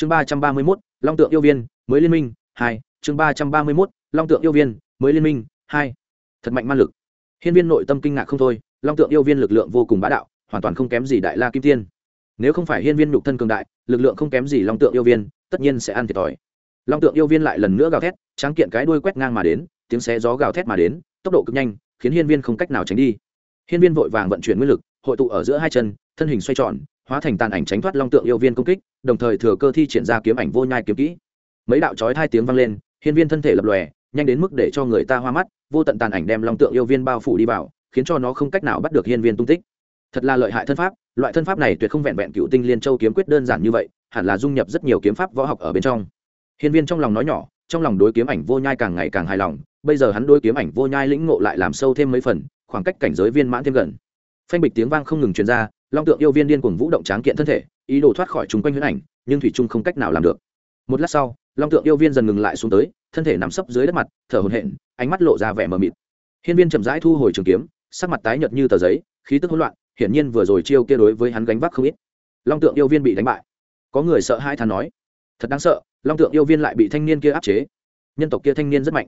chương ba trăm ba mươi mốt, long tượng yêu viên, mới liên minh, hai. Chương ba trăm ba mươi mốt, long tượng yêu viên, mới liên minh, hai. Thật mạnh man lực. Hiên viên nội tâm kinh ngạc không thôi, long tượng yêu viên lực lượng vô cùng bá đạo, hoàn toàn không kém gì đại la kim tiên. Nếu không phải hiên viên nhục thân cường đại, lực lượng không kém gì long tượng yêu viên, tất nhiên sẽ ăn thiệt thòi. Long tượng yêu viên lại lần nữa gào thét, tráng kiện cái đuôi quét ngang mà đến, tiếng xé gió gào thét mà đến, tốc độ cực nhanh, khiến hiên viên không cách nào tránh đi. Hiên viên vội vàng vận chuyển nguyên lực, hội tụ ở giữa hai chân, thân hình xoay tròn, hóa thành tàn ảnh tránh thoát long tượng yêu viên công kích đồng thời thừa cơ thi triển ra kiếm ảnh vô nhai kiếm kỹ. Mấy đạo chói hai tiếng vang lên, hiên viên thân thể lập lòe, nhanh đến mức để cho người ta hoa mắt, vô tận tàn ảnh đem long tượng yêu viên bao phủ đi vào, khiến cho nó không cách nào bắt được hiên viên tung tích. Thật là lợi hại thân pháp, loại thân pháp này tuyệt không vẹn vẹn cựu tinh liên châu kiếm quyết đơn giản như vậy, hẳn là dung nhập rất nhiều kiếm pháp võ học ở bên trong. Hiên viên trong lòng nói nhỏ, trong lòng đối kiếm ảnh vô nhai càng ngày càng hài lòng, bây giờ hắn đối kiếm ảnh vô nhai lĩnh ngộ lại làm sâu thêm mấy phần, khoảng cách cảnh giới viên mãn thêm gần. Phanh bịch tiếng vang không ngừng truyền ra, long tượng yêu viên điên cuồng vũ động tráng kiện thân thể ý đồ thoát khỏi chúng quanh huyễn ảnh, nhưng thủy trung không cách nào làm được. Một lát sau, long tượng yêu viên dần ngừng lại xuống tới, thân thể nằm sấp dưới đất mặt, thở hổn hển, ánh mắt lộ ra vẻ mờ mịt. Hiên viên chậm rãi thu hồi trường kiếm, sắc mặt tái nhợt như tờ giấy, khí tức hỗn loạn, hiển nhiên vừa rồi chiêu kia đối với hắn gánh vác không ít. Long tượng yêu viên bị đánh bại. Có người sợ hai thán nói, thật đáng sợ, long tượng yêu viên lại bị thanh niên kia áp chế. Nhân tộc kia thanh niên rất mạnh.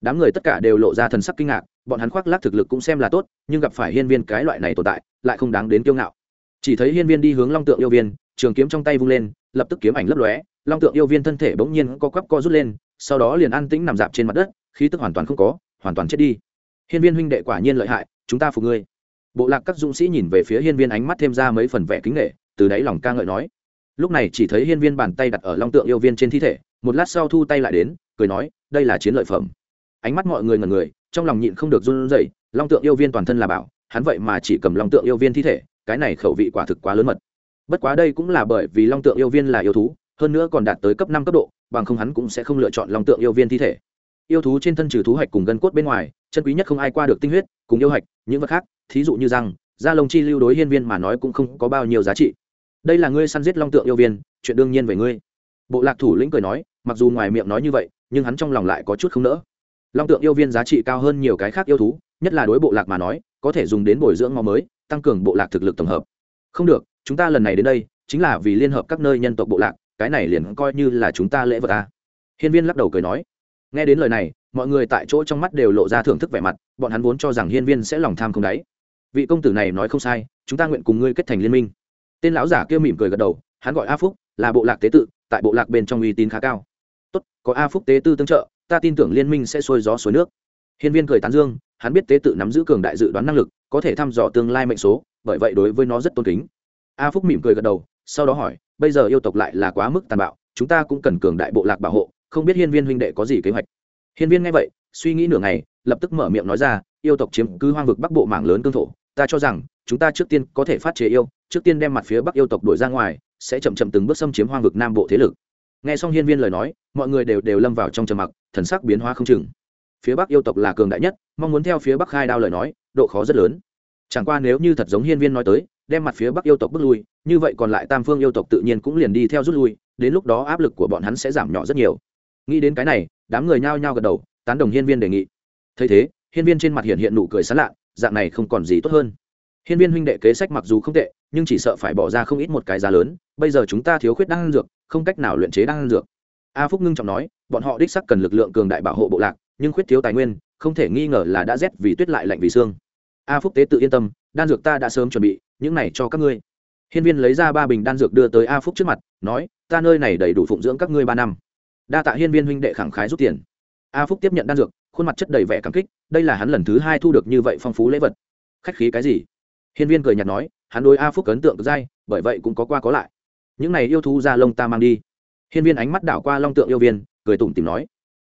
Đám người tất cả đều lộ ra thần sắc kinh ngạc, bọn hắn khoác lác thực lực cũng xem là tốt, nhưng gặp phải hiên viên cái loại này tồn tại, lại không đáng đến kiêu ngạo chỉ thấy hiên viên đi hướng long tượng yêu viên, trường kiếm trong tay vung lên, lập tức kiếm ảnh lấp lóe, long tượng yêu viên thân thể bỗng nhiên co quắp co rút lên, sau đó liền an tĩnh nằm dạp trên mặt đất, khí tức hoàn toàn không có, hoàn toàn chết đi. Hiên viên huynh đệ quả nhiên lợi hại, chúng ta phục ngươi. Bộ lạc các dũng sĩ nhìn về phía hiên viên ánh mắt thêm ra mấy phần vẻ kính nghệ từ đáy lòng ca ngợi nói. Lúc này chỉ thấy hiên viên bàn tay đặt ở long tượng yêu viên trên thi thể, một lát sau thu tay lại đến, cười nói, đây là chiến lợi phẩm. Ánh mắt mọi người ngần người, trong lòng nhịn không được run rẩy, long tượng yêu viên toàn thân là bảo, hắn vậy mà chỉ cầm long tượng yêu viên thi thể cái này khẩu vị quả thực quá lớn mật. Bất quá đây cũng là bởi vì long tượng yêu viên là yêu thú, hơn nữa còn đạt tới cấp năm cấp độ, bằng không hắn cũng sẽ không lựa chọn long tượng yêu viên thi thể. Yêu thú trên thân trừ thú hạch cùng gân cốt bên ngoài, chân quý nhất không ai qua được tinh huyết, cùng yêu hạch, những vật khác, thí dụ như răng, da lông chi lưu đối hiên viên mà nói cũng không có bao nhiêu giá trị. Đây là ngươi săn giết long tượng yêu viên, chuyện đương nhiên về ngươi. Bộ lạc thủ lĩnh cười nói, mặc dù ngoài miệng nói như vậy, nhưng hắn trong lòng lại có chút không nỡ. Long tượng yêu viên giá trị cao hơn nhiều cái khác yêu thú, nhất là đối bộ lạc mà nói, có thể dùng đến bồi dưỡng ngò mới tăng cường bộ lạc thực lực tổng hợp. Không được, chúng ta lần này đến đây, chính là vì liên hợp các nơi nhân tộc bộ lạc, cái này liền coi như là chúng ta lễ vật ta hiên viên lắc đầu cười nói. Nghe đến lời này, mọi người tại chỗ trong mắt đều lộ ra thưởng thức vẻ mặt, bọn hắn vốn cho rằng hiên viên sẽ lòng tham không đáy. Vị công tử này nói không sai, chúng ta nguyện cùng ngươi kết thành liên minh. Tên lão giả kia mỉm cười gật đầu, hắn gọi a phúc, là bộ lạc tế tự, tại bộ lạc bên trong uy tín khá cao. Tốt, có a phúc tế tư tương trợ, ta tin tưởng liên minh sẽ sôi gió suối nước. Hiên viên cười tán dương hắn biết tế tự nắm giữ cường đại dự đoán năng lực, có thể thăm dò tương lai mệnh số, bởi vậy đối với nó rất tôn kính. A phúc mỉm cười gật đầu, sau đó hỏi, bây giờ yêu tộc lại là quá mức tàn bạo, chúng ta cũng cần cường đại bộ lạc bảo hộ, không biết hiên viên huynh đệ có gì kế hoạch. Hiên viên nghe vậy, suy nghĩ nửa ngày, lập tức mở miệng nói ra, yêu tộc chiếm cứ hoang vực bắc bộ mảng lớn cương thổ, ta cho rằng, chúng ta trước tiên có thể phát chế yêu, trước tiên đem mặt phía bắc yêu tộc đuổi ra ngoài, sẽ chậm chậm từng bước xâm chiếm hoang vực nam bộ thế lực. Nghe xong hiên viên lời nói, mọi người đều đều lâm vào trong trầm mặc, thần sắc biến hóa không chừng phía bắc yêu tộc là cường đại nhất, mong muốn theo phía bắc khai đao lời nói, độ khó rất lớn. Chẳng qua nếu như thật giống hiên viên nói tới, đem mặt phía bắc yêu tộc bước lui, như vậy còn lại tam phương yêu tộc tự nhiên cũng liền đi theo rút lui, đến lúc đó áp lực của bọn hắn sẽ giảm nhỏ rất nhiều. Nghĩ đến cái này, đám người nhao nhao gật đầu, tán đồng hiên viên đề nghị. Thấy thế, hiên viên trên mặt hiện hiện nụ cười sán lạ dạng này không còn gì tốt hơn. Hiên viên huynh đệ kế sách mặc dù không tệ, nhưng chỉ sợ phải bỏ ra không ít một cái giá lớn, bây giờ chúng ta thiếu khuyết đan dược, không cách nào luyện chế đan dược. A phúc ngưng trọng nói, bọn họ đích sắc cần lực lượng cường đại bảo hộ bộ lạc nhưng khuyết thiếu tài nguyên, không thể nghi ngờ là đã rét vì tuyết lại lạnh vì xương. A phúc tế tự yên tâm, đan dược ta đã sớm chuẩn bị, những này cho các ngươi. Hiên viên lấy ra ba bình đan dược đưa tới a phúc trước mặt, nói, ta nơi này đầy đủ phụng dưỡng các ngươi ba năm. Đa tạ hiên viên huynh đệ khẳng khái rút tiền. A phúc tiếp nhận đan dược, khuôn mặt chất đầy vẻ cảm kích, đây là hắn lần thứ hai thu được như vậy phong phú lễ vật. Khách khí cái gì? Hiên viên cười nhạt nói, hắn đối a phúc ấn tượng dai, bởi vậy cũng có qua có lại. Những này yêu thú ra lông ta mang đi. Hiên viên ánh mắt đảo qua long tượng yêu viên, cười tủm tìm nói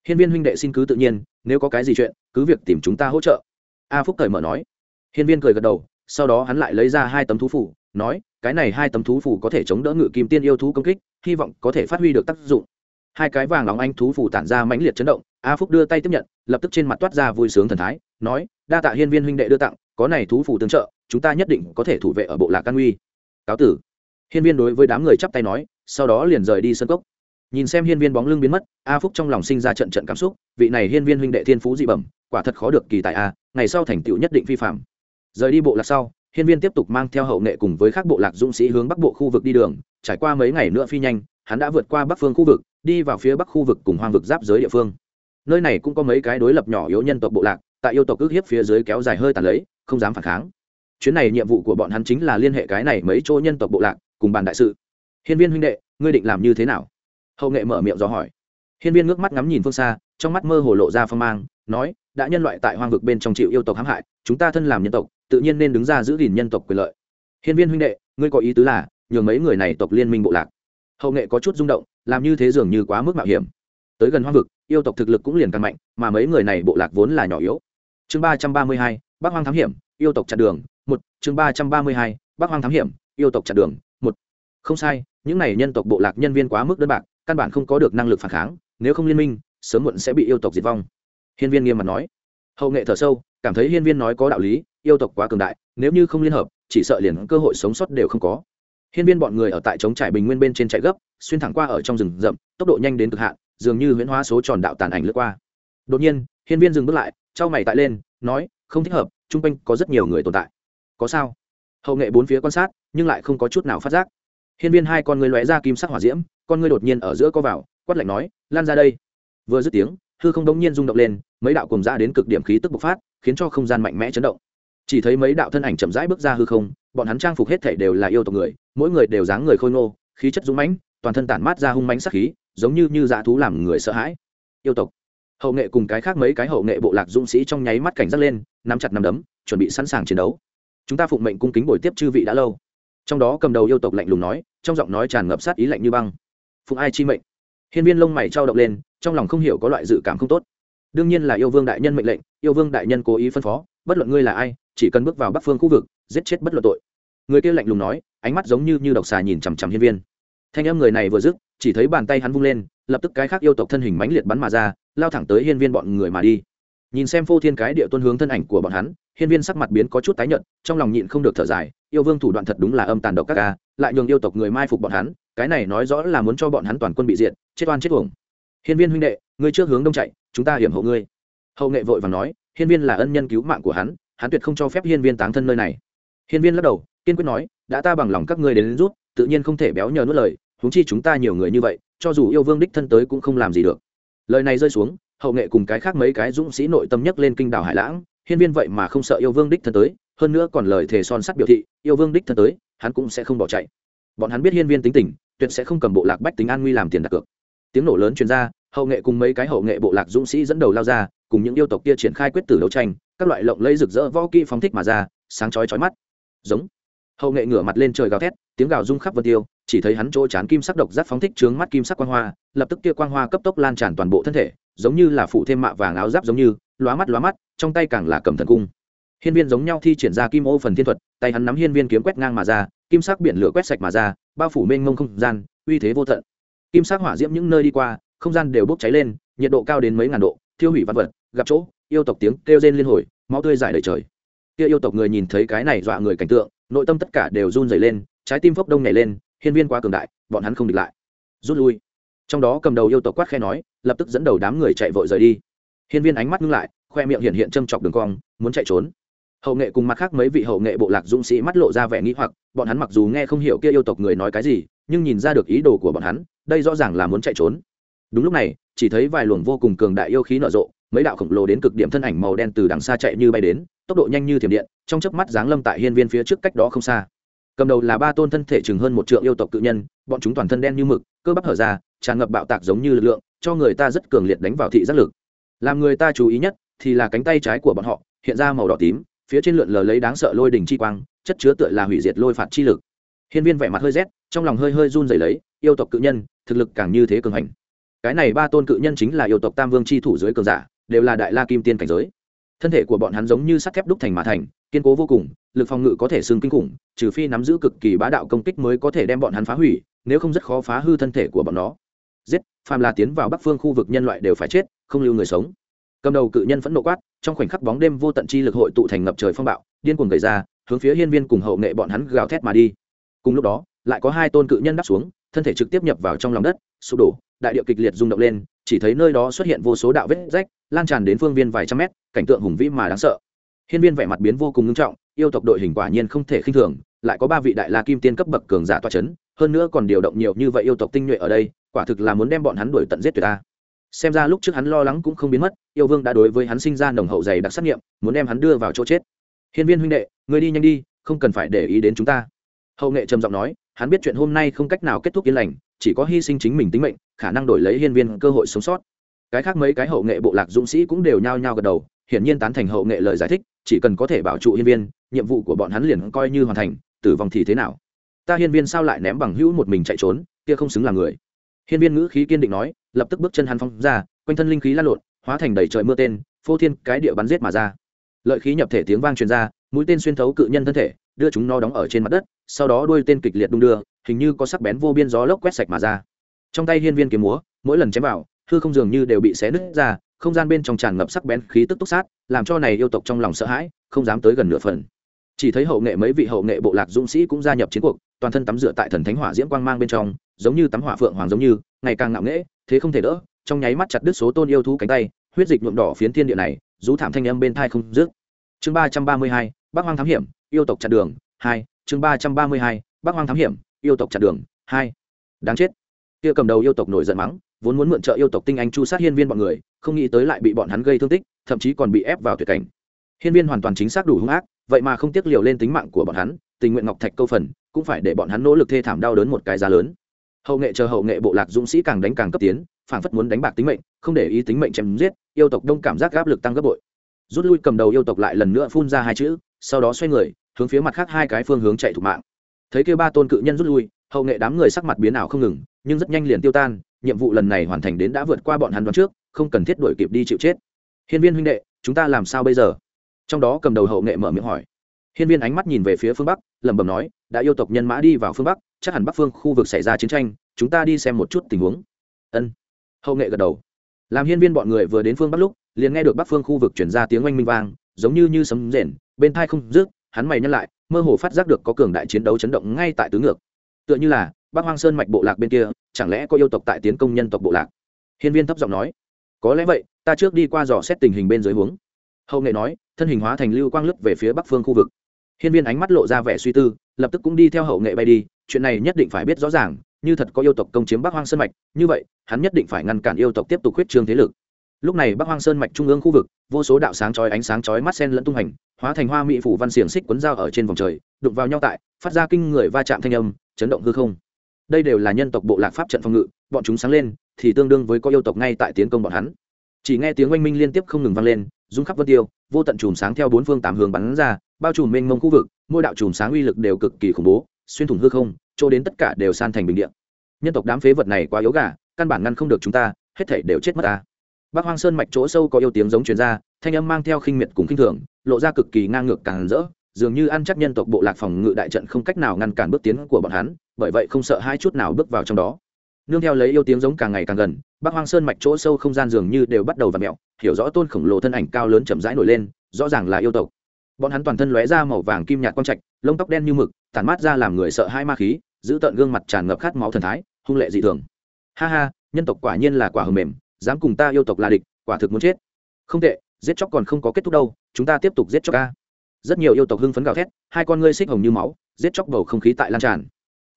hiên viên huynh đệ xin cứ tự nhiên, nếu có cái gì chuyện, cứ việc tìm chúng ta hỗ trợ. A phúc cởi mở nói. Hiên viên cười gật đầu, sau đó hắn lại lấy ra hai tấm thú phủ nói, cái này hai tấm thú phủ có thể chống đỡ ngự kim tiên yêu thú công kích, hy vọng có thể phát huy được tác dụng. Hai cái vàng nóng anh thú phủ tản ra mãnh liệt chấn động, a phúc đưa tay tiếp nhận, lập tức trên mặt toát ra vui sướng thần thái, nói, đa tạ hiên viên huynh đệ đưa tặng, có này thú phủ tương trợ, chúng ta nhất định có thể thủ vệ ở bộ lạc can uy. Cáo tử. Hiên viên đối với đám người chắp tay nói, sau đó liền rời đi sân cốc nhìn xem hiên viên bóng lưng biến mất, a phúc trong lòng sinh ra trận trận cảm xúc, vị này hiên viên huynh đệ thiên phú dị bẩm, quả thật khó được kỳ tại a, ngày sau thành tựu nhất định phi phạm. Rời đi bộ lạc sau, hiên viên tiếp tục mang theo hậu nghệ cùng với các bộ lạc dũng sĩ hướng bắc bộ khu vực đi đường, trải qua mấy ngày nữa phi nhanh, hắn đã vượt qua bắc phương khu vực, đi vào phía bắc khu vực cùng hoang vực giáp giới địa phương. Nơi này cũng có mấy cái đối lập nhỏ yếu nhân tộc bộ lạc, tại yêu tộc ước hiếp phía dưới kéo dài hơi tàn lấy, không dám phản kháng. Chuyến này nhiệm vụ của bọn hắn chính là liên hệ cái này mấy chỗ nhân tộc bộ lạc, cùng bàn đại sự. Hiên viên huynh đệ, ngươi định làm như thế nào? Hậu nghệ mở miệng do hỏi. Hiên viên ngước mắt ngắm nhìn phương xa, trong mắt mơ hồ lộ ra phong mang, nói, đã nhân loại tại hoang vực bên trong chịu yêu tộc hãm hại, chúng ta thân làm nhân tộc, tự nhiên nên đứng ra giữ gìn nhân tộc quyền lợi. Hiên viên huynh đệ, ngươi có ý tứ là, nhường mấy người này tộc liên minh bộ lạc. Hậu nghệ có chút rung động, làm như thế dường như quá mức mạo hiểm. Tới gần hoang vực, yêu tộc thực lực cũng liền càng mạnh, mà mấy người này bộ lạc vốn là nhỏ yếu. Chương ba trăm ba mươi hai, bắc hoang thám hiểm, yêu tộc chặn đường, một, chương ba trăm ba mươi hai, bắc hoang thám hiểm, yêu tộc chặn đường, một. Không sai, những này nhân tộc bộ lạc nhân viên quá mức đơn bạc căn bản không có được năng lực phản kháng, nếu không liên minh, sớm muộn sẽ bị yêu tộc diệt vong. Hiên viên nghiêm mặt nói. Hậu nghệ thở sâu, cảm thấy hiên viên nói có đạo lý, yêu tộc quá cường đại, nếu như không liên hợp, chỉ sợ liền cơ hội sống sót đều không có. Hiên viên bọn người ở tại trống trải bình nguyên bên trên chạy gấp, xuyên thẳng qua ở trong rừng rậm, tốc độ nhanh đến cực hạn, dường như huyễn hóa số tròn đạo tàn ảnh lướt qua. Đột nhiên, hiên viên dừng bước lại, trao mày tại lên, nói, không thích hợp, chung quanh có rất nhiều người tồn tại. Có sao? Hậu nghệ bốn phía quan sát, nhưng lại không có chút nào phát giác hiên viên hai con người lóe ra kim sắc hỏa diễm, con người đột nhiên ở giữa co vào, quát lạnh nói, lan ra đây. Vừa dứt tiếng, hư không đống nhiên rung động lên, mấy đạo cùng ra đến cực điểm khí tức bộc phát, khiến cho không gian mạnh mẽ chấn động. Chỉ thấy mấy đạo thân ảnh chậm rãi bước ra hư không, bọn hắn trang phục hết thảy đều là yêu tộc người, mỗi người đều dáng người khôi ngô, khí chất dũng mãnh, toàn thân tản mát ra hung mãnh sắc khí, giống như như dã thú làm người sợ hãi. Yêu tộc. Hậu nghệ cùng cái khác mấy cái hậu nghệ bộ lạc dũng sĩ trong nháy mắt cảnh giác lên, nắm chặt nắm đấm, chuẩn bị sẵn sàng chiến đấu. Chúng ta phụng mệnh cung kính buổi tiếp chư vị đã lâu trong đó cầm đầu yêu tộc lạnh lùng nói, trong giọng nói tràn ngập sát ý lạnh như băng. Phụng ai chi mệnh? Hiên viên lông mày trao động lên, trong lòng không hiểu có loại dự cảm không tốt. Đương nhiên là yêu vương đại nhân mệnh lệnh, yêu vương đại nhân cố ý phân phó, bất luận ngươi là ai, chỉ cần bước vào bắc phương khu vực, giết chết bất luận tội. Người kia lạnh lùng nói, ánh mắt giống như như độc xà nhìn chằm chằm hiên viên. Thanh em người này vừa dứt, chỉ thấy bàn tay hắn vung lên, lập tức cái khác yêu tộc thân hình mãnh liệt bắn mà ra, lao thẳng tới hiên viên bọn người mà đi. Nhìn xem phô thiên cái địa tuân hướng thân ảnh của bọn hắn, hiên viên sắc mặt biến có chút tái nhợt, trong lòng nhịn không được thở dài yêu vương thủ đoạn thật đúng là âm tàn độc các ca lại nhường yêu tộc người mai phục bọn hắn cái này nói rõ là muốn cho bọn hắn toàn quân bị diệt chết oan chết uổng. Hiên viên huynh đệ ngươi trước hướng đông chạy chúng ta hiểm hộ ngươi. Hậu nghệ vội và nói hiên viên là ân nhân cứu mạng của hắn hắn tuyệt không cho phép hiên viên táng thân nơi này. Hiên viên lắc đầu kiên quyết nói đã ta bằng lòng các ngươi đến, đến rút tự nhiên không thể béo nhờ nuốt lời huống chi chúng ta nhiều người như vậy cho dù yêu vương đích thân tới cũng không làm gì được. Lời này rơi xuống hậu nghệ cùng cái khác mấy cái dũng sĩ nội tâm nhất lên kinh đảo hải lãng hiên viên vậy mà không sợ yêu vương đích thân tới hơn nữa còn lời thề son sắt biểu thị, yêu vương đích thân tới, hắn cũng sẽ không bỏ chạy. Bọn hắn biết hiên viên tính tình, tuyệt sẽ không cầm bộ lạc bách tính an nguy làm tiền đặt cược. Tiếng nổ lớn truyền ra, hậu nghệ cùng mấy cái hậu nghệ bộ lạc dũng sĩ dẫn đầu lao ra, cùng những yêu tộc kia triển khai quyết tử đấu tranh, các loại lộng lẫy rực rỡ võ kỹ phóng thích mà ra, sáng chói chói mắt. Giống. Hậu nghệ ngửa mặt lên trời gào thét, tiếng gào rung khắp vân tiêu, chỉ thấy hắn chỗ chán kim sắc độc giác phóng thích trướng mắt kim sắc quang hoa, lập tức kia quang hoa cấp tốc lan tràn toàn bộ thân thể, giống như là phụ thêm mạ vàng áo giáp giống như, lóa mắt lóa mắt, trong tay càng là cầm thần cung hiên viên giống nhau thi triển ra kim ô phần thiên thuật, tay hắn nắm hiên viên kiếm quét ngang mà ra, kim sắc biển lửa quét sạch mà ra, bao phủ mênh mông không gian, uy thế vô tận. Kim sắc hỏa diễm những nơi đi qua, không gian đều bốc cháy lên, nhiệt độ cao đến mấy ngàn độ, thiêu hủy văn vật, gặp chỗ, yêu tộc tiếng kêu rên liên hồi, máu tươi giải đầy trời. Kia yêu tộc người nhìn thấy cái này dọa người cảnh tượng, nội tâm tất cả đều run rẩy lên, trái tim phốc đông nhảy lên, hiên viên quá cường đại, bọn hắn không địch lại. Rút lui. Trong đó cầm đầu yêu tộc quát khe nói, lập tức dẫn đầu đám người chạy vội rời đi. Hiên viên ánh mắt ngưng lại, khoe miệng hiện hiện châm chọc đường cong, muốn chạy trốn hậu nghệ cùng mặt khác mấy vị hậu nghệ bộ lạc dũng sĩ mắt lộ ra vẻ nghĩ hoặc, bọn hắn mặc dù nghe không hiểu kia yêu tộc người nói cái gì, nhưng nhìn ra được ý đồ của bọn hắn, đây rõ ràng là muốn chạy trốn. Đúng lúc này, chỉ thấy vài luồng vô cùng cường đại yêu khí nở rộ, mấy đạo khổng lồ đến cực điểm thân ảnh màu đen từ đằng xa chạy như bay đến, tốc độ nhanh như thiểm điện, trong chớp mắt giáng lâm tại hiên viên phía trước cách đó không xa. Cầm đầu là ba tôn thân thể chừng hơn một trượng yêu tộc cự nhân, bọn chúng toàn thân đen như mực, cơ bắp hở ra, tràn ngập bạo tạc giống như lực lượng, cho người ta rất cường liệt đánh vào thị giác lực. Làm người ta chú ý nhất thì là cánh tay trái của bọn họ, hiện ra màu đỏ tím phía trên lượn lờ lấy đáng sợ lôi đỉnh chi quang, chất chứa tựa là hủy diệt lôi phạt chi lực. Hiên viên vẻ mặt hơi rét, trong lòng hơi hơi run rẩy lấy, yêu tộc cự nhân, thực lực càng như thế cường hành. Cái này ba tôn cự nhân chính là yêu tộc tam vương chi thủ dưới cường giả, đều là đại la kim tiên cảnh giới. Thân thể của bọn hắn giống như sắt thép đúc thành mã thành, kiên cố vô cùng, lực phòng ngự có thể xương kinh khủng, trừ phi nắm giữ cực kỳ bá đạo công kích mới có thể đem bọn hắn phá hủy, nếu không rất khó phá hư thân thể của bọn nó. Giết, phàm là tiến vào bắc phương khu vực nhân loại đều phải chết, không lưu người sống cầm đầu cự nhân phẫn nộ quát trong khoảnh khắc bóng đêm vô tận chi lực hội tụ thành ngập trời phong bạo điên cuồng gầy ra hướng phía hiên viên cùng hậu nghệ bọn hắn gào thét mà đi. Cùng lúc đó lại có hai tôn cự nhân đáp xuống thân thể trực tiếp nhập vào trong lòng đất sụp đổ đại điệu kịch liệt rung động lên chỉ thấy nơi đó xuất hiện vô số đạo vết rách lan tràn đến phương viên vài trăm mét cảnh tượng hùng vĩ mà đáng sợ. Hiên viên vẻ mặt biến vô cùng nghiêm trọng yêu tộc đội hình quả nhiên không thể khinh thường lại có ba vị đại la kim tiên cấp bậc cường giả toa chấn, hơn nữa còn điều động nhiều như vậy yêu tộc tinh nhuệ ở đây quả thực là muốn đem bọn hắn đuổi tận giết tuyệt ta xem ra lúc trước hắn lo lắng cũng không biến mất, yêu vương đã đối với hắn sinh ra nồng hậu dày đặc xác nghiệm, muốn đem hắn đưa vào chỗ chết. Hiên viên huynh đệ người đi nhanh đi, không cần phải để ý đến chúng ta. Hậu nghệ trầm giọng nói, hắn biết chuyện hôm nay không cách nào kết thúc yên lành, chỉ có hy sinh chính mình tính mệnh, khả năng đổi lấy hiên viên cơ hội sống sót. Cái khác mấy cái hậu nghệ bộ lạc dũng sĩ cũng đều nhao nhao gật đầu, hiển nhiên tán thành hậu nghệ lời giải thích, chỉ cần có thể bảo trụ hiên viên, nhiệm vụ của bọn hắn liền coi như hoàn thành, tử vong thì thế nào? Ta hiên viên sao lại ném bằng hữu một mình chạy trốn, kia không xứng là người. Hiên viên ngữ khí kiên định nói lập tức bước chân hắn phong ra, quanh thân linh khí lan lộn, hóa thành đầy trời mưa tên, phô thiên cái địa bắn giết mà ra. Lợi khí nhập thể tiếng vang truyền ra, mũi tên xuyên thấu cự nhân thân thể, đưa chúng nó đóng ở trên mặt đất, sau đó đuôi tên kịch liệt đung đưa, hình như có sắc bén vô biên gió lốc quét sạch mà ra. Trong tay hiên viên kiếm múa, mỗi lần chém vào, hư không dường như đều bị xé nứt ra, không gian bên trong tràn ngập sắc bén khí tức túc sát, làm cho này yêu tộc trong lòng sợ hãi, không dám tới gần nửa phần. Chỉ thấy hậu nghệ mấy vị hậu nghệ bộ lạc dũng sĩ cũng gia nhập chiến cuộc, toàn thân tắm rửa tại thần thánh hỏa diễm quang mang bên trong, giống như tắm hỏa phượng hoàng giống như, ngày càng ngạo nghễ thế không thể đỡ, trong nháy mắt chặt đứt số tôn yêu thú cánh tay, huyết dịch nhuộm đỏ phiến thiên địa này, rú thảm thanh âm bên thai không dứt. Chương ba trăm ba mươi hai, bắc hoang thám hiểm, yêu tộc chặt đường, hai, chương ba trăm ba mươi hai, bắc hoang thám hiểm, yêu tộc chặt đường, hai. Đáng chết. Kia cầm đầu yêu tộc nổi giận mắng, vốn muốn mượn trợ yêu tộc tinh anh chu sát hiên viên bọn người, không nghĩ tới lại bị bọn hắn gây thương tích, thậm chí còn bị ép vào tuyệt cảnh. Hiên viên hoàn toàn chính xác đủ hung ác, vậy mà không tiếc liều lên tính mạng của bọn hắn, tình nguyện ngọc thạch câu phần, cũng phải để bọn hắn nỗ lực thê thảm đau đớn một cái giá lớn hậu nghệ chờ hậu nghệ bộ lạc dũng sĩ càng đánh càng cấp tiến phản phất muốn đánh bạc tính mệnh, không để ý tính mệnh chém giết, yêu tộc đông cảm giác áp lực tăng gấp bội. Rút lui cầm đầu yêu tộc lại lần nữa phun ra hai chữ, sau đó xoay người, hướng phía mặt khác hai cái phương hướng chạy thủ mạng. Thấy kêu ba tôn cự nhân rút lui, hậu nghệ đám người sắc mặt biến ảo không ngừng, nhưng rất nhanh liền tiêu tan, nhiệm vụ lần này hoàn thành đến đã vượt qua bọn hắn đoán trước, không cần thiết đổi kịp đi chịu chết. Hiên viên huynh đệ, chúng ta làm sao bây giờ? Trong đó cầm đầu hậu nghệ mở miệng hỏi. Hiên viên ánh mắt nhìn về phía phương bắc lẩm bẩm nói đã yêu tộc nhân mã đi vào phương bắc, chắc hẳn bắc phương khu vực xảy ra chiến tranh, chúng ta đi xem một chút tình huống. Ân. Hậu nghệ gật đầu. Làm hiên viên bọn người vừa đến phương bắc lúc, liền nghe được bắc phương khu vực chuyển ra tiếng oanh minh vang, giống như như sấm rền, bên thai không rước hắn mày nhắc lại, mơ hồ phát giác được có cường đại chiến đấu chấn động ngay tại tứ ngược. Tựa như là, bắc hoang sơn mạch bộ lạc bên kia, chẳng lẽ có yêu tộc tại tiến công nhân tộc bộ lạc? Hiên viên thấp giọng nói. Có lẽ vậy, ta trước đi qua dò xét tình hình bên dưới huống. Hậu nghệ nói, thân hình hóa thành lưu quang lướt về phía bắc phương khu vực hiên viên ánh mắt lộ ra vẻ suy tư, lập tức cũng đi theo hậu nghệ bay đi, chuyện này nhất định phải biết rõ ràng, như thật có yêu tộc công chiếm bắc hoang sơn mạch, như vậy, hắn nhất định phải ngăn cản yêu tộc tiếp tục huyết trương thế lực. Lúc này bắc hoang sơn mạch trung ương khu vực, vô số đạo sáng chói ánh sáng chói mắt sen lẫn tung hành, hóa thành hoa mỹ phủ văn xiềng xích quấn dao ở trên vòng trời, đụng vào nhau tại, phát ra kinh người va chạm thanh âm, chấn động hư không. Đây đều là nhân tộc bộ lạc pháp trận phòng ngự, bọn chúng sáng lên, thì tương đương với có yêu tộc ngay tại tiến công bọn hắn. Chỉ nghe tiếng oanh minh liên tiếp không ngừng vang lên, rung khắp vân tiêu, vô tận chùm sáng theo bốn phương tám hướng bắn ra bao trùm mênh mông khu vực, mỗi đạo chùm sáng uy lực đều cực kỳ khủng bố, xuyên thủng hư không, chỗ đến tất cả đều san thành bình điện nhân tộc đám phế vật này quá yếu gà, căn bản ngăn không được chúng ta, hết thể đều chết mất ta. Bác hoang sơn mạch chỗ sâu có yêu tiếng giống truyền ra, thanh âm mang theo khinh miệt cùng khinh thường, lộ ra cực kỳ ngang ngược càng rỡ, dường như ăn chắc nhân tộc bộ lạc phòng ngự đại trận không cách nào ngăn cản bước tiến của bọn hắn, bởi vậy không sợ hai chút nào bước vào trong đó. Nương theo lấy yêu tiếng giống càng ngày càng gần, bác hoang sơn mạch chỗ sâu không gian dường như đều bắt đầu và mẹo, hiểu rõ tôn khổng lồ thân ảnh cao lớn chậm rãi nổi lên, rõ ràng là yêu tộc bọn hắn toàn thân lóe ra màu vàng kim nhạt quang trạch, lông tóc đen như mực tàn mát ra làm người sợ hai ma khí, giữ tận gương mặt tràn ngập khát máu thần thái, hung lệ dị thường. Ha ha, nhân tộc quả nhiên là quả hờ mềm, dám cùng ta yêu tộc là địch, quả thực muốn chết. Không tệ, giết chóc còn không có kết thúc đâu, chúng ta tiếp tục giết chóc ca. Rất nhiều yêu tộc hưng phấn gào thét, hai con ngươi xích hồng như máu, giết chóc bầu không khí tại lan tràn.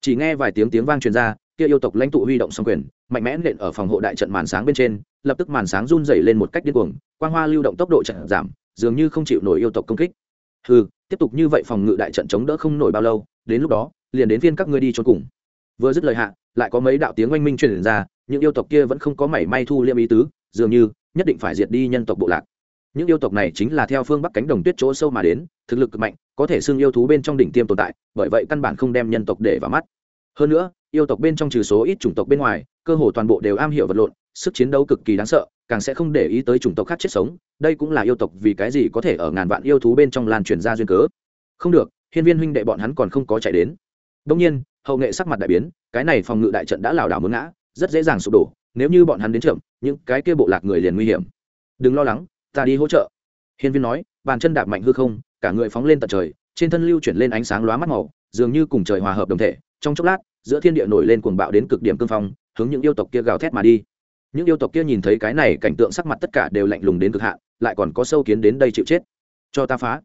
Chỉ nghe vài tiếng tiếng vang truyền ra, kia yêu tộc lãnh tụ huy động song quyền, mạnh mẽ nện ở phòng hộ đại trận màn sáng bên trên, lập tức màn sáng run dày lên một cách điên cuồng, quang hoa lưu động tốc độ trận giảm, dường như không chịu nổi yêu tộc công kích ừ tiếp tục như vậy phòng ngự đại trận chống đỡ không nổi bao lâu, đến lúc đó, liền đến viên các ngươi đi trốn cùng. Vừa dứt lời hạ, lại có mấy đạo tiếng oanh minh truyền ra, những yêu tộc kia vẫn không có mảy may thu liêm ý tứ, dường như, nhất định phải diệt đi nhân tộc bộ lạc. Những yêu tộc này chính là theo phương bắc cánh đồng tuyết chỗ sâu mà đến, thực lực cực mạnh, có thể xưng yêu thú bên trong đỉnh tiêm tồn tại, bởi vậy căn bản không đem nhân tộc để vào mắt. Hơn nữa, yêu tộc bên trong trừ số ít chủng tộc bên ngoài, cơ hồ toàn bộ đều am hiểu vật lộn sức chiến đấu cực kỳ đáng sợ, càng sẽ không để ý tới chủng tộc khác chết sống. Đây cũng là yêu tộc vì cái gì có thể ở ngàn vạn yêu thú bên trong lan truyền ra duyên cớ. Không được, hiên viên huynh đệ bọn hắn còn không có chạy đến. Đông nhiên, hậu nghệ sắc mặt đại biến, cái này phòng ngự đại trận đã lảo đảo mướn ngã, rất dễ dàng sụp đổ. Nếu như bọn hắn đến chậm, những cái kia bộ lạc người liền nguy hiểm. Đừng lo lắng, ta đi hỗ trợ. Hiên viên nói, bàn chân đạp mạnh hư không, cả người phóng lên tận trời, trên thân lưu chuyển lên ánh sáng lóa mắt màu, dường như cùng trời hòa hợp đồng thể. Trong chốc lát, giữa thiên địa nổi lên cuồng bạo đến cực điểm cương phong, hướng những yêu tộc kia gào thét mà đi những yêu tộc kia nhìn thấy cái này cảnh tượng sắc mặt tất cả đều lạnh lùng đến cực hạn, lại còn có sâu kiến đến đây chịu chết. Cho ta phá.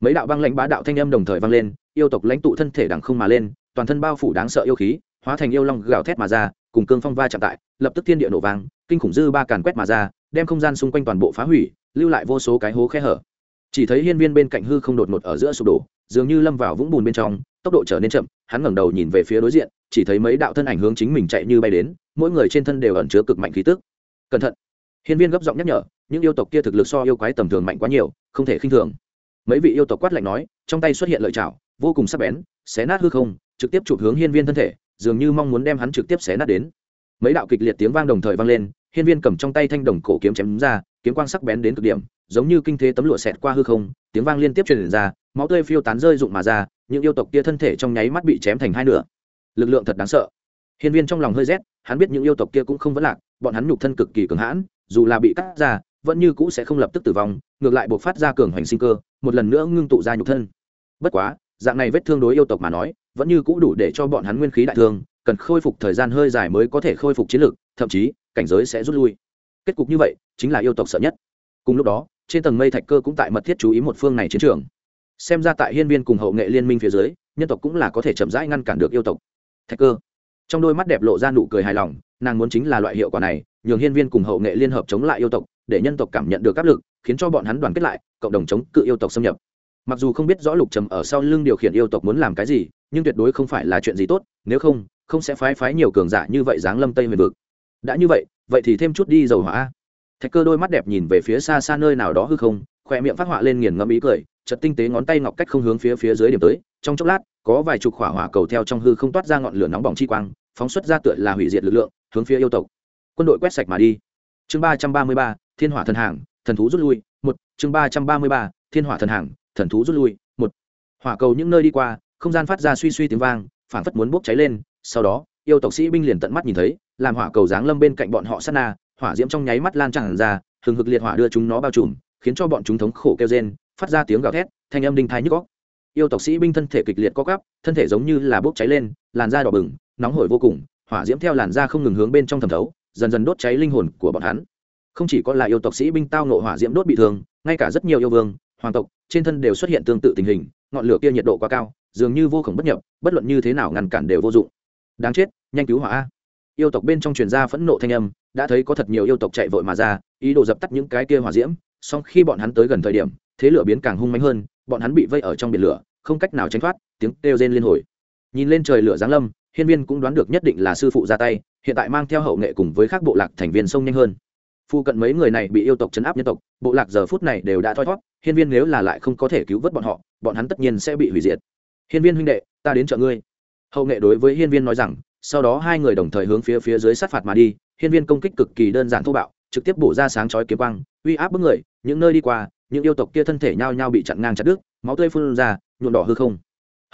Mấy đạo băng lãnh bá đạo thanh âm đồng thời vang lên, yêu tộc lãnh tụ thân thể đằng không mà lên, toàn thân bao phủ đáng sợ yêu khí, hóa thành yêu long gào thét mà ra, cùng cương phong va chạm tại, lập tức thiên địa nổ vang, kinh khủng dư ba càn quét mà ra, đem không gian xung quanh toàn bộ phá hủy, lưu lại vô số cái hố khe hở. Chỉ thấy hiên viên bên cạnh hư không đột ngột ở giữa sụp đổ, dường như lâm vào vũng bùn bên trong, tốc độ trở nên chậm, hắn ngẩng đầu nhìn về phía đối diện chỉ thấy mấy đạo thân ảnh hướng chính mình chạy như bay đến, mỗi người trên thân đều ẩn chứa cực mạnh khí tức. Cẩn thận. Hiên viên gấp giọng nhắc nhở, những yêu tộc kia thực lực so yêu quái tầm thường mạnh quá nhiều, không thể khinh thường. Mấy vị yêu tộc quát lạnh nói, trong tay xuất hiện lợi chảo vô cùng sắc bén, xé nát hư không, trực tiếp chụp hướng hiên viên thân thể, dường như mong muốn đem hắn trực tiếp xé nát đến. Mấy đạo kịch liệt tiếng vang đồng thời vang lên, hiên viên cầm trong tay thanh đồng cổ kiếm chém ra, kiếm quang sắc bén đến cực điểm, giống như kinh thế tấm lụa xẹt qua hư không, tiếng vang liên tiếp truyền ra, máu tươi phiêu tán rơi rụng mà ra, những yêu tộc kia thân thể trong nháy mắt bị chém thành hai nửa lực lượng thật đáng sợ. Hiên viên trong lòng hơi rét, hắn biết những yêu tộc kia cũng không vẫn lạc, bọn hắn nhục thân cực kỳ cường hãn, dù là bị cắt ra, vẫn như cũ sẽ không lập tức tử vong, ngược lại buộc phát ra cường hoành sinh cơ, một lần nữa ngưng tụ ra nhục thân. Bất quá, dạng này vết thương đối yêu tộc mà nói, vẫn như cũ đủ để cho bọn hắn nguyên khí đại thương, cần khôi phục thời gian hơi dài mới có thể khôi phục chiến lược thậm chí, cảnh giới sẽ rút lui. Kết cục như vậy, chính là yêu tộc sợ nhất. Cùng lúc đó, trên tầng mây thạch cơ cũng tại mật thiết chú ý một phương này chiến trường. Xem ra tại hiên viên cùng hậu nghệ liên minh phía dưới, nhân tộc cũng là có thể chậm rãi ngăn cản được yêu tộc thạch cơ. Trong đôi mắt đẹp lộ ra nụ cười hài lòng, nàng muốn chính là loại hiệu quả này, nhường hiên viên cùng hậu nghệ liên hợp chống lại yêu tộc, để nhân tộc cảm nhận được áp lực, khiến cho bọn hắn đoàn kết lại, cộng đồng chống cự yêu tộc xâm nhập. Mặc dù không biết rõ lục trầm ở sau lưng điều khiển yêu tộc muốn làm cái gì, nhưng tuyệt đối không phải là chuyện gì tốt, nếu không không sẽ phái phái nhiều cường giả như vậy giáng lâm tây huyền vực. Đã như vậy vậy thì thêm chút đi dầu hỏa thạch cơ đôi mắt đẹp nhìn về phía xa xa nơi nào đó hư không, khoe miệng phát họa lên nghiền ngẫm ý cười chật tinh tế ngón tay ngọc cách không hướng phía phía dưới điểm tới trong chốc lát, có vài chục khỏa hỏa cầu theo trong hư không toát ra ngọn lửa nóng bỏng chi quang, phóng xuất ra tựa là hủy diệt lực lượng, hướng phía yêu tộc. Quân đội quét sạch mà đi. Chương ba trăm ba mươi ba, thiên hỏa thần hàng, thần thú rút lui, một. Chương ba trăm ba mươi ba, thiên hỏa thần hàng, thần thú rút lui, một. Hỏa cầu những nơi đi qua, không gian phát ra suy suy tiếng vang, phảng phất muốn bốc cháy lên, sau đó, yêu tộc sĩ binh liền tận mắt nhìn thấy, làm hỏa cầu giáng lâm bên cạnh bọn họ sát na, hỏa diễm trong nháy mắt lan tràn ra, hừng hực liệt hỏa đưa chúng nó bao trùm, khiến cho bọn chúng thống khổ kêu rên, phát ra tiếng gào thét, thanh âm đinh thai nhức góc yêu tộc sĩ binh thân thể kịch liệt co gắp thân thể giống như là bốc cháy lên, làn da đỏ bừng, nóng hổi vô cùng, hỏa diễm theo làn da không ngừng hướng bên trong thẩm thấu, dần dần đốt cháy linh hồn của bọn hắn. Không chỉ có là yêu tộc sĩ binh tao nộ hỏa diễm đốt bị thương, ngay cả rất nhiều yêu vương, hoàng tộc, trên thân đều xuất hiện tương tự tình hình, ngọn lửa kia nhiệt độ quá cao, dường như vô khổng bất nhập, bất luận như thế nào ngăn cản đều vô dụng. Đáng chết, nhanh cứu hỏa yêu tộc bên trong truyền ra phẫn nộ thanh âm, đã thấy có thật nhiều yêu tộc chạy vội mà ra, ý đồ dập tắt những cái kia hỏa diễm, song khi bọn hắn tới gần thời điểm, thế lửa biến càng hung mạnh hơn bọn hắn bị vây ở trong biển lửa, không cách nào tránh thoát, tiếng kêu rên liên hồi. Nhìn lên trời lửa giáng lâm, hiên viên cũng đoán được nhất định là sư phụ ra tay, hiện tại mang theo hậu nghệ cùng với các bộ lạc thành viên sông nhanh hơn. Phu cận mấy người này bị yêu tộc chấn áp nhân tộc, bộ lạc giờ phút này đều đã thoi thót hiên viên nếu là lại không có thể cứu vớt bọn họ, bọn hắn tất nhiên sẽ bị hủy diệt. Hiên viên huynh đệ, ta đến chợ ngươi. Hậu nghệ đối với hiên viên nói rằng, sau đó hai người đồng thời hướng phía phía dưới sát phạt mà đi, hiên viên công kích cực kỳ đơn giản thô bạo trực tiếp bổ ra sáng chói kiếm quang, uy áp bức người, những nơi đi qua, những yêu tộc kia thân thể nhao nhao bị chặn ngang chặt đứt, máu tươi phun ra, nhuộm đỏ hư không.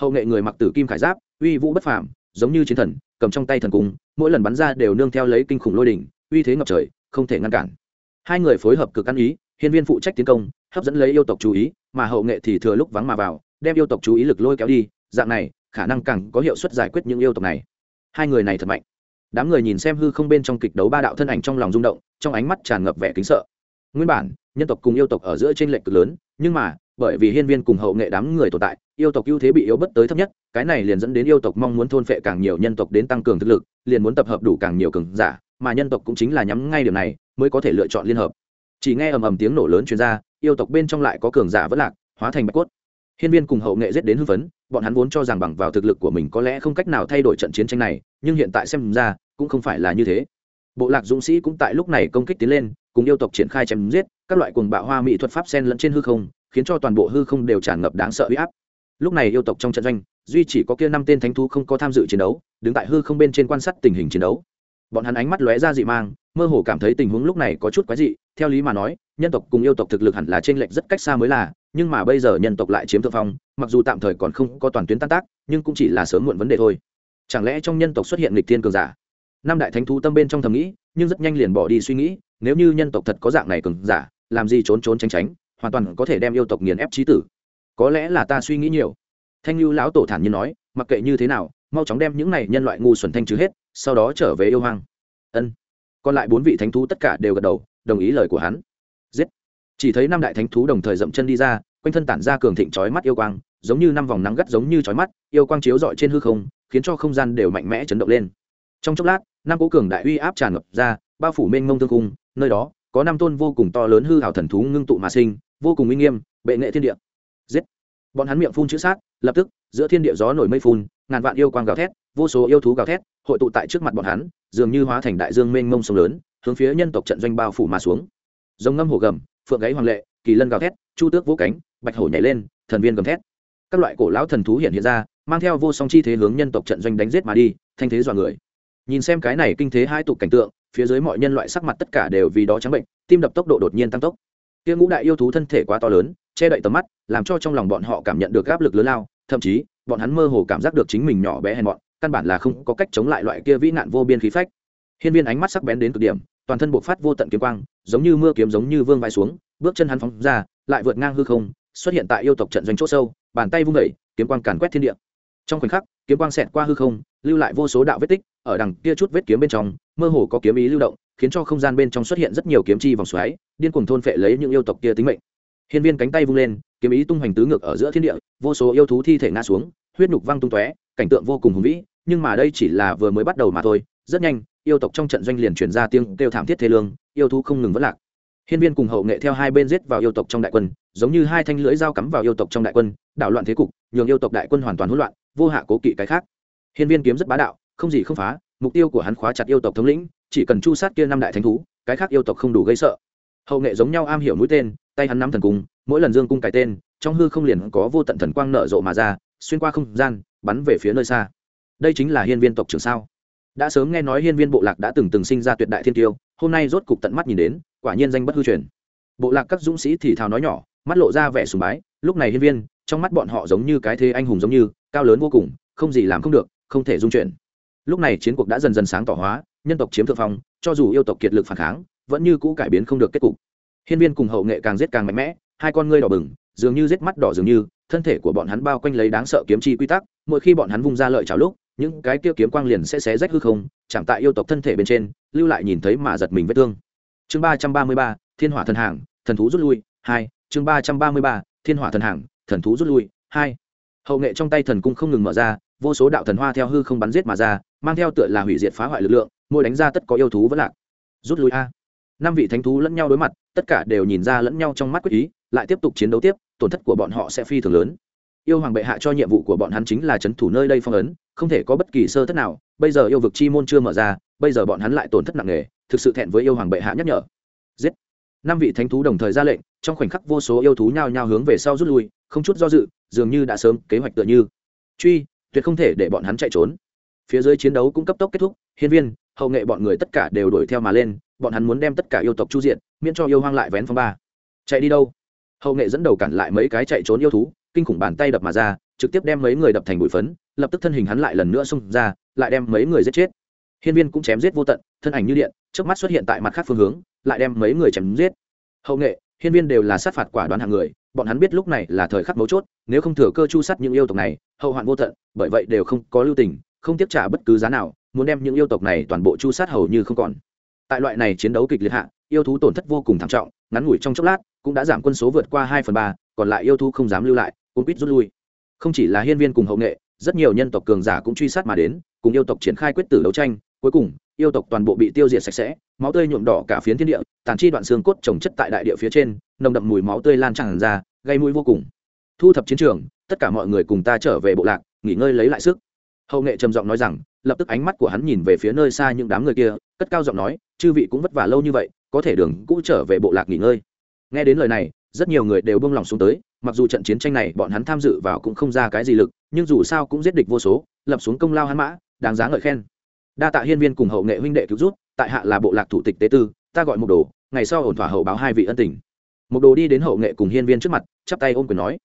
Hậu nghệ người mặc tử kim khải giáp, uy vũ bất phàm, giống như chiến thần, cầm trong tay thần cung, mỗi lần bắn ra đều nương theo lấy kinh khủng lôi đỉnh, uy thế ngập trời, không thể ngăn cản. Hai người phối hợp cực ăn ý, hiên viên phụ trách tiến công, hấp dẫn lấy yêu tộc chú ý, mà hậu nghệ thì thừa lúc vắng mà vào, đem yêu tộc chú ý lực lôi kéo đi, dạng này, khả năng càng có hiệu suất giải quyết những yêu tộc này. Hai người này thật mạnh đám người nhìn xem hư không bên trong kịch đấu ba đạo thân ảnh trong lòng rung động, trong ánh mắt tràn ngập vẻ kính sợ. Nguyên bản, nhân tộc cùng yêu tộc ở giữa t r ê n lệch cực lớn, nhưng mà, bởi vì hiên viên cùng hậu nghệ đám người tồn tại, yêu tộc ưu thế bị yếu bất tới thấp nhất, cái này liền dẫn đến yêu tộc mong muốn thôn phệ càng nhiều nhân tộc đến tăng cường thực lực, liền muốn tập hợp đủ càng nhiều cường giả, mà nhân tộc cũng chính là nhắm ngay điều này, mới có thể lựa chọn liên hợp. Chỉ nghe ầm ầm tiếng nổ lớn chuyên r a yêu tộc bên trong lại có cường giả vất lạc, hóa thành bạch cốt. Hiên viên cùng hậu nghệ giết đến hưng phấn, bọn hắn vốn cho rằng bằng vào thực lực của mình có lẽ không cách nào thay đổi trận chiến tranh này, nhưng hiện tại xem ra cũng không phải là như thế. Bộ lạc dũng sĩ cũng tại lúc này công kích tiến lên, cùng yêu tộc triển khai chém giết, các loại cuồng bạo hoa mỹ thuật pháp sen lẫn trên hư không, khiến cho toàn bộ hư không đều tràn ngập đáng sợ huy áp. Lúc này yêu tộc trong trận doanh, duy chỉ có kia năm tên thánh thú không có tham dự chiến đấu, đứng tại hư không bên trên quan sát tình hình chiến đấu. Bọn hắn ánh mắt lóe ra dị mang, mơ hồ cảm thấy tình huống lúc này có chút quái dị, theo lý mà nói, nhân tộc cùng yêu tộc thực lực hẳn là trên lệch rất cách xa mới là, nhưng mà bây giờ nhân tộc lại chiếm thượng phong, mặc dù tạm thời còn không có toàn tuyến tan tác, nhưng cũng chỉ là sớm muộn vấn đề thôi. Chẳng lẽ trong nhân tộc xuất hiện lịch thiên cường giả? Năm đại thánh thú tâm bên trong thầm nghĩ, nhưng rất nhanh liền bỏ đi suy nghĩ, nếu như nhân tộc thật có dạng này cường giả, làm gì trốn trốn tránh tránh, hoàn toàn có thể đem yêu tộc nghiền ép trí tử. Có lẽ là ta suy nghĩ nhiều. Thanh lưu lão tổ thản nhiên nói, mặc kệ như thế nào, mau chóng đem những này nhân loại ngu xuẩn thanh trừ hết, sau đó trở về yêu hoang. Ân. Còn lại bốn vị thánh thú tất cả đều gật đầu, đồng ý lời của hắn. Giết. Chỉ thấy năm đại thánh thú đồng thời dậm chân đi ra, quanh thân tản ra cường thịnh chói mắt yêu quang, giống như năm vòng nắng gắt giống như chói mắt, yêu quang chiếu rọi trên hư không, khiến cho không gian đều mạnh mẽ chấn động lên. Trong chốc lát năm cố cường đại uy áp tràn ngập ra, bao phủ mênh mông thương cung nơi đó, có năm tôn vô cùng to lớn hư hào thần thú ngưng tụ mà sinh, vô cùng uy nghiêm, bệ nghệ thiên địa. Giết! Bọn hắn miệng phun chữ sát, lập tức, giữa thiên địa gió nổi mây phun, ngàn vạn yêu quang gào thét, vô số yêu thú gào thét, hội tụ tại trước mặt bọn hắn, dường như hóa thành đại dương mênh mông sông lớn, hướng phía nhân tộc trận doanh bao phủ mà xuống. Giống ngâm hổ gầm, phượng gáy hoàng lệ, kỳ lân gào thét, chu tước vỗ cánh, bạch hổ nhảy lên, thần viên gầm thét. Các loại cổ lão thần thú hiện hiện ra, mang theo vô song chi thế hướng nhân tộc trận doanh đánh giết mà đi, thanh thế dọa người nhìn xem cái này kinh thế hai tục cảnh tượng, phía dưới mọi nhân loại sắc mặt tất cả đều vì đó trắng bệnh, tim đập tốc độ đột nhiên tăng tốc. Kia ngũ đại yêu thú thân thể quá to lớn, che đậy tầm mắt, làm cho trong lòng bọn họ cảm nhận được áp lực lớn lao, thậm chí, bọn hắn mơ hồ cảm giác được chính mình nhỏ bé hèn mọn, căn bản là không có cách chống lại loại kia vĩ nạn vô biên khí phách. Hiên viên ánh mắt sắc bén đến cực điểm, toàn thân bộc phát vô tận kiếm quang, giống như mưa kiếm giống như vương vai xuống, bước chân hắn phóng ra, lại vượt ngang hư không, xuất hiện tại yêu tộc trận doanh chỗ sâu, bàn tay vung đẩy kiếm quang càn quét thiên địa trong khoảnh khắc, kiếm quang xẹt qua hư không, lưu lại vô số đạo vết tích, ở đằng kia chút vết kiếm bên trong, mơ hồ có kiếm ý lưu động, khiến cho không gian bên trong xuất hiện rất nhiều kiếm chi vòng xoáy, điên cuồng thôn phệ lấy những yêu tộc kia tính mệnh. Hiên viên cánh tay vung lên, kiếm ý tung hoành tứ ngược ở giữa thiên địa, vô số yêu thú thi thể ngã xuống, huyết nhục văng tung tóe, cảnh tượng vô cùng hùng vĩ, nhưng mà đây chỉ là vừa mới bắt đầu mà thôi, rất nhanh, yêu tộc trong trận doanh liền truyền ra tiếng kêu thảm thiết thế lương, yêu thú không ngừng vất lạc. Hiên viên cùng hậu nghệ theo hai bên giết vào yêu tộc trong đại quân, giống như hai thanh lưỡi dao cắm vào yêu tộc trong đại quân, đảo loạn thế cục, nhường yêu tộc đại quân hoàn toàn hỗn loạn vô hạ cố kỵ cái khác. Hiên viên kiếm rất bá đạo, không gì không phá, mục tiêu của hắn khóa chặt yêu tộc thống lĩnh, chỉ cần chu sát kia năm đại thánh thú, cái khác yêu tộc không đủ gây sợ. Hậu nghệ giống nhau am hiểu mũi tên, tay hắn nắm thần cung, mỗi lần dương cung cái tên, trong hư không liền có vô tận thần quang nở rộ mà ra, xuyên qua không gian, bắn về phía nơi xa. Đây chính là hiên viên tộc trưởng sao? Đã sớm nghe nói hiên viên bộ lạc đã từng từng sinh ra tuyệt đại thiên tiêu, hôm nay rốt cục tận mắt nhìn đến, quả nhiên danh bất hư truyền. Bộ lạc các dũng sĩ thì thào nói nhỏ, mắt lộ ra vẻ sùng bái, lúc này hiên viên, trong mắt bọn họ giống như cái thế anh hùng giống như cao lớn vô cùng, không gì làm không được, không thể dung chuyển. Lúc này chiến cuộc đã dần dần sáng tỏ hóa, nhân tộc chiếm thượng phong, cho dù yêu tộc kiệt lực phản kháng, vẫn như cũ cải biến không được kết cục. Hiên viên cùng hậu nghệ càng giết càng mạnh mẽ, hai con ngươi đỏ bừng, dường như giết mắt đỏ dường như, thân thể của bọn hắn bao quanh lấy đáng sợ kiếm chi quy tắc, mỗi khi bọn hắn vung ra lợi chảo lúc, những cái kia kiếm quang liền sẽ xé rách hư không, chạm tại yêu tộc thân thể bên trên, lưu lại nhìn thấy mà giật mình vết thương. Chương ba trăm ba mươi ba, thiên hỏa thần hàng, thần thú rút lui, hai. Chương ba trăm ba mươi ba, thiên hỏa thần hàng, thần thú rút lui, hai hậu nghệ trong tay thần cung không ngừng mở ra, vô số đạo thần hoa theo hư không bắn giết mà ra, mang theo tựa là hủy diệt phá hoại lực lượng, mỗi đánh ra tất có yêu thú vẫn lạc. Rút lui a. Năm vị thánh thú lẫn nhau đối mặt, tất cả đều nhìn ra lẫn nhau trong mắt quyết ý, lại tiếp tục chiến đấu tiếp, tổn thất của bọn họ sẽ phi thường lớn. Yêu hoàng bệ hạ cho nhiệm vụ của bọn hắn chính là c h ấ n thủ nơi đây phong ấn, không thể có bất kỳ sơ thất nào, bây giờ yêu vực chi môn chưa mở ra, bây giờ bọn hắn lại tổn thất nặng nề, thực sự thẹn với yêu hoàng bệ hạ nhắc nhở. Giết. Năm vị thánh thú đồng thời ra lệnh, trong khoảnh khắc vô số yêu thú nhao nhao hướng về sau rút lui, không chút do dự dường như đã sớm kế hoạch tựa như. Truy, tuyệt không thể để bọn hắn chạy trốn. Phía dưới chiến đấu cũng cấp tốc kết thúc, hiên viên, hậu nghệ bọn người tất cả đều đuổi theo mà lên, bọn hắn muốn đem tất cả yêu tộc chu diện, miễn cho yêu hoang lại vén phong ba. Chạy đi đâu? Hậu nghệ dẫn đầu cản lại mấy cái chạy trốn yêu thú, kinh khủng bàn tay đập mà ra, trực tiếp đem mấy người đập thành bụi phấn, lập tức thân hình hắn lại lần nữa xung ra, lại đem mấy người giết chết. Hiên viên cũng chém giết vô tận, thân ảnh như điện trước mắt xuất hiện tại mặt khác phương hướng, lại đem mấy người chém giết. Hậu nghệ, hiên viên đều là sát phạt quả đoán hàng người bọn hắn biết lúc này là thời khắc mấu chốt, nếu không thừa cơ chu sát những yêu tộc này, hậu hoạn vô tận, bởi vậy đều không có lưu tình, không tiếp trả bất cứ giá nào, muốn đem những yêu tộc này toàn bộ chu sát hầu như không còn. Tại loại này chiến đấu kịch liệt hạ, yêu thú tổn thất vô cùng thảm trọng, ngắn ngủi trong chốc lát, cũng đã giảm quân số vượt qua hai phần ba, còn lại yêu thú không dám lưu lại cũng biết rút lui. Không chỉ là hiên viên cùng hậu nghệ, rất nhiều nhân tộc cường giả cũng truy sát mà đến, cùng yêu tộc triển khai quyết tử đấu tranh cuối cùng, yêu tộc toàn bộ bị tiêu diệt sạch sẽ, máu tươi nhuộm đỏ cả phiến thiên địa, tàn chi đoạn xương cốt trồng chất tại đại địa phía trên, nồng đậm mùi máu tươi lan tràn ra, gây mũi vô cùng. Thu thập chiến trường, tất cả mọi người cùng ta trở về bộ lạc, nghỉ ngơi lấy lại sức. Hậu nghệ trầm giọng nói rằng, lập tức ánh mắt của hắn nhìn về phía nơi xa những đám người kia, cất cao giọng nói, chư vị cũng vất vả lâu như vậy, có thể đường cũ trở về bộ lạc nghỉ ngơi. Nghe đến lời này, rất nhiều người đều bông lòng xuống tới, mặc dù trận chiến tranh này bọn hắn tham dự vào cũng không ra cái gì lực, nhưng dù sao cũng giết địch vô số, lập xuống công lao hắn mã, đáng giá ngợi khen đa tạ hiên viên cùng hậu nghệ huynh đệ cứu rút tại hạ là bộ lạc thủ tịch tế tư, ta gọi một đồ, ngày sau ổn thỏa hậu báo hai vị ân tình. Một đồ đi đến hậu nghệ cùng hiên viên trước mặt, chắp tay ôm quyền nói.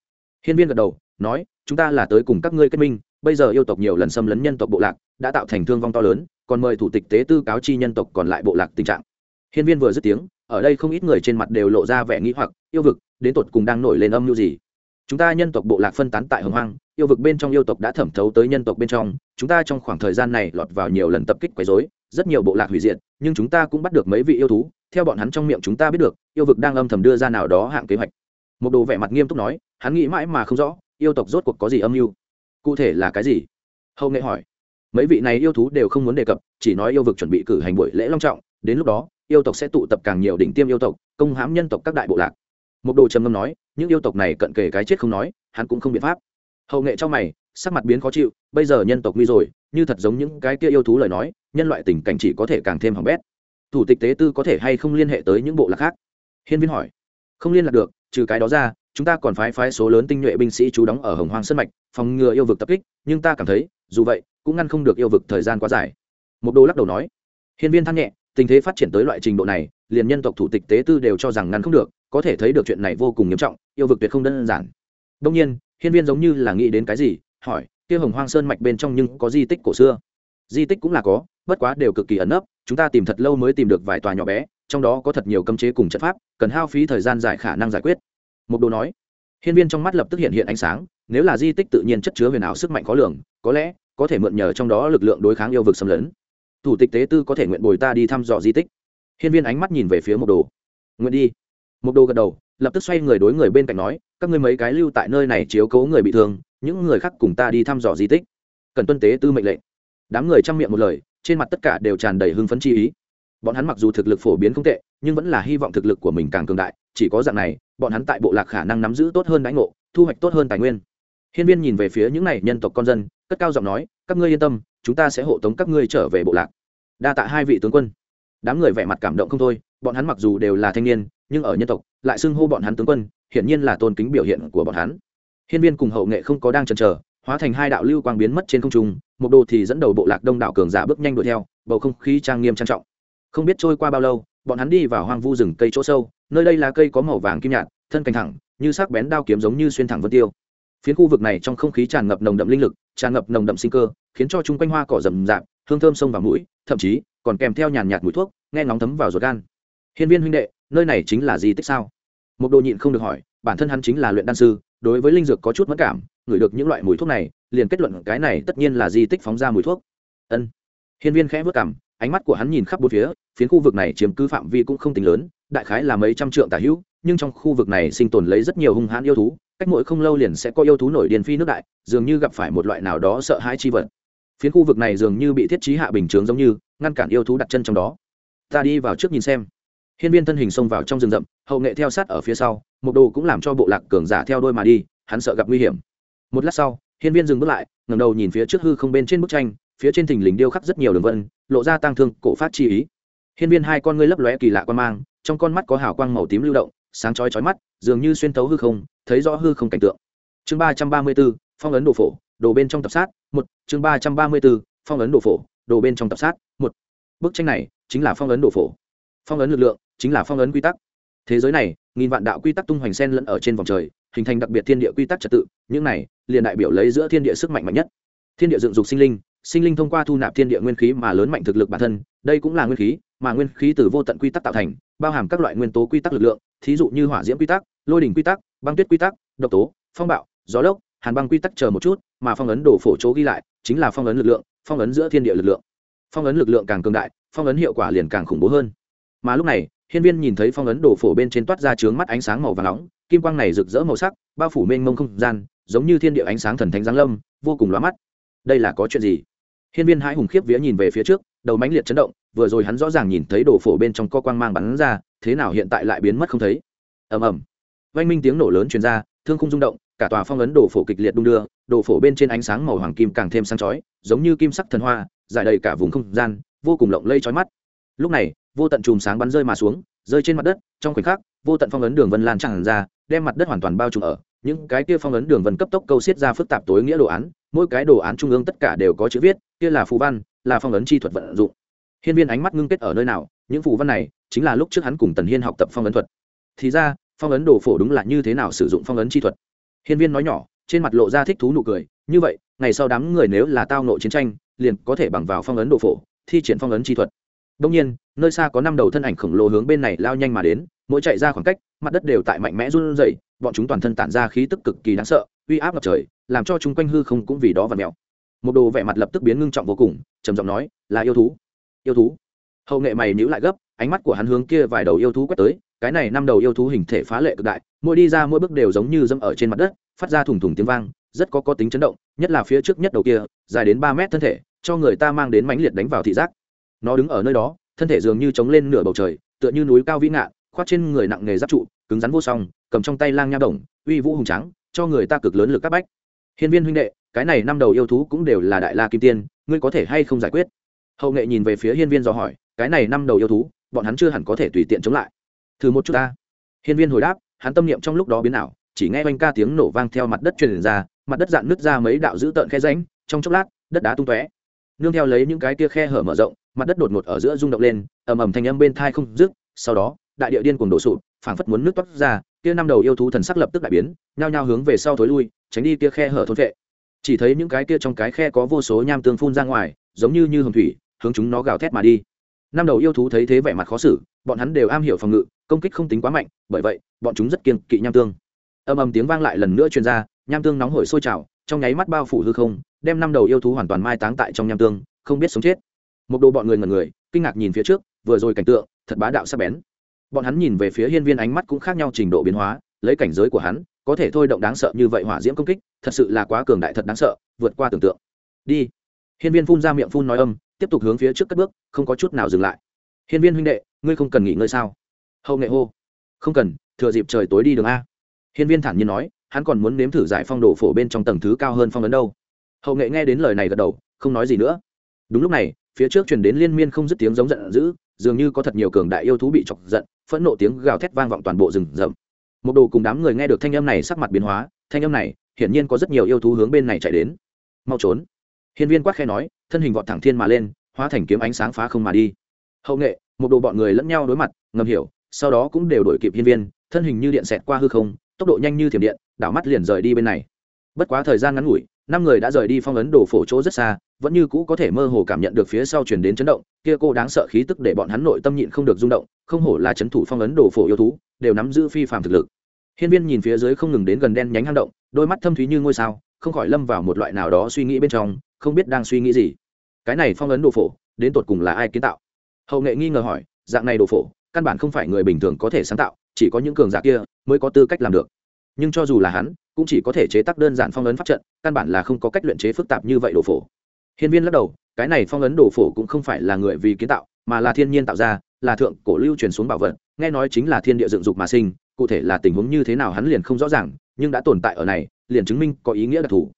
Hiên viên gật đầu, nói, chúng ta là tới cùng các ngươi kết minh, bây giờ yêu tộc nhiều lần xâm lấn nhân tộc bộ lạc, đã tạo thành thương vong to lớn, còn mời thủ tịch tế tư cáo chi nhân tộc còn lại bộ lạc tình trạng. Hiên viên vừa dứt tiếng, ở đây không ít người trên mặt đều lộ ra vẻ nghĩ hoặc, yêu vực, đến tột cùng đang nổi lên âm mưu gì? Chúng ta nhân tộc bộ lạc phân tán tại hồng hoang yêu vực bên trong yêu tộc đã thẩm thấu tới nhân tộc bên trong, chúng ta trong khoảng thời gian này lọt vào nhiều lần tập kích quấy rối, rất nhiều bộ lạc hủy diệt, nhưng chúng ta cũng bắt được mấy vị yêu thú, theo bọn hắn trong miệng chúng ta biết được, yêu vực đang âm thầm đưa ra nào đó hạng kế hoạch. Một đồ vẻ mặt nghiêm túc nói, hắn nghĩ mãi mà không rõ, yêu tộc rốt cuộc có gì âm mưu? Cụ thể là cái gì? Hậu nghệ hỏi. Mấy vị này yêu thú đều không muốn đề cập, chỉ nói yêu vực chuẩn bị cử hành buổi lễ long trọng, đến lúc đó, yêu tộc sẽ tụ tập càng nhiều đỉnh tiêm yêu tộc, công hãm nhân tộc các đại bộ lạc. Một đồ trầm ngâm nói, những yêu tộc này cận kề cái chết không nói, hắn cũng không biện pháp hậu nghệ cho mày, sắc mặt biến khó chịu, bây giờ nhân tộc nguy rồi, như thật giống những cái kia yêu thú lời nói, nhân loại tình cảnh chỉ có thể càng thêm hỏng bét. Thủ tịch tế tư có thể hay không liên hệ tới những bộ lạc khác? Hiên viên hỏi. Không liên lạc được, trừ cái đó ra, chúng ta còn phái phái số lớn tinh nhuệ binh sĩ trú đóng ở hồng hoang sân mạch, phòng ngừa yêu vực tập kích, nhưng ta cảm thấy, dù vậy, cũng ngăn không được yêu vực thời gian quá dài. Một đô lắc đầu nói. Hiên viên than nhẹ, tình thế phát triển tới loại trình độ này, liền nhân tộc thủ tịch tế tư đều cho rằng ngăn không được, có thể thấy được chuyện này vô cùng nghiêm trọng, yêu vực tuyệt không đơn giản. Đông nhiên hiên viên giống như là nghĩ đến cái gì, hỏi, kia hồng hoang sơn mạch bên trong nhưng có di tích cổ xưa? Di tích cũng là có, bất quá đều cực kỳ ẩn nấp, chúng ta tìm thật lâu mới tìm được vài tòa nhỏ bé, trong đó có thật nhiều cấm chế cùng trận pháp, cần hao phí thời gian dài khả năng giải quyết. Một đồ nói. Hiên viên trong mắt lập tức hiện hiện ánh sáng, nếu là di tích tự nhiên chất chứa huyền ảo sức mạnh khó lường, có lẽ có thể mượn nhờ trong đó lực lượng đối kháng yêu vực xâm lấn. Thủ tịch tế tư có thể nguyện bồi ta đi thăm dò di tích. Hiên viên ánh mắt nhìn về phía một đồ. Nguyện đi. Một đồ gật đầu, lập tức xoay người đối người bên cạnh nói các ngươi mấy cái lưu tại nơi này chiếu cố người bị thương, những người khác cùng ta đi thăm dò di tích. Cần tuân tế tư mệnh lệnh. Đám người chăm miệng một lời, trên mặt tất cả đều tràn đầy hưng phấn chi ý. Bọn hắn mặc dù thực lực phổ biến không tệ, nhưng vẫn là hy vọng thực lực của mình càng cường đại, chỉ có dạng này, bọn hắn tại bộ lạc khả năng nắm giữ tốt hơn đánh ngộ, thu hoạch tốt hơn tài nguyên. Hiên viên nhìn về phía những này nhân tộc con dân, cất cao giọng nói, các ngươi yên tâm, chúng ta sẽ hộ tống các ngươi trở về bộ lạc. Đa tạ hai vị tướng quân. Đám người vẻ mặt cảm động không thôi, bọn hắn mặc dù đều là thanh niên, nhưng ở nhân tộc, lại xưng hô bọn hắn tướng quân hiển nhiên là tôn kính biểu hiện của bọn hắn. Hiên viên cùng hậu nghệ không có đang chần chờ, hóa thành hai đạo lưu quang biến mất trên không trung, một đồ thì dẫn đầu bộ lạc đông đảo cường giả bước nhanh đuổi theo, bầu không khí trang nghiêm trang trọng. Không biết trôi qua bao lâu, bọn hắn đi vào hoang vu rừng cây chỗ sâu, nơi đây là cây có màu vàng kim nhạt, thân cành thẳng, như sắc bén đao kiếm giống như xuyên thẳng vân tiêu. Phiến khu vực này trong không khí tràn ngập nồng đậm linh lực, tràn ngập nồng đậm sinh cơ, khiến cho chung quanh hoa cỏ rậm rạp, hương thơm sông vào mũi, thậm chí còn kèm theo nhàn nhạt mùi thuốc, nghe nóng thấm vào ruột gan. Hiên viên huynh đệ, nơi này chính là di tích sao? Một đồ nhịn không được hỏi, bản thân hắn chính là luyện đan sư, đối với linh dược có chút mất cảm, ngửi được những loại mùi thuốc này, liền kết luận cái này tất nhiên là di tích phóng ra mùi thuốc. Ân. Hiên viên khẽ vất cảm ánh mắt của hắn nhìn khắp bốn phía, phiến khu vực này chiếm cứ phạm vi cũng không tính lớn, đại khái là mấy trăm trượng tả hữu, nhưng trong khu vực này sinh tồn lấy rất nhiều hung hãn yêu thú, cách mỗi không lâu liền sẽ có yêu thú nổi điên phi nước đại, dường như gặp phải một loại nào đó sợ hãi chi vật. Phiến khu vực này dường như bị thiết trí hạ bình chướng giống như, ngăn cản yêu thú đặt chân trong đó. Ta đi vào trước nhìn xem hiên viên thân hình xông vào trong rừng rậm, hậu nghệ theo sát ở phía sau, một đồ cũng làm cho bộ lạc cường giả theo đôi mà đi, hắn sợ gặp nguy hiểm. Một lát sau, hiên viên dừng bước lại, ngẩng đầu nhìn phía trước hư không bên trên bức tranh, phía trên thình lình điêu khắc rất nhiều đường vân, lộ ra tăng thương, cổ phát chi ý. Hiên viên hai con ngươi lấp lóe kỳ lạ quan mang, trong con mắt có hào quang màu tím lưu động, sáng chói chói mắt, dường như xuyên tấu hư không, thấy rõ hư không cảnh tượng. Chương ba trăm ba mươi b ố phong ấn đồ phổ, đồ bên trong tập sát, một. Chương ba trăm ba mươi b ố phong ấn đồ phổ, đồ bên trong tập sát, một. Bức tranh này chính là phong ấn đồ phổ. Phong ấn lực lượng chính là phong ấn quy tắc. Thế giới này, nghìn vạn đạo quy tắc tung hoành sen lẫn ở trên vòng trời, hình thành đặc biệt thiên địa quy tắc trật tự, những này, liền đại biểu lấy giữa thiên địa sức mạnh mạnh nhất. Thiên địa dựng dục sinh linh sinh linh thông qua thu nạp thiên địa nguyên khí mà lớn mạnh thực lực bản thân, đây cũng là nguyên khí, mà nguyên khí từ vô tận quy tắc tạo thành, bao hàm các loại nguyên tố quy tắc lực lượng, thí dụ như hỏa diễm quy tắc, lôi đỉnh quy tắc, băng tuyết quy tắc, độc tố, phong bạo, gió lốc, hàn băng quy tắc chờ một chút, mà phong ấn đổ phổ chỗ ghi lại, chính là phong ấn lực lượng, phong ấn giữa thiên địa lực lượng. Phong ấn lực lượng càng cường đại, phong ấn hiệu quả liền càng khủng bố hơn. Mà lúc này hiên viên nhìn thấy phong ấn đồ phổ bên trên toát ra trướng mắt ánh sáng màu và nóng, kim quang này rực rỡ màu sắc, bao phủ mênh mông không gian, giống như thiên địa ánh sáng thần thánh giáng lâm, vô cùng lóa mắt. Đây là có chuyện gì? Hiên viên hãi hùng khiếp vía nhìn về phía trước, đầu mãnh liệt chấn động, vừa rồi hắn rõ ràng nhìn thấy đồ phổ bên trong co quang mang bắn ra, thế nào hiện tại lại biến mất không thấy? Ầm ầm. Vang minh tiếng nổ lớn truyền ra, thương khung rung động, cả tòa phong ấn đồ phổ kịch liệt đung đưa, đồ phổ bên trên ánh sáng màu hoàng kim càng thêm sáng chói, giống như kim sắc thần hoa, giải đầy cả vùng không gian, vô cùng lộng lây chói mắt. Lúc này vô tận chùm sáng bắn rơi mà xuống, rơi trên mặt đất, trong khoảnh khắc, vô tận phong ấn đường vân lan tràn ra, đem mặt đất hoàn toàn bao trùm ở. Những cái kia phong ấn đường vân cấp tốc câu xiết ra phức tạp tối nghĩa đồ án, mỗi cái đồ án trung ương tất cả đều có chữ viết, kia là phù văn, là phong ấn chi thuật vận dụng. Hiên viên ánh mắt ngưng kết ở nơi nào, những phù văn này chính là lúc trước hắn cùng tần hiên học tập phong ấn thuật. Thì ra, phong ấn đồ phổ đúng là như thế nào sử dụng phong ấn chi thuật? Hiên viên nói nhỏ, trên mặt lộ ra thích thú nụ cười, như vậy, ngày sau đám người nếu là tao nộ chiến tranh, liền có thể bằng vào phong ấn đồ phổ, thi triển phong ấn chi thuật đông nhiên, nơi xa có năm đầu thân ảnh khổng lồ hướng bên này lao nhanh mà đến, mỗi chạy ra khoảng cách, mặt đất đều tại mạnh mẽ run rẩy, bọn chúng toàn thân tản ra khí tức cực kỳ đáng sợ, uy áp ngập trời, làm cho chúng quanh hư không cũng vì đó vặn mèo. Một đồ vẻ mặt lập tức biến ngưng trọng vô cùng, trầm giọng nói, là yêu thú. Yêu thú? Hậu nghệ mày nhíu lại gấp, ánh mắt của hắn hướng kia vài đầu yêu thú quét tới, cái này năm đầu yêu thú hình thể phá lệ cực đại, mỗi đi ra mỗi bước đều giống như dẫm ở trên mặt đất, phát ra thùng thùng tiếng vang, rất có có tính chấn động, nhất là phía trước nhất đầu kia, dài đến ba mét thân thể, cho người ta mang đến mãnh liệt đánh vào thị giác nó đứng ở nơi đó, thân thể dường như chống lên nửa bầu trời, tựa như núi cao vĩ ngạn, khoác trên người nặng nghề giáp trụ, cứng rắn vô song, cầm trong tay lang nha đồng, uy vũ hùng trắng cho người ta cực lớn lực các bách. Hiên viên huynh đệ, cái này năm đầu yêu thú cũng đều là đại la kim tiên, ngươi có thể hay không giải quyết? Hậu nghệ nhìn về phía hiên viên dò hỏi, cái này năm đầu yêu thú, bọn hắn chưa hẳn có thể tùy tiện chống lại. Thử một chút ta. Hiên viên hồi đáp, hắn tâm niệm trong lúc đó biến ảo, chỉ nghe oanh ca tiếng nổ vang theo mặt đất truyền ra, mặt đất dạn nứt ra mấy đạo dữ tợn khe ránh trong chốc lát, đất đá tung tóe nương theo lấy những cái tia khe hở mở rộng, mặt đất đột ngột ở giữa rung động lên, ầm ầm thanh âm bên thai không dứt, sau đó, đại địa điên cuồng đổ sụp, phảng phất muốn nước toát ra, kia năm đầu yêu thú thần sắc lập tức đại biến, nhao nhao hướng về sau thối lui, tránh đi kia khe hở thôn vệ. Chỉ thấy những cái kia trong cái khe có vô số nham tương phun ra ngoài, giống như như hồng thủy, hướng chúng nó gào thét mà đi. Năm đầu yêu thú thấy thế vẻ mặt khó xử, bọn hắn đều am hiểu phòng ngự, công kích không tính quá mạnh, bởi vậy, bọn chúng rất kiên kỵ nham tương. Âm ầm tiếng vang lại lần nữa truyền ra, nham tương nóng hổi sôi trào trong nháy mắt bao phủ hư không, đem năm đầu yêu thú hoàn toàn mai táng tại trong nham tương, không biết sống chết. Một đồ bọn người ngần người, kinh ngạc nhìn phía trước, vừa rồi cảnh tượng, thật bá đạo sắc bén. Bọn hắn nhìn về phía hiên viên ánh mắt cũng khác nhau trình độ biến hóa, lấy cảnh giới của hắn, có thể thôi động đáng sợ như vậy hỏa diễm công kích, thật sự là quá cường đại thật đáng sợ, vượt qua tưởng tượng. Đi. Hiên viên phun ra miệng phun nói âm, tiếp tục hướng phía trước cất bước, không có chút nào dừng lại. Hiên viên huynh đệ, ngươi không cần nghỉ ngơi sao? Hậu nghệ hô. Không cần, thừa dịp trời tối đi đường a. Hiên viên thản nhiên nói hắn còn muốn nếm thử giải phong đồ phổ bên trong tầng thứ cao hơn phong ấn đâu. Hậu nghệ nghe đến lời này gật đầu, không nói gì nữa. Đúng lúc này, phía trước truyền đến liên miên không dứt tiếng giống giận dữ, dường như có thật nhiều cường đại yêu thú bị chọc giận, phẫn nộ tiếng gào thét vang vọng toàn bộ rừng rậm. Một đồ cùng đám người nghe được thanh âm này sắc mặt biến hóa, thanh âm này, hiển nhiên có rất nhiều yêu thú hướng bên này chạy đến. Mau trốn. Hiên viên quát khe nói, thân hình vọt thẳng thiên mà lên, hóa thành kiếm ánh sáng phá không mà đi. Hậu nghệ, một đồ bọn người lẫn nhau đối mặt, ngầm hiểu, sau đó cũng đều đổi kịp hiên viên, thân hình như điện xẹt qua hư không tốc độ nhanh như thiểm điện, đảo mắt liền rời đi bên này. Bất quá thời gian ngắn ngủi, năm người đã rời đi phong ấn đồ phổ chỗ rất xa, vẫn như cũ có thể mơ hồ cảm nhận được phía sau chuyển đến chấn động, kia cô đáng sợ khí tức để bọn hắn nội tâm nhịn không được rung động, không hổ là c h ấ n thủ phong ấn đồ phổ yêu thú, đều nắm giữ phi phạm thực lực. Hiên viên nhìn phía dưới không ngừng đến gần đen nhánh hang động, đôi mắt thâm thúy như ngôi sao, không khỏi lâm vào một loại nào đó suy nghĩ bên trong, không biết đang suy nghĩ gì. Cái này phong ấn đồ phổ, đến tột cùng là ai kiến tạo? Hậu nghệ nghi ngờ hỏi, dạng này đồ phổ, căn bản không phải người bình thường có thể sáng tạo chỉ có những cường giả kia mới có tư cách làm được. Nhưng cho dù là hắn, cũng chỉ có thể chế tác đơn giản phong ấn pháp trận, căn bản là không có cách luyện chế phức tạp như vậy đồ phổ. Hiên viên lắc đầu, cái này phong ấn đồ phổ cũng không phải là người vì kiến tạo, mà là thiên nhiên tạo ra, là thượng cổ lưu truyền xuống bảo vật, nghe nói chính là thiên địa dựng dục mà sinh, cụ thể là tình huống như thế nào hắn liền không rõ ràng, nhưng đã tồn tại ở này, liền chứng minh có ý nghĩa đặc thù.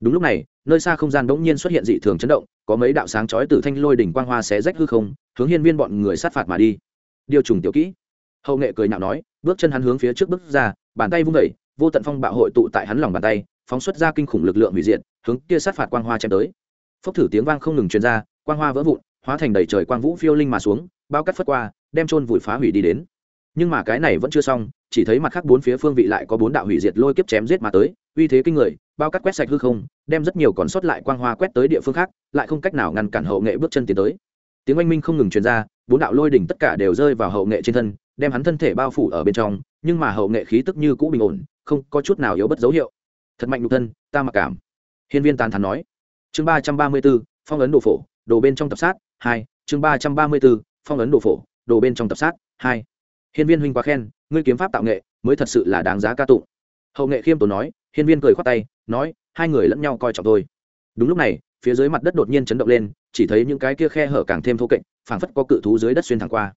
Đúng lúc này, nơi xa không gian bỗng nhiên xuất hiện dị thường chấn động, có mấy đạo sáng chói từ thanh lôi đỉnh quang hoa xé rách hư không, hướng hiên viên bọn người sát phạt mà đi. Điều trùng tiểu kỹ hậu nghệ cười nhạo nói, bước chân hắn hướng phía trước bước ra, bàn tay vung vẩy vô tận phong bạo hội tụ tại hắn lòng bàn tay, phóng xuất ra kinh khủng lực lượng hủy diệt, hướng kia sát phạt quang hoa chém tới. Phốc thử tiếng vang không ngừng truyền ra, quang hoa vỡ vụn, hóa thành đầy trời quang vũ phiêu linh mà xuống, bao cắt phất qua, đem trôn vùi phá hủy đi đến. Nhưng mà cái này vẫn chưa xong, chỉ thấy mặt khác bốn phía phương vị lại có bốn đạo hủy diệt lôi kiếp chém giết mà tới, uy thế kinh người, bao cắt quét sạch hư không, đem rất nhiều còn sót lại quang hoa quét tới địa phương khác, lại không cách nào ngăn cản hậu nghệ bước chân tiến tới. Tiếng oanh minh không ngừng truyền ra, bốn đạo lôi đỉnh tất cả đều rơi vào hậu nghệ trên thân đem hắn thân thể bao phủ ở bên trong, nhưng mà hậu nghệ khí tức như cũ bình ổn, không có chút nào yếu bất dấu hiệu. Thật mạnh nhục thân, ta mặc cảm. Hiên viên tàn thắn nói. Chương ba trăm ba mươi b ố phong ấn đồ phổ, đồ bên trong tập sát, hai. Chương ba trăm ba mươi b ố phong ấn đồ phổ, đồ bên trong tập sát, hai. Hiên viên huynh quá khen, ngươi kiếm pháp tạo nghệ, mới thật sự là đáng giá ca tụng. Hậu nghệ khiêm tốn nói, hiên viên cười khoát tay, nói, hai người lẫn nhau coi trọng tôi đúng lúc này, phía dưới mặt đất đột nhiên chấn động lên, chỉ thấy những cái kia khe hở càng thêm thô kệch, phảng phất có cự thú dưới đất xuyên thẳng qua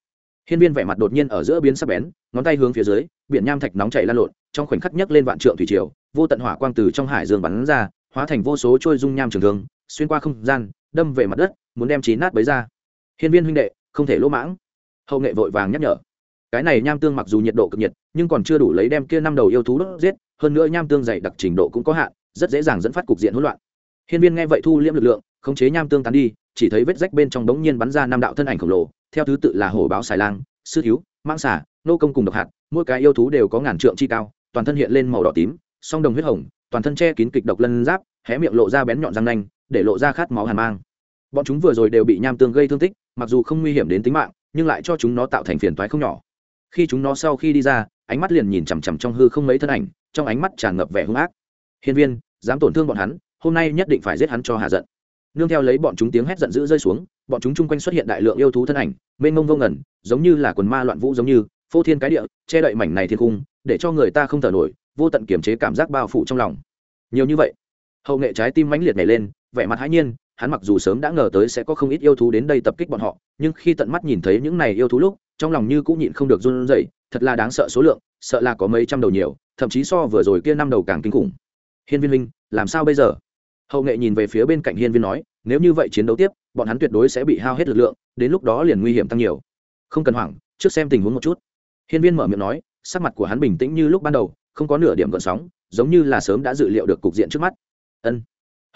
hiên viên vẻ mặt đột nhiên ở giữa biến sắc bén, ngón tay hướng phía dưới, biển nham thạch nóng chảy lan lộn, trong khoảnh khắc nhấc lên vạn trượng thủy triều, vô tận hỏa quang từ trong hải dương bắn ra, hóa thành vô số trôi dung nham trường thương, xuyên qua không gian, đâm về mặt đất, muốn đem chín nát bấy ra. Hiên viên huynh đệ, không thể lỗ mãng. Hậu nghệ vội vàng nhắc nhở. Cái này nham tương mặc dù nhiệt độ cực nhiệt, nhưng còn chưa đủ lấy đem kia năm đầu yêu thú đốt giết, hơn nữa nham tương dày đặc trình độ cũng có hạn, rất dễ dàng dẫn phát cục diện hỗn loạn. Hiên viên nghe vậy thu liễm lực lượng, khống chế nham tương tán đi, chỉ thấy vết rách bên trong đống nhiên bắn ra năm đạo thân ảnh khổng lồ theo thứ tự là hổ báo xài lang, sư thiếu mang xả nô công cùng độc hạt, mỗi cái yêu thú đều có ngàn trượng chi cao, toàn thân hiện lên màu đỏ tím, song đồng huyết hồng, toàn thân che kín kịch độc lân giáp, hé miệng lộ ra bén nhọn răng nanh, để lộ ra khát máu hàn mang. Bọn chúng vừa rồi đều bị nham tương gây thương tích, mặc dù không nguy hiểm đến tính mạng, nhưng lại cho chúng nó tạo thành phiền toái không nhỏ. Khi chúng nó sau khi đi ra, ánh mắt liền nhìn chằm chằm trong hư không mấy thân ảnh, trong ánh mắt tràn ngập vẻ hung ác. Hiên viên, dám tổn thương bọn hắn, hôm nay nhất định phải giết hắn cho hạ giận. Nương theo lấy bọn chúng tiếng hét giận dữ rơi xuống bọn chúng chung quanh xuất hiện đại lượng yêu thú thân ảnh, mênh mông vô ngẩn giống như là quần ma loạn vũ giống như, phô thiên cái địa, che đậy mảnh này thiên cung để cho người ta không thở nổi, vô tận kiềm chế cảm giác bao phủ trong lòng. Nhiều như vậy, hậu nghệ trái tim mãnh liệt nhảy lên, vẻ mặt hãi nhiên, hắn mặc dù sớm đã ngờ tới sẽ có không ít yêu thú đến đây tập kích bọn họ, nhưng khi tận mắt nhìn thấy những này yêu thú lúc, trong lòng như cũng nhịn không được run rẩy, thật là đáng sợ số lượng, sợ là có mấy trăm đầu nhiều, thậm chí so vừa rồi kia năm đầu càng kinh khủng. Hiên viên minh, làm sao bây giờ? Hậu nghệ nhìn về phía bên cạnh hiên viên nói, nếu như vậy chiến đấu tiếp bọn hắn tuyệt đối sẽ bị hao hết lực lượng, đến lúc đó liền nguy hiểm tăng nhiều. Không cần hoảng, trước xem tình huống một chút. Hiên viên mở miệng nói, sắc mặt của hắn bình tĩnh như lúc ban đầu, không có nửa điểm gợn sóng, giống như là sớm đã dự liệu được cục diện trước mắt. Ân.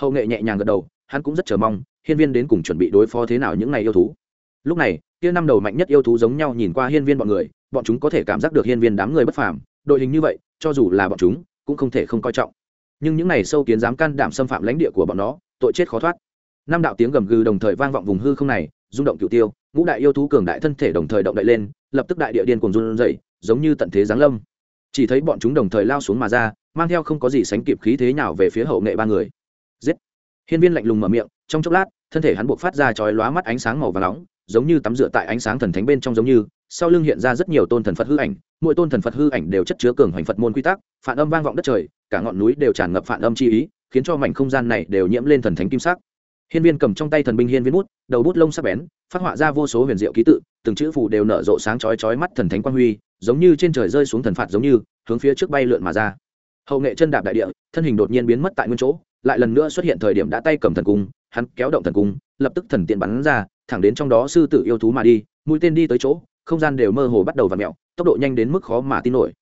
Hậu nghệ nhẹ nhàng gật đầu, hắn cũng rất chờ mong, hiên viên đến cùng chuẩn bị đối phó thế nào những ngày yêu thú. Lúc này, kia năm đầu mạnh nhất yêu thú giống nhau nhìn qua hiên viên bọn người, bọn chúng có thể cảm giác được hiên viên đám người bất phàm, đội hình như vậy, cho dù là bọn chúng, cũng không thể không coi trọng. Nhưng những này sâu kiến dám can đảm xâm phạm lãnh địa của bọn nó, tội chết khó thoát năm đạo tiếng gầm gừ đồng thời vang vọng vùng hư không này, rung động cựu tiêu, ngũ đại yêu thú cường đại thân thể đồng thời động đậy lên, lập tức đại địa điên cùng run dậy giống như tận thế giáng lâm. Chỉ thấy bọn chúng đồng thời lao xuống mà ra, mang theo không có gì sánh kịp khí thế nào về phía hậu nghệ ba người. Giết! Hiên viên lạnh lùng mở miệng, trong chốc lát, thân thể hắn buộc phát ra chói lóa mắt ánh sáng màu và nóng, giống như tắm rửa tại ánh sáng thần thánh bên trong giống như, sau lưng hiện ra rất nhiều tôn thần phật hư ảnh, mỗi tôn thần phật hư ảnh đều chất chứa cường hoành phật môn quy tắc, phản âm vang vọng đất trời, cả ngọn núi đều tràn ngập phản âm chi ý, khiến cho mảnh không gian này đều nhiễm lên thần thánh kim sắc hiên viên cầm trong tay thần binh hiên viên bút đầu bút lông sắc bén phát họa ra vô số huyền diệu ký tự từng chữ phù đều nở rộ sáng chói chói mắt thần thánh quang huy giống như trên trời rơi xuống thần phạt giống như hướng phía trước bay lượn mà ra. Hậu nghệ chân đạp đại địa thân hình đột nhiên biến mất tại nguyên chỗ lại lần nữa xuất hiện thời điểm đã tay cầm thần cung hắn kéo động thần cung lập tức thần tiện bắn ra thẳng đến trong đó sư tử yêu thú mà đi mũi tên đi tới chỗ không gian đều mơ hồ bắt đầu vặn mèo, tốc độ nhanh đến mức khó mà tin nổi.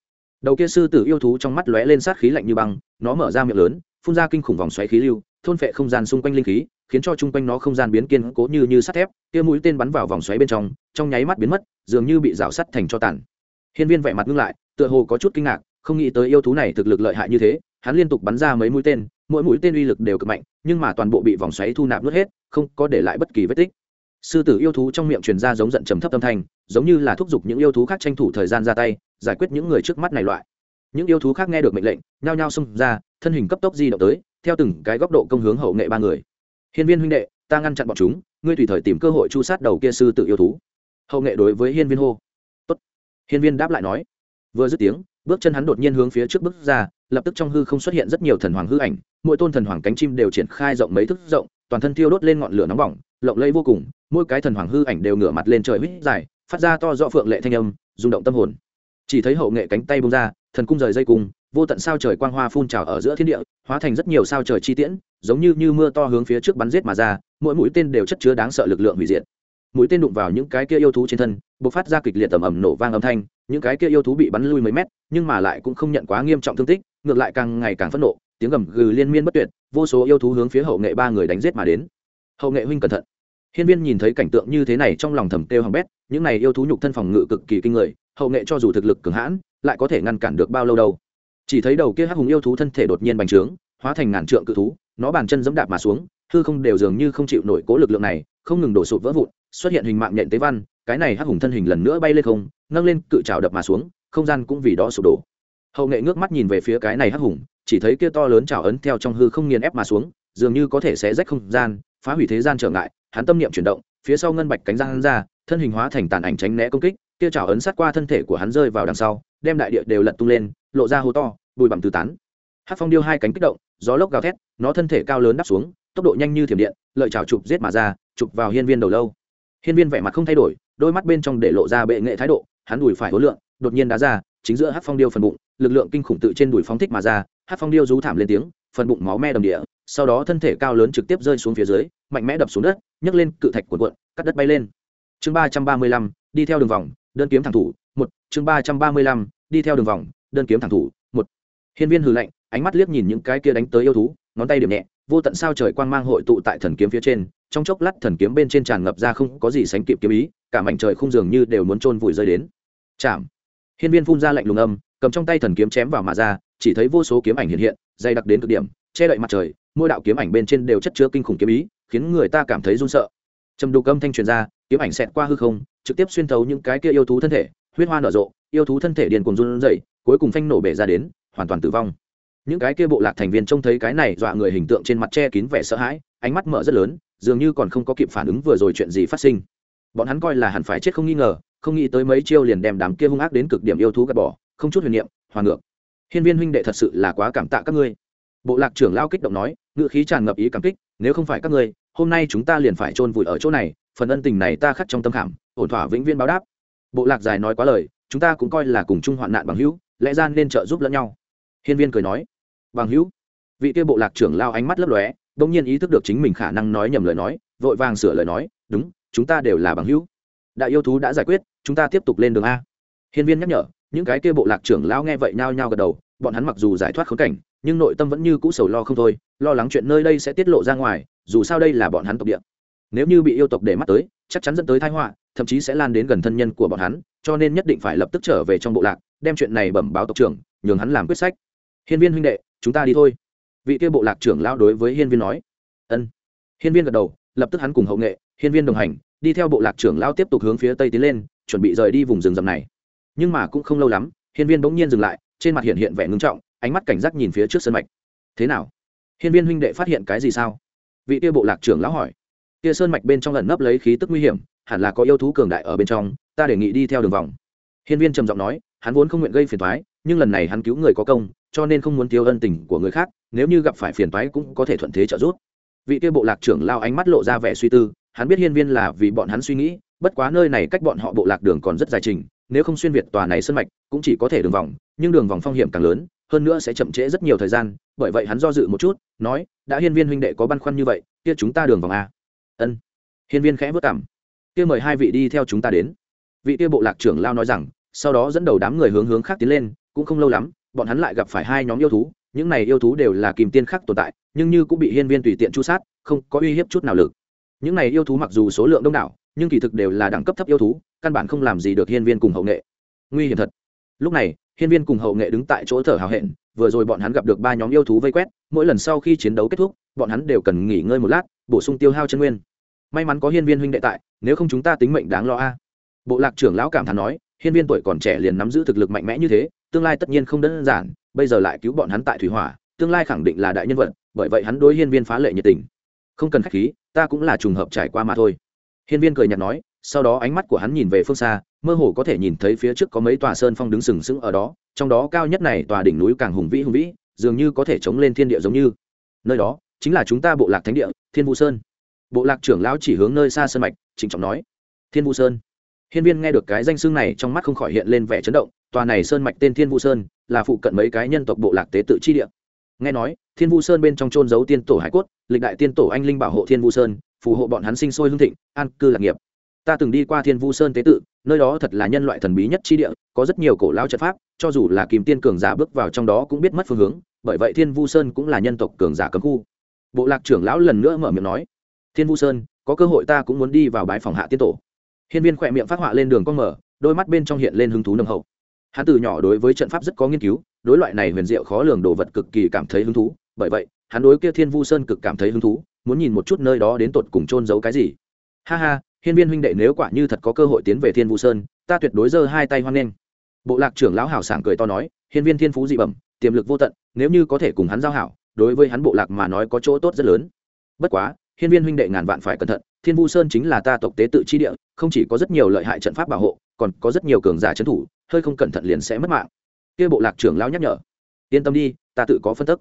Đầu kia sư tử yêu thú trong mắt lóe lên sát khí lạnh như băng nó mở ra miệng lớn phun ra kinh khủng vòng xoáy khí lưu thôn phệ không gian xung quanh linh khí khiến cho chung quanh nó không gian biến kiên cố như như sắt thép, kia mũi tên bắn vào vòng xoáy bên trong trong nháy mắt biến mất, dường như bị rào sắt thành cho tàn. Hiên viên vẻ mặt ngưng lại, tựa hồ có chút kinh ngạc, không nghĩ tới yêu thú này thực lực lợi hại như thế, hắn liên tục bắn ra mấy mũi tên, mỗi mũi tên uy lực đều cực mạnh, nhưng mà toàn bộ bị vòng xoáy thu nạp nuốt hết, không có để lại bất kỳ vết tích. Sư tử yêu thú trong miệng truyền ra giống giận trầm thấp âm thanh, giống như là thúc giục những yêu thú khác tranh thủ thời gian ra tay, giải quyết những người trước mắt này loại. Những yêu thú khác nghe được mệnh lệnh, nhao nhao xông ra, thân hình cấp tốc di động tới, theo từng cái góc độ công hướng hậu nghệ ba người hiên viên huynh đệ, ta ngăn chặn bọn chúng, ngươi tùy thời tìm cơ hội chu sát đầu kia sư tự yêu thú. Hậu nghệ đối với hiên viên hô. Tốt. hiên viên đáp lại nói. Vừa dứt tiếng, bước chân hắn đột nhiên hướng phía trước bước ra, lập tức trong hư không xuất hiện rất nhiều thần hoàng hư ảnh, mỗi tôn thần hoàng cánh chim đều triển khai rộng mấy thức rộng, toàn thân thiêu đốt lên ngọn lửa nóng bỏng, lộng lẫy vô cùng, mỗi cái thần hoàng hư ảnh đều ngửa mặt lên trời huýt dài, phát ra to rõ phượng lệ thanh âm, rung động tâm hồn chỉ thấy hậu nghệ cánh tay bông ra, thần cung rời dây cung vô tận sao trời quang hoa phun trào ở giữa thiên địa, hóa thành rất nhiều sao trời chi tiễn, giống như như mưa to hướng phía trước bắn giết mà ra, mỗi mũi tên đều chất chứa đáng sợ lực lượng hủy diệt. Mũi tên đụng vào những cái kia yêu thú trên thân, bộc phát ra kịch liệt tầm ầm nổ vang âm thanh, những cái kia yêu thú bị bắn lui mấy mét, nhưng mà lại cũng không nhận quá nghiêm trọng thương tích, ngược lại càng ngày càng phẫn nộ, tiếng gầm gừ liên miên bất tuyệt, vô số yêu thú hướng phía hậu nghệ ba người đánh giết mà đến. Hậu nghệ huynh cẩn thận. Hiên viên nhìn thấy cảnh tượng như thế này trong lòng thầm kêu hằng bét, những này yêu thú nhục thân phòng ngự cực kỳ kinh người hậu nghệ cho dù thực lực cường hãn, lại có thể ngăn cản được bao lâu đâu. Chỉ thấy đầu kia hắc hùng yêu thú thân thể đột nhiên bành trướng, hóa thành ngàn trượng cự thú, nó bàn chân giẫm đạp mà xuống, hư không đều dường như không chịu nổi cố lực lượng này, không ngừng đổ sụt vỡ vụn, xuất hiện hình mạng nhện tế văn, cái này hắc hùng thân hình lần nữa bay lên không, nâng lên cự trào đập mà xuống, không gian cũng vì đó sụp đổ. Hậu nghệ ngước mắt nhìn về phía cái này hắc hùng, chỉ thấy kia to lớn trào ấn theo trong hư không nghiền ép mà xuống, dường như có thể xé rách không gian, phá hủy thế gian trở ngại, hắn tâm niệm chuyển động, phía sau ngân bạch cánh răng hắn ra, thân hình hóa thành tàn ảnh tránh né công kích kia chảo ấn sát qua thân thể của hắn rơi vào đằng sau, đem đại địa đều lật tung lên, lộ ra hố to, bụi bặm tứ tán. Hát phong điêu hai cánh kích động, gió lốc gào thét, nó thân thể cao lớn đắp xuống, tốc độ nhanh như thiểm điện, lợi chảo chụp giết mà ra, chụp vào hiên viên đầu lâu. Hiên viên vẻ mặt không thay đổi, đôi mắt bên trong để lộ ra bệ nghệ thái độ, hắn đùi phải hối lượng, đột nhiên đá ra, chính giữa hát phong điêu phần bụng, lực lượng kinh khủng tự trên đùi phóng thích mà ra hát phong điêu rú thảm lên tiếng, phần bụng máu me đầm địa, sau đó thân thể cao lớn trực tiếp rơi xuống phía dưới, mạnh mẽ đập xuống đất, nhấc lên cự thạch cuộn cuộn, cắt đất bay lên. Chương ba trăm ba mươi lăm, đi theo đường vòng đơn kiếm thẳng thủ, một, chương ba trăm ba mươi lăm, đi theo đường vòng, đơn kiếm thẳng thủ, một. Hiên viên hừ lạnh, ánh mắt liếc nhìn những cái kia đánh tới yêu thú, ngón tay điểm nhẹ, vô tận sao trời quang mang hội tụ tại thần kiếm phía trên, trong chốc lát thần kiếm bên trên tràn ngập ra không có gì sánh kịp kiếm ý, cả mảnh trời không dường như đều muốn trôn vùi rơi đến. Chạm. Hiên viên phun ra lạnh lùng âm, cầm trong tay thần kiếm chém vào mà ra, chỉ thấy vô số kiếm ảnh hiện hiện, dày đặc đến cực điểm, che đậy mặt trời, mỗi đạo kiếm ảnh bên trên đều chất chứa kinh khủng kiếm ý, khiến người ta cảm thấy run sợ. Trầm đục âm thanh truyền ra, kiếm ảnh xẹt qua hư không trực tiếp xuyên thấu những cái kia yêu thú thân thể, huyết hoa nở rộ, yêu thú thân thể điền cuồng run rẩy, cuối cùng phanh nổ bể ra đến, hoàn toàn tử vong. Những cái kia bộ lạc thành viên trông thấy cái này dọa người hình tượng trên mặt che kín vẻ sợ hãi, ánh mắt mở rất lớn, dường như còn không có kịp phản ứng vừa rồi chuyện gì phát sinh. Bọn hắn coi là hẳn phải chết không nghi ngờ, không nghĩ tới mấy chiêu liền đem đám kia hung ác đến cực điểm yêu thú gạt bỏ, không chút huyền niệm hoàn ngược. Hiên viên huynh đệ thật sự là quá cảm tạ các ngươi. Bộ lạc trưởng lao kích động nói ngự khí tràn ngập ý cảm kích, nếu không phải các ngươi, hôm nay chúng ta liền phải chôn vùi ở chỗ này, phần ân tình này ta khắc trong tâm khảm ổn thỏa vĩnh viên báo đáp. Bộ lạc dài nói quá lời, chúng ta cũng coi là cùng chung hoạn nạn bằng hữu, lẽ ra nên trợ giúp lẫn nhau. Hiên viên cười nói, bằng hữu? Vị kia bộ lạc trưởng lao ánh mắt lấp lóe đông nhiên ý thức được chính mình khả năng nói nhầm lời nói, vội vàng sửa lời nói, đúng, chúng ta đều là bằng hữu. Đại yêu thú đã giải quyết, chúng ta tiếp tục lên đường a. Hiên viên nhắc nhở, những cái kia bộ lạc trưởng lao nghe vậy nhao nhao gật đầu, bọn hắn mặc dù giải thoát khốn cảnh, nhưng nội tâm vẫn như cũ sầu lo không thôi, lo lắng chuyện nơi đây sẽ tiết lộ ra ngoài, dù sao đây là bọn hắn tộc địa nếu như bị yêu tộc để mắt tới, chắc chắn dẫn tới thái họa, thậm chí sẽ lan đến gần thân nhân của bọn hắn, cho nên nhất định phải lập tức trở về trong bộ lạc, đem chuyện này bẩm báo tộc trưởng, nhường hắn làm quyết sách. Hiên viên huynh đệ, chúng ta đi thôi. Vị kia bộ lạc trưởng lao đối với hiên viên nói. Ân. Hiên viên gật đầu, lập tức hắn cùng hậu nghệ, hiên viên đồng hành, đi theo bộ lạc trưởng lao tiếp tục hướng phía tây tiến lên, chuẩn bị rời đi vùng rừng rậm này. Nhưng mà cũng không lâu lắm, hiên viên bỗng nhiên dừng lại, trên mặt hiện hiện vẻ ngưng trọng, ánh mắt cảnh giác nhìn phía trước sân mạch. Thế nào? Hiên viên huynh đệ phát hiện cái gì sao? Vị kia bộ lạc trưởng lão hỏi kia sơn mạch bên trong lần nấp lấy khí tức nguy hiểm, hẳn là có yêu thú cường đại ở bên trong, ta đề nghị đi theo đường vòng. Hiên viên trầm giọng nói, hắn vốn không nguyện gây phiền toái, nhưng lần này hắn cứu người có công, cho nên không muốn tiêu ân tình của người khác, nếu như gặp phải phiền toái cũng có thể thuận thế trợ giúp. Vị kia bộ lạc trưởng lao ánh mắt lộ ra vẻ suy tư, hắn biết hiên viên là vì bọn hắn suy nghĩ, bất quá nơi này cách bọn họ bộ lạc đường còn rất dài trình, nếu không xuyên việt tòa này sân mạch, cũng chỉ có thể đường vòng, nhưng đường vòng phong hiểm càng lớn, hơn nữa sẽ chậm trễ rất nhiều thời gian, bởi vậy hắn do dự một chút, nói, đã hiên viên huynh đệ có băn khoăn như vậy, kia chúng ta đường vòng a ân. Hiên viên khẽ vất cảm. Kia mời hai vị đi theo chúng ta đến. Vị kia bộ lạc trưởng lao nói rằng, sau đó dẫn đầu đám người hướng hướng khác tiến lên, cũng không lâu lắm, bọn hắn lại gặp phải hai nhóm yêu thú, những này yêu thú đều là kìm tiên khác tồn tại, nhưng như cũng bị hiên viên tùy tiện chu sát, không có uy hiếp chút nào lực. Những này yêu thú mặc dù số lượng đông đảo, nhưng kỳ thực đều là đẳng cấp thấp yêu thú, căn bản không làm gì được hiên viên cùng hậu nghệ. Nguy hiểm thật. Lúc này, hiên viên cùng hậu nghệ đứng tại chỗ thở hào hẹn, vừa rồi bọn hắn gặp được ba nhóm yêu thú vây quét, mỗi lần sau khi chiến đấu kết thúc, bọn hắn đều cần nghỉ ngơi một lát bổ sung tiêu hao chân nguyên. May mắn có hiên viên huynh đệ tại, nếu không chúng ta tính mệnh đáng lo a. Bộ lạc trưởng lão cảm thán nói, hiên viên tuổi còn trẻ liền nắm giữ thực lực mạnh mẽ như thế, tương lai tất nhiên không đơn giản, bây giờ lại cứu bọn hắn tại thủy hỏa, tương lai khẳng định là đại nhân vật, bởi vậy hắn đối hiên viên phá lệ nhiệt tình. Không cần khách khí, ta cũng là trùng hợp trải qua mà thôi. Hiên viên cười nhạt nói, sau đó ánh mắt của hắn nhìn về phương xa, mơ hồ có thể nhìn thấy phía trước có mấy tòa sơn phong đứng sừng sững ở đó, trong đó cao nhất này tòa đỉnh núi càng hùng vĩ hùng vĩ, dường như có thể chống lên thiên địa giống như. Nơi đó chính là chúng ta bộ lạc thánh địa, thiên vũ sơn. Bộ lạc trưởng lão chỉ hướng nơi xa sơn mạch, trịnh trọng nói. Thiên vũ sơn. Hiên viên nghe được cái danh xưng này trong mắt không khỏi hiện lên vẻ chấn động, tòa này sơn mạch tên thiên vũ sơn là phụ cận mấy cái nhân tộc bộ lạc tế tự chi địa. Nghe nói, thiên vũ sơn bên trong trôn giấu tiên tổ hải cốt, lịch đại tiên tổ anh linh bảo hộ thiên vũ sơn, phù hộ bọn hắn sinh sôi hương thịnh, an cư lạc nghiệp. Ta từng đi qua thiên vũ sơn tế tự, nơi đó thật là nhân loại thần bí nhất chi địa, có rất nhiều cổ lao trận pháp, cho dù là kìm tiên cường giả bước vào trong đó cũng biết mất phương hướng, bởi vậy thiên Vu sơn cũng là nhân tộc cường giả cấm khu bộ lạc trưởng lão lần nữa mở miệng nói, thiên Vu sơn, có cơ hội ta cũng muốn đi vào bãi phòng hạ tiên tổ. Hiên viên khỏe miệng phát họa lên đường con mở, đôi mắt bên trong hiện lên hứng thú nồng hậu. Hắn từ nhỏ đối với trận pháp rất có nghiên cứu, đối loại này huyền diệu khó lường đồ vật cực kỳ cảm thấy hứng thú. Bởi vậy, hắn đối kia thiên vu sơn cực cảm thấy hứng thú, muốn nhìn một chút nơi đó đến tột cùng trôn giấu cái gì. Ha ha, hiên viên huynh đệ nếu quả như thật có cơ hội tiến về thiên vu sơn, ta tuyệt đối giơ hai tay hoan nghênh. Bộ lạc trưởng lão hảo sảng cười to nói, hiên viên thiên phú dị bẩm, tiềm lực vô tận, nếu như có thể cùng hắn giao hảo đối với hắn bộ lạc mà nói có chỗ tốt rất lớn. Bất quá, hiên viên huynh đệ ngàn vạn phải cẩn thận, thiên vu sơn chính là ta tộc tế tự chi địa, không chỉ có rất nhiều lợi hại trận pháp bảo hộ, còn có rất nhiều cường giả trấn thủ, hơi không cẩn thận liền sẽ mất mạng. Kia bộ lạc trưởng lão nhắc nhở. Yên tâm đi, ta tự có phân tức.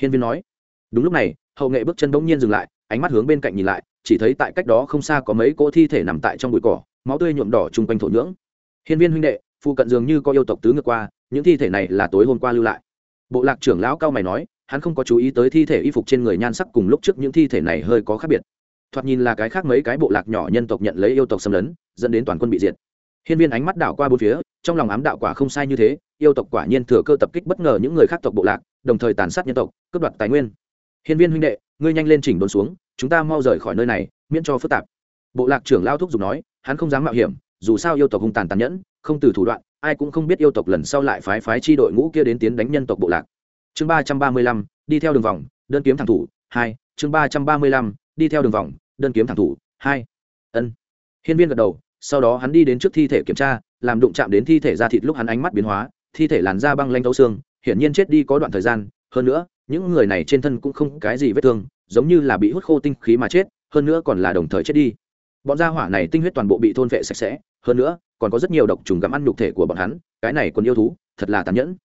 Hiên viên nói. Đúng lúc này, hậu nghệ bước chân bỗng nhiên dừng lại, ánh mắt hướng bên cạnh nhìn lại, chỉ thấy tại cách đó không xa có mấy cỗ thi thể nằm tại trong bụi cỏ, máu tươi nhuộm đỏ chung quanh thổ nhưỡng. Hiên viên huynh đệ phụ cận dường như có yêu tộc tứ ngược qua, những thi thể này là tối hôm qua lưu lại. Bộ lạc trưởng lão cao mày nói hắn không có chú ý tới thi thể y phục trên người nhan sắc cùng lúc trước những thi thể này hơi có khác biệt. Thoạt nhìn là cái khác mấy cái bộ lạc nhỏ nhân tộc nhận lấy yêu tộc xâm lấn, dẫn đến toàn quân bị diệt. Hiên viên ánh mắt đảo qua bốn phía, trong lòng ám đạo quả không sai như thế, yêu tộc quả nhiên thừa cơ tập kích bất ngờ những người khác tộc bộ lạc, đồng thời tàn sát nhân tộc, cướp đoạt tài nguyên. Hiên viên huynh đệ, ngươi nhanh lên chỉnh đốn xuống, chúng ta mau rời khỏi nơi này, miễn cho phức tạp. Bộ lạc trưởng lao thúc giục nói, hắn không dám mạo hiểm, dù sao yêu tộc hung tàn tàn nhẫn, không từ thủ đoạn, ai cũng không biết yêu tộc lần sau lại phái phái chi đội ngũ kia đến tiến đánh nhân tộc bộ lạc chương ba trăm ba mươi lăm, đi theo đường vòng, đơn kiếm thẳng thủ, hai. Chương ba trăm ba mươi lăm, đi theo đường vòng, đơn kiếm thẳng thủ, hai. Ân. Hiên viên gật đầu, sau đó hắn đi đến trước thi thể kiểm tra, làm đụng chạm đến thi thể ra thịt lúc hắn ánh mắt biến hóa, thi thể làn da băng lanh thấu xương, hiển nhiên chết đi có đoạn thời gian. Hơn nữa, những người này trên thân cũng không cái gì vết thương, giống như là bị hút khô tinh khí mà chết, hơn nữa còn là đồng thời chết đi. Bọn gia hỏa này tinh huyết toàn bộ bị thôn vệ sạch sẽ, hơn nữa, còn có rất nhiều độc trùng gặm ăn nhục thể của bọn hắn, cái này còn yêu thú, thật là tàn nhẫn.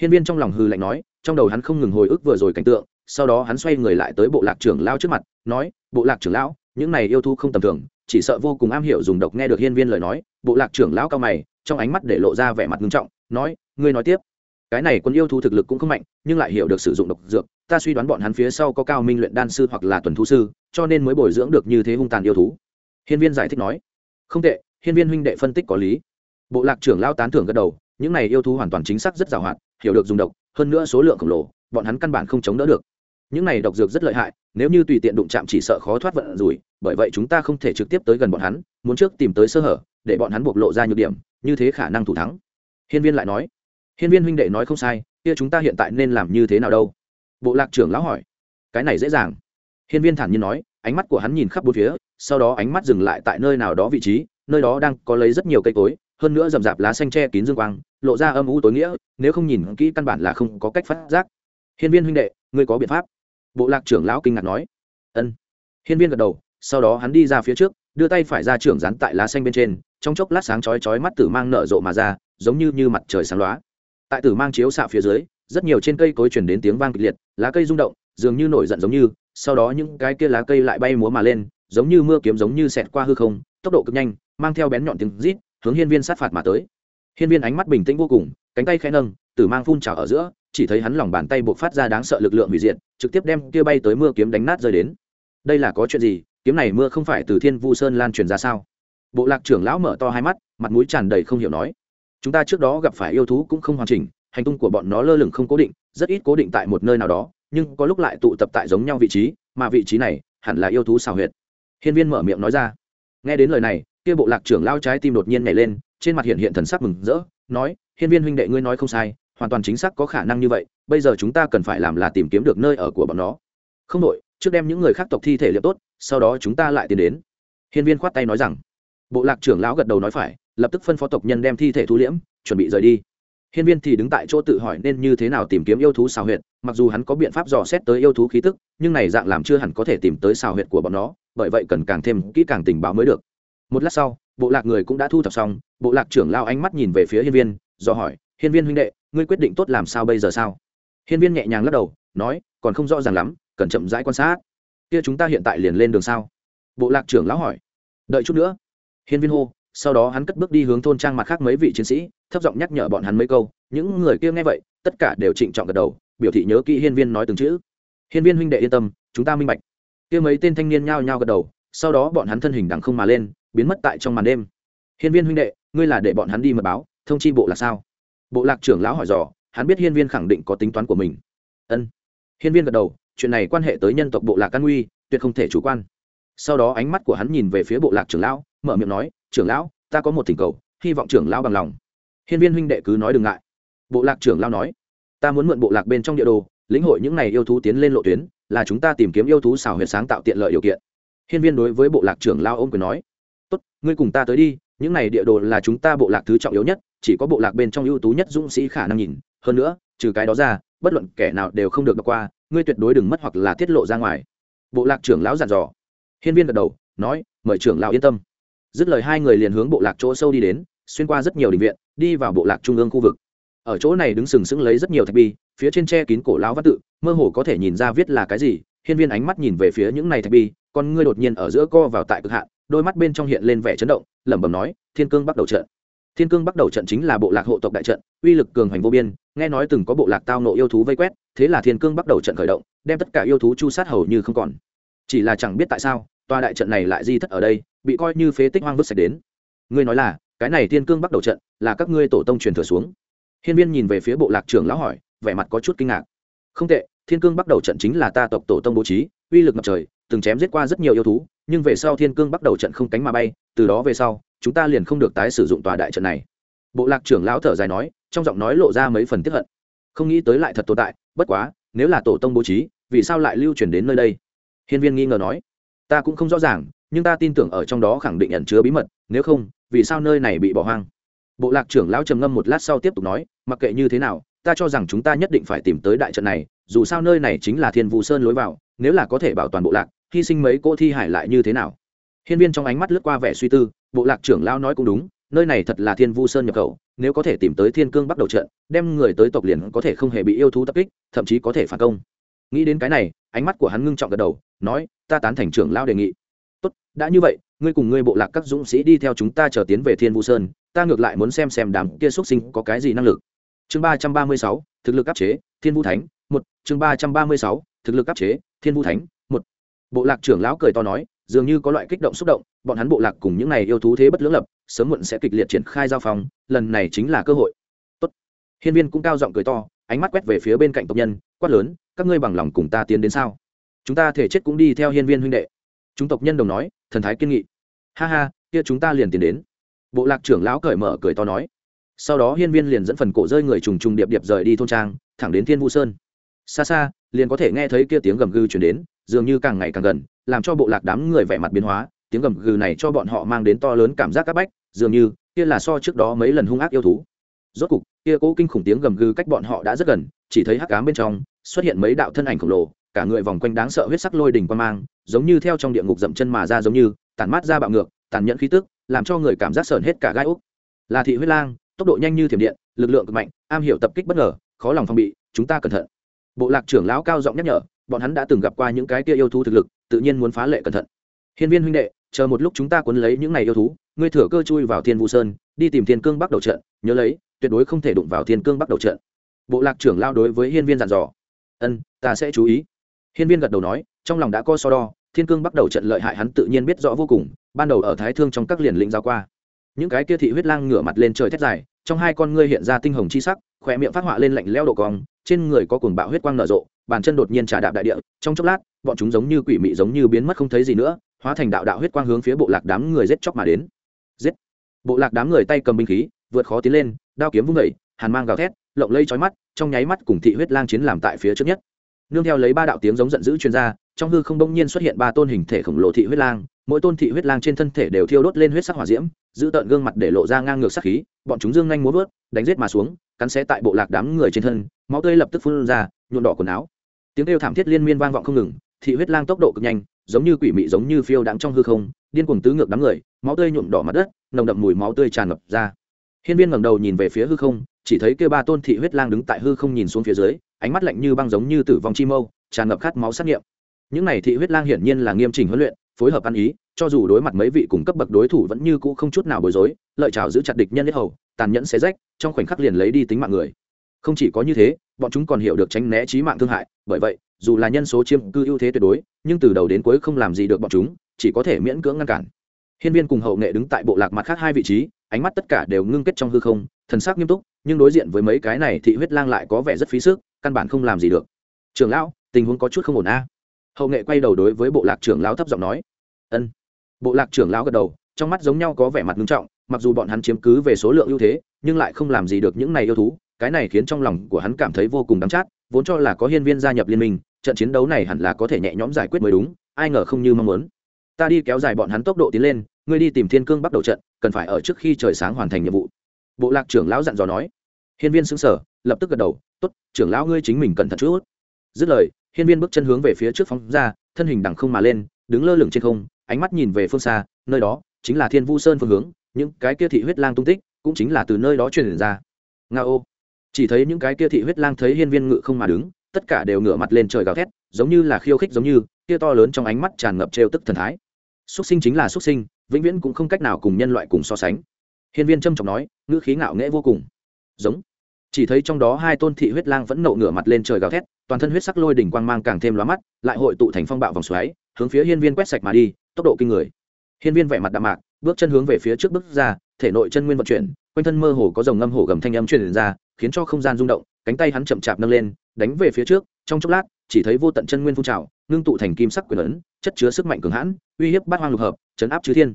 Hiên viên trong lòng hư lạnh nói trong đầu hắn không ngừng hồi ức vừa rồi cảnh tượng, sau đó hắn xoay người lại tới bộ lạc trưởng lao trước mặt, nói, bộ lạc trưởng lão, những này yêu thú không tầm thường, chỉ sợ vô cùng am hiểu dùng độc nghe được hiên viên lời nói. Bộ lạc trưởng lão cao mày, trong ánh mắt để lộ ra vẻ mặt nghiêm trọng, nói, ngươi nói tiếp, cái này quân yêu thú thực lực cũng không mạnh, nhưng lại hiểu được sử dụng độc dược, ta suy đoán bọn hắn phía sau có cao minh luyện đan sư hoặc là tuần thú sư, cho nên mới bồi dưỡng được như thế hung tàn yêu thú. Hiên viên giải thích nói, không tệ, hiên viên huynh đệ phân tích có lý. Bộ lạc trưởng lao tán thưởng gật đầu, những này yêu thú hoàn toàn chính xác rất giàu hoạt hiểu được dùng độc hơn nữa số lượng khổng lồ, bọn hắn căn bản không chống đỡ được. Những này độc dược rất lợi hại, nếu như tùy tiện đụng chạm chỉ sợ khó thoát vận rủi, bởi vậy chúng ta không thể trực tiếp tới gần bọn hắn, muốn trước tìm tới sơ hở, để bọn hắn bộc lộ ra nhược điểm, như thế khả năng thủ thắng. Hiên viên lại nói. Hiên viên huynh đệ nói không sai, kia chúng ta hiện tại nên làm như thế nào đâu? Bộ lạc trưởng lão hỏi. Cái này dễ dàng. Hiên viên thản nhiên nói, ánh mắt của hắn nhìn khắp bốn phía, sau đó ánh mắt dừng lại tại nơi nào đó vị trí, nơi đó đang có lấy rất nhiều cây cối hơn nữa rậm rạp lá xanh che kín dương quang, lộ ra âm u tối nghĩa, nếu không nhìn kỹ căn bản là không có cách phát giác. Hiên viên huynh đệ, ngươi có biện pháp? Bộ lạc trưởng lão kinh ngạc nói. Ân. Hiên viên gật đầu, sau đó hắn đi ra phía trước, đưa tay phải ra trưởng dán tại lá xanh bên trên, trong chốc lát sáng chói chói mắt tử mang nở rộ mà ra, giống như như mặt trời sáng loá tại tử mang chiếu xạ phía dưới, rất nhiều trên cây cối chuyển đến tiếng vang kịch liệt, lá cây rung động, dường như nổi giận giống như, sau đó những cái kia lá cây lại bay múa mà lên, giống như mưa kiếm giống như xẹt qua hư không, tốc độ cực nhanh, mang theo bén nhọn tiếng rít hướng hiên viên sát phạt mà tới. Hiên viên ánh mắt bình tĩnh vô cùng, cánh tay khẽ nâng, tử mang phun trào ở giữa, chỉ thấy hắn lòng bàn tay buộc phát ra đáng sợ lực lượng hủy diệt, trực tiếp đem kia bay tới mưa kiếm đánh nát rơi đến. Đây là có chuyện gì? Kiếm này mưa không phải từ thiên vu sơn lan truyền ra sao? Bộ lạc trưởng lão mở to hai mắt, mặt mũi tràn đầy không hiểu nói. Chúng ta trước đó gặp phải yêu thú cũng không hoàn chỉnh, hành tung của bọn nó lơ lửng không cố định, rất ít cố định tại một nơi nào đó, nhưng có lúc lại tụ tập tại giống nhau vị trí, mà vị trí này hẳn là yêu thú xào huyệt. Hiên viên mở miệng nói ra. Nghe đến lời này kia bộ lạc trưởng lao trái tim đột nhiên nhảy lên, trên mặt hiện hiện thần sắc mừng rỡ, nói, hiên viên huynh đệ ngươi nói không sai, hoàn toàn chính xác có khả năng như vậy, bây giờ chúng ta cần phải làm là tìm kiếm được nơi ở của bọn nó. Không đội, trước đem những người khác tộc thi thể liệu tốt, sau đó chúng ta lại tiến đến. Hiên viên khoát tay nói rằng. Bộ lạc trưởng lão gật đầu nói phải, lập tức phân phó tộc nhân đem thi thể thu liễm, chuẩn bị rời đi. Hiên viên thì đứng tại chỗ tự hỏi nên như thế nào tìm kiếm yêu thú xào huyệt, mặc dù hắn có biện pháp dò xét tới yêu thú khí tức, nhưng này dạng làm chưa hẳn có thể tìm tới xào huyệt của bọn nó, bởi vậy cần càng thêm kỹ càng tình báo mới được một lát sau, bộ lạc người cũng đã thu thập xong, bộ lạc trưởng lao ánh mắt nhìn về phía hiên viên, do hỏi, hiên viên huynh đệ, ngươi quyết định tốt làm sao bây giờ sao? Hiên viên nhẹ nhàng lắc đầu, nói, còn không rõ ràng lắm, cần chậm rãi quan sát. Kia chúng ta hiện tại liền lên đường sao? Bộ lạc trưởng lão hỏi. Đợi chút nữa. Hiên viên hô, sau đó hắn cất bước đi hướng thôn trang mặt khác mấy vị chiến sĩ, thấp giọng nhắc nhở bọn hắn mấy câu. Những người kia nghe vậy, tất cả đều trịnh trọng gật đầu, biểu thị nhớ kỹ hiên viên nói từng chữ. Hiên viên huynh đệ yên tâm, chúng ta minh bạch. Kia mấy tên thanh niên nhao nhao gật đầu, sau đó bọn hắn thân hình đằng không mà lên biến mất tại trong màn đêm. Hiên viên huynh đệ, ngươi là để bọn hắn đi mật báo, thông chi bộ là sao? Bộ lạc trưởng lão hỏi dò, hắn biết hiên viên khẳng định có tính toán của mình. Ân. Hiên viên gật đầu, chuyện này quan hệ tới nhân tộc bộ lạc căn nguy, tuyệt không thể chủ quan. Sau đó ánh mắt của hắn nhìn về phía bộ lạc trưởng lão, mở miệng nói, trưởng lão, ta có một thỉnh cầu, hy vọng trưởng lão bằng lòng. Hiên viên huynh đệ cứ nói đừng ngại. Bộ lạc trưởng lão nói, ta muốn mượn bộ lạc bên trong địa đồ, lĩnh hội những này yêu thú tiến lên lộ tuyến, là chúng ta tìm kiếm yêu thú xào huyệt sáng tạo tiện lợi điều kiện. Hiên viên đối với bộ lạc trưởng lão ôm quyền nói tốt, ngươi cùng ta tới đi, những này địa đồ là chúng ta bộ lạc thứ trọng yếu nhất, chỉ có bộ lạc bên trong ưu tú nhất dũng sĩ khả năng nhìn. Hơn nữa, trừ cái đó ra, bất luận kẻ nào đều không được đọc qua, ngươi tuyệt đối đừng mất hoặc là tiết lộ ra ngoài. Bộ lạc trưởng lão dặn dò. Hiên viên gật đầu, nói, mời trưởng lão yên tâm. Dứt lời hai người liền hướng bộ lạc chỗ sâu đi đến, xuyên qua rất nhiều định viện, đi vào bộ lạc trung ương khu vực. Ở chỗ này đứng sừng sững lấy rất nhiều thạch bi, phía trên tre kín cổ lão văn tự, mơ hồ có thể nhìn ra viết là cái gì. Hiên viên ánh mắt nhìn về phía những này thạch bi, con ngươi đột nhiên ở giữa co vào tại cực hạn đôi mắt bên trong hiện lên vẻ chấn động, lẩm bẩm nói, thiên cương bắt đầu trận. Thiên cương bắt đầu trận chính là bộ lạc hộ tộc đại trận, uy lực cường hoành vô biên, nghe nói từng có bộ lạc tao nộ yêu thú vây quét, thế là thiên cương bắt đầu trận khởi động, đem tất cả yêu thú chu sát hầu như không còn. Chỉ là chẳng biết tại sao, tòa đại trận này lại di thất ở đây, bị coi như phế tích hoang vứt sạch đến. Ngươi nói là, cái này thiên cương bắt đầu trận, là các ngươi tổ tông truyền thừa xuống. Hiên viên nhìn về phía bộ lạc trưởng lão hỏi, vẻ mặt có chút kinh ngạc. Không tệ, thiên cương bắt đầu trận chính là ta tộc tổ tông bố trí, uy lực ngập trời, từng chém giết qua rất nhiều yêu thú nhưng về sau thiên cương bắt đầu trận không cánh mà bay, từ đó về sau, chúng ta liền không được tái sử dụng tòa đại trận này. Bộ lạc trưởng lão thở dài nói, trong giọng nói lộ ra mấy phần tiếp hận. Không nghĩ tới lại thật tồn tại, bất quá, nếu là tổ tông bố trí, vì sao lại lưu truyền đến nơi đây? Hiên viên nghi ngờ nói, ta cũng không rõ ràng, nhưng ta tin tưởng ở trong đó khẳng định ẩn chứa bí mật, nếu không, vì sao nơi này bị bỏ hoang? Bộ lạc trưởng lão trầm ngâm một lát sau tiếp tục nói, mặc kệ như thế nào, ta cho rằng chúng ta nhất định phải tìm tới đại trận này, dù sao nơi này chính là thiên vũ sơn lối vào, nếu là có thể bảo toàn bộ lạc hy sinh mấy cô thi hải lại như thế nào? Hiên viên trong ánh mắt lướt qua vẻ suy tư, bộ lạc trưởng lão nói cũng đúng, nơi này thật là thiên vu sơn nhập khẩu, nếu có thể tìm tới thiên cương bắt đầu trận, đem người tới tộc liền có thể không hề bị yêu thú tập kích, thậm chí có thể phản công. Nghĩ đến cái này, ánh mắt của hắn ngưng trọng gật đầu, nói, ta tán thành trưởng lao đề nghị. Tốt, đã như vậy, ngươi cùng ngươi bộ lạc các dũng sĩ đi theo chúng ta chờ tiến về thiên vu sơn, ta ngược lại muốn xem xem đám kia xuất sinh có cái gì năng lực. Chương ba trăm ba mươi sáu, thực lực áp chế, thiên vu thánh, một, chương ba trăm ba mươi sáu, thực lực áp chế, thiên vu thánh bộ lạc trưởng lão cười to nói, dường như có loại kích động xúc động, bọn hắn bộ lạc cùng những này yêu thú thế bất lưỡng lập, sớm muộn sẽ kịch liệt triển khai giao phòng, lần này chính là cơ hội. Tốt. hiên viên cũng cao giọng cười to, ánh mắt quét về phía bên cạnh tộc nhân, quát lớn, các ngươi bằng lòng cùng ta tiến đến sao? Chúng ta thể chết cũng đi theo hiên viên huynh đệ. Chúng tộc nhân đồng nói, thần thái kiên nghị. Ha ha, kia chúng ta liền tiến đến. Bộ lạc trưởng lão cởi mở cười to nói. Sau đó hiên viên liền dẫn phần cổ rơi người trùng trùng điệp điệp rời đi thôn trang, thẳng đến thiên vu sơn xa xa, liền có thể nghe thấy kia tiếng gầm gừ chuyển đến, dường như càng ngày càng gần, làm cho bộ lạc đám người vẻ mặt biến hóa, tiếng gầm gừ này cho bọn họ mang đến to lớn cảm giác áp bách, dường như, kia là so trước đó mấy lần hung ác yêu thú. Rốt cục, kia cố kinh khủng tiếng gầm gừ cách bọn họ đã rất gần, chỉ thấy hắc ám bên trong, xuất hiện mấy đạo thân ảnh khổng lồ, cả người vòng quanh đáng sợ huyết sắc lôi đỉnh quan mang, giống như theo trong địa ngục dậm chân mà ra giống như tàn mát ra bạo ngược, tàn nhẫn khí tức, làm cho người cảm giác sởn hết cả gai úc là thị huyết lang, tốc độ nhanh như thiểm điện, lực lượng cực mạnh, am hiểu tập kích bất ngờ, khó lòng phòng bị, chúng ta cẩn thận bộ lạc trưởng lão cao giọng nhắc nhở, bọn hắn đã từng gặp qua những cái kia yêu thú thực lực, tự nhiên muốn phá lệ cẩn thận. Hiên viên huynh đệ, chờ một lúc chúng ta cuốn lấy những này yêu thú, ngươi thừa cơ chui vào thiên Vu sơn, đi tìm thiên cương bắc đầu trận, nhớ lấy, tuyệt đối không thể đụng vào thiên cương bắc đầu trận. Bộ lạc trưởng lao đối với hiên viên dặn dò. Ân, ta sẽ chú ý. Hiên viên gật đầu nói, trong lòng đã co so đo, thiên cương bắt đầu trận lợi hại hắn tự nhiên biết rõ vô cùng, ban đầu ở thái thương trong các liền lĩnh giao qua. Những cái kia thị huyết lang ngửa mặt lên trời thét dài, trong hai con ngươi hiện ra tinh hồng chi sắc khóe miệng phát họa lên lạnh leo độ cong trên người có cuồng bạo huyết quang nở rộ bàn chân đột nhiên trà đạp đại địa trong chốc lát bọn chúng giống như quỷ mị giống như biến mất không thấy gì nữa hóa thành đạo đạo huyết quang hướng phía bộ lạc đám người giết chóc mà đến. Giết! Bộ lạc đám người tay cầm binh khí vượt khó tiến lên đao kiếm vung dậy, hàn mang gào thét lộng lây chói mắt trong nháy mắt cùng thị huyết lang chiến làm tại phía trước nhất. Nương theo lấy ba đạo tiếng giống giận dữ truyền ra trong hư không đông nhiên xuất hiện ba tôn hình thể khổng lồ thị huyết lang mỗi tôn thị huyết lang trên thân thể đều thiêu đốt lên huyết sắc hỏa diễm giữ tợn gương mặt để lộ ra ngang ngược sát khí bọn chúng dương nhanh múa vớt đánh giết mà xuống cắn xé tại bộ lạc đám người trên thân, máu tươi lập tức phun ra nhuộn đỏ quần áo. Tiếng kêu thảm thiết liên miên vang vọng không ngừng, thị huyết lang tốc độ cực nhanh, giống như quỷ mị giống như phiêu đắng trong hư không, điên cuồng tứ ngược đám người, máu tươi nhuộm đỏ mặt đất, nồng đậm mùi máu tươi tràn ngập ra. Hiên viên ngẩng đầu nhìn về phía hư không, chỉ thấy kêu ba tôn thị huyết lang đứng tại hư không nhìn xuống phía dưới, ánh mắt lạnh như băng giống như tử vong chi mâu, tràn ngập khát máu sát nghiệm. Những này thị huyết lang hiển nhiên là nghiêm chỉnh huấn luyện, phối hợp ăn ý, cho dù đối mặt mấy vị cùng cấp bậc đối thủ vẫn như cũ không chút nào bối rối, lợi trào giữ chặt địch nhân nhất hầu tàn nhẫn xé rách, trong khoảnh khắc liền lấy đi tính mạng người. Không chỉ có như thế, bọn chúng còn hiểu được tránh né trí mạng thương hại, bởi vậy, dù là nhân số chiêm cư ưu thế tuyệt đối, nhưng từ đầu đến cuối không làm gì được bọn chúng, chỉ có thể miễn cưỡng ngăn cản. Hiên viên cùng hậu nghệ đứng tại bộ lạc mặt khác hai vị trí, ánh mắt tất cả đều ngưng kết trong hư không, thần sắc nghiêm túc, nhưng đối diện với mấy cái này thị huyết lang lại có vẻ rất phí sức, căn bản không làm gì được. Trưởng lão, tình huống có chút không ổn a. Hậu nghệ quay đầu đối với bộ lạc trưởng lão thấp giọng nói. Ân. Bộ lạc trưởng lão gật đầu, trong mắt giống nhau có vẻ mặt nghiêm trọng mặc dù bọn hắn chiếm cứ về số lượng ưu thế, nhưng lại không làm gì được những này yêu thú, cái này khiến trong lòng của hắn cảm thấy vô cùng đắm chát, vốn cho là có hiên viên gia nhập liên minh, trận chiến đấu này hẳn là có thể nhẹ nhõm giải quyết mới đúng, ai ngờ không như mong muốn. Ta đi kéo dài bọn hắn tốc độ tiến lên, ngươi đi tìm thiên cương bắt đầu trận, cần phải ở trước khi trời sáng hoàn thành nhiệm vụ. Bộ lạc trưởng lão dặn dò nói. Hiên viên xứng sở lập tức gật đầu t ố t trưởng lão ngươi chính mình cẩn thận chút. Dứt lời, hiên viên bước chân hướng về phía trước phóng ra, thân hình đằng không mà lên, đứng lơ lửng trên không, ánh mắt nhìn về phương xa, nơi đó chính là thiên vu sơn phương hướng những cái kia thị huyết lang tung tích cũng chính là từ nơi đó truyền ra. Nga ô chỉ thấy những cái kia thị huyết lang thấy hiên viên ngự không mà đứng, tất cả đều ngửa mặt lên trời gào thét, giống như là khiêu khích giống như, kia to lớn trong ánh mắt tràn ngập trêu tức thần thái. Xuất sinh chính là xuất sinh, vĩnh viễn cũng không cách nào cùng nhân loại cùng so sánh. Hiên viên trâm trọng nói, ngữ khí ngạo nghễ vô cùng. Giống. Chỉ thấy trong đó hai tôn thị huyết lang vẫn nộ ngửa mặt lên trời gào thét, toàn thân huyết sắc lôi đỉnh quang mang càng thêm lóa mắt, lại hội tụ thành phong bạo vòng xoáy, hướng phía hiên viên quét sạch mà đi, tốc độ kinh người. Hiên viên vẻ mặt đạm mạc bước chân hướng về phía trước bước ra, thể nội chân nguyên vận chuyển, quanh thân mơ hồ có dòng ngâm hồ gầm thanh âm truyền ra, khiến cho không gian rung động, cánh tay hắn chậm chạp nâng lên, đánh về phía trước, trong chốc lát, chỉ thấy vô tận chân nguyên phun trào, ngưng tụ thành kim sắc quyền ấn, chất chứa sức mạnh cường hãn, uy hiếp bát hoang lục hợp, chấn áp chư thiên.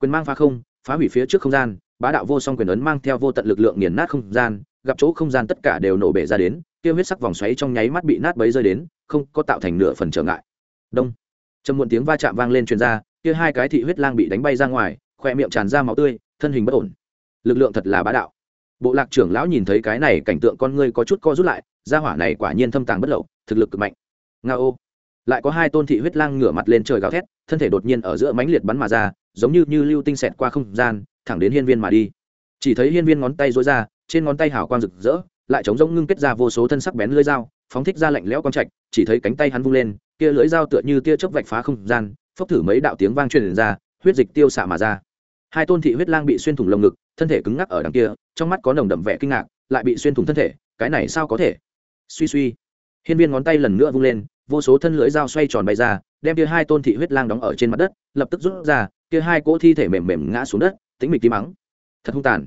Quyền mang phá không, phá hủy phía trước không gian, bá đạo vô song quyền ấn mang theo vô tận lực lượng nghiền nát không gian, gặp chỗ không gian tất cả đều nổ bể ra đến, kia huyết sắc vòng xoáy trong nháy mắt bị nát bấy rơi đến, không có tạo thành nửa phần trở ngại. Đông. Trầm muộn tiếng va chạm vang lên truyền ra, kia hai cái thị huyết lang bị đánh bay ra ngoài khoe miệng tràn ra máu tươi, thân hình bất ổn. Lực lượng thật là bá đạo. Bộ lạc trưởng lão nhìn thấy cái này cảnh tượng con ngươi có chút co rút lại, gia hỏa này quả nhiên thâm tàng bất lậu, thực lực cực mạnh. Nga ô. Lại có hai tôn thị huyết lang ngửa mặt lên trời gào thét, thân thể đột nhiên ở giữa mánh liệt bắn mà ra, giống như như lưu tinh xẹt qua không gian, thẳng đến hiên viên mà đi. Chỉ thấy hiên viên ngón tay rối ra, trên ngón tay hảo quang rực rỡ, lại chống rỗng ngưng kết ra vô số thân sắc bén lưỡi dao, phóng thích ra lạnh lẽo quang trạch, chỉ thấy cánh tay hắn vung lên, kia lưỡi dao tựa như tia chớp vạch phá không gian, phốc thử mấy đạo tiếng vang truyền ra huyết dịch tiêu xạ mà ra. Hai tôn thị huyết lang bị xuyên thủng lồng ngực, thân thể cứng ngắc ở đằng kia, trong mắt có nồng đậm vẻ kinh ngạc, lại bị xuyên thủng thân thể, cái này sao có thể? Suy suy. Hiên viên ngón tay lần nữa vung lên, vô số thân lưỡi dao xoay tròn bay ra, đem kia hai tôn thị huyết lang đóng ở trên mặt đất, lập tức rút ra, kia hai cỗ thi thể mềm mềm ngã xuống đất tính mịch tí mắng. Thật hung tàn.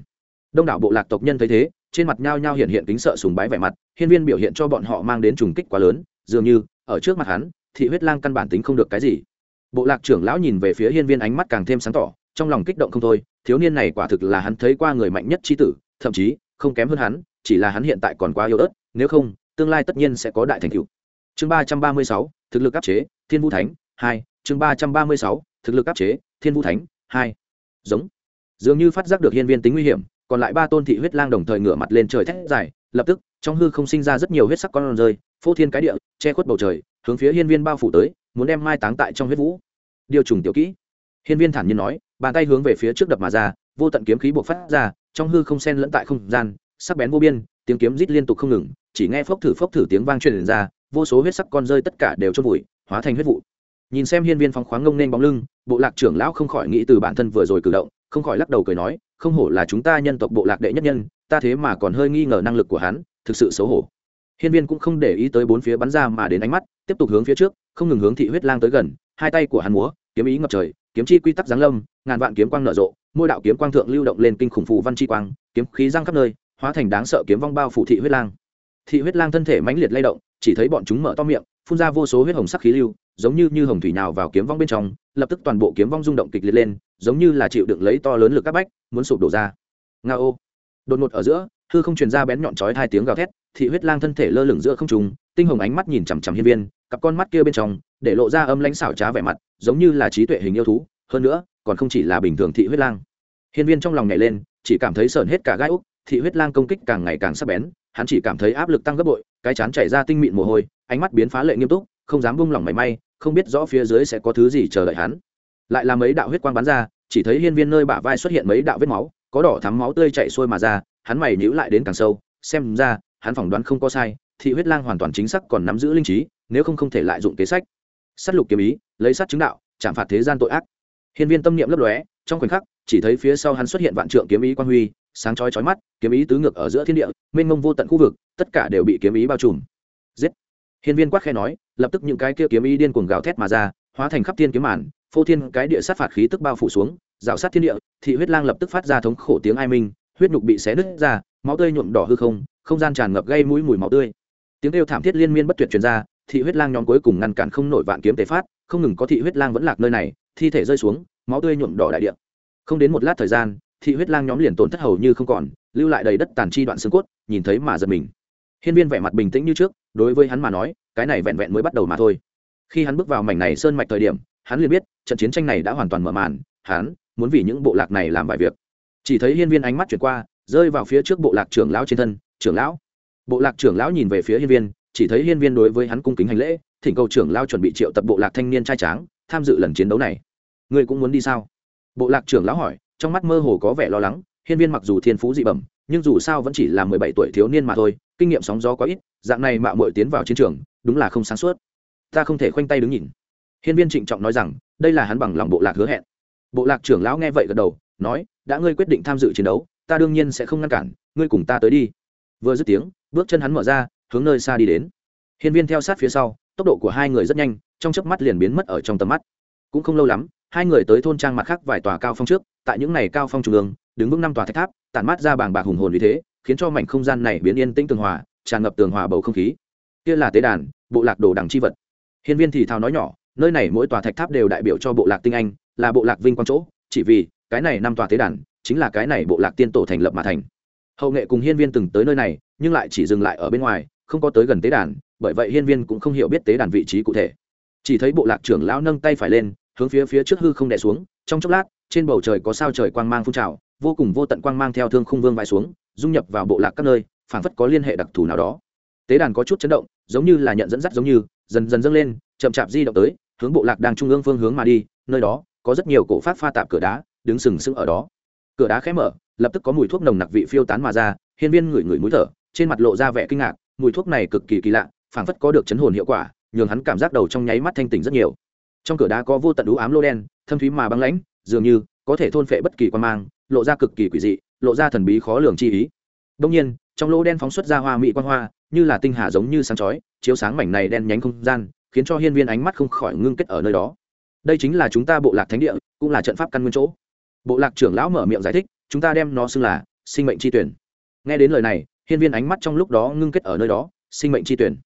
Đông đảo bộ lạc tộc nhân thấy thế, trên mặt nhao nhao hiện hiện kính sợ sùng bái vẻ mặt, hiên viên biểu hiện cho bọn họ mang đến trùng kích quá lớn, dường như, ở trước mặt hắn, thị huyết lang căn bản tính không được cái gì bộ lạc trưởng lão nhìn về phía hiên viên ánh mắt càng thêm sáng tỏ, trong lòng kích động không thôi, thiếu niên này quả thực là hắn thấy qua người mạnh nhất tri tử, thậm chí, không kém hơn hắn, chỉ là hắn hiện tại còn quá yếu ớt, nếu không, tương lai tất nhiên sẽ có đại thành cựu chương ba trăm ba mươi sáu, thực lực áp chế, thiên vũ thánh, hai, chương ba trăm ba mươi sáu, thực lực áp chế, thiên vũ thánh, hai. Giống. Dường như phát giác được hiên viên tính nguy hiểm, còn lại ba tôn thị huyết lang đồng thời ngửa mặt lên trời thét dài, lập tức, trong hư không sinh ra rất nhiều huyết sắc con rơi, phô thiên cái địa, che khuất bầu trời, hướng phía hiên viên bao phủ tới muốn đem mai táng tại trong huyết vũ. Điều trùng tiểu kỹ. Hiên viên thản nhiên nói, bàn tay hướng về phía trước đập mà ra, vô tận kiếm khí buộc phát ra, trong hư không sen lẫn tại không gian, sắc bén vô biên, tiếng kiếm rít liên tục không ngừng, chỉ nghe phốc thử phốc thử tiếng vang truyền ra, vô số huyết sắc con rơi tất cả đều chôn vùi, hóa thành huyết vụ. Nhìn xem hiên viên phóng khoáng ngông nên bóng lưng, bộ lạc trưởng lão không khỏi nghĩ từ bản thân vừa rồi cử động, không khỏi lắc đầu cười nói, không hổ là chúng ta nhân tộc bộ lạc đệ nhất nhân, ta thế mà còn hơi nghi ngờ năng lực của hắn, thực sự xấu hổ. Hiên viên cũng không để ý tới bốn phía bắn ra mà đến ánh mắt, tiếp tục hướng phía trước không ngừng hướng thị huyết lang tới gần, hai tay của hắn múa, kiếm ý ngập trời, kiếm chi quy tắc giáng lâm, ngàn vạn kiếm quang nở rộ, mỗi đạo kiếm quang thượng lưu động lên kinh khủng phù văn chi quang, kiếm khí răng khắp nơi, hóa thành đáng sợ kiếm vong bao phủ thị huyết lang. Thị huyết lang thân thể mãnh liệt lay động, chỉ thấy bọn chúng mở to miệng, phun ra vô số huyết hồng sắc khí lưu, giống như như hồng thủy nào vào kiếm vong bên trong, lập tức toàn bộ kiếm vong rung động kịch liệt lên, giống như là chịu đựng lấy to lớn lực các bách, muốn sụp đổ ra. Nga ô. Đột ngột ở giữa, hư không truyền ra bén nhọn chói hai tiếng gào thét, thị huyết lang thân thể lơ lửng giữa không trùng tinh hồng ánh mắt nhìn chằm chằm hiên viên cặp con mắt kia bên trong, để lộ ra âm lãnh xảo trá vẻ mặt, giống như là trí tuệ hình yêu thú, hơn nữa, còn không chỉ là bình thường thị huyết lang. Hiên viên trong lòng nhảy lên, chỉ cảm thấy sởn hết cả gai úc, thị huyết lang công kích càng ngày càng sắc bén, hắn chỉ cảm thấy áp lực tăng gấp bội, cái chán chảy ra tinh mịn mồ hôi, ánh mắt biến phá lệ nghiêm túc, không dám buông lỏng mảy may, không biết rõ phía dưới sẽ có thứ gì chờ đợi hắn. Lại là mấy đạo huyết quang bắn ra, chỉ thấy hiên viên nơi bả vai xuất hiện mấy đạo vết máu, có đỏ thắm máu tươi chảy xuôi mà ra, hắn mày nhíu lại đến càng sâu, xem ra, hắn phỏng đoán không có sai, thị huyết lang hoàn toàn chính xác còn nắm giữ linh trí nếu không không thể lại dụng kế sách. S á t lục kiếm ý, lấy sát chứng đạo, chạm phạt thế gian tội ác. Hiên viên tâm niệm lấp lóe, trong khoảnh khắc, chỉ thấy phía sau hắn xuất hiện vạn trượng kiếm ý quan huy, sáng chói chói mắt, kiếm ý tứ ngược ở giữa thiên địa, mênh mông vô tận khu vực, tất cả đều bị kiếm ý bao trùm. Giết! Hiên viên quát khe nói, lập tức những cái kia kiếm ý điên cuồng gào thét mà ra, hóa thành khắp thiên kiếm màn, phô thiên cái địa sát phạt khí tức bao phủ xuống, rào sát thiên địa, thị huyết lang lập tức phát ra thống khổ tiếng ai minh, huyết nhục bị xé nứt ra, máu tươi nhuộm đỏ hư không không gian tràn ngập gây mũi mùi máu tươi. Tiếng kêu thảm thiết liên miên bất tuyệt truyền ra thị huyết lang nhóm cuối cùng ngăn cản không nổi vạn kiếm tế phát, không ngừng có thị huyết lang vẫn lạc nơi này, thi thể rơi xuống, máu tươi nhuộm đỏ đại địa. Không đến một lát thời gian, thị huyết lang nhóm liền tổn thất hầu như không còn, lưu lại đầy đất tàn chi đoạn xương cốt, nhìn thấy mà giật mình. Hiên viên vẻ mặt bình tĩnh như trước, đối với hắn mà nói, cái này vẹn vẹn mới bắt đầu mà thôi. Khi hắn bước vào mảnh này sơn mạch thời điểm, hắn liền biết, trận chiến tranh này đã hoàn toàn mở màn, hắn muốn vì những bộ lạc này làm vài việc. Chỉ thấy hiên viên ánh mắt chuyển qua, rơi vào phía trước bộ lạc trưởng lão trên thân, trưởng lão. Bộ lạc trưởng lão nhìn về phía hiên viên chỉ thấy hiên viên đối với hắn cung kính hành lễ, thỉnh cầu trưởng lao chuẩn bị triệu tập bộ lạc thanh niên trai tráng, tham dự lần chiến đấu này. Ngươi cũng muốn đi sao? Bộ lạc trưởng lão hỏi, trong mắt mơ hồ có vẻ lo lắng, hiên viên mặc dù thiên phú dị bẩm, nhưng dù sao vẫn chỉ là mười bảy tuổi thiếu niên mà thôi, kinh nghiệm sóng gió quá ít, dạng này mạo muội tiến vào chiến trường, đúng là không sáng suốt. Ta không thể khoanh tay đứng nhìn. Hiên viên trịnh trọng nói rằng, đây là hắn bằng lòng bộ lạc hứa hẹn. Bộ lạc trưởng lão nghe vậy gật đầu, nói, đã ngươi quyết định tham dự chiến đấu, ta đương nhiên sẽ không ngăn cản, ngươi cùng ta tới đi. Vừa dứt tiếng, bước chân hắn mở ra hướng nơi xa đi đến. Hiên viên theo sát phía sau, tốc độ của hai người rất nhanh, trong chớp mắt liền biến mất ở trong tầm mắt. Cũng không lâu lắm, hai người tới thôn trang mặt khác vài tòa cao phong trước, tại những này cao phong trung ương, đứng vững năm tòa thạch tháp, tản mát ra bảng bạc hùng hồn vì thế, khiến cho mảnh không gian này biến yên tĩnh tường hòa, tràn ngập tường hòa bầu không khí. Kia là tế đàn, bộ lạc đồ đằng chi vật. Hiên viên thì thào nói nhỏ, nơi này mỗi tòa thạch tháp đều đại biểu cho bộ lạc tinh anh, là bộ lạc vinh quang chỗ, chỉ vì cái này năm tòa tế đàn chính là cái này bộ lạc tiên tổ thành lập mà thành. Hậu nghệ cùng hiên viên từng tới nơi này, nhưng lại chỉ dừng lại ở bên ngoài không có tới gần tế đàn, bởi vậy hiên viên cũng không hiểu biết tế đàn vị trí cụ thể. Chỉ thấy bộ lạc trưởng lão nâng tay phải lên, hướng phía phía trước hư không đè xuống, trong chốc lát, trên bầu trời có sao trời quang mang phun trào, vô cùng vô tận quang mang theo thương khung vương vai xuống, dung nhập vào bộ lạc các nơi, phảng phất có liên hệ đặc thù nào đó. Tế đàn có chút chấn động, giống như là nhận dẫn dắt giống như, dần dần dâng lên, chậm chạp di động tới, hướng bộ lạc đang trung ương phương hướng mà đi, nơi đó, có rất nhiều cổ phát pha tạp cửa đá, đứng sừng sững ở đó. Cửa đá khẽ mở, lập tức có mùi thuốc nồng nặc vị phiêu tán mà ra, hiên viên ngửi ngửi mũi thở, trên mặt lộ ra vẻ kinh ngạc mùi thuốc này cực kỳ kỳ lạ, phảng phất có được chấn hồn hiệu quả, nhường hắn cảm giác đầu trong nháy mắt thanh tỉnh rất nhiều. Trong cửa đá có vô tận đũ ám lô đen, thâm thúy mà băng lãnh, dường như có thể thôn phệ bất kỳ quan mang, lộ ra cực kỳ quỷ dị, lộ ra thần bí khó lường chi ý. Đông nhiên, trong lỗ đen phóng xuất ra hoa mỹ quan hoa, như là tinh hà giống như sáng chói, chiếu sáng mảnh này đen nhánh không gian, khiến cho hiên viên ánh mắt không khỏi ngưng kết ở nơi đó. Đây chính là chúng ta bộ lạc thánh địa, cũng là trận pháp căn nguyên chỗ. Bộ lạc trưởng lão mở miệng giải thích, chúng ta đem nó xưng là sinh mệnh chi tuyển. Nghe đến lời này hiên viên ánh mắt trong lúc đó ngưng kết ở nơi đó, sinh mệnh chi tuyển.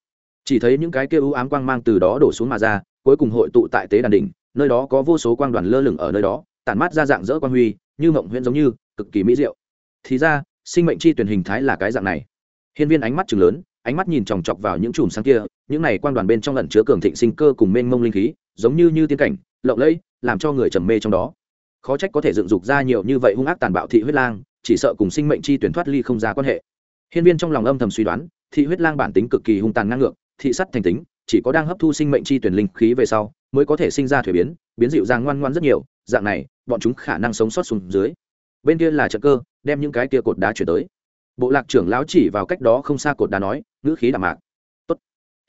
Chỉ thấy những cái kia u ám quang mang từ đó đổ xuống mà ra, cuối cùng hội tụ tại tế đàn đỉnh, nơi đó có vô số quang đoàn lơ lửng ở nơi đó, tản mát ra dạng dỡ quang huy, như mộng huyễn giống như, cực kỳ mỹ diệu. Thì ra, sinh mệnh chi tuyển hình thái là cái dạng này. Hiên viên ánh mắt chừng lớn, ánh mắt nhìn chòng chọc vào những chùm sáng kia, những này quang đoàn bên trong ẩn chứa cường thịnh sinh cơ cùng mênh mông linh khí, giống như như tiên cảnh, lộng lẫy, làm cho người trầm mê trong đó. Khó trách có thể dựng dục ra nhiều như vậy hung ác tàn bạo thị huyết lang, chỉ sợ cùng sinh mệnh chi tuyển thoát ly không ra quan hệ hiên viên trong lòng âm thầm suy đoán, thị huyết lang bản tính cực kỳ hung tàn ngang ngược, thị sắt thành tính, chỉ có đang hấp thu sinh mệnh chi tuyển linh khí về sau, mới có thể sinh ra thủy biến biến dịu dàng ngoan ngoan rất nhiều, dạng này, bọn chúng khả năng sống sót xuống dưới. Bên kia là trận cơ, đem những cái kia cột đá chuyển tới. Bộ lạc trưởng lão chỉ vào cách đó không xa cột đá nói, ngữ khí đạm mạc. Tốt.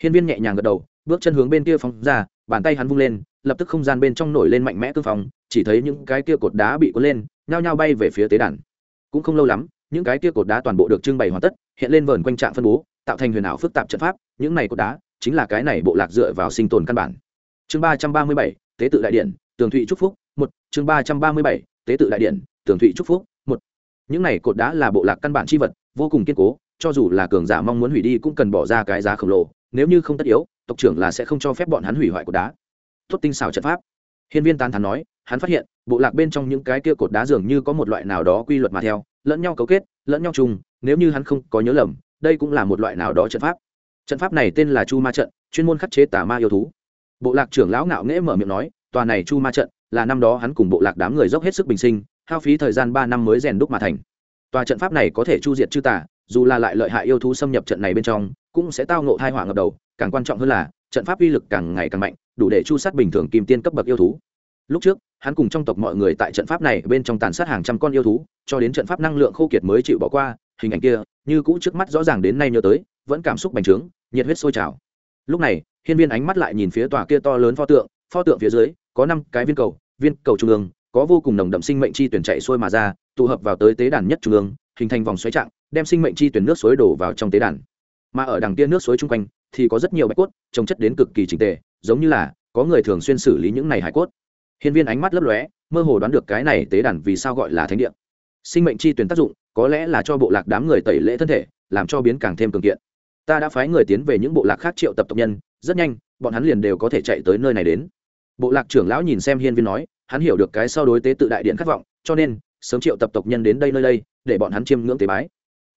Hiên viên nhẹ nhàng gật đầu, bước chân hướng bên kia phóng ra, bàn tay hắn vung lên, lập tức không gian bên trong nổi lên mạnh mẽ cương phòng chỉ thấy những cái kia cột đá bị cuốn lên, nhao nhao bay về phía tế đàn. Cũng không lâu lắm những cái kia cột đá toàn bộ được trưng bày hoàn tất, hiện lên vờn quanh trạng phân bố, tạo thành huyền ảo phức tạp trận pháp, những này cột đá chính là cái này bộ lạc dựa vào sinh tồn căn bản. Chương ba trăm ba mươi bảy, tế tự đại điện, tường thụy trúc phúc, một. Chương ba trăm ba mươi bảy, tế tự đại điện, tường thụy trúc phúc, một. Những này cột đá là bộ lạc căn bản c h i vật, vô cùng kiên cố, cho dù là cường giả mong muốn hủy đi cũng cần bỏ ra cái giá khổng lồ, nếu như không tất yếu, tộc trưởng là sẽ không cho phép bọn hắn hủy hoại cột đá. Tốt tinh xảo trận pháp. Hiên viên tán thắn nói, hắn phát hiện, bộ lạc bên trong những cái kia cột đá dường như có một loại nào đó quy luật mà theo lẫn nhau cấu kết, lẫn nhau chung, nếu như hắn không có nhớ lầm, đây cũng là một loại nào đó trận pháp. Trận pháp này tên là chu ma trận, chuyên môn khắc chế tà ma yêu thú. Bộ lạc trưởng lão ngạo nghễ mở miệng nói, tòa này chu ma trận là năm đó hắn cùng bộ lạc đám người dốc hết sức bình sinh, hao phí thời gian ba năm mới rèn đúc mà thành. Tòa trận pháp này có thể chu diệt chư tà, dù là lại lợi hại yêu thú xâm nhập trận này bên trong, cũng sẽ tao ngộ thai hỏa ngập đầu, càng quan trọng hơn là, trận pháp uy lực càng ngày càng mạnh, đủ để chu sát bình thường kim tiên cấp bậc yêu thú. Lúc trước hắn cùng trong tộc mọi người tại trận pháp này bên trong tàn sát hàng trăm con yêu thú, cho đến trận pháp năng lượng khô kiệt mới chịu bỏ qua, hình ảnh kia, như cũ trước mắt rõ ràng đến nay nhớ tới, vẫn cảm xúc bành trướng, nhiệt huyết sôi trào. Lúc này, hiên viên ánh mắt lại nhìn phía tòa kia to lớn pho tượng pho tượng phía dưới, có năm cái viên cầu viên cầu trung ương, có vô cùng nồng đậm sinh mệnh chi tuyển chạy xuôi mà ra, tụ hợp vào tới tế đàn nhất trung ương, hình thành vòng xoáy trạng, đem sinh mệnh chi tuyển nước suối đổ vào trong tế đàn. Mà ở đằng kia nước suối chung quanh, thì có rất nhiều bạch cốt, trồng chất đến cực kỳ trình tề, giống như là có người thường xuyên xử lý những này hải cốt hiên viên ánh mắt lấp lóe, mơ hồ đoán được cái này tế đàn vì sao gọi là thánh địa. Sinh mệnh chi tuyển tác dụng, có lẽ là cho bộ lạc đám người tẩy lễ thân thể, làm cho biến càng thêm cường kiện. Ta đã phái người tiến về những bộ lạc khác triệu tập tộc nhân, rất nhanh, bọn hắn liền đều có thể chạy tới nơi này đến. Bộ lạc trưởng lão nhìn xem hiên viên nói, hắn hiểu được cái sau đối tế tự đại điện khát vọng, cho nên, sớm triệu tập tộc nhân đến đây nơi đây, để bọn hắn chiêm ngưỡng tế bái.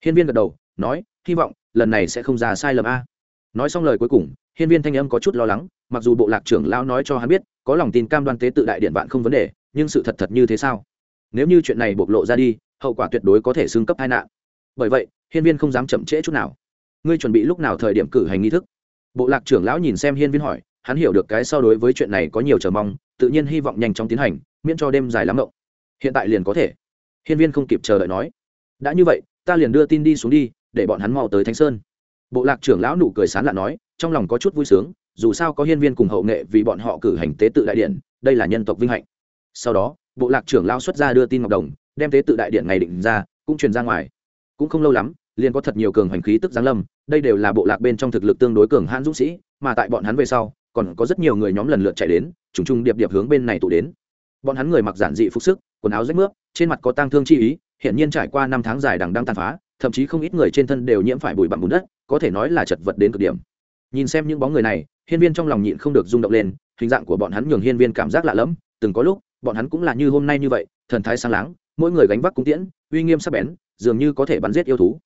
Hiên viên gật đầu, nói, hy vọng, lần này sẽ không ra sai lầm a. Nói xong lời cuối cùng hiên viên thanh âm có chút lo lắng, mặc dù bộ lạc trưởng lão nói cho hắn biết, có lòng tin cam đoan tế tự đại điện vạn không vấn đề, nhưng sự thật thật như thế sao? Nếu như chuyện này bộc lộ ra đi, hậu quả tuyệt đối có thể xương cấp tai nạn. Bởi vậy, hiên viên không dám chậm trễ chút nào. Ngươi chuẩn bị lúc nào thời điểm cử hành nghi thức? Bộ lạc trưởng lão nhìn xem hiên viên hỏi, hắn hiểu được cái so đối với chuyện này có nhiều chờ mong, tự nhiên hy vọng nhanh chóng tiến hành, miễn cho đêm dài lắm rộng hiện tại liền có thể. Hiên viên không kịp chờ đợi nói, đã như vậy, ta liền đưa tin đi xuống đi, để bọn hắn mau tới thánh sơn bộ lạc trưởng lão nụ cười sán lạ nói, trong lòng có chút vui sướng, dù sao có hiên viên cùng hậu nghệ vì bọn họ cử hành tế tự đại điện, đây là nhân tộc vinh hạnh. Sau đó, bộ lạc trưởng lão xuất ra đưa tin ngọc đồng, đem tế tự đại điện ngày định ra, cũng truyền ra ngoài. Cũng không lâu lắm, liền có thật nhiều cường hành khí tức giáng lâm, đây đều là bộ lạc bên trong thực lực tương đối cường hãn dũng sĩ, mà tại bọn hắn về sau, còn có rất nhiều người nhóm lần lượt chạy đến, trùng trùng điệp điệp hướng bên này tụ đến. Bọn hắn người mặc giản dị phục sức, quần áo rách mướp, trên mặt có tang thương chi ý hiện nhiên trải qua năm tháng dài đằng đang tàn phá thậm chí không ít người trên thân đều nhiễm phải bụi bặm bùn đất, có thể nói là chật vật đến cực điểm. Nhìn xem những bóng người này, hiên viên trong lòng nhịn không được rung động lên, hình dạng của bọn hắn nhường hiên viên cảm giác lạ lẫm, từng có lúc, bọn hắn cũng là như hôm nay như vậy, thần thái sáng láng, mỗi người gánh vác cung tiễn, uy nghiêm sắc bén, dường như có thể bắn giết yêu thú.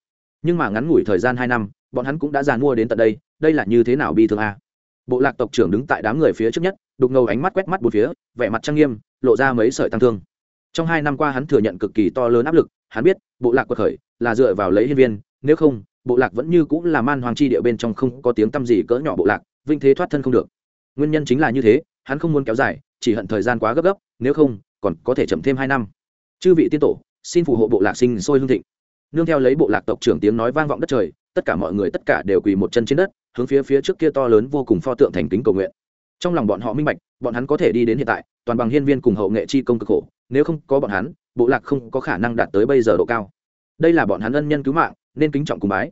Nhưng mà ngắn ngủi thời gian hai năm, bọn hắn cũng đã giàn mua đến tận đây đây là như thế nào bi thương a? Bộ lạc tộc trưởng đứng tại đám người phía trước nhất, đục ngầu ánh mắt quét mắt bốn phía, vẻ mặt trang nghiêm, lộ ra mấy sợi tăng thương trong hai năm qua hắn thừa nhận cực kỳ to lớn áp lực, hắn biết, bộ lạc quật khởi là dựa vào lấy hiên viên, nếu không, bộ lạc vẫn như cũng là man hoàng chi địa bên trong không có tiếng tăm gì cỡ nhỏ bộ lạc, vinh thế thoát thân không được. Nguyên nhân chính là như thế, hắn không muốn kéo dài, chỉ hận thời gian quá gấp gấp, nếu không, còn có thể chậm thêm hai năm. Chư vị tiên tổ, xin phù hộ bộ lạc sinh sôi hương thịnh. Nương theo lấy bộ lạc tộc trưởng tiếng nói vang vọng đất trời, tất cả mọi người tất cả đều quỳ một chân trên đất, hướng phía phía trước kia to lớn vô cùng pho tượng thành kính cầu nguyện. Trong lòng bọn họ minh bạch, bọn hắn có thể đi đến hiện tại toàn bằng hiên viên cùng hậu nghệ chi công cực khổ, nếu không có bọn hắn, bộ lạc không có khả năng đạt tới bây giờ độ cao. Đây là bọn hắn ân nhân cứu mạng, nên kính trọng cùng bái.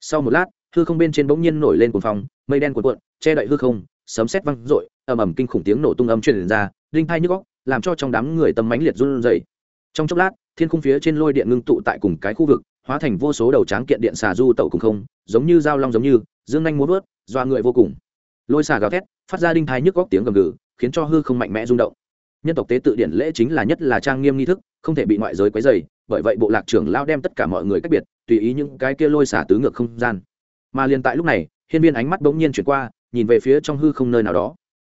Sau một lát, hư không bên trên bỗng nhiên nổi lên cuồng phong, mây đen cuộn cuộn, che đậy hư không, sấm sét văng rội ầm ầm kinh khủng tiếng nổ tung âm truyền ra, đinh thai nhức góc làm cho trong đám người tâm mãnh liệt run rẩy. Trong chốc lát, thiên khung phía trên lôi điện ngưng tụ tại cùng cái khu vực, hóa thành vô số đầu tráng kiện điện xà du tẩu cùng không, giống như dao long giống như, dương nhanh muốn vớt doa người vô cùng. Lôi xà gào thét, phát ra đinh thai nhức góc tiếng gầm gừ khiến cho hư không mạnh mẽ rung động. Nhân tộc tế tự điển lễ chính là nhất là trang nghiêm nghi thức, không thể bị ngoại giới quấy dày bởi vậy bộ lạc trưởng lao đem tất cả mọi người cách biệt, tùy ý những cái kia lôi xả tứ ngược không gian. Mà liền tại lúc này, hiên viên ánh mắt bỗng nhiên chuyển qua, nhìn về phía trong hư không nơi nào đó.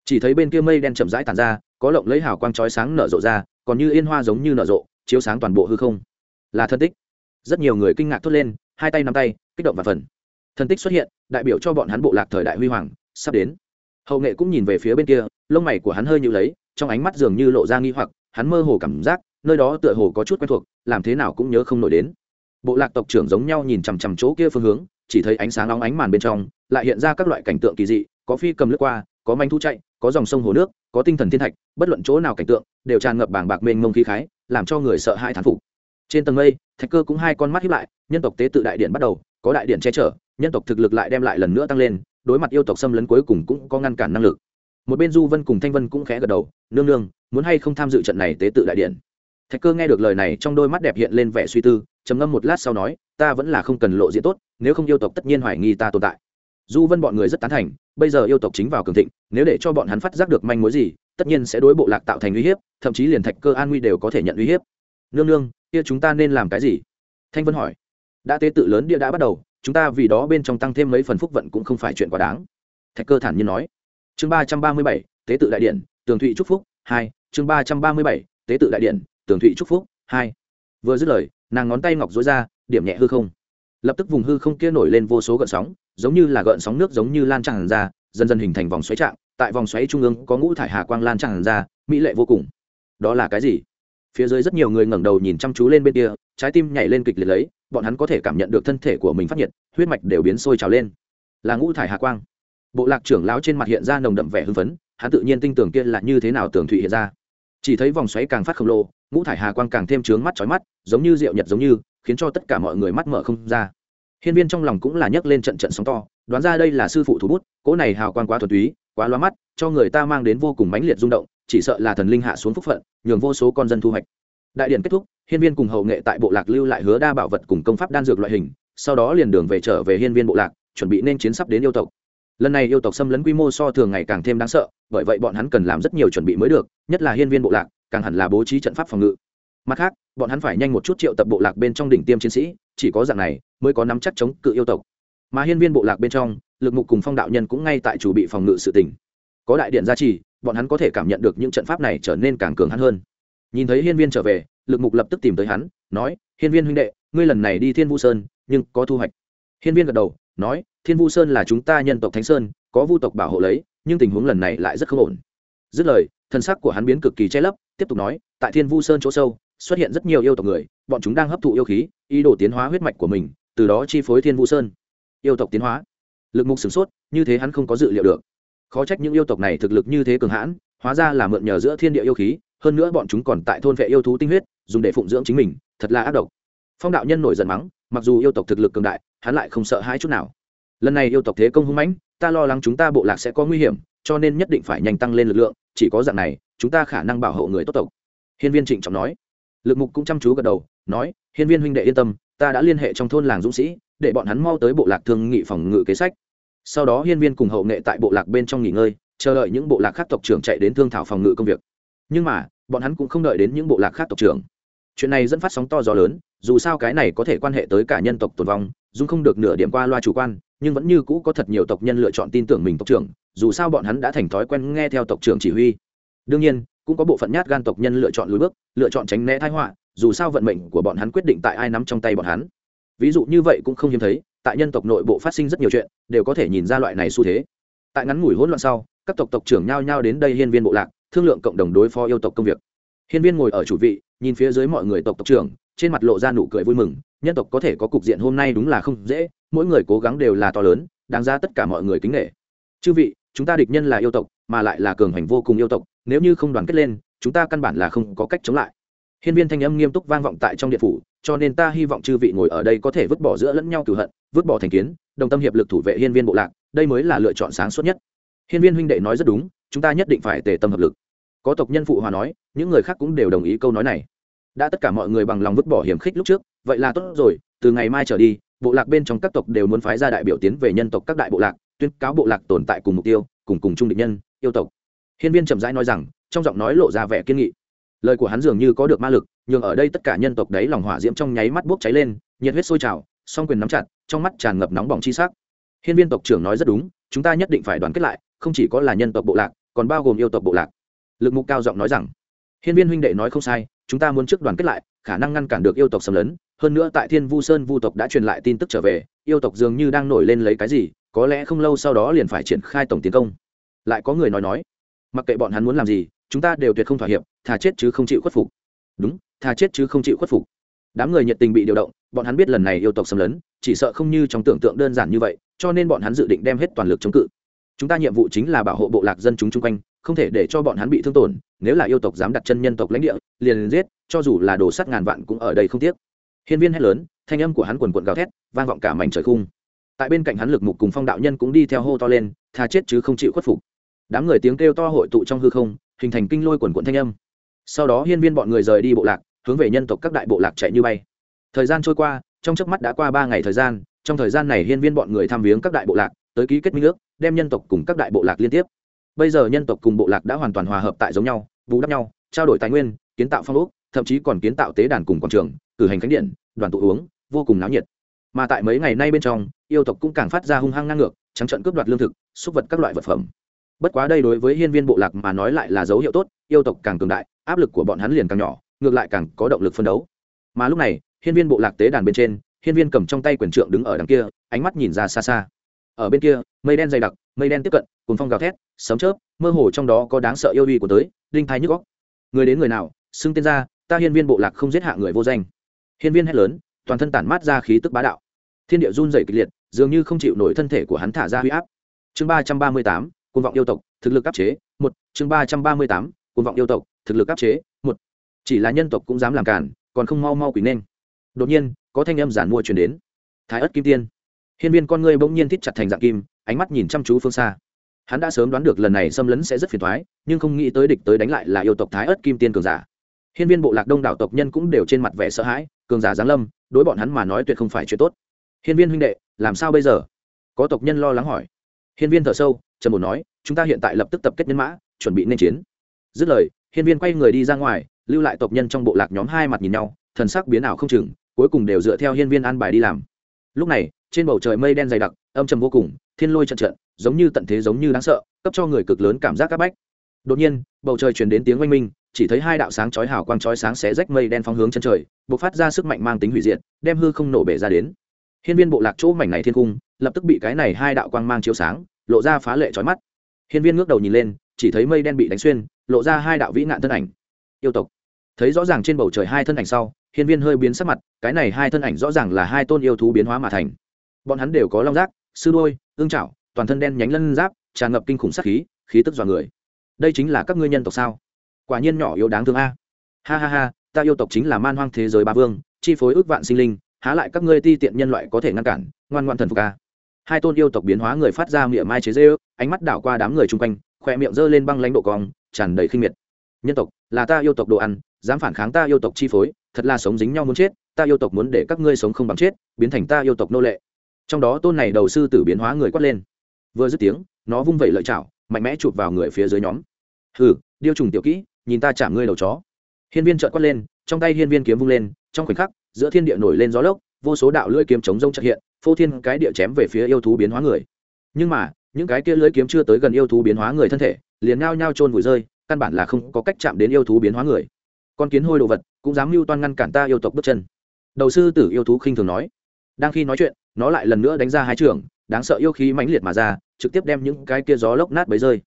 Chỉ thấy bên kia mây đen chậm rãi tàn ra, có lộng lấy hào quang chói sáng nở rộ ra, còn như yên hoa giống như nở rộ, chiếu sáng toàn bộ hư không. Là thân tích. Rất nhiều người kinh ngạc thốt lên, hai tay nắm tay, kích động và phần. Thân tích xuất hiện, đại biểu cho bọn hắn bộ lạc thời đại huy hoàng, sắp đến hậu nghệ cũng nhìn về phía bên kia, lông mày của hắn hơi nhịu lấy, trong ánh mắt dường như lộ ra nghi hoặc, hắn mơ hồ cảm giác, nơi đó tựa hồ có chút quen thuộc, làm thế nào cũng nhớ không nổi đến. Bộ lạc tộc trưởng giống nhau nhìn chằm chằm chỗ kia phương hướng, chỉ thấy ánh sáng nóng ánh màn bên trong, lại hiện ra các loại cảnh tượng kỳ dị, có phi cầm lướt qua, có manh thu chạy, có dòng sông hồ nước, có tinh thần thiên thạch, bất luận chỗ nào cảnh tượng, đều tràn ngập bảng bạc mênh mông khí khái, làm cho người sợ hãi thán phục. Trên tầng mây, thạch cơ cũng hai con mắt hiếp lại, nhân tộc tế tự đại điện bắt đầu, có đại điện che chở, nhân tộc thực lực lại đem lại lần nữa tăng lên đối mặt yêu tộc xâm lấn cuối cùng cũng có ngăn cản năng lực. Một bên du vân cùng thanh vân cũng khẽ gật đầu, nương nương, muốn hay không tham dự trận này tế tự đại điện? Thạch cơ nghe được lời này trong đôi mắt đẹp hiện lên vẻ suy tư, trầm ngâm một lát sau nói, ta vẫn là không cần lộ diện tốt, nếu không yêu tộc tất nhiên hoài nghi ta tồn tại. Du vân bọn người rất tán thành, bây giờ yêu tộc chính vào cường thịnh, nếu để cho bọn hắn phát giác được manh mối gì, tất nhiên sẽ đối bộ lạc tạo thành uy hiếp, thậm chí liền thạch cơ an nguy đều có thể nhận uy hiếp. Nương nương, kia chúng ta nên làm cái gì? Thanh vân hỏi. Đã tế tự lớn địa đã bắt đầu chúng ta vì đó bên trong tăng thêm mấy phần phúc vận cũng không phải chuyện quá đáng. Thạch cơ thản nhiên nói. Chương ba trăm ba mươi bảy, tế tự đại điện tường thụy trúc phúc, hai. Chương ba trăm ba mươi bảy, tế tự đại điện tường thụy trúc phúc, hai. Vừa dứt lời, nàng ngón tay ngọc dối ra, điểm nhẹ hư không. Lập tức vùng hư không kia nổi lên vô số gợn sóng, giống như là gợn sóng nước giống như lan tràn ra, dần dần hình thành vòng xoáy trạng, tại vòng xoáy trung ương có ngũ thải hà quang lan tràn ra, mỹ lệ vô cùng. Đó là cái gì? Phía dưới rất nhiều người ngẩng đầu nhìn chăm chú lên bên kia, trái tim nhảy lên kịch liệt lấy bọn hắn có thể cảm nhận được thân thể của mình phát nhiệt, huyết mạch đều biến sôi trào lên. Là ngũ thải hà quang. Bộ lạc trưởng lão trên mặt hiện ra nồng đậm vẻ hưng phấn, hắn tự nhiên tin tưởng kia là như thế nào tưởng thụy hiện ra. Chỉ thấy vòng xoáy càng phát khổng lồ, ngũ thải hà quang càng thêm trướng mắt chói mắt, giống như rượu nhật giống như, khiến cho tất cả mọi người mắt mở không ra. Hiên viên trong lòng cũng là nhấc lên trận trận sóng to, đoán ra đây là sư phụ thủ bút, cỗ này hào quang quá thuần túy, quá loa mắt, cho người ta mang đến vô cùng mãnh liệt rung động, chỉ sợ là thần linh hạ xuống phúc phận, nhường vô số con dân thu hoạch đại điện kết thúc, hiên viên cùng hậu nghệ tại bộ lạc lưu lại hứa đa bảo vật cùng công pháp đan dược loại hình, sau đó liền đường về trở về hiên viên bộ lạc, chuẩn bị nên chiến sắp đến yêu tộc. Lần này yêu tộc xâm lấn quy mô so thường ngày càng thêm đáng sợ, bởi vậy bọn hắn cần làm rất nhiều chuẩn bị mới được, nhất là hiên viên bộ lạc, càng hẳn là bố trí trận pháp phòng ngự. Mặt khác, bọn hắn phải nhanh một chút triệu tập bộ lạc bên trong đỉnh tiêm chiến sĩ, chỉ có dạng này mới có nắm chắc chống cự yêu tộc. Mà hiên viên bộ lạc bên trong, lực mục cùng phong đạo nhân cũng ngay tại chủ bị phòng ngự sự tỉnh có đại điện gia trì, bọn hắn có thể cảm nhận được những trận pháp này trở nên càng cường hắn hơn nhìn thấy hiên viên trở về, lực mục lập tức tìm tới hắn, nói, hiên viên huynh đệ, ngươi lần này đi thiên vu sơn, nhưng có thu hoạch. Hiên viên gật đầu, nói, thiên vu sơn là chúng ta nhân tộc thánh sơn, có vu tộc bảo hộ lấy, nhưng tình huống lần này lại rất không ổn. Dứt lời, thân sắc của hắn biến cực kỳ che lấp, tiếp tục nói, tại thiên vu sơn chỗ sâu, xuất hiện rất nhiều yêu tộc người, bọn chúng đang hấp thụ yêu khí, ý đồ tiến hóa huyết mạch của mình, từ đó chi phối thiên vu sơn. Yêu tộc tiến hóa. Lực mục sửng sốt, như thế hắn không có dự liệu được. Khó trách những yêu tộc này thực lực như thế cường hãn, hóa ra là mượn nhờ giữa thiên địa yêu khí hơn nữa bọn chúng còn tại thôn vệ yêu thú tinh huyết, dùng để phụng dưỡng chính mình, thật là ác độc. Phong đạo nhân nổi giận mắng, mặc dù yêu tộc thực lực cường đại, hắn lại không sợ hãi chút nào. Lần này yêu tộc thế công hung mãnh, ta lo lắng chúng ta bộ lạc sẽ có nguy hiểm, cho nên nhất định phải nhanh tăng lên lực lượng, chỉ có dạng này, chúng ta khả năng bảo hộ người tốt tộc. Hiên viên trịnh trọng nói. Lực mục cũng chăm chú gật đầu, nói, hiên viên huynh đệ yên tâm, ta đã liên hệ trong thôn làng dũng sĩ, để bọn hắn mau tới bộ lạc thương nghị phòng ngự kế sách. Sau đó hiên viên cùng hậu nghệ tại bộ lạc bên trong nghỉ ngơi, chờ đợi những bộ lạc khác tộc trưởng chạy đến thương thảo phòng ngự công việc nhưng mà, bọn hắn cũng không đợi đến những bộ lạc khác tộc trưởng. Chuyện này dẫn phát sóng to gió lớn, dù sao cái này có thể quan hệ tới cả nhân tộc tồn vong dung không được nửa điểm qua loa chủ quan, nhưng vẫn như cũ có thật nhiều tộc nhân lựa chọn tin tưởng mình tộc trưởng, dù sao bọn hắn đã thành thói quen nghe theo tộc trưởng chỉ huy. Đương nhiên, cũng có bộ phận nhát gan tộc nhân lựa chọn lùi bước, lựa chọn tránh né thái họa, dù sao vận mệnh của bọn hắn quyết định tại ai nắm trong tay bọn hắn. Ví dụ như vậy cũng không hiếm thấy, tại nhân tộc nội bộ phát sinh rất nhiều chuyện, đều có thể nhìn ra loại này xu thế. Tại ngắn ngủi hỗn loạn sau, các tộc tộc trưởng nhao nhao đến đây hiên viên bộ lạc thương lượng cộng đồng đối phó yêu tộc công việc. Hiên viên ngồi ở chủ vị, nhìn phía dưới mọi người tộc tộc trưởng, trên mặt lộ ra nụ cười vui mừng, nhân tộc có thể có cục diện hôm nay đúng là không dễ, mỗi người cố gắng đều là to lớn, đáng ra tất cả mọi người kính nghệ chư vị, chúng ta địch nhân là yêu tộc, mà lại là cường hành vô cùng yêu tộc, nếu như không đoàn kết lên, chúng ta căn bản là không có cách chống lại. Hiên viên thanh âm nghiêm túc vang vọng tại trong điện phủ, cho nên ta hy vọng chư vị ngồi ở đây có thể vứt bỏ giữa lẫn nhau cửu hận, vứt bỏ thành kiến, đồng tâm hiệp lực thủ vệ hiên viên bộ lạc, đây mới là lựa chọn sáng suốt nhất. Hiên viên huynh đệ nói rất đúng chúng ta nhất định phải tề tâm hợp lực. Có tộc nhân phụ hòa nói, những người khác cũng đều đồng ý câu nói này. Đã tất cả mọi người bằng lòng vứt bỏ hiểm khích lúc trước, vậy là tốt rồi, từ ngày mai trở đi, bộ lạc bên trong các tộc đều muốn phái ra đại biểu tiến về nhân tộc các đại bộ lạc, tuyên cáo bộ lạc tồn tại cùng mục tiêu, cùng cùng chung định nhân, yêu tộc. Hiên viên trầm rãi nói rằng, trong giọng nói lộ ra vẻ kiên nghị. Lời của hắn dường như có được ma lực nhưng ở đây tất cả nhân tộc đấy lòng hỏa diễm trong nháy mắt bốc cháy lên, nhiệt huyết sôi trào, song quyền nắm chặt, trong mắt tràn ngập nóng bỏng chi sắc. Hiên viên tộc trưởng nói rất đúng, chúng ta nhất định phải đoàn kết lại, không chỉ có là nhân tộc bộ lạc còn bao gồm yêu tộc bộ lạc. Lực mục cao giọng nói rằng, hiên viên huynh đệ nói không sai, chúng ta muốn trước đoàn kết lại, khả năng ngăn cản được yêu tộc xâm lấn. Hơn nữa tại thiên vu sơn vu tộc đã truyền lại tin tức trở về, yêu tộc dường như đang nổi lên lấy cái gì, có lẽ không lâu sau đó liền phải triển khai tổng tiến công. Lại có người nói nói, mặc kệ bọn hắn muốn làm gì, chúng ta đều tuyệt không thỏa hiệp, thà chết chứ không chịu khuất phục. Đúng, thà chết chứ không chịu khuất phục. Đám người nhiệt tình bị điều động, bọn hắn biết lần này yêu tộc xâm lấn, chỉ sợ không như trong tưởng tượng đơn giản như vậy, cho nên bọn hắn dự định đem hết toàn lực chống cự chúng ta nhiệm vụ chính là bảo hộ bộ lạc dân chúng chung quanh, không thể để cho bọn hắn bị thương tổn, nếu là yêu tộc dám đặt chân nhân tộc lãnh địa, liền giết, cho dù là đồ sắt ngàn vạn cũng ở đây không tiếc. Hiên viên hét lớn, thanh âm của hắn quần quận gào thét, vang vọng cả mảnh trời khung. Tại bên cạnh hắn lực mục cùng phong đạo nhân cũng đi theo hô to lên, tha chết chứ không chịu khuất phục. Đám người tiếng kêu to hội tụ trong hư không, hình thành kinh lôi quần quận thanh âm. Sau đó hiên viên bọn người rời đi bộ lạc, hướng về nhân tộc các đại bộ lạc chạy như bay. Thời gian trôi qua, trong chớp mắt đã qua ba ngày thời gian, trong thời gian này hiên viên bọn người thăm viếng các đại bộ lạc, tới ký kết minh ước đem nhân tộc cùng các đại bộ lạc liên tiếp. Bây giờ nhân tộc cùng bộ lạc đã hoàn toàn hòa hợp tại giống nhau, bù đắp nhau, trao đổi tài nguyên, kiến tạo phong ốc, thậm chí còn kiến tạo tế đàn cùng quảng trường, cử hành khánh điện, đoàn tụ uống, vô cùng náo nhiệt. Mà tại mấy ngày nay bên trong, yêu tộc cũng càng phát ra hung hăng ngang ngược, trắng trận cướp đoạt lương thực, xúc vật các loại vật phẩm. Bất quá đây đối với hiên viên bộ lạc mà nói lại là dấu hiệu tốt, yêu tộc càng cường đại, áp lực của bọn hắn liền càng nhỏ, ngược lại càng có động lực phân đấu. Mà lúc này, hiên viên bộ lạc tế đàn bên trên, hiên viên cầm trong tay quyền trượng đứng ở đằng kia, ánh mắt nhìn ra xa xa ở bên kia, mây đen dày đặc, mây đen tiếp cận cùng phong gào thét, sấm chớp, mơ hồ trong đó có đáng sợ yêu uy của tới linh thái nhức góc người đến người nào, xưng tên ra, ta hiên viên bộ lạc không giết hạ người vô danh. Hiên viên hét lớn, toàn thân tản mát ra khí tức bá đạo. Thiên địa run rẩy kịch liệt, dường như không chịu nổi thân thể của hắn thả ra huy áp. Chương ba trăm ba mươi tám côn vọng yêu tộc, thực lực áp chế, một. Chương ba trăm ba mươi tám côn vọng yêu tộc, thực lực áp chế, một. Chỉ là nhân tộc cũng dám làm cản còn không mau mau quỷ nên. Đột nhiên, có thanh âm giản mua chuyển đến. Thái ất kim tiên hiên viên con ngươi bỗng nhiên thít chặt thành dạng kim, ánh mắt nhìn chăm chú phương xa. Hắn đã sớm đoán được lần này xâm lấn sẽ rất phiền thoái nhưng không nghĩ tới địch tới đánh lại là yêu tộc thái ất kim tiên cường giả. Hiên viên bộ lạc đông đảo tộc nhân cũng đều trên mặt vẻ sợ hãi, cường giả giáng lâm, đối bọn hắn mà nói tuyệt không phải chuyện tốt. Hiên viên huynh đệ, làm sao bây giờ? Có tộc nhân lo lắng hỏi. Hiên viên thở sâu trần bổ nói, chúng ta hiện tại lập tức tập kết nhân mã, chuẩn bị nên chiến. Dứt lời, hiên viên quay người đi ra ngoài, lưu lại tộc nhân trong bộ lạc nhóm hai mặt nhìn nhau, thần sắc biến ảo không chừng, cuối cùng đều dựa theo hiên viên an bài đi làm. Lúc này trên bầu trời mây đen dày đặc, âm trầm vô cùng, thiên lôi trận trận, giống như tận thế giống như đáng sợ, cấp cho người cực lớn cảm giác c áp bách. Đột nhiên, bầu trời chuyển đến tiếng oanh minh, chỉ thấy hai đạo sáng chói hào quang chói sáng xé rách mây đen phóng hướng chân trời b ộ c phát ra sức mạnh mang tính hủy diệt, đem hư không nổ bể ra đến. Hiên viên bộ lạc chỗ mảnh này thiên cung, lập tức bị cái này hai đạo quang mang chiếu sáng, lộ ra phá lệ chói mắt. Hiên viên ngước đầu nhìn lên, chỉ thấy mây đen bị đánh xuyên, lộ ra hai đạo vĩ nạn thân ảnh. Yêu tộc. Thấy rõ ràng trên bầu trời hai thân ảnh sau, hiên viên hơi biến sắc mặt, cái này hai thân ảnh rõ ràng là hai tôn yêu thú biến hóa mà thành bọn hắn đều có long giác, sư đôi ương trảo toàn thân đen nhánh lân giáp, tràn ngập kinh khủng sắc khí khí tức dọa người. Đây chính là các ngươi nhân tộc sao? Quả nhiên nhỏ yếu đáng thương a. Ha ha ha, ta yêu tộc chính là man hoang thế giới ba vương, chi phối ước vạn sinh linh, há lại các ngươi ti tiện nhân loại có thể ngăn cản, ngoan ngoan thần phục a. Hai tôn yêu tộc biến hóa người phát ra miệng mai chế dê ước ánh mắt đảo qua đám người chung quanh khỏe miệng giơ lên băng lãnh độ cong, tràn đầy khinh miệt. Nhân tộc, là ta yêu tộc đồ ăn, dám phản kháng ta yêu tộc chi phối, thật là sống dính nhau muốn chết, ta yêu tộc muốn để các ngươi sống không bằng chết, biến thành ta yêu tộc nô lệ trong đó tôn này đầu sư tử biến hóa người quát lên. Vừa dứt tiếng, nó vung vẩy lợi chảo, mạnh mẽ chụp vào người phía dưới nhóm. Hừ, điêu trùng tiểu kỹ, nhìn ta chạm ngươi đầu chó. Hiên viên trợn quát lên, trong tay hiên viên kiếm vung lên, trong khoảnh khắc, giữa thiên địa nổi lên gió lốc, vô số đạo lưỡi kiếm chống rông trợ hiện, phô thiên cái địa chém về phía yêu thú biến hóa người. Nhưng mà, những cái kia lưỡi kiếm chưa tới gần yêu thú biến hóa người thân thể, liền ngao nhao trôn vùi rơi, căn bản là không có cách chạm đến yêu thú biến hóa người. Con kiến hôi đồ vật, cũng dám mưu toan ngăn cản ta yêu tộc bước chân. Đầu sư tử yêu thú khinh thường nói. Đang khi nói chuyện nó lại lần nữa đánh ra hai trường, đáng sợ yêu khí mãnh liệt mà ra, trực tiếp đem những cái kia gió lốc nát bấy rơi.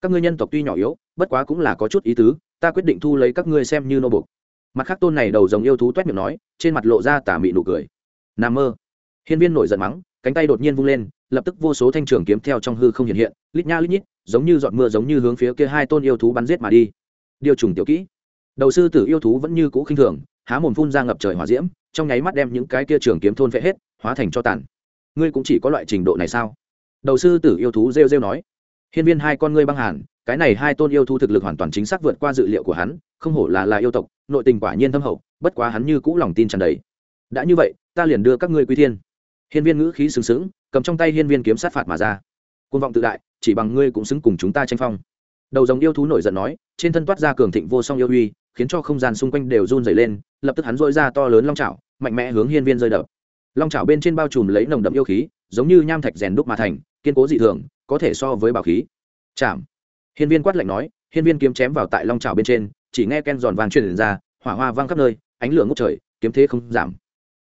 Các ngươi nhân tộc tuy nhỏ yếu, bất quá cũng là có chút ý tứ, ta quyết định thu lấy các ngươi xem như nô bục mặt khác tôn này đầu dòng yêu thú toét miệng nói, trên mặt lộ ra tà mị nụ cười. Nằm mơ. Hiên viên nổi giận mắng, cánh tay đột nhiên vung lên, lập tức vô số thanh trường kiếm theo trong hư không hiện hiện, lít nha lít nhít, giống như giọt mưa giống như hướng phía kia hai tôn yêu thú bắn giết mà đi. Điều trùng tiểu kỹ. Đầu sư tử yêu thú vẫn như cũ khinh thường, há mồm phun ra ngập trời hỏa diễm, trong nháy mắt đem những cái kia trường kiếm thôn vẽ hết hóa thành cho tàn. Ngươi cũng chỉ có loại trình độ này sao? Đầu sư tử yêu thú rêu rêu nói. Hiên viên hai con ngươi băng hàn, cái này hai tôn yêu thú thực lực hoàn toàn chính xác vượt qua dự liệu của hắn, không hổ là là yêu tộc, nội tình quả nhiên thâm hậu, bất quá hắn như cũ lòng tin tràn đầy. Đã như vậy, ta liền đưa các ngươi quy thiên. Hiên viên ngữ khí sừng sững, cầm trong tay hiên viên kiếm sát phạt mà ra. Côn vọng tự đại, chỉ bằng ngươi cũng xứng cùng chúng ta tranh phong. Đầu dòng yêu thú nổi giận nói, trên thân toát ra cường thịnh vô song yêu uy, khiến cho không gian xung quanh đều run dày lên, lập tức hắn dội ra to lớn long trào mạnh mẽ hướng hiên viên rơi đập long trào bên trên bao trùm lấy nồng đậm yêu khí, giống như nham thạch rèn đúc mà thành, kiên cố dị thường, có thể so với bảo khí. Chạm hiên viên quát lạnh nói, hiên viên kiếm chém vào tại long trào bên trên, chỉ nghe ken giòn vàng truyền ra, hỏa hoa vang khắp nơi, ánh lửa ngốc trời, kiếm thế không giảm.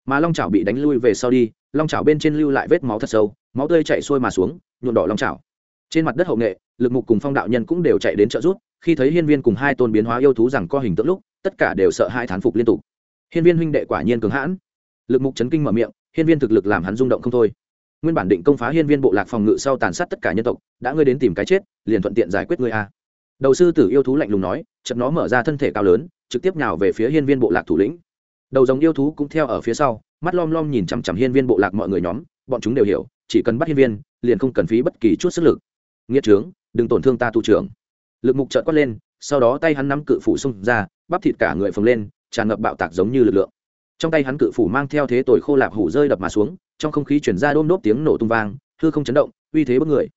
Mà long trào bị đánh lui về sau đi, long trào bên trên lưu lại vết máu thật sâu, máu tươi chạy xuôi mà xuống nhuộn đỏ long trào trên mặt đất hậu nghệ, lực mục cùng phong đạo nhân cũng đều chạy đến trợ rút khi thấy hiên viên cùng hai tôn biến hóa yêu thú rằng co hình tượng lúc, tất cả đều sợ hai thán phục liên tục. Hiên viên huynh đệ quả nhiên cường hãn. Lực mục chấn kinh mở miệng hiên viên thực lực làm hắn rung động không thôi. Nguyên bản định công phá hiên viên bộ lạc phòng ngự sau tàn sát tất cả nhân tộc, đã ngươi đến tìm cái chết, liền thuận tiện giải quyết ngươi a. Đầu sư tử yêu thú lạnh lùng nói, chợt nó mở ra thân thể cao lớn, trực tiếp nhào về phía hiên viên bộ lạc thủ lĩnh. Đầu giống yêu thú cũng theo ở phía sau, mắt lom lom nhìn chằm chằm hiên viên bộ lạc mọi người nhóm, bọn chúng đều hiểu, chỉ cần bắt hiên viên, liền không cần phí bất kỳ chút sức lực. Nghĩa trướng, đừng tổn thương ta tu trưởng. Lực mục chợt quát lên, sau đó tay hắn nắm cự phủ xung ra, bắp thịt cả người phồng lên, tràn ngập bạo tạc giống như lực lượng trong tay hắn cự phủ mang theo thế tội khô lạp hủ rơi đập mà xuống, trong không khí chuyển ra đôm đốp tiếng nổ tung vang, hư không chấn động, uy thế bất người.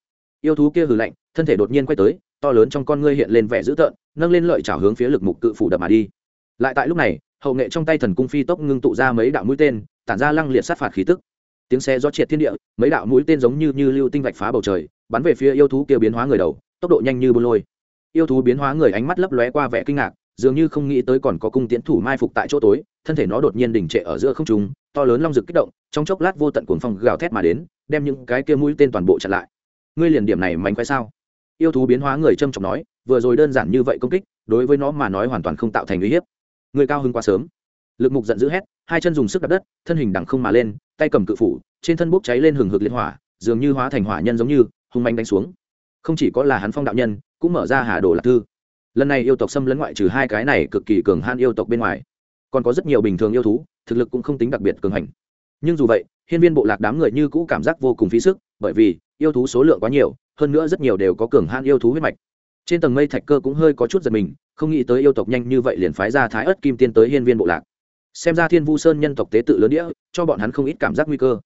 Yêu thú kia hừ lạnh, thân thể đột nhiên quay tới, to lớn trong con ngươi hiện lên vẻ dữ tợn, nâng lên lợi chảo hướng phía lực mục cự phủ đập mà đi. Lại tại lúc này, hậu nghệ trong tay thần cung phi tốc ngưng tụ ra mấy đạo mũi tên, tản ra lăng liệt sát phạt khí tức. Tiếng xe gió triệt thiên địa, mấy đạo mũi tên giống như như lưu tinh vạch phá bầu trời, bắn về phía yêu thú kia biến hóa người đầu, tốc độ nhanh như bôn lôi. Yêu thú biến hóa người ánh mắt lấp lóe qua vẻ kinh ngạc dường như không nghĩ tới còn có cung tiến thủ mai phục tại chỗ tối, thân thể nó đột nhiên đình trệ ở giữa không trung, to lớn long rực kích động, trong chốc lát vô tận cuồng phong gào thét mà đến, đem những cái kia mũi tên toàn bộ chặn lại. Ngươi liền điểm này mánh khoe sao? Yêu thú biến hóa người trâm trọng nói, vừa rồi đơn giản như vậy công kích, đối với nó mà nói hoàn toàn không tạo thành uy hiếp. Người cao hơn quá sớm. Lực mục giận dữ hét, hai chân dùng sức đập đất, thân hình đằng không mà lên, tay cầm cự phủ, trên thân bốc cháy lên hừng hực liên hỏa, dường như hóa thành hỏa nhân giống như, hung manh đánh xuống. Không chỉ có là hắn phong đạo nhân, cũng mở ra hà đồ lạc thư lần này yêu tộc xâm lấn ngoại trừ hai cái này cực kỳ cường han yêu tộc bên ngoài, còn có rất nhiều bình thường yêu thú, thực lực cũng không tính đặc biệt cường hành. Nhưng dù vậy, hiên viên bộ lạc đám người như cũ cảm giác vô cùng phí sức, bởi vì yêu thú số lượng quá nhiều, hơn nữa rất nhiều đều có cường han yêu thú huyết mạch. Trên tầng mây thạch cơ cũng hơi có chút giật mình, không nghĩ tới yêu tộc nhanh như vậy liền phái ra thái ớt kim tiên tới hiên viên bộ lạc. Xem ra thiên vu sơn nhân tộc tế tự lớn đĩa, cho bọn hắn không ít cảm giác nguy cơ.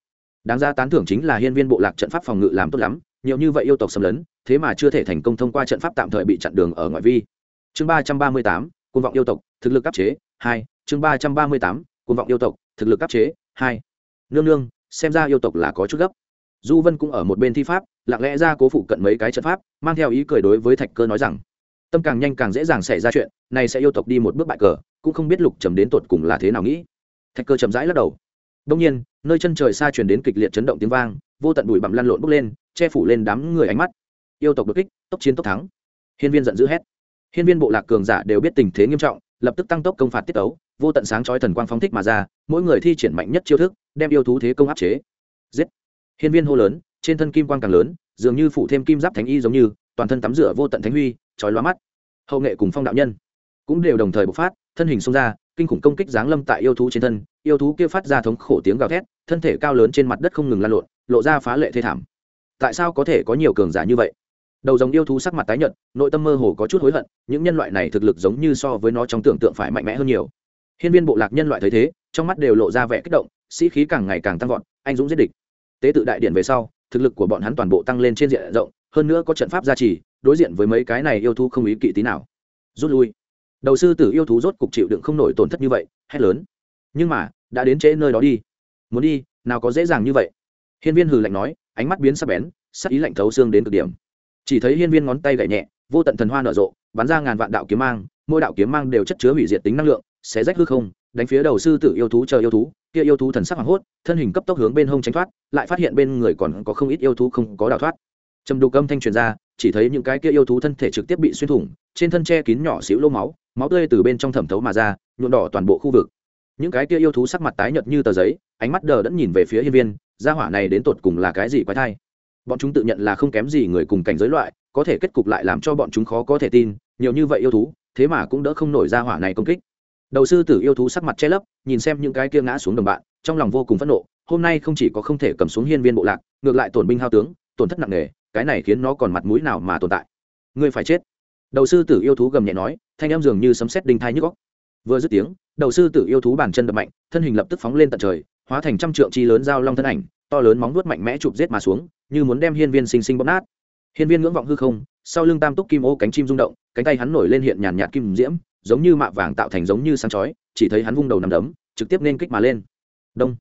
Đáng ra tán thưởng chính là hiên viên bộ lạc trận pháp phòng ngự làm tốt lắm, nhiều như vậy yêu tộc xâm lấn, thế mà chưa thể thành công thông qua trận pháp tạm thời bị chặn đường ở ngoại vi chương ba trăm ba mươi tám côn vọng yêu tộc, thực lực áp chế, hai, chương ba trăm ba mươi tám côn vọng yêu tộc, thực lực áp chế, hai. Nương nương, xem ra yêu tộc là có chút gấp. Du vân cũng ở một bên thi pháp, lặng lẽ ra cố phụ cận mấy cái trận pháp, mang theo ý cười đối với thạch cơ nói rằng, tâm càng nhanh càng dễ dàng xảy ra chuyện, này sẽ yêu tộc đi một bước bại cờ, cũng không biết lục trầm đến tột cùng là thế nào nghĩ. Thạch cơ chậm rãi lắc đầu. Đông nhiên, nơi chân trời xa truyền đến kịch liệt chấn động tiếng vang, vô tận bụi bặm lăn lộn bốc lên, che phủ lên đám người ánh mắt. Yêu tộc đột kích, tốc chiến tốc thắng. Hiên viên giận dữ hét hiên viên bộ lạc cường giả đều biết tình thế nghiêm trọng, lập tức tăng tốc công phạt tiết tấu, vô tận sáng chói thần quang phóng thích mà ra, mỗi người thi triển mạnh nhất chiêu thức, đem yêu thú thế công áp chế. Giết! Hiên viên hô lớn, trên thân kim quang càng lớn, dường như phụ thêm kim giáp thánh y giống như, toàn thân tắm rửa vô tận thánh huy, chói lóa mắt. Hậu nghệ cùng phong đạo nhân cũng đều đồng thời bộc phát, thân hình xông ra, kinh khủng công kích giáng lâm tại yêu thú trên thân, yêu thú kia phát ra thống khổ tiếng gào thét, thân thể cao lớn trên mặt đất không ngừng lan lộn, lộ ra phá lệ thê thảm. Tại sao có thể có nhiều cường giả như vậy? Đầu dòng yêu thú sắc mặt tái nhợt, nội tâm mơ hồ có chút hối hận, những nhân loại này thực lực giống như so với nó trong tưởng tượng phải mạnh mẽ hơn nhiều. Hiên viên bộ lạc nhân loại thấy thế, trong mắt đều lộ ra vẻ kích động, sĩ khí càng ngày càng tăng vọt, anh dũng giết địch. Tế tự đại điện về sau, thực lực của bọn hắn toàn bộ tăng lên trên diện rộng, hơn nữa có trận pháp gia trì, đối diện với mấy cái này yêu thú không ý kỵ tí nào. Rút lui. Đầu sư tử yêu thú rốt cục chịu đựng không nổi tổn thất như vậy, hét lớn. Nhưng mà, đã đến trễ nơi đó đi. Muốn đi, nào có dễ dàng như vậy? Hiên viên hừ lạnh nói, ánh mắt biến sắc bén, sắc ý lạnh thấu xương đến cực điểm chỉ thấy hiên viên ngón tay gậy nhẹ, vô tận thần hoa nở rộ, bắn ra ngàn vạn đạo kiếm mang, mỗi đạo kiếm mang đều chất chứa hủy diệt tính năng lượng, xé rách hư không, đánh phía đầu sư tử yêu thú chờ yêu thú, kia yêu thú thần sắc hoảng hốt, thân hình cấp tốc hướng bên hông tránh thoát, lại phát hiện bên người còn có không ít yêu thú không có đào thoát. Trầm đục âm thanh truyền ra, chỉ thấy những cái kia yêu thú thân thể trực tiếp bị xuyên thủng, trên thân che kín nhỏ xíu lô máu máu tươi từ bên trong thẩm thấu mà ra, nhuộm đỏ toàn bộ khu vực. Những cái kia yêu thú sắc mặt tái nhợt như tờ giấy, ánh mắt đờ đẫn nhìn về phía hiên viên, gia hỏa này đến tột cùng là cái gì quái thai? Bọn chúng tự nhận là không kém gì người cùng cảnh giới loại, có thể kết cục lại làm cho bọn chúng khó có thể tin, nhiều như vậy yêu thú, thế mà cũng đỡ không nổi ra hỏa này công kích. Đầu sư tử yêu thú sắc mặt che lấp, nhìn xem những cái kia ngã xuống đồng bạn, trong lòng vô cùng phẫn nộ, hôm nay không chỉ có không thể cầm xuống hiên viên bộ lạc, ngược lại tổn binh hao tướng, tổn thất nặng nề, cái này khiến nó còn mặt mũi nào mà tồn tại. Ngươi phải chết. Đầu sư tử yêu thú gầm nhẹ nói, thanh em dường như sấm sét đinh thai nhức góc vừa dứt tiếng, đầu sư tử yêu thú bàn chân đập mạnh, thân hình lập tức phóng lên tận trời, hóa thành trăm trượng chi lớn dao long thân ảnh, to lớn móng vuốt mạnh mẽ chụp giết mà xuống như muốn đem hiên viên sinh sinh bóp nát. Hiên viên ngưỡng vọng hư không, sau lưng tam túc kim ô cánh chim rung động, cánh tay hắn nổi lên hiện nhàn nhạt kim diễm, giống như mạ vàng tạo thành giống như sáng chói, chỉ thấy hắn vung đầu nằm đấm, trực tiếp nên kích mà lên. Đông.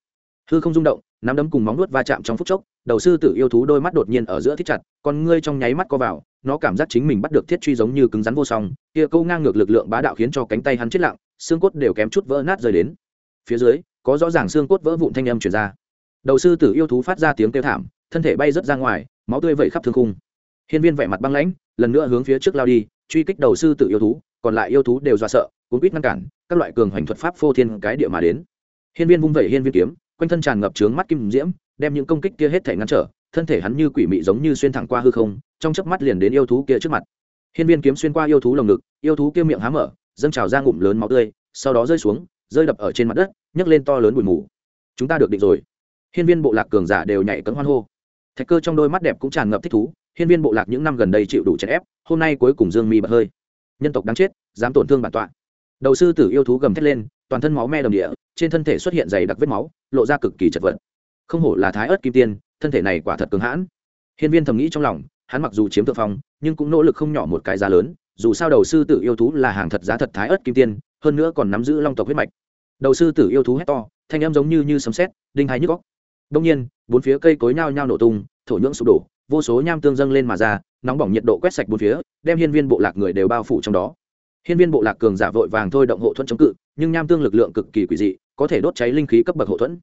Hư không rung động, nắm đấm cùng móng nuốt va chạm trong phút chốc, đầu sư tử yêu thú đôi mắt đột nhiên ở giữa thích chặt, con ngươi trong nháy mắt co vào, nó cảm giác chính mình bắt được thiết truy giống như cứng rắn vô song, kia câu ngang ngược lực lượng bá đạo khiến cho cánh tay hắn chết lặng, xương cốt đều kém chút vỡ nát rơi đến. Phía dưới, có rõ ràng xương cốt vỡ vụn thanh âm chuyển ra. Đầu sư tử yêu thú phát ra tiếng kêu thảm thân thể bay rớt ra ngoài, máu tươi vẩy khắp thương khung. Hiên viên vẻ mặt băng lãnh, lần nữa hướng phía trước lao đi, truy kích đầu sư tử yêu thú, còn lại yêu thú đều do sợ, cuốn quýt ngăn cản, các loại cường hoành thuật pháp phô thiên cái địa mà đến. Hiên viên vung vẩy hiên viên kiếm, quanh thân tràn ngập trướng mắt kim diễm, đem những công kích kia hết thể ngăn trở, thân thể hắn như quỷ mị giống như xuyên thẳng qua hư không, trong chớp mắt liền đến yêu thú kia trước mặt. Hiên viên kiếm xuyên qua yêu thú lồng ngực, yêu thú kia miệng há mở, dâng trào ra ngụm lớn máu tươi, sau đó rơi xuống, rơi đập ở trên mặt đất, nhấc lên to lớn bụi mù. Chúng ta được định rồi. Hiên viên bộ lạc cường giả đều nhảy cấm hoan hô thạch cơ trong đôi mắt đẹp cũng tràn ngập thích thú, hiên viên bộ lạc những năm gần đây chịu đủ chèn ép, hôm nay cuối cùng dương mi bật hơi. Nhân tộc đáng chết, dám tổn thương bản tọa. Đầu sư tử yêu thú gầm thét lên, toàn thân máu me đồng địa, trên thân thể xuất hiện dày đặc vết máu, lộ ra cực kỳ chật vật. Không hổ là thái ớt kim tiên, thân thể này quả thật cường hãn. Hiên viên thầm nghĩ trong lòng, hắn mặc dù chiếm thượng phong, nhưng cũng nỗ lực không nhỏ một cái giá lớn, dù sao đầu sư tử yêu thú là hàng thật giá thật thái ớt kim tiên, hơn nữa còn nắm giữ long tộc huyết mạch. Đầu sư tử yêu thú hét to, thanh âm giống như như sấm sét, đinh hai nhức góc đông nhiên, bốn phía cây cối nhao nhao nổ tung, thổ nhưỡng sụp đổ, vô số nham tương dâng lên mà ra, nóng bỏng nhiệt độ quét sạch bốn phía, đem hiên viên bộ lạc người đều bao phủ trong đó. Hiên viên bộ lạc cường giả vội vàng thôi động hộ thuẫn chống cự, nhưng nham tương lực lượng cực kỳ quỷ dị, có thể đốt cháy linh khí cấp bậc hộ thuẫn.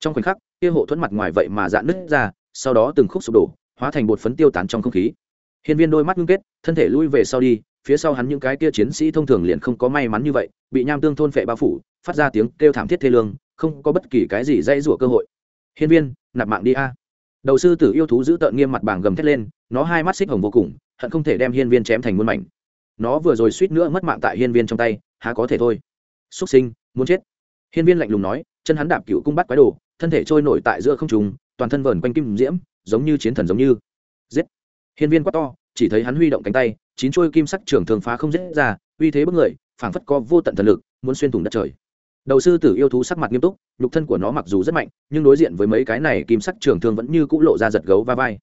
Trong khoảnh khắc, kia hộ thuẫn mặt ngoài vậy mà dạn nứt ra, sau đó từng khúc sụp đổ, hóa thành bột phấn tiêu tán trong không khí. Hiên viên đôi mắt ngưng kết, thân thể lui về sau đi, phía sau hắn những cái kia chiến sĩ thông thường liền không có may mắn như vậy, bị nham tương thôn phệ bao phủ, phát ra tiếng kêu thảm thiết thê lương, không có bất kỳ cái gì dây rủa cơ hội hiên viên, nạp mạng đi a. Đầu sư tử yêu thú giữ tợn nghiêm mặt bảng gầm thét lên, nó hai mắt xích hồng vô cùng, hận không thể đem hiên viên chém thành muôn mảnh. Nó vừa rồi suýt nữa mất mạng tại hiên viên trong tay, há có thể thôi. Xúc sinh, muốn chết. Hiên viên lạnh lùng nói, chân hắn đạp cựu cung bắt quái đồ, thân thể trôi nổi tại giữa không trùng toàn thân vờn quanh kim diễm, giống như chiến thần giống như. Giết. Hiên viên quát to, chỉ thấy hắn huy động cánh tay, chín chuôi kim sắc trưởng thường phá không dễ ra, uy thế bất người, phảng phất có vô tận thần lực, muốn xuyên thủng đất trời đầu sư tử yêu thú sắc mặt nghiêm túc, nhục thân của nó mặc dù rất mạnh, nhưng đối diện với mấy cái này kim sắc trường thương vẫn như cũ lộ ra giật gấu va vai.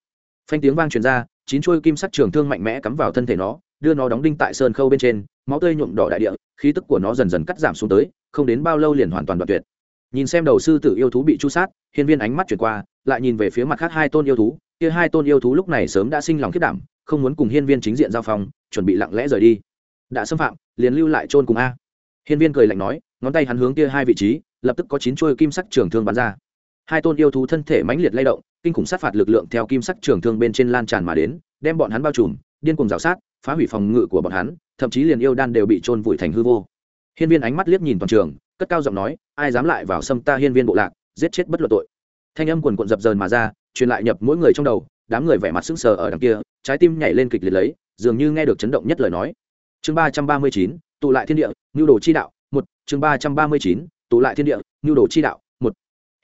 Phanh tiếng vang truyền ra, chín chuôi kim sắc trường thương mạnh mẽ cắm vào thân thể nó, đưa nó đóng đinh tại sơn khâu bên trên, máu tươi nhuộm đỏ đại địa, khí tức của nó dần dần cắt giảm xuống tới, không đến bao lâu liền hoàn toàn đoạn tuyệt. Nhìn xem đầu sư tử yêu thú bị chu sát, hiên viên ánh mắt chuyển qua, lại nhìn về phía mặt khác hai tôn yêu thú, kia hai tôn yêu thú lúc này sớm đã sinh lòng khiết đảm, không muốn cùng hiên viên chính diện giao phong, chuẩn bị lặng lẽ rời đi. Đã xâm phạm, liền lưu lại trôn cùng a. Hiên viên cười lạnh nói ngón tay hắn hướng kia hai vị trí, lập tức có chín chuôi kim sắc trường thương bắn ra. Hai tôn yêu thú thân thể mãnh liệt lay động, kinh khủng sát phạt lực lượng theo kim sắc trường thương bên trên lan tràn mà đến, đem bọn hắn bao trùm, điên cuồng rào sát, phá hủy phòng ngự của bọn hắn, thậm chí liền yêu đan đều bị trôn vùi thành hư vô. Hiên viên ánh mắt liếc nhìn toàn trường, cất cao giọng nói, ai dám lại vào xâm ta hiên viên bộ lạc, giết chết bất luận tội. Thanh âm quần quận dập dờn mà ra, truyền lại nhập mỗi người trong đầu, đám người vẻ mặt sững sờ ở đằng kia, trái tim nhảy lên kịch liệt lấy, dường như nghe được chấn động nhất lời nói. Chương ba trăm ba mươi chín, tụ lại thiên địa ngưu đồ chi đạo một, chương ba trăm ba mươi chín, tụ lại thiên địa, nhu đồ chi đạo, một.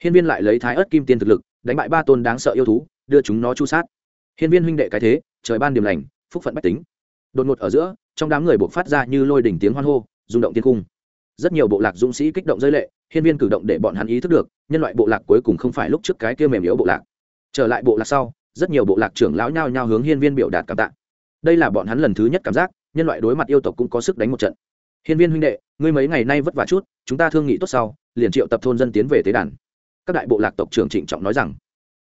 Hiên viên lại lấy thái ớt kim tiên thực lực, đánh bại ba tôn đáng sợ yêu thú, đưa chúng nó chu sát. Hiên viên huynh đệ cái thế, trời ban điểm lành, phúc phận bách tính. Đột ngột ở giữa, trong đám người buộc phát ra như lôi đỉnh tiếng hoan hô, rung động tiên cung. Rất nhiều bộ lạc dũng sĩ kích động rơi lệ, hiên viên cử động để bọn hắn ý thức được, nhân loại bộ lạc cuối cùng không phải lúc trước cái kia mềm yếu bộ lạc. Trở lại bộ lạc sau, rất nhiều bộ lạc trưởng lão nhao nhao hướng hiên viên biểu đạt cảm tạ. Đây là bọn hắn lần thứ nhất cảm giác, nhân loại đối mặt yêu tộc cũng có sức đánh một trận hiên viên huynh đệ, ngươi mấy ngày nay vất vả chút, chúng ta thương nghị tốt sau, liền triệu tập thôn dân tiến về tế đàn. Các đại bộ lạc tộc trưởng trịnh trọng nói rằng,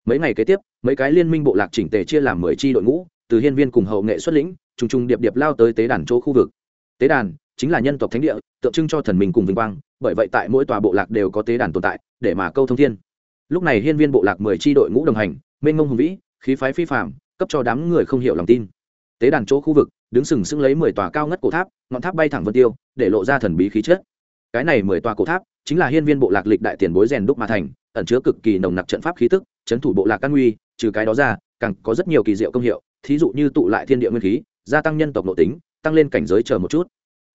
mấy ngày kế tiếp, mấy cái liên minh bộ lạc chỉnh tề chia làm mười tri đội ngũ, từ hiên viên cùng hậu nghệ xuất lĩnh, trùng trùng điệp điệp lao tới tế đàn chỗ khu vực. Tế đàn chính là nhân tộc thánh địa, tượng trưng cho thần mình cùng vinh quang, bởi vậy tại mỗi tòa bộ lạc đều có tế đàn tồn tại, để mà câu thông thiên. Lúc này hiên viên bộ lạc mười tri đội ngũ đồng hành, mênh ngông hùng vĩ, khí phái phi phạm cấp cho đám người không hiểu lòng tin. Tế đàn chỗ khu vực đứng sừng sững lấy mười tòa cao ngất cổ tháp, ngọn tháp bay thẳng vân tiêu, để lộ ra thần bí khí chất. Cái này mười tòa cổ tháp chính là hiên viên bộ lạc lịch đại tiền bối rèn đúc mà thành, ẩn chứa cực kỳ nồng nặc trận pháp khí tức, chấn thủ bộ lạc căn nguy, trừ cái đó ra, càng có rất nhiều kỳ diệu công hiệu, thí dụ như tụ lại thiên địa nguyên khí, gia tăng nhân tộc nội tính, tăng lên cảnh giới chờ một chút.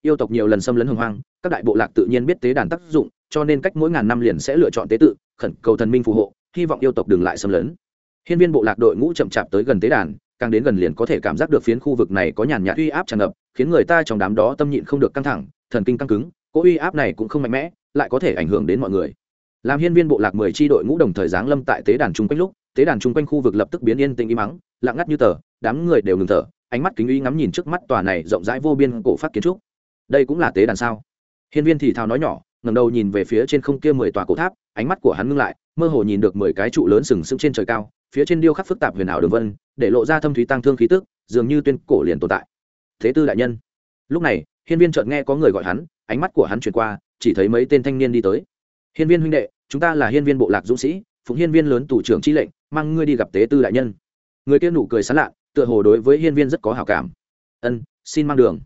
Yêu tộc nhiều lần xâm lấn hồng hoang, các đại bộ lạc tự nhiên biết tế đàn tác dụng, cho nên cách mỗi ngàn năm liền sẽ lựa chọn tế tự, khẩn cầu thần minh phù hộ, hy vọng yêu tộc đừng lại xâm lấn. Hiên viên bộ lạc đội ngũ chậm chạp tới gần tế đàn càng đến gần liền có thể cảm giác được phiến khu vực này có nhàn nhạt uy áp tràn ngập, khiến người ta trong đám đó tâm nhịn không được căng thẳng, thần kinh căng cứng, cỗ uy áp này cũng không mạnh mẽ, lại có thể ảnh hưởng đến mọi người. Làm hiên viên bộ lạc mười tri đội ngũ đồng thời giáng lâm tại tế đàn chung quanh lúc, tế đàn chung quanh khu vực lập tức biến yên tĩnh im mắng lặng ngắt như tờ, đám người đều ngừng thở, ánh mắt kính uy ngắm nhìn trước mắt tòa này rộng rãi vô biên cổ phát kiến trúc. Đây cũng là tế đàn sao? Hiên viên thì thào nói nhỏ, ngẩng đầu nhìn về phía trên không kia mười tòa cổ tháp, ánh mắt của hắn ngưng lại, mơ hồ nhìn được mười cái trụ lớn sừng sững trên trời cao phía trên điêu khắc phức tạp huyền ảo đường vân, để lộ ra thâm thúy tăng thương khí tức, dường như tuyên cổ liền tồn tại. Thế tư đại nhân. Lúc này, hiên viên chợt nghe có người gọi hắn, ánh mắt của hắn chuyển qua, chỉ thấy mấy tên thanh niên đi tới. Hiên viên huynh đệ, chúng ta là hiên viên bộ lạc dũng sĩ, phụng hiên viên lớn tủ trưởng chi lệnh, mang ngươi đi gặp tế tư đại nhân. Người kia nụ cười sán lạ, tựa hồ đối với hiên viên rất có hảo cảm. Ân, xin mang đường.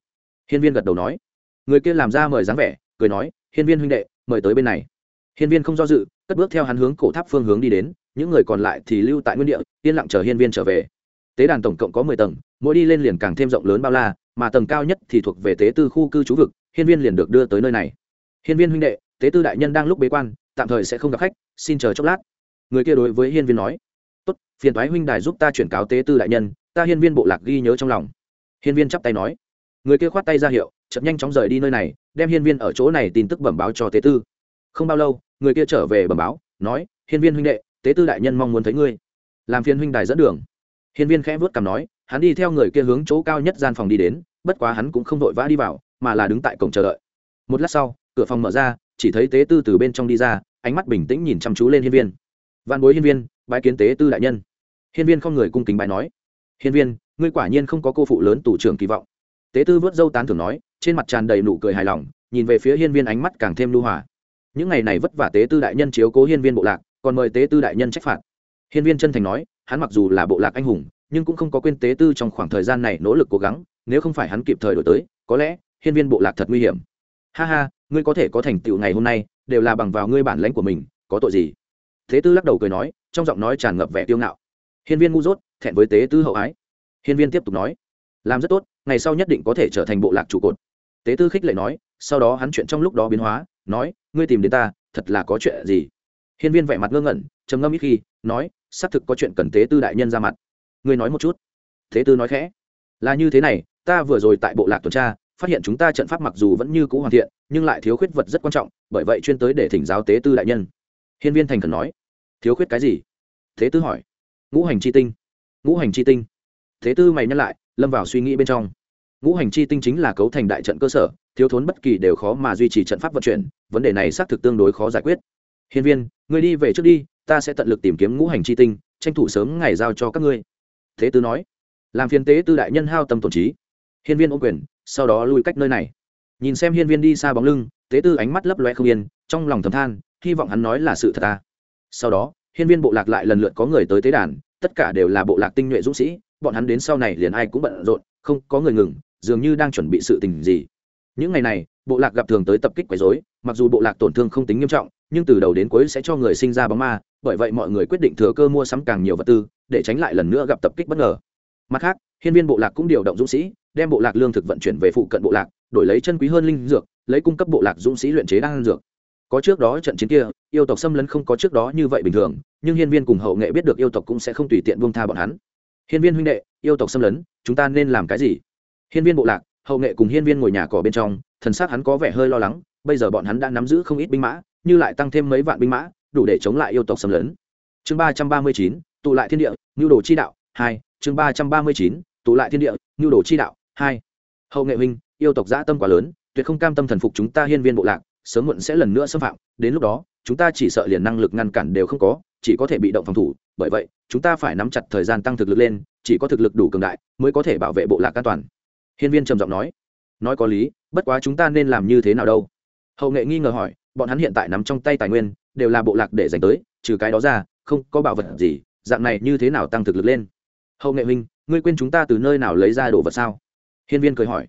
Hiên viên gật đầu nói. Người kia làm ra mời dáng vẻ, cười nói, hiên viên huynh đệ, mời tới bên này. Hiên viên không do dự, cất bước theo hắn hướng cổ tháp phương hướng đi đến những người còn lại thì lưu tại nguyên địa, yên lặng chờ hiên viên trở về. Tế đàn tổng cộng có mười tầng, mỗi đi lên liền càng thêm rộng lớn bao la, mà tầng cao nhất thì thuộc về tế tư khu cư trú vực, hiên viên liền được đưa tới nơi này. Hiên viên huynh đệ, tế tư đại nhân đang lúc bế quan, tạm thời sẽ không gặp khách, xin chờ chốc lát. Người kia đối với hiên viên nói, tốt, phiền thoái huynh đài giúp ta chuyển cáo tế tư đại nhân, ta hiên viên bộ lạc ghi nhớ trong lòng. Hiên viên chắp tay nói. Người kia khoát tay ra hiệu chậm nhanh chóng rời đi nơi này, đem hiên viên ở chỗ này tin tức bẩm báo cho tế tư. Không bao lâu, người kia trở về bẩm báo, nói, hiên viên huynh đệ tế tư đại nhân mong muốn thấy ngươi. Làm phiên huynh đài dẫn đường. Hiên viên khẽ vớt cằm nói, hắn đi theo người kia hướng chỗ cao nhất gian phòng đi đến, bất quá hắn cũng không vội vã đi vào, mà là đứng tại cổng chờ đợi. Một lát sau, cửa phòng mở ra, chỉ thấy tế tư từ bên trong đi ra, ánh mắt bình tĩnh nhìn chăm chú lên hiên viên. Văn bối hiên viên, bái kiến tế tư đại nhân. Hiên viên không người cung kính bài nói. Hiên viên, ngươi quả nhiên không có cô phụ lớn tủ trưởng kỳ vọng. Tế tư vớt dâu tán thưởng nói, trên mặt tràn đầy nụ cười hài lòng, nhìn về phía hiên viên ánh mắt càng thêm lưu hòa. Những ngày này vất vả tế tư đại nhân chiếu cố hiên viên bộ lạc còn mời tế tư đại nhân trách phạt. Hiên viên chân thành nói, hắn mặc dù là bộ lạc anh hùng, nhưng cũng không có quên tế tư trong khoảng thời gian này nỗ lực cố gắng, nếu không phải hắn kịp thời đổi tới, có lẽ hiên viên bộ lạc thật nguy hiểm. Ha ha, ngươi có thể có thành tựu ngày hôm nay, đều là bằng vào ngươi bản lãnh của mình, có tội gì? Thế tư lắc đầu cười nói, trong giọng nói tràn ngập vẻ tiêu ngạo. Hiên viên ngu dốt, thẹn với tế tư hậu ái. Hiên viên tiếp tục nói, làm rất tốt, ngày sau nhất định có thể trở thành bộ lạc trụ cột. Tế tư khích lệ nói, sau đó hắn chuyện trong lúc đó biến hóa, nói, ngươi tìm đến ta, thật là có chuyện gì? Hiên viên vẻ mặt ngơ ngẩn, trầm ngâm ít khi, nói, xác thực có chuyện cần tế tư đại nhân ra mặt. Ngươi nói một chút. Thế tư nói khẽ, là như thế này, ta vừa rồi tại bộ lạc tuần tra, phát hiện chúng ta trận pháp mặc dù vẫn như cũ hoàn thiện, nhưng lại thiếu khuyết vật rất quan trọng, bởi vậy chuyên tới để thỉnh giáo tế tư đại nhân. Hiên viên thành khẩn nói, thiếu khuyết cái gì? Thế tư hỏi, ngũ hành chi tinh. Ngũ hành chi tinh? Thế tư mày nhắc lại, lâm vào suy nghĩ bên trong. Ngũ hành chi tinh chính là cấu thành đại trận cơ sở, thiếu thốn bất kỳ đều khó mà duy trì trận pháp vận chuyển, vấn đề này xác thực tương đối khó giải quyết hiên viên người đi về trước đi, ta sẽ tận lực tìm kiếm ngũ hành chi tinh, tranh thủ sớm ngày giao cho các ngươi. Thế tư nói. Làm phiền tế tư đại nhân hao tâm tổn trí. Hiên viên ô quyền, sau đó lui cách nơi này. Nhìn xem hiên viên đi xa bóng lưng, tế tư ánh mắt lấp loe không yên, trong lòng thầm than, hy vọng hắn nói là sự thật ta. Sau đó, hiên viên bộ lạc lại lần lượt có người tới tế đàn, tất cả đều là bộ lạc tinh nhuệ dũng sĩ, bọn hắn đến sau này liền ai cũng bận rộn, không có người ngừng, dường như đang chuẩn bị sự tình gì. Những ngày này, bộ lạc gặp thường tới tập kích quấy rối, mặc dù bộ lạc tổn thương không tính nghiêm trọng nhưng từ đầu đến cuối sẽ cho người sinh ra bóng ma, bởi vậy mọi người quyết định thừa cơ mua sắm càng nhiều vật tư, để tránh lại lần nữa gặp tập kích bất ngờ. Mặt khác, hiên viên bộ lạc cũng điều động dũng sĩ, đem bộ lạc lương thực vận chuyển về phụ cận bộ lạc, đổi lấy chân quý hơn linh dược, lấy cung cấp bộ lạc dũng sĩ luyện chế đan dược. Có trước đó trận chiến kia, yêu tộc xâm lấn không có trước đó như vậy bình thường, nhưng hiên viên cùng hậu nghệ biết được yêu tộc cũng sẽ không tùy tiện buông tha bọn hắn. Hiên viên huynh đệ, yêu tộc xâm lấn, chúng ta nên làm cái gì? Hiên viên bộ lạc, hậu nghệ cùng hiên viên ngồi nhà cỏ bên trong, thần xác hắn có vẻ hơi lo lắng, bây giờ bọn hắn đã nắm giữ không ít binh mã như lại tăng thêm mấy vạn binh mã, đủ để chống lại yêu tộc xâm lấn. Chương ba trăm ba mươi chín, tụ lại thiên địa nhu đồ chi đạo, hai. Chương ba trăm ba mươi chín, tụ lại thiên địa nhu đồ chi đạo, hai. Hậu nghệ huynh, yêu tộc dã tâm quá lớn, tuyệt không cam tâm thần phục chúng ta hiên viên bộ lạc, sớm muộn sẽ lần nữa xâm phạm, đến lúc đó, chúng ta chỉ sợ liền năng lực ngăn cản đều không có, chỉ có thể bị động phòng thủ, bởi vậy, chúng ta phải nắm chặt thời gian tăng thực lực lên, chỉ có thực lực đủ cường đại mới có thể bảo vệ bộ lạc an toàn. Hiên viên trầm giọng nói. Nói có lý, bất quá chúng ta nên làm như thế nào đâu? Hậu nghệ nghi ngờ hỏi bọn hắn hiện tại nắm trong tay tài nguyên, đều là bộ lạc để dành tới, trừ cái đó ra, không có bảo vật gì, dạng này như thế nào tăng thực lực lên? Hậu nghệ huynh, ngươi quên chúng ta từ nơi nào lấy ra đồ vật sao? Hiên viên cười hỏi.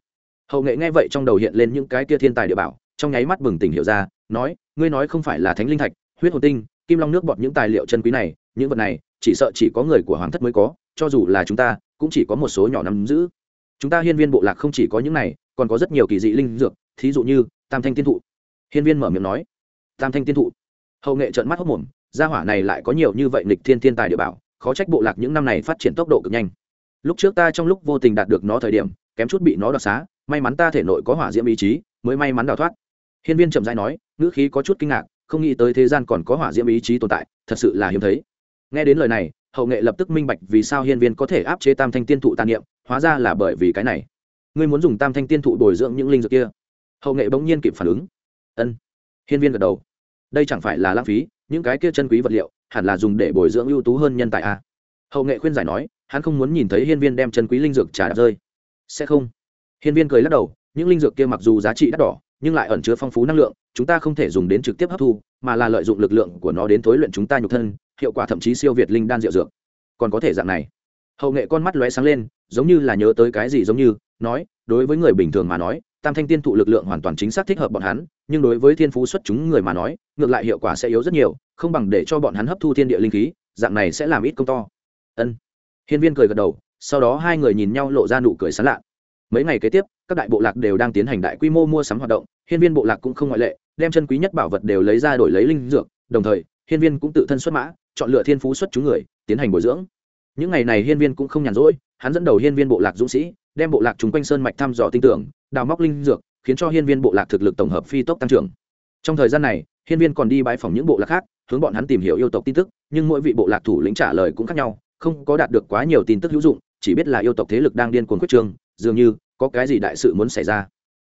Hậu nghệ nghe vậy trong đầu hiện lên những cái kia thiên tài địa bảo, trong nháy mắt bừng tỉnh hiểu ra, nói, ngươi nói không phải là thánh linh thạch, huyết hồn tinh, kim long nước bọt những tài liệu chân quý này, những vật này, chỉ sợ chỉ có người của hoàng thất mới có, cho dù là chúng ta, cũng chỉ có một số nhỏ nắm giữ. Chúng ta hiên viên bộ lạc không chỉ có những này, còn có rất nhiều kỳ dị linh dược, thí dụ như tam thanh tiên thụ hiên viên mở miệng nói, tam thanh tiên thụ. Hậu nghệ trợn mắt hốc mồm, gia hỏa này lại có nhiều như vậy nghịch thiên thiên tài địa bảo, khó trách bộ lạc những năm này phát triển tốc độ cực nhanh. Lúc trước ta trong lúc vô tình đạt được nó thời điểm, kém chút bị nó đoạt xá, may mắn ta thể nội có hỏa diễm ý chí, mới may mắn đào thoát. Hiên viên chậm rãi nói, ngữ khí có chút kinh ngạc, không nghĩ tới thế gian còn có hỏa diễm ý chí tồn tại, thật sự là hiếm thấy. Nghe đến lời này, hậu nghệ lập tức minh bạch vì sao hiên viên có thể áp chế tam thanh tiên thụ tàn niệm, hóa ra là bởi vì cái này. Ngươi muốn dùng tam thanh tiên thụ bồi dưỡng những linh dược kia? Hậu nghệ bỗng nhiên kịp phản ứng ân. Hiên viên gật đầu. Đây chẳng phải là lãng phí, những cái kia chân quý vật liệu, hẳn là dùng để bồi dưỡng ưu tú hơn nhân tài a. Hậu nghệ khuyên giải nói, hắn không muốn nhìn thấy hiên viên đem chân quý linh dược trả đạp rơi. Sẽ không. Hiên viên cười lắc đầu, những linh dược kia mặc dù giá trị đắt đỏ, nhưng lại ẩn chứa phong phú năng lượng, chúng ta không thể dùng đến trực tiếp hấp thu, mà là lợi dụng lực lượng của nó đến thối luyện chúng ta nhục thân, hiệu quả thậm chí siêu việt linh đan rượu dược. Còn có thể dạng này. Hậu nghệ con mắt lóe sáng lên, giống như là nhớ tới cái gì giống như, nói, đối với người bình thường mà nói tam thanh tiên thụ lực lượng hoàn toàn chính xác thích hợp bọn hắn, nhưng đối với thiên phú xuất chúng người mà nói, ngược lại hiệu quả sẽ yếu rất nhiều, không bằng để cho bọn hắn hấp thu thiên địa linh khí, dạng này sẽ làm ít công to. Ân. Hiên viên cười gật đầu, sau đó hai người nhìn nhau lộ ra nụ cười sán lạ. Mấy ngày kế tiếp, các đại bộ lạc đều đang tiến hành đại quy mô mua sắm hoạt động, hiên viên bộ lạc cũng không ngoại lệ, đem chân quý nhất bảo vật đều lấy ra đổi lấy linh dược, đồng thời, hiên viên cũng tự thân xuất mã, chọn lựa thiên phú xuất chúng người, tiến hành bồi dưỡng. Những ngày này hiên viên cũng không nhàn rỗi, hắn dẫn đầu hiên viên bộ lạc dũng sĩ đem bộ lạc chúng quanh sơn mạch thăm dò tinh tưởng, đào móc linh dược, khiến cho hiên viên bộ lạc thực lực tổng hợp phi tốc tăng trưởng. Trong thời gian này, hiên viên còn đi bãi phòng những bộ lạc khác, hướng bọn hắn tìm hiểu yêu tộc tin tức, nhưng mỗi vị bộ lạc thủ lĩnh trả lời cũng khác nhau, không có đạt được quá nhiều tin tức hữu dụng, chỉ biết là yêu tộc thế lực đang điên cuồng quyết trương dường như có cái gì đại sự muốn xảy ra.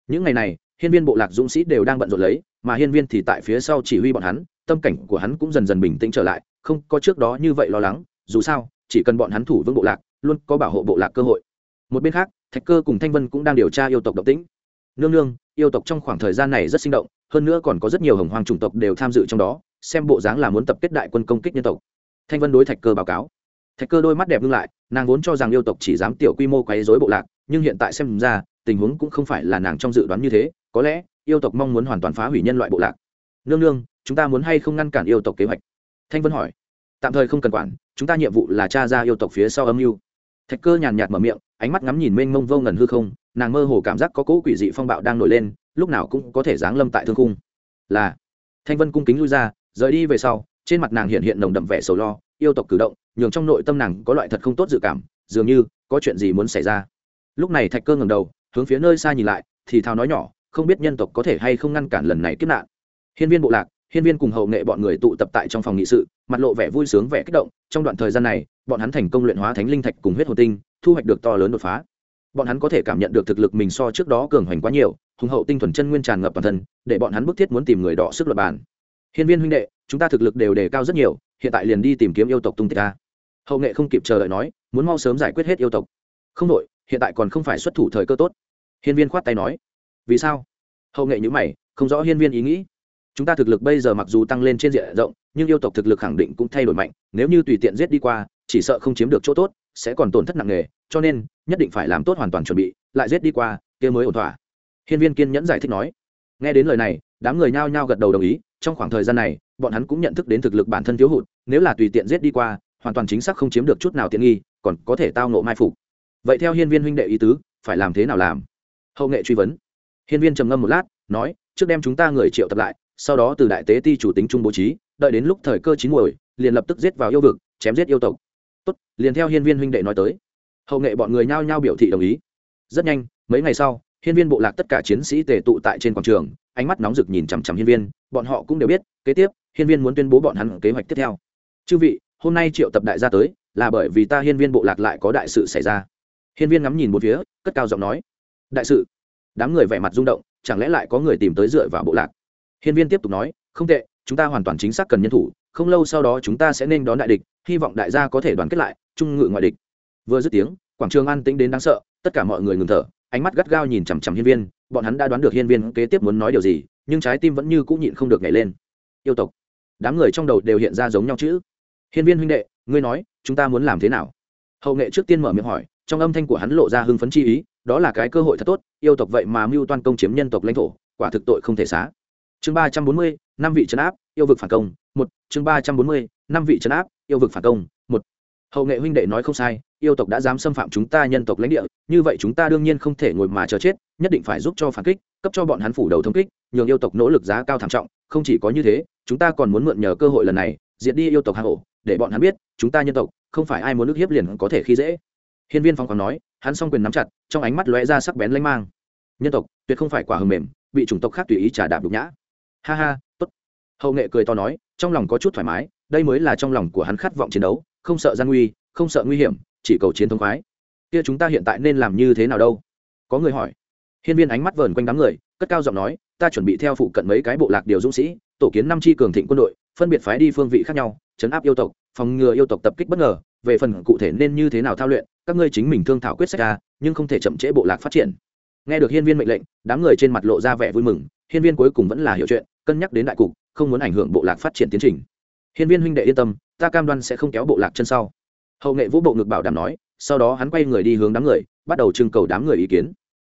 Những ngày này, hiên viên bộ lạc dũng sĩ đều đang bận rộn lấy, mà hiên viên thì tại phía sau chỉ huy bọn hắn, tâm cảnh của hắn cũng dần dần bình tĩnh trở lại, không có trước đó như vậy lo lắng, dù sao, chỉ cần bọn hắn thủ vững bộ lạc, luôn có bảo hộ bộ lạc cơ hội một bên khác, thạch cơ cùng thanh vân cũng đang điều tra yêu tộc động tĩnh. Nương nương, yêu tộc trong khoảng thời gian này rất sinh động, hơn nữa còn có rất nhiều hồng hoàng chủng tộc đều tham dự trong đó, xem bộ dáng là muốn tập kết đại quân công kích nhân tộc. Thanh vân đối thạch cơ báo cáo. Thạch cơ đôi mắt đẹp ngưng lại, nàng vốn cho rằng yêu tộc chỉ dám tiểu quy mô quấy dối bộ lạc, nhưng hiện tại xem ra, tình huống cũng không phải là nàng trong dự đoán như thế, có lẽ, yêu tộc mong muốn hoàn toàn phá hủy nhân loại bộ lạc. Nương nương, chúng ta muốn hay không ngăn cản yêu tộc kế hoạch? Thanh vân hỏi. Tạm thời không cần quản, chúng ta nhiệm vụ là t r a ra yêu tộc phía sau âm mưu thạch cơ nhàn nhạt mở miệng, ánh mắt ngắm nhìn mênh mông vô ngần hư không, nàng mơ hồ cảm giác có cỗ quỷ dị phong bạo đang nổi lên, lúc nào cũng có thể giáng lâm tại thương cung là, thanh vân cung kính lui ra, rời đi về sau, trên mặt nàng hiện hiện nồng đậm vẻ sầu lo, yêu tộc cử động, nhường trong nội tâm nàng có loại thật không tốt dự cảm, dường như có chuyện gì muốn xảy ra. Lúc này thạch cơ ngầm đầu, hướng phía nơi xa nhìn lại, thì thào nói nhỏ, không biết nhân tộc có thể hay không ngăn cản lần này kiếp nạn. Hiên viên bộ lạc hiên viên cùng hậu nghệ bọn người tụ tập tại trong phòng nghị sự mặt lộ vẻ vui sướng vẻ kích động trong đoạn thời gian này bọn hắn thành công luyện hóa thánh linh thạch cùng huyết hồ tinh thu hoạch được to lớn đột phá. Bọn hắn có thể cảm nhận được thực lực mình so trước đó cường hoành quá nhiều hùng hậu tinh thuần chân nguyên tràn ngập bản thân để bọn hắn bức thiết muốn tìm người đỏ sức luật bàn. Hiên viên huynh đệ chúng ta thực lực đều đề cao rất nhiều hiện tại liền đi tìm kiếm yêu tộc tung tích a. hậu nghệ không kịp chờ đợi nói muốn mau sớm giải quyết hết yêu tộc. Không đổi, hiện tại còn không phải xuất thủ thời cơ tốt. Hiên viên khoát tay nói. Vì sao? Hậu nghệ nhíu mày không rõ hiên viên ý nghĩ chúng ta thực lực bây giờ mặc dù tăng lên trên diện rộng, nhưng yêu tộc thực lực khẳng định cũng thay đổi mạnh, nếu như tùy tiện giết đi qua, chỉ sợ không chiếm được chỗ tốt, sẽ còn tổn thất nặng nề, cho nên, nhất định phải làm tốt hoàn toàn chuẩn bị, lại giết đi qua, kia mới ổn thỏa. Hiên viên kiên nhẫn giải thích nói. Nghe đến lời này, đám người nhao nhao gật đầu đồng ý, trong khoảng thời gian này, bọn hắn cũng nhận thức đến thực lực bản thân thiếu hụt, nếu là tùy tiện giết đi qua, hoàn toàn chính xác không chiếm được chút nào tiện nghi, còn có thể tao nộ mai phục. Vậy theo hiên viên huynh đệ ý tứ, phải làm thế nào làm? Hậu nghệ truy vấn. Hiên viên trầm ngâm một lát, nói, trước đem chúng ta người triệu tập lại sau đó từ đại tế ti chủ tính trung bố trí, đợi đến lúc thời cơ chín muồi, liền lập tức giết vào yêu vực, chém giết yêu tộc. Tốt, liền theo hiên viên huynh đệ nói tới. Hậu nghệ bọn người nhao nhao biểu thị đồng ý. Rất nhanh, mấy ngày sau, hiên viên bộ lạc tất cả chiến sĩ tề tụ tại trên quảng trường, ánh mắt nóng rực nhìn chằm chằm hiên viên, bọn họ cũng đều biết, kế tiếp, hiên viên muốn tuyên bố bọn hắn kế hoạch tiếp theo. Chư vị, hôm nay triệu tập đại gia tới, là bởi vì ta hiên viên bộ lạc lại có đại sự xảy ra. Hiên viên ngắm nhìn một phía, cất cao giọng nói. Đại sự? Đám người vẻ mặt rung động, chẳng lẽ lại có người tìm tới dựa vào bộ lạc? Hiên viên tiếp tục nói, không tệ, chúng ta hoàn toàn chính xác cần nhân thủ, không lâu sau đó chúng ta sẽ nên đón đại địch, hy vọng đại gia có thể đoàn kết lại chung ngự ngoại địch. Vừa dứt tiếng, quảng trường an tĩnh đến đáng sợ, tất cả mọi người ngừng thở, ánh mắt gắt gao nhìn chằm chằm hiên viên, bọn hắn đã đoán được hiên viên kế tiếp muốn nói điều gì, nhưng trái tim vẫn như cũ nhịn không được nhảy lên. Yêu tộc. Đám người trong đầu đều hiện ra giống nhau chữ. Hiên viên huynh đệ, ngươi nói, chúng ta muốn làm thế nào? Hậu nghệ trước tiên mở miệng hỏi, trong âm thanh của hắn lộ ra hưng phấn chi ý, đó là cái cơ hội thật tốt, yêu tộc vậy mà mưu toan công chiếm nhân tộc lãnh thổ, quả thực tội không thể xá chương ba trăm bốn mươi, năm vị trấn áp, yêu vực phản công, một. Chương ba trăm bốn mươi, năm vị trấn áp, yêu vực phản công, một. Hậu nghệ huynh đệ nói không sai, yêu tộc đã dám xâm phạm chúng ta nhân tộc lãnh địa, như vậy chúng ta đương nhiên không thể ngồi mà chờ chết, nhất định phải giúp cho phản kích, cấp cho bọn hắn phủ đầu thông kích, nhường yêu tộc nỗ lực giá cao thảm trọng, không chỉ có như thế, chúng ta còn muốn mượn nhờ cơ hội lần này, diệt đi yêu tộc hạ hổ để bọn hắn biết, chúng ta nhân tộc, không phải ai muốn nước hiếp liền có thể khi dễ. Hiên viên phong còn nói, hắn s o n g quyền nắm chặt, trong ánh mắt lóe ra sắc bén lanh mang. Nhân tộc, tuyệt không phải quả hầm mềm, bị chủng tộc khác tùy ý trả đạp đục nhã ha ha t ố t hậu nghệ cười to nói, trong lòng có chút thoải mái, đây mới là trong lòng của hắn khát vọng chiến đấu, không sợ gian nguy, không sợ nguy hiểm, chỉ cầu chiến thống khoái. Kia chúng ta hiện tại nên làm như thế nào đâu? Có người hỏi. Hiên viên ánh mắt vờn quanh đám người, cất cao giọng nói, ta chuẩn bị theo phụ cận mấy cái bộ lạc điều dũng sĩ, tổ kiến năm tri cường thịnh quân đội, phân biệt phái đi phương vị khác nhau, chấn áp yêu tộc, phòng ngừa yêu tộc tập kích bất ngờ. Về phần cụ thể nên như thế nào thao luyện, các ngươi chính mình thương thảo quyết sách ra, nhưng không thể chậm trễ bộ lạc phát triển. Nghe được hiên viên mệnh lệnh, đám người trên mặt lộ ra vẻ vui mừng, hiên viên cuối cùng vẫn là hiểu chuyện cân nhắc đến đại cục, không muốn ảnh hưởng bộ lạc phát triển tiến trình. Hiên viên huynh đệ yên tâm, ta cam đoan sẽ không kéo bộ lạc chân sau. Hậu nghệ vũ bộ ngực bảo đảm nói, sau đó hắn quay người đi hướng đám người, bắt đầu trưng cầu đám người ý kiến.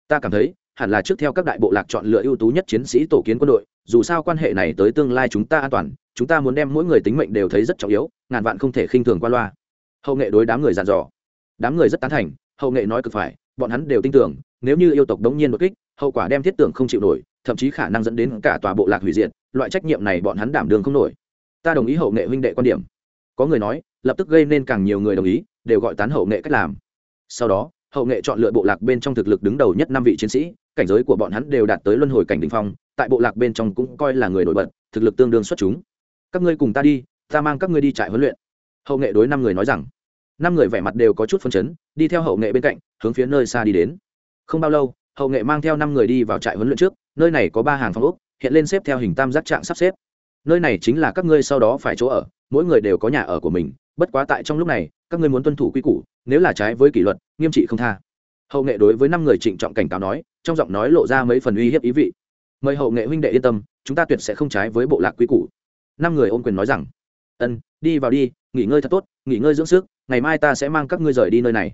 Ta cảm thấy, hẳn là trước theo các đại bộ lạc chọn lựa ưu tú nhất chiến sĩ tổ kiến quân đội, dù sao quan hệ này tới tương lai chúng ta an toàn, chúng ta muốn đem mỗi người tính mệnh đều thấy rất trọng yếu, ngàn vạn không thể khinh thường qua loa. Hậu nghệ đối đám người dàn dò. Đám người rất tán thành, hậu nghệ nói cực phải, bọn hắn đều tin tưởng, nếu như yêu tộc đống nhiên đột kích hậu quả đem thiết tưởng không chịu nổi, thậm chí khả năng dẫn đến cả tòa bộ lạc hủy diệt, loại trách nhiệm này bọn hắn đảm đường không nổi. Ta đồng ý hậu nghệ huynh đệ quan điểm. Có người nói, lập tức gây nên càng nhiều người đồng ý, đều gọi tán hậu nghệ cách làm. Sau đó, hậu nghệ chọn lựa bộ lạc bên trong thực lực đứng đầu nhất năm vị chiến sĩ, cảnh giới của bọn hắn đều đạt tới luân hồi cảnh đình phong, tại bộ lạc bên trong cũng coi là người nổi bật, thực lực tương đương xuất chúng. Các ngươi cùng ta đi, ta mang các ngươi đi trại huấn luyện. Hậu nghệ đối năm người nói rằng. Năm người vẻ mặt đều có chút phân chấn, đi theo hậu nghệ bên cạnh, hướng phía nơi xa đi đến. Không bao lâu hậu nghệ mang theo năm người đi vào trại huấn luyện trước, nơi này có ba hàng phòng úc hiện lên xếp theo hình tam giác trạng sắp xếp. Nơi này chính là các ngươi sau đó phải chỗ ở, mỗi người đều có nhà ở của mình, bất quá tại trong lúc này, các ngươi muốn tuân thủ quy củ, nếu là trái với kỷ luật, nghiêm trị không tha. Hậu nghệ đối với năm người trịnh trọng cảnh cáo nói, trong giọng nói lộ ra mấy phần uy hiếp ý vị. Mời hậu nghệ huynh đệ yên tâm, chúng ta tuyệt sẽ không trái với bộ lạc quy củ. Năm người ôm quyền nói rằng, ân, đi vào đi, nghỉ ngơi thật tốt, nghỉ ngơi dưỡng sức, ngày mai ta sẽ mang các ngươi rời đi nơi này.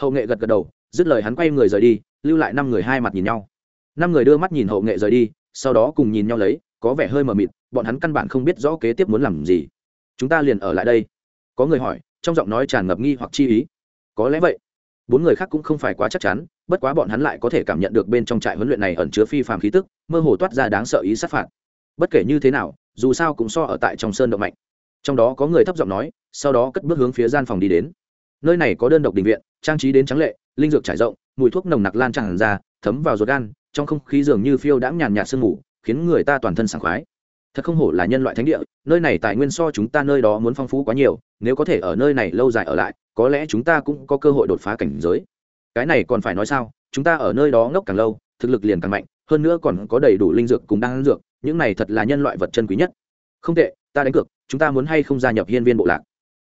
Hậu nghệ gật gật đầu dứt lời hắn quay người rời đi, lưu lại năm người hai mặt nhìn nhau. Năm người đưa mắt nhìn hậu nghệ rời đi, sau đó cùng nhìn nhau lấy, có vẻ hơi mờ mịt, bọn hắn căn bản không biết rõ kế tiếp muốn làm gì. Chúng ta liền ở lại đây. Có người hỏi, trong giọng nói tràn ngập nghi hoặc chi ý. Có lẽ vậy. Bốn người khác cũng không phải quá chắc chắn, bất quá bọn hắn lại có thể cảm nhận được bên trong trại huấn luyện này ẩn chứa phi phàm khí tức, mơ hồ toát ra đáng sợ ý sát phạt. Bất kể như thế nào, dù sao cũng so ở tại trong sơn động mạnh. Trong đó có người thấp giọng nói, sau đó cất bước hướng phía gian phòng đi đến. Nơi này có đơn độc đình viện, trang trí đến trắng lệ linh dược trải rộng, mùi thuốc nồng nặc lan tràn ra, thấm vào ruột gan, trong không khí dường như phiêu đãng nhàn nhạt sương mù, khiến người ta toàn thân sảng khoái. Thật không hổ là nhân loại thánh địa, nơi này tài nguyên so chúng ta nơi đó muốn phong phú quá nhiều, nếu có thể ở nơi này lâu dài ở lại, có lẽ chúng ta cũng có cơ hội đột phá cảnh giới. Cái này còn phải nói sao, chúng ta ở nơi đó ngốc càng lâu, thực lực liền càng mạnh, hơn nữa còn có đầy đủ linh dược cùng đan dược, những này thật là nhân loại vật chân quý nhất. Không tệ, ta đánh cược, chúng ta muốn hay không gia nhập hiên viên bộ lạc?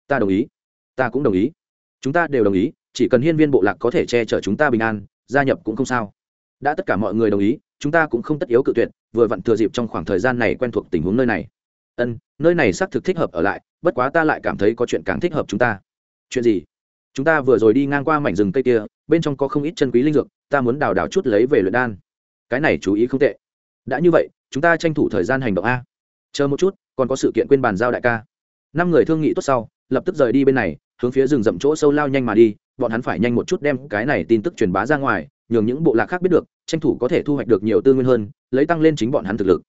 Ta đồng ý. Ta cũng đồng ý. Chúng ta đều đồng ý chỉ cần hiên viên bộ lạc có thể che chở chúng ta bình an, gia nhập cũng không sao. Đã tất cả mọi người đồng ý, chúng ta cũng không tất yếu cự tuyệt, vừa vặn thừa dịp trong khoảng thời gian này quen thuộc tình huống nơi này. Ân, nơi này xác thực thích hợp ở lại, bất quá ta lại cảm thấy có chuyện càng thích hợp chúng ta. Chuyện gì? Chúng ta vừa rồi đi ngang qua mảnh rừng cây kia, bên trong có không ít chân quý linh dược, ta muốn đào đào chút lấy về luyện đan. Cái này chú ý không tệ. Đã như vậy, chúng ta tranh thủ thời gian hành động a. Chờ một chút, còn có sự kiện quên bàn giao đại ca. Năm người thương nghị tốt sau, lập tức rời đi bên này, hướng phía rừng rậm chỗ sâu lao nhanh mà đi bọn hắn phải nhanh một chút đem cái này tin tức truyền bá ra ngoài, nhường những bộ lạc khác biết được, tranh thủ có thể thu hoạch được nhiều tư nguyên hơn, lấy tăng lên chính bọn hắn thực lực.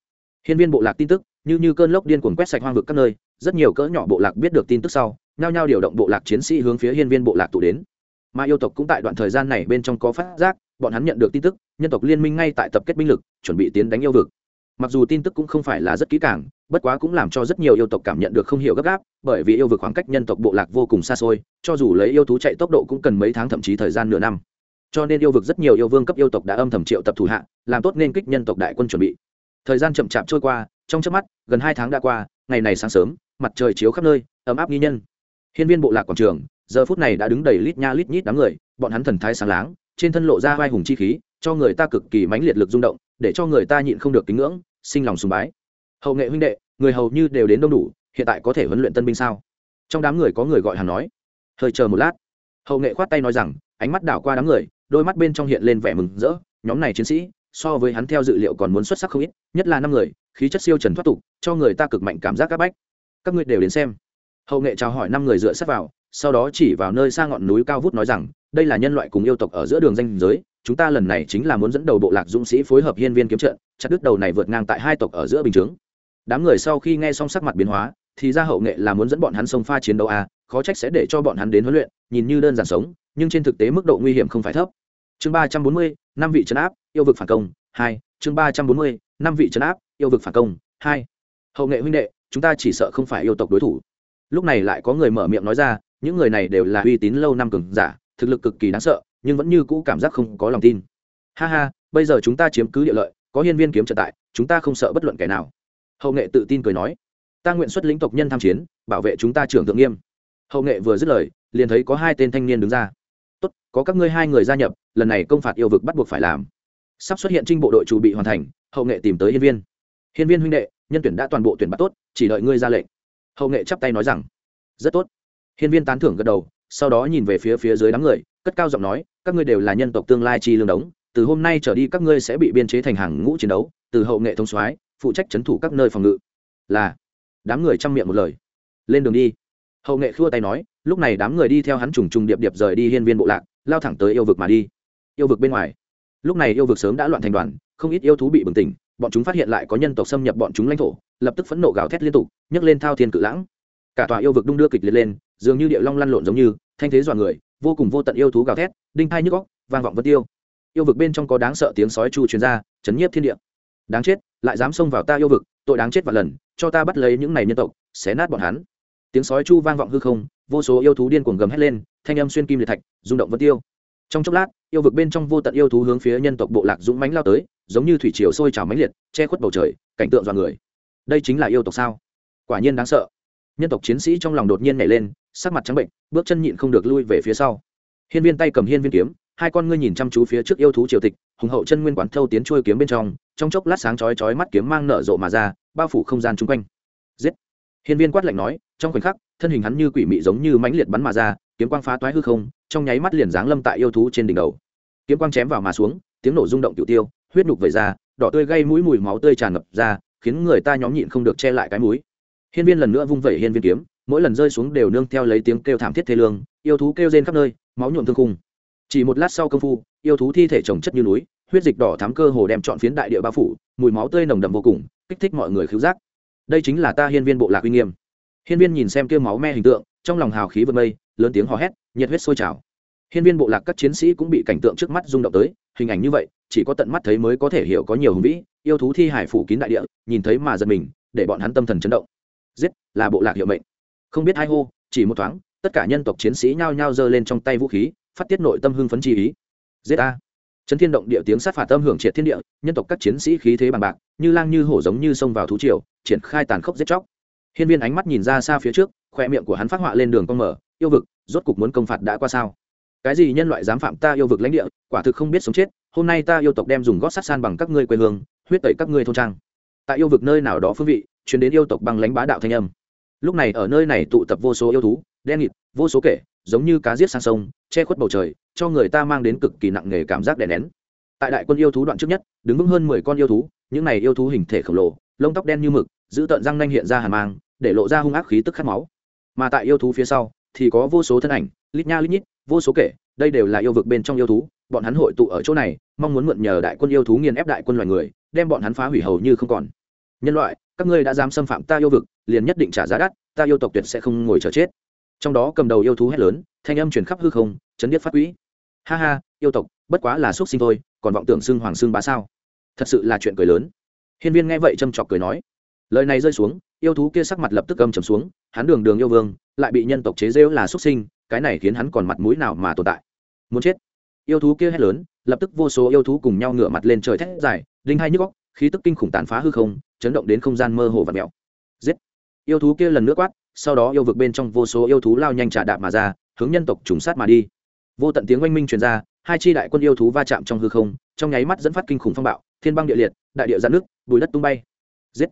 Hiên viên bộ lạc tin tức, như như cơn lốc điên cuồng quét sạch hoang vực các nơi, rất nhiều cỡ nhỏ bộ lạc biết được tin tức sau, nhao nhao điều động bộ lạc chiến sĩ hướng phía hiên viên bộ lạc tụ đến. Mà yêu tộc cũng tại đoạn thời gian này bên trong có phát giác, bọn hắn nhận được tin tức, nhân tộc liên minh ngay tại tập kết binh lực, chuẩn bị tiến đánh yêu vực mặc dù tin tức cũng không phải là rất kỹ càng, bất quá cũng làm cho rất nhiều yêu tộc cảm nhận được không hiểu gấp gáp, bởi vì yêu vực khoảng cách nhân tộc bộ lạc vô cùng xa xôi, cho dù lấy yêu thú chạy tốc độ cũng cần mấy tháng thậm chí thời gian nửa năm. Cho nên yêu vực rất nhiều yêu vương cấp yêu tộc đã âm thầm triệu tập thủ hạ, làm tốt nên kích nhân tộc đại quân chuẩn bị. Thời gian chậm chạp trôi qua, trong chớp mắt, gần hai tháng đã qua, ngày này sáng sớm, mặt trời chiếu khắp nơi, ấm áp nghi nhân. Hiên viên bộ lạc quảng trường, giờ phút này đã đứng đầy lít nha lít nhít đám người, bọn hắn thần thái sáng láng, trên thân lộ ra vai hùng chi khí, cho người ta cực kỳ mãnh liệt lực rung động để cho người ta nhịn không được kính ngưỡng, sinh lòng sùng bái. Hậu nghệ huynh đệ, người hầu như đều đến đông đủ, hiện tại có thể huấn luyện tân binh sao? Trong đám người có người gọi hắn nói. Hơi chờ một lát. Hậu nghệ khoát tay nói rằng, ánh mắt đảo qua đám người, đôi mắt bên trong hiện lên vẻ mừng rỡ. Nhóm này chiến sĩ, so với hắn theo dự liệu còn muốn xuất sắc không ít, nhất là năm người, khí chất siêu trần thoát tục, cho người ta cực mạnh cảm giác áp bách. Các ngươi đều đến xem. Hậu nghệ chào hỏi năm người dựa sát vào, sau đó chỉ vào nơi xa ngọn núi cao vút nói rằng, đây là nhân loại cùng yêu tộc ở giữa đường danh giới chúng ta lần này chính là muốn dẫn đầu bộ lạc dũng sĩ phối hợp hiên viên kiếm trận, chặt đứt đầu này vượt ngang tại hai tộc ở giữa bình chướng. Đám người sau khi nghe xong sắc mặt biến hóa, thì ra hậu nghệ là muốn dẫn bọn hắn sông pha chiến đấu a, khó trách sẽ để cho bọn hắn đến huấn luyện, nhìn như đơn giản sống, nhưng trên thực tế mức độ nguy hiểm không phải thấp. Chương ba trăm bốn mươi, năm vị trấn áp, yêu vực phản công, hai, chương ba trăm bốn mươi, năm vị trấn áp, yêu vực phản công, hai. Hậu nghệ huynh đệ, chúng ta chỉ sợ không phải yêu tộc đối thủ. Lúc này lại có người mở miệng nói ra, những người này đều là uy tín lâu năm cường giả, thực lực cực kỳ đáng sợ nhưng vẫn như cũ cảm giác không có lòng tin. Ha ha, bây giờ chúng ta chiếm cứ địa lợi, có hiên viên kiếm trợ tại, chúng ta không sợ bất luận kẻ nào. Hậu nghệ tự tin cười nói. Ta nguyện xuất lĩnh tộc nhân tham chiến, bảo vệ chúng ta trưởng thượng nghiêm. Hậu nghệ vừa dứt lời, liền thấy có hai tên thanh niên đứng ra. Tốt, có các ngươi hai người gia nhập, lần này công phạt yêu vực bắt buộc phải làm. Sắp xuất hiện trinh bộ đội chủ bị hoàn thành, hậu nghệ tìm tới hiên viên. Hiên viên huynh đệ, nhân tuyển đã toàn bộ tuyển bắt tốt, chỉ đợi ngươi ra lệnh. Hậu nghệ chắp tay nói rằng. Rất tốt. Hiên viên tán thưởng gật đầu, sau đó nhìn về phía phía dưới đám người cất cao giọng nói, các ngươi đều là nhân tộc tương lai chi lương đống, từ hôm nay trở đi các ngươi sẽ bị biên chế thành hàng ngũ chiến đấu, từ hậu nghệ thông soái, phụ trách trấn thủ các nơi phòng ngự. Là. Đám người chăm miệng một lời. Lên đường đi. Hậu nghệ khua tay nói, lúc này đám người đi theo hắn trùng trùng điệp điệp rời đi hiên viên bộ lạc, lao thẳng tới yêu vực mà đi. Yêu vực bên ngoài. Lúc này yêu vực sớm đã loạn thành đoàn, không ít yêu thú bị bừng tỉnh, bọn chúng phát hiện lại có nhân tộc xâm nhập bọn chúng lãnh thổ, lập tức phẫn nộ gào thét liên tục, nhấc lên thao thiên cự lãng. Cả tòa yêu vực đung đưa kịch liệt lên, dường như địa long lăn lộn giống như, thanh thế dọa người vô cùng vô tận yêu thú gào thét, đinh thai nhức góc vang vọng vân tiêu. Yêu vực bên trong có đáng sợ tiếng sói chu truyền ra, chấn nhiếp thiên địa. Đáng chết, lại dám xông vào ta yêu vực, tội đáng chết vạn lần, cho ta bắt lấy những này nhân tộc, xé nát bọn hắn. Tiếng sói chu vang vọng hư không, vô số yêu thú điên cuồng gầm hét lên, thanh âm xuyên kim liệt thạch, rung động vân tiêu. Trong chốc lát, yêu vực bên trong vô tận yêu thú hướng phía nhân tộc bộ lạc dũng mánh lao tới, giống như thủy triều sôi trào mánh liệt, che khuất bầu trời, cảnh tượng dọa người. Đây chính là yêu tộc sao? Quả nhiên đáng sợ. Nhân tộc chiến sĩ trong lòng đột nhiên nhảy lên sắc mặt trắng bệnh, bước chân nhịn không được lui về phía sau. Hiên viên tay cầm hiên viên kiếm, hai con ngươi nhìn chăm chú phía trước yêu thú triều tịch, hùng hậu chân nguyên quán thâu tiến trôi kiếm bên trong trong chốc lát sáng chói chói mắt kiếm mang nở rộ mà ra, bao phủ không gian chung quanh. Giết! Hiên viên quát lạnh nói, trong khoảnh khắc, thân hình hắn như quỷ mị giống như mãnh liệt bắn mà ra, kiếm quang phá toái hư không, trong nháy mắt liền giáng lâm tại yêu thú trên đỉnh đầu. Kiếm quang chém vào mà xuống, tiếng nổ rung động tiểu tiêu, huyết nhục vẩy ra, đỏ tươi gây mũi mùi máu tươi tràn ngập ra, khiến người ta nhóm nhịn không được che lại cái mũi. Hiên viên lần nữa vung vẩy hiên viên kiếm mỗi lần rơi xuống đều nương theo lấy tiếng kêu thảm thiết thê lương, yêu thú kêu rên khắp nơi, máu nhuộm thương khung. Chỉ một lát sau công phu, yêu thú thi thể trồng chất như núi, huyết dịch đỏ thắm cơ hồ đem trọn phiến đại địa bao phủ, mùi máu tươi nồng đậm vô cùng, kích thích mọi người khứu giác. Đây chính là ta hiên viên bộ lạc uy nghiêm. Hiên viên nhìn xem kêu máu me hình tượng, trong lòng hào khí vượt mây lớn tiếng hò hét, nhiệt huyết sôi trào. Hiên viên bộ lạc các chiến sĩ cũng bị cảnh tượng trước mắt rung động tới, hình ảnh như vậy, chỉ có tận mắt thấy mới có thể hiểu có nhiều hùng vĩ, yêu thú thi hải phủ kín đại địa, nhìn thấy mà giật mình, để bọn hắn tâm thần chấn động. Giết, là bộ lạc hiệu mệnh không biết hai hô, chỉ một thoáng, tất cả nhân tộc chiến sĩ nhao nhao giơ lên trong tay vũ khí, phát tiết nội tâm hưng phấn chi ý. Giết a. Chấn thiên động địa tiếng sát phạt âm hưởng triệt thiên địa, nhân tộc các chiến sĩ khí thế bằng bạc, như lang như hổ giống như xông vào thú triều, triển khai tàn khốc giết chóc. Hiên viên ánh mắt nhìn ra xa phía trước, khoe miệng của hắn phát họa lên đường cong mở, yêu vực, rốt cục muốn công phạt đã qua sao? Cái gì nhân loại dám phạm ta yêu vực lãnh địa, quả thực không biết sống chết, hôm nay ta yêu tộc đem dùng gót sắt san bằng các ngươi quê hương, huyết tẩy các ngươi thôn trang. Tại yêu vực nơi nào đó phương vị chuyển đến yêu tộc bằng lãnh bá đạo thanh âm lúc này ở nơi này tụ tập vô số yêu thú, đen nghịt, vô số kể giống như cá giết sang sông, che khuất bầu trời, cho người ta mang đến cực kỳ nặng nề cảm giác đè nén. Tại đại quân yêu thú đoạn trước nhất, đứng vững hơn mười con yêu thú, những này yêu thú hình thể khổng lồ, lông tóc đen như mực, giữ tợn răng nanh hiện ra hàn mang, để lộ ra hung ác khí tức khát máu. Mà tại yêu thú phía sau, thì có vô số thân ảnh, lít nha lít nhít, vô số kể đây đều là yêu vực bên trong yêu thú, bọn hắn hội tụ ở chỗ này, mong muốn mượn nhờ đại quân yêu thú nghiền ép đại quân loài người, đem bọn hắn phá hủy hầu như không còn. Nhân loại các ngươi đã dám xâm phạm ta yêu vực, liền nhất định trả giá đắt, ta yêu tộc tuyệt sẽ không ngồi chờ chết. Trong đó cầm đầu yêu thú hét lớn, thanh âm chuyển khắp hư không, chấn điếc phát quỹ. Ha ha, yêu tộc, bất quá là xuất sinh thôi, còn vọng tưởng xưng hoàng xưng bá sao? Thật sự là chuyện cười lớn. Hiên viên nghe vậy châm chọc cười nói. Lời này rơi xuống, yêu thú kia sắc mặt lập tức âm trầm xuống, hắn đường đường yêu vương, lại bị nhân tộc chế rêu là xuất sinh, cái này khiến hắn còn mặt mũi nào mà tồn tại? Muốn chết. Yêu thú kia hét lớn, lập tức vô số yêu thú cùng nhau ngửa mặt lên trời thét dài, đinh hai nhức góc khí tức kinh khủng tàn phá hư không, chấn động đến không gian mơ hồ và mèo. Giết! Yêu thú kia lần nữa quát, sau đó yêu vực bên trong vô số yêu thú lao nhanh trả đạp mà ra, hướng nhân tộc trùng sát mà đi. Vô tận tiếng oanh minh truyền ra, hai chi đại quân yêu thú va chạm trong hư không, trong nháy mắt dẫn phát kinh khủng phong bạo, thiên băng địa liệt, đại địa giãn nước, bùi đất tung bay. Giết!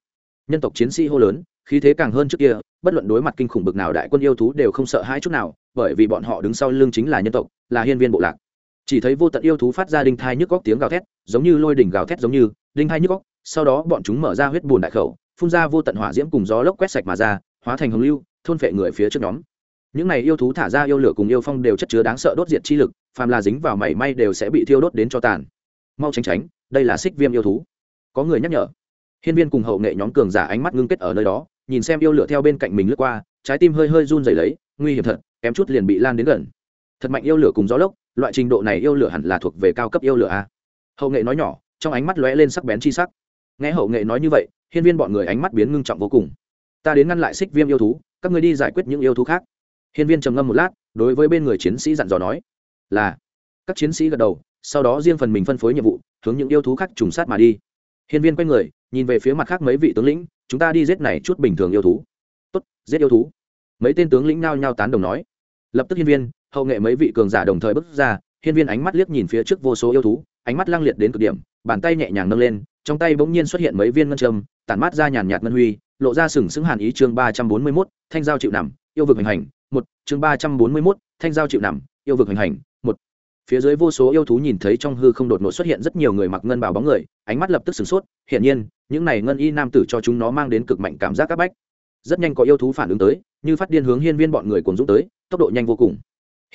Nhân tộc chiến sĩ hô lớn, khí thế càng hơn trước kia, bất luận đối mặt kinh khủng bực nào đại quân yêu thú đều không sợ hãi chút nào, bởi vì bọn họ đứng sau lưng chính là nhân tộc, là hiên viên bộ lạc. Chỉ thấy vô tận yêu thú phát ra đinh thai nhức góc tiếng gào thét, giống như lôi đỉnh gào thét giống như đinh hai nhức góc, sau đó bọn chúng mở ra huyết bùn đại khẩu, phun ra vô tận hỏa diễm cùng gió lốc quét sạch mà ra, hóa thành hồng lưu, thôn phệ người phía trước nhóm. Những này yêu thú thả ra yêu lửa cùng yêu phong đều chất chứa đáng sợ đốt diệt chi lực, phàm là dính vào mảy may đều sẽ bị thiêu đốt đến cho tàn. Mau tránh tránh, đây là xích viêm yêu thú. Có người nhắc nhở. Hiên viên cùng hậu nghệ nhóm cường giả ánh mắt ngưng kết ở nơi đó, nhìn xem yêu lửa theo bên cạnh mình lướt qua, trái tim hơi hơi run rẩy lấy, nguy hiểm thật, kém chút liền bị lan đến gần. Thật mạnh yêu lửa cùng gió lốc, loại trình độ này yêu lửa hẳn là thuộc về cao cấp yêu lửa a. Hậu nghệ nói nhỏ trong ánh mắt lóe lên sắc bén chi sắc. Nghe hậu nghệ nói như vậy, hiên viên bọn người ánh mắt biến ngưng trọng vô cùng. Ta đến ngăn lại xích viêm yêu thú, các người đi giải quyết những yêu thú khác. Hiên viên trầm ngâm một lát, đối với bên người chiến sĩ dặn dò nói, là. Các chiến sĩ gật đầu, sau đó riêng phần mình phân phối nhiệm vụ, hướng những yêu thú khác trùng sát mà đi. Hiên viên quay người, nhìn về phía mặt khác mấy vị tướng lĩnh, chúng ta đi giết này chút bình thường yêu thú. Tốt, giết yêu thú. Mấy tên tướng lĩnh nao nhao tán đồng nói. Lập tức hiên viên, hậu nghệ mấy vị cường giả đồng thời bước ra, hiên viên ánh mắt liếc nhìn phía trước vô số yêu thú, ánh mắt lăng liệt đến cực điểm bàn tay nhẹ nhàng nâng lên, trong tay bỗng nhiên xuất hiện mấy viên ngân châm, tản mát ra nhàn nhạt ngân huy, lộ ra sừng sững hàn ý chương ba trăm bốn mươi mốt, thanh giao chịu nằm, yêu vực hành hành, một, chương ba trăm bốn mươi mốt, thanh giao chịu nằm, yêu vực hành hành, một. Phía dưới vô số yêu thú nhìn thấy trong hư không đột ngột xuất hiện rất nhiều người mặc ngân bào bóng người, ánh mắt lập tức sửng sốt, hiển nhiên, những này ngân y nam tử cho chúng nó mang đến cực mạnh cảm giác áp bách. Rất nhanh có yêu thú phản ứng tới, như phát điên hướng hiên viên bọn người cùng dũng tới, tốc độ nhanh vô cùng.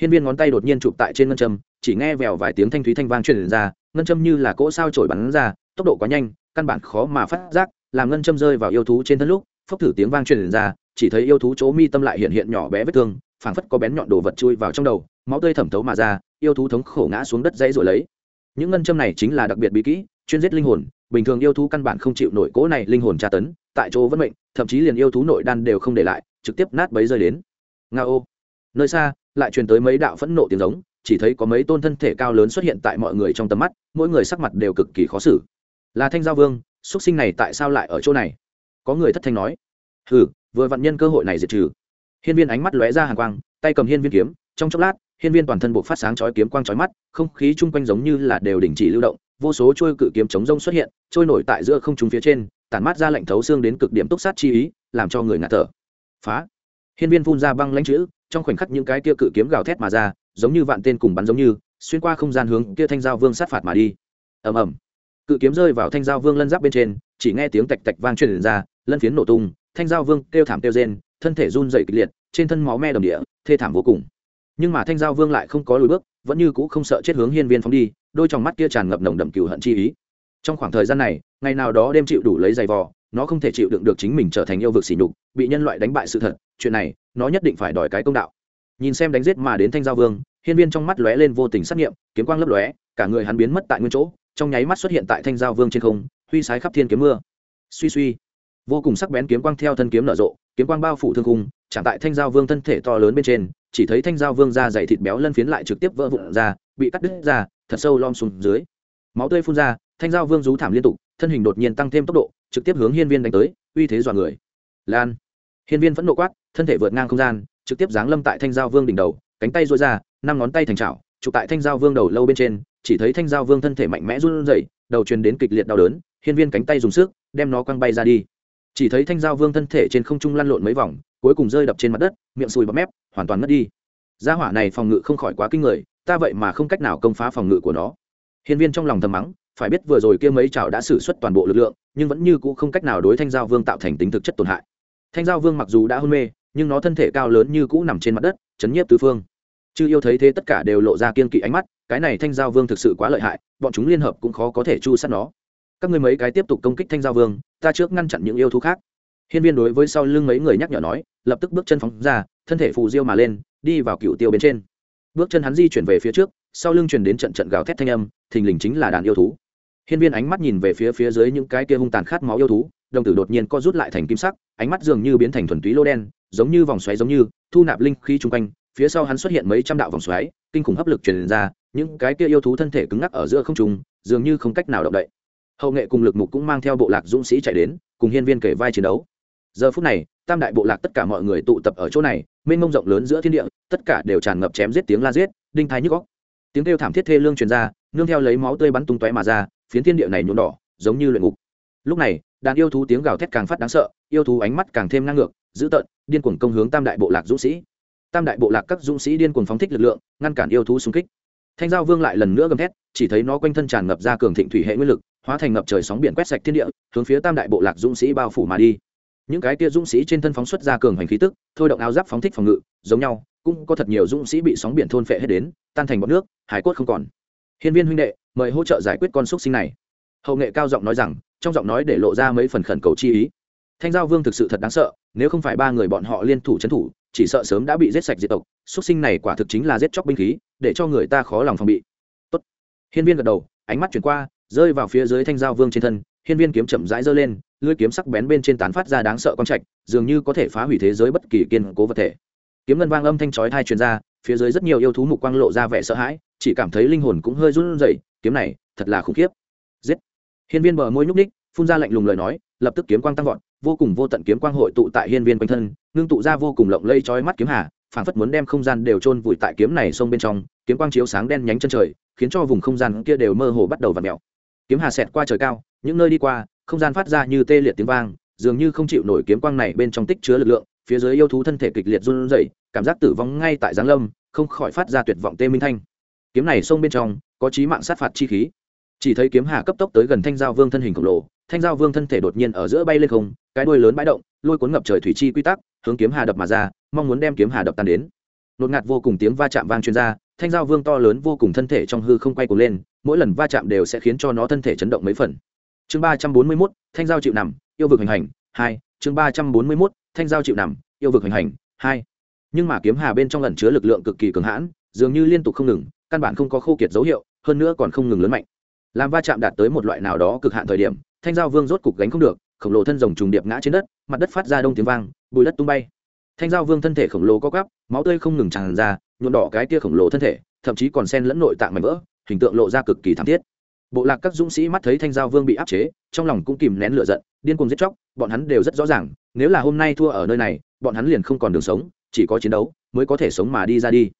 Hiên viên ngón tay đột nhiên chụp tại trên ngân châm, chỉ nghe vèo vài tiếng thanh thúy thanh vang truyền ra ngân châm như là cỗ sao trổi bắn ra, tốc độ quá nhanh, căn bản khó mà phát giác, làm ngân châm rơi vào yêu thú trên thân lúc, phốc thử tiếng vang truyền ra, chỉ thấy yêu thú chỗ mi tâm lại hiện hiện nhỏ bé vết thương, phảng phất có bén nhọn đồ vật chui vào trong đầu, máu tươi thẩm thấu mà ra, yêu thú thống khổ ngã xuống đất dãy rồi lấy. Những ngân châm này chính là đặc biệt bí kỹ, chuyên giết linh hồn, bình thường yêu thú căn bản không chịu nổi cỗ này linh hồn tra tấn, tại chỗ vẫn mệnh, thậm chí liền yêu thú nội đan đều không để lại, trực tiếp nát bấy rơi đến. Nga ô nơi xa, lại truyền tới mấy đạo phẫn nộ tiếng giống chỉ thấy có mấy tôn thân thể cao lớn xuất hiện tại mọi người trong tầm mắt, mỗi người sắc mặt đều cực kỳ khó xử. Là thanh giao vương, xuất sinh này tại sao lại ở chỗ này? Có người thất thanh nói. Ừ vừa vặn nhân cơ hội này diệt trừ. Hiên viên ánh mắt lóe ra hàng quang, tay cầm hiên viên kiếm, trong chốc lát, hiên viên toàn thân buộc phát sáng chói kiếm quang chói mắt, không khí chung quanh giống như là đều đình chỉ lưu động, vô số trôi cự kiếm chống rông xuất hiện, trôi nổi tại giữa không trung phía trên, tản mát ra lạnh thấu xương đến cực điểm túc sát chi ý, làm cho người ngạt thở. Phá. Hiên viên phun ra băng lãnh chữ, trong khoảnh khắc những cái tia cự kiếm gào thét mà ra giống như vạn tên cùng bắn giống như, xuyên qua không gian hướng kia thanh giao vương sát phạt mà đi. Ầm ầm. Cự kiếm rơi vào thanh giao vương lân giáp bên trên, chỉ nghe tiếng tạch tạch vang truyền ra, lân phiến nổ tung, thanh giao vương kêu thảm kêu rên, thân thể run dày kịch liệt, trên thân máu me đồng địa, thê thảm vô cùng. Nhưng mà thanh giao vương lại không có lùi bước, vẫn như cũ không sợ chết hướng hiên viên phóng đi, đôi trong mắt kia tràn ngập nồng đậm cừu hận chi ý. Trong khoảng thời gian này, ngày nào đó đêm chịu đủ lấy giày vò, nó không thể chịu đựng được chính mình trở thành yêu vực xỉ nhục, bị nhân loại đánh bại sự thật, chuyện này, nó nhất định phải đòi cái công đạo nhìn xem đánh giết mà đến thanh giao vương, hiên viên trong mắt lóe lên vô tình sát nghiệm, kiếm quang lấp lóe, cả người hắn biến mất tại nguyên chỗ, trong nháy mắt xuất hiện tại thanh giao vương trên không, huy sái khắp thiên kiếm mưa. Suy suy, vô cùng sắc bén kiếm quang theo thân kiếm nở rộ, kiếm quang bao phủ thương cung chẳng tại thanh giao vương thân thể to lớn bên trên, chỉ thấy thanh giao vương da dày thịt béo lân phiến lại trực tiếp vỡ vụn ra, bị cắt đứt ra, thật sâu lom xuống dưới. Máu tươi phun ra, thanh giao vương rú thảm liên tục, thân hình đột nhiên tăng thêm tốc độ, trực tiếp hướng hiên viên đánh tới, uy thế dọa người. Lan, hiên viên vẫn nộ quát, thân thể vượt ngang không gian trực tiếp giáng lâm tại thanh giao vương đỉnh đầu, cánh tay dội ra, năm ngón tay thành trào chụp tại thanh giao vương đầu lâu bên trên, chỉ thấy thanh giao vương thân thể mạnh mẽ run rẩy, đầu truyền đến kịch liệt đau đớn, hiên viên cánh tay dùng sức, đem nó quăng bay ra đi. Chỉ thấy thanh giao vương thân thể trên không trung lăn lộn mấy vòng, cuối cùng rơi đập trên mặt đất, miệng sùi bọt mép, hoàn toàn mất đi. Gia hỏa này phòng ngự không khỏi quá kinh người, ta vậy mà không cách nào công phá phòng ngự của nó. Hiên viên trong lòng thầm mắng, phải biết vừa rồi kia mấy chảo đã xử suất toàn bộ lực lượng, nhưng vẫn như cũ không cách nào đối thanh giao vương tạo thành tính thực chất tổn hại. Thanh giao vương mặc dù đã hôn mê nhưng nó thân thể cao lớn như cũ nằm trên mặt đất, chấn nhiếp tứ phương. Chư yêu thấy thế tất cả đều lộ ra kiên kỵ ánh mắt, cái này thanh giao vương thực sự quá lợi hại, bọn chúng liên hợp cũng khó có thể chu sát nó. Các ngươi mấy cái tiếp tục công kích thanh giao vương, ta trước ngăn chặn những yêu thú khác. Hiên viên đối với sau lưng mấy người nhắc nhở nói, lập tức bước chân phóng ra, thân thể phù diêu mà lên, đi vào cựu tiêu bên trên. Bước chân hắn di chuyển về phía trước, sau lưng chuyển đến trận trận gào thét thanh âm, thình lình chính là đàn yêu thú. Hiên viên ánh mắt nhìn về phía phía dưới những cái kia hung tàn khát máu yêu thú đồng tử đột nhiên co rút lại thành kim sắc, ánh mắt dường như biến thành thuần túy lô đen, giống như vòng xoáy giống như, thu nạp linh khí chung quanh, phía sau hắn xuất hiện mấy trăm đạo vòng xoáy, kinh khủng hấp lực truyền ra, những cái kia yêu thú thân thể cứng ngắc ở giữa không trung, dường như không cách nào động đậy. Hậu nghệ cùng lực mục cũng mang theo bộ lạc dũng sĩ chạy đến, cùng hiên viên kể vai chiến đấu. Giờ phút này, tam đại bộ lạc tất cả mọi người tụ tập ở chỗ này, mênh mông rộng lớn giữa thiên địa, tất cả đều tràn ngập chém giết tiếng la giết, đinh thái nhức góc tiếng kêu thảm thiết thê lương truyền ra, nương theo lấy máu tươi bắn tung tóe mà ra, phiến thiên địa này nhuộm đỏ, giống như luyện ngục. Lúc này đàn yêu thú tiếng gào thét càng phát đáng sợ, yêu thú ánh mắt càng thêm năng ngược, dữ tợn, điên cuồng công hướng tam đại bộ lạc dũng sĩ. Tam đại bộ lạc các dũng sĩ điên cuồng phóng thích lực lượng, ngăn cản yêu thú xung kích. Thanh giao vương lại lần nữa gầm thét, chỉ thấy nó quanh thân tràn ngập ra cường thịnh thủy hệ nguyên lực, hóa thành ngập trời sóng biển quét sạch thiên địa, hướng phía tam đại bộ lạc dũng sĩ bao phủ mà đi. Những cái tia dũng sĩ trên thân phóng xuất ra cường hành khí tức, thôi động áo giáp phóng thích phòng ngự, giống nhau, cũng có thật nhiều dũng sĩ bị sóng biển thôn phệ hết đến, tan thành bọn nước, hải cốt không còn. Hiên viên huynh đệ, mời hỗ trợ giải quyết con xúc sinh này hậu nghệ cao giọng nói rằng, trong giọng nói để lộ ra mấy phần khẩn cầu chi ý. Thanh giao vương thực sự thật đáng sợ, nếu không phải ba người bọn họ liên thủ c thủ, chỉ sợ sớm đã bị giết sạch diệt tộc. Xúc sinh này quả thực chính là giết chóc binh khí, để cho người ta khó lòng phòng bị. Tốt. hiên viên gật đầu, ánh mắt chuyển qua, rơi vào phía dưới thanh giao vương trên thân. Hiên viên kiếm chậm rãi giơ lên, lưỡi kiếm sắc bén bên trên tán phát ra đáng sợ quang trạch, dường như có thể phá hủy thế giới bất kỳ kiên cố vật thể. Kiếm ngân vang âm thanh chói thai truyền ra, phía dưới rất nhiều yêu thú mục quang lộ ra vẻ sợ hãi, chỉ cảm thấy linh hồn cũng hơi run rẩy, kiếm này thật là khủng khiếp. Giết hiên viên bờ môi nhúc ních phun ra lạnh lùng lời nói, lập tức kiếm quang tăng vọt, vô cùng vô tận kiếm quang hội tụ tại hiên viên quanh thân, ngưng tụ ra vô cùng lộng lây chói mắt kiếm hà, phảng phất muốn đem không gian đều chôn vùi tại kiếm này sông bên trong, kiếm quang chiếu sáng đen nhánh chân trời, khiến cho vùng không gian kia đều mơ hồ bắt đầu v ặ mèo. Kiếm hà xẹt qua trời cao, những nơi đi qua, không gian phát ra như tê liệt tiếng vang, dường như không chịu nổi kiếm quang này bên trong tích chứa lực lượng, phía dưới yêu thú thân thể kịch liệt run rẩy, cảm giác tử vong ngay tại giáng lâm, không khỏi phát ra tuyệt vọng tê minh thanh. Kiếm này sông bên trong, có chí mạng sát phạt chi khí chỉ thấy kiếm hà cấp tốc tới gần thanh giao vương thân hình khổng lồ, thanh giao vương thân thể đột nhiên ở giữa bay lên không, cái đuôi lớn bãi động, lôi cuốn ngập trời thủy chi quy tắc, hướng kiếm hà đập mà ra, mong muốn đem kiếm hà đập tan đến. Nột ngạt vô cùng tiếng va chạm vang chuyên r a thanh giao vương to lớn vô cùng thân thể trong hư không quay cuồng lên, mỗi lần va chạm đều sẽ khiến cho nó thân thể chấn động mấy phần. Chương ba trăm bốn mươi mốt, thanh giao chịu nằm, yêu vực hành hành, hai, chương ba trăm bốn mươi mốt, thanh giao chịu nằm, yêu vực hành hành, hai. Nhưng mà kiếm hà bên trong lần chứa lực lượng cực kỳ cường hãn, dường như liên tục không ngừng, căn bản không có khô kiệt dấu hiệu, hơn nữa còn không ngừng lớn mạnh làm va chạm đạt tới một loại nào đó cực hạn thời điểm, thanh giao vương rốt cục gánh không được, khổng lồ thân rồng trùng điệp ngã trên đất, mặt đất phát ra đông tiếng vang, bùi đất tung bay. Thanh giao vương thân thể khổng lồ có gắp máu tươi không ngừng tràn ra, nhuộm đỏ cái tia khổng lồ thân thể, thậm chí còn sen lẫn nội tạng mảnh vỡ, hình tượng lộ ra cực kỳ thảm thiết. Bộ lạc các dũng sĩ mắt thấy thanh giao vương bị áp chế, trong lòng cũng kìm nén lửa giận, điên cuồng giết chóc, bọn hắn đều rất rõ ràng, nếu là hôm nay thua ở nơi này, bọn hắn liền không còn đường sống, chỉ có chiến đấu, mới có thể sống mà đi ra đi.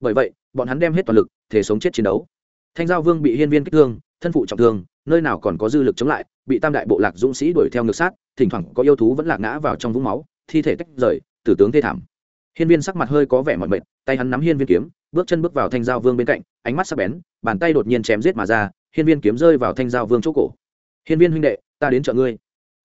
Bởi vậy, bọn hắn đem hết toàn lực thể sống chết chiến đấu. Thanh giao vương bị hiên viên kích thương thân phụ trọng thương, nơi nào còn có dư lực chống lại, bị tam đại bộ lạc dũng sĩ đuổi theo ngược sát, thỉnh thoảng có yêu thú vẫn lạc ngã vào trong vũng máu, thi thể tách rời, tử tướng thê thảm. Hiên viên sắc mặt hơi có vẻ mỏi mệt, tay hắn nắm hiên viên kiếm, bước chân bước vào thanh giao vương bên cạnh, ánh mắt sắc bén, bàn tay đột nhiên chém giết mà ra, hiên viên kiếm rơi vào thanh giao vương chỗ cổ. Hiên viên huynh đệ, ta đến chợ ngươi.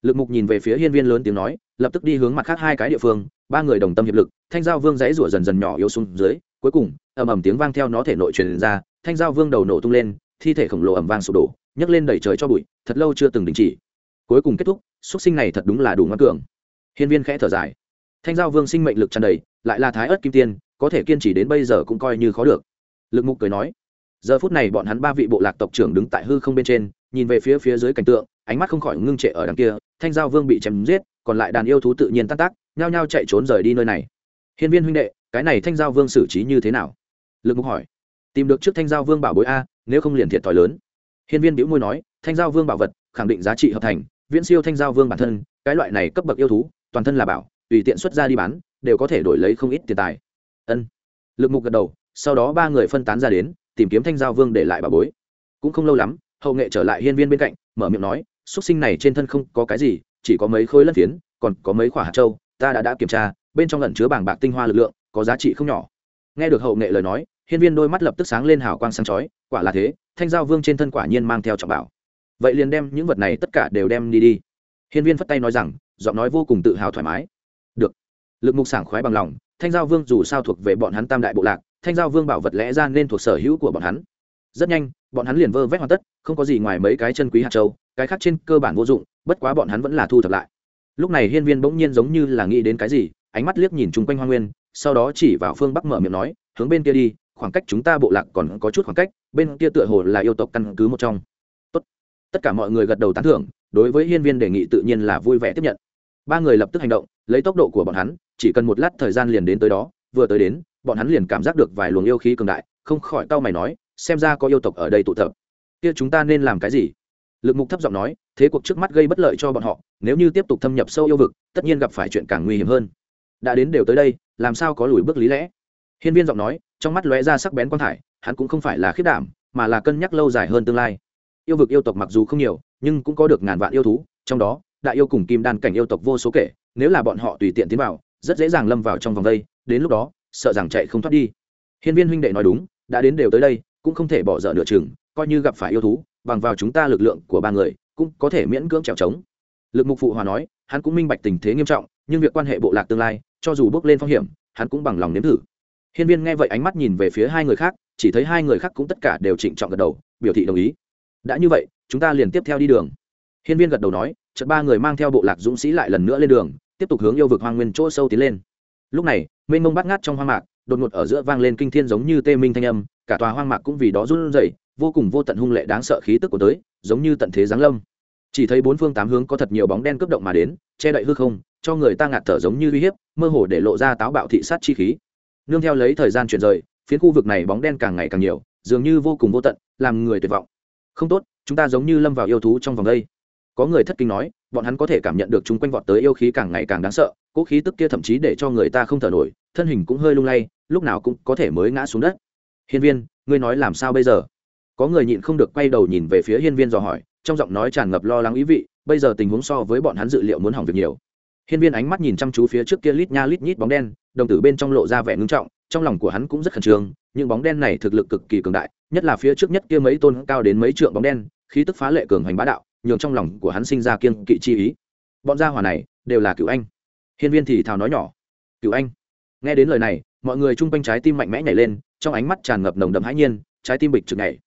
Lực mục nhìn về phía hiên viên lớn tiếng nói, lập tức đi hướng mặt khác hai cái địa phương, ba người đồng tâm hiệp lực, thanh giao vương dãy rủa dần dần nhỏ yếu xuống dưới, cuối cùng, ầm ầm tiếng vang theo nó thể nội truyền ra, thanh giao vương đầu nổ tung lên thi thể khổng lồ ầm vang sụp đổ, nhấc lên đẩy trời cho bụi, thật lâu chưa từng đình chỉ. Cuối cùng kết thúc xuất sinh này thật đúng là đủ ngoan cường. Hiên viên khẽ thở dài. Thanh giao vương sinh mệnh lực tràn đầy, lại là thái ớt kim tiên, có thể kiên trì đến bây giờ cũng coi như khó được. Lực mục cười nói, giờ phút này bọn hắn ba vị bộ lạc tộc trưởng đứng tại hư không bên trên, nhìn về phía phía dưới cảnh tượng, ánh mắt không khỏi ngưng trệ ở đằng kia, thanh giao vương bị chém giết, còn lại đàn yêu thú tự nhiên tan tác, nhao nhao chạy trốn rời đi nơi này. Hiên viên huynh đệ, cái này thanh giao vương xử trí như thế nào? Lực mục hỏi tìm được trước thanh giao vương bảo bối a, nếu không liền thiệt thòi lớn. Hiên viên bĩu môi nói, thanh giao vương bảo vật, khẳng định giá trị hợp thành, viễn siêu thanh giao vương bản thân, cái loại này cấp bậc yêu thú, toàn thân là bảo, tùy tiện xuất ra đi bán, đều có thể đổi lấy không ít tiền tài. Ân. Lực mục gật đầu, sau đó ba người phân tán ra đến, tìm kiếm thanh giao vương để lại bà bối. Cũng không lâu lắm, hậu nghệ trở lại hiên viên bên cạnh, mở miệng nói xuất sinh này trên thân không có cái gì, chỉ có mấy khối lân phiến, còn có mấy quả hạt châu, ta đã đã kiểm tra, bên trong lẩn chứa bảng bạc tinh hoa lực lượng, có giá trị không nhỏ. Nghe được hậu nghệ lời nói hiên viên đôi mắt lập tức sáng lên hào quang sáng chói, quả là thế, thanh giao vương trên thân quả nhiên mang theo trọng bảo. Vậy liền đem những vật này tất cả đều đem đi đi. Hiên viên phất tay nói rằng, giọng nói vô cùng tự hào thoải mái. Được. Lực mục sảng khoái bằng lòng, thanh giao vương dù sao thuộc về bọn hắn tam đại bộ lạc, thanh giao vương bảo vật lẽ ra nên thuộc sở hữu của bọn hắn. Rất nhanh, bọn hắn liền vơ vét hoàn tất, không có gì ngoài mấy cái chân quý hạt châu, cái khác trên cơ bản vô dụng, bất quá bọn hắn vẫn là thu thập lại. Lúc này hiên viên bỗng nhiên giống như là nghĩ đến cái gì, ánh mắt liếc nhìn chung quanh hoa nguyên, sau đó chỉ vào phương bắc mở miệng nói, hướng bên kia đi khoảng cách chúng ta bộ lạc còn có chút khoảng cách, bên kia tựa hồ là yêu tộc căn cứ một trong. Tốt. tất cả mọi người gật đầu tán thưởng, đối với hiên viên đề nghị tự nhiên là vui vẻ tiếp nhận. Ba người lập tức hành động, lấy tốc độ của bọn hắn, chỉ cần một lát thời gian liền đến tới đó, vừa tới đến, bọn hắn liền cảm giác được vài luồng yêu khí cường đại, không khỏi tao mày nói, xem ra có yêu tộc ở đây tụ tập. Kia chúng ta nên làm cái gì? Lực mục thấp giọng nói, thế cuộc trước mắt gây bất lợi cho bọn họ, nếu như tiếp tục thâm nhập sâu yêu vực, tất nhiên gặp phải chuyện càng nguy hiểm hơn. Đã đến đều tới đây, làm sao có lùi bước lý lẽ? Hiên viên giọng nói trong mắt lóe ra sắc bén quan thải hắn cũng không phải là khiết đảm mà là cân nhắc lâu dài hơn tương lai. Yêu vực yêu tộc mặc dù không nhiều nhưng cũng có được ngàn vạn yêu thú trong đó đại yêu cùng kim đan cảnh yêu tộc vô số kể nếu là bọn họ tùy tiện tiến vào rất dễ dàng lâm vào trong vòng đây, đến lúc đó sợ rằng chạy không thoát đi. Hiên viên huynh đệ nói đúng đã đến đều tới đây cũng không thể bỏ dở nửa chừng coi như gặp phải yêu thú bằng vào chúng ta lực lượng của ba người cũng có thể miễn cưỡng trèo trống. Lực mục phụ hòa nói hắn cũng minh bạch tình thế nghiêm trọng nhưng việc quan hệ bộ lạc tương lai cho dù bước lên phong hiểm hắn cũng bằng lòng nếm thử hiên viên nghe vậy ánh mắt nhìn về phía hai người khác, chỉ thấy hai người khác cũng tất cả đều trịnh trọng gật đầu, biểu thị đồng ý. Đã như vậy, chúng ta liền tiếp theo đi đường. Hiên viên gật đầu nói, chợt ba người mang theo bộ lạc dũng sĩ lại lần nữa lên đường, tiếp tục hướng yêu vực hoang nguyên chỗ sâu tiến lên. Lúc này, mênh mông bát ngát trong hoang mạc, đột ngột ở giữa vang lên kinh thiên giống như tê minh thanh âm, cả tòa hoang mạc cũng vì đó run rẩy, vô cùng vô tận hung lệ đáng sợ khí tức của tới, giống như tận thế giáng lâm. Chỉ thấy bốn phương tám hướng có thật nhiều bóng đen cướp động mà đến, che đậy hư không, cho người ta ngạt thở giống như uy hiếp, mơ hồ để lộ ra táo bạo thị sát chi khí nương theo lấy thời gian chuyển rời, phiến khu vực này bóng đen càng ngày càng nhiều, dường như vô cùng vô tận, làm người tuyệt vọng. Không tốt, chúng ta giống như lâm vào yêu thú trong vòng đây. Có người thất kinh nói, bọn hắn có thể cảm nhận được chúng quanh vọt tới yêu khí càng ngày càng đáng sợ cỗ khí tức kia thậm chí để cho người ta không thở nổi, thân hình cũng hơi lung lay, lúc nào cũng có thể mới ngã xuống đất. Hiên viên, ngươi nói làm sao bây giờ? Có người nhịn không được quay đầu nhìn về phía hiên viên dò hỏi, trong giọng nói tràn ngập lo lắng ý vị, bây giờ tình huống so với bọn hắn dự liệu muốn hỏng việc nhiều. Hiên viên ánh mắt nhìn chăm chú phía trước kia lít nha lít nhít bóng đen đồng tử bên trong lộ ra vẻ ngưng trọng, trong lòng của hắn cũng rất khẩn trương, những bóng đen này thực lực cực kỳ cường đại, nhất là phía trước nhất kia mấy tôn cao đến mấy trượng bóng đen, khí tức phá lệ cường hành bá đạo, nhường trong lòng của hắn sinh ra kiên kỵ chi ý. Bọn gia hỏa này đều là cựu anh. Hiên viên thì thào nói nhỏ cựu anh. Nghe đến lời này, mọi người chung quanh trái tim mạnh mẽ nhảy lên, trong ánh mắt tràn ngập nồng đậm hãi nhiên, trái tim bịch trực nhảy.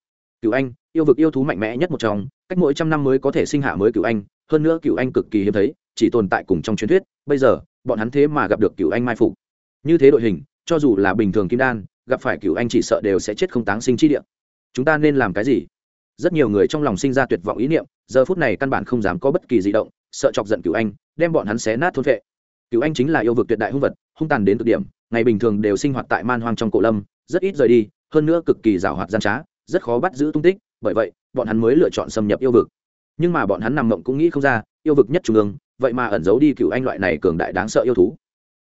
Cựu anh, yêu vực yêu thú mạnh mẽ nhất một trong, cách mỗi trăm năm mới có thể sinh hạ mới cựu anh, hơn nữa cựu anh cực kỳ hiếm thấy, chỉ tồn tại cùng trong truyền thuyết, bây giờ, bọn hắn thế mà gặp được cựu anh mai phục như thế đội hình, cho dù là bình thường kim đan, gặp phải cựu anh chỉ sợ đều sẽ chết không táng sinh chi địa. Chúng ta nên làm cái gì? Rất nhiều người trong lòng sinh ra tuyệt vọng ý niệm, giờ phút này căn bản không dám có bất kỳ di động, sợ chọc giận cựu anh, đem bọn hắn xé nát thôn vệ cựu anh chính là yêu vực tuyệt đại hung vật, hung tàn đến cực điểm, ngày bình thường đều sinh hoạt tại man hoang trong cổ lâm, rất ít rời đi, hơn nữa cực kỳ rào hoạt gian trá, rất khó bắt giữ tung tích, bởi vậy, bọn hắn mới lựa chọn xâm nhập yêu vực. Nhưng mà bọn hắn nằm mộng cũng nghĩ không ra, yêu vực nhất trung ương, vậy mà ẩn giấu đi cựu anh loại này cường đại đáng sợ yêu thú.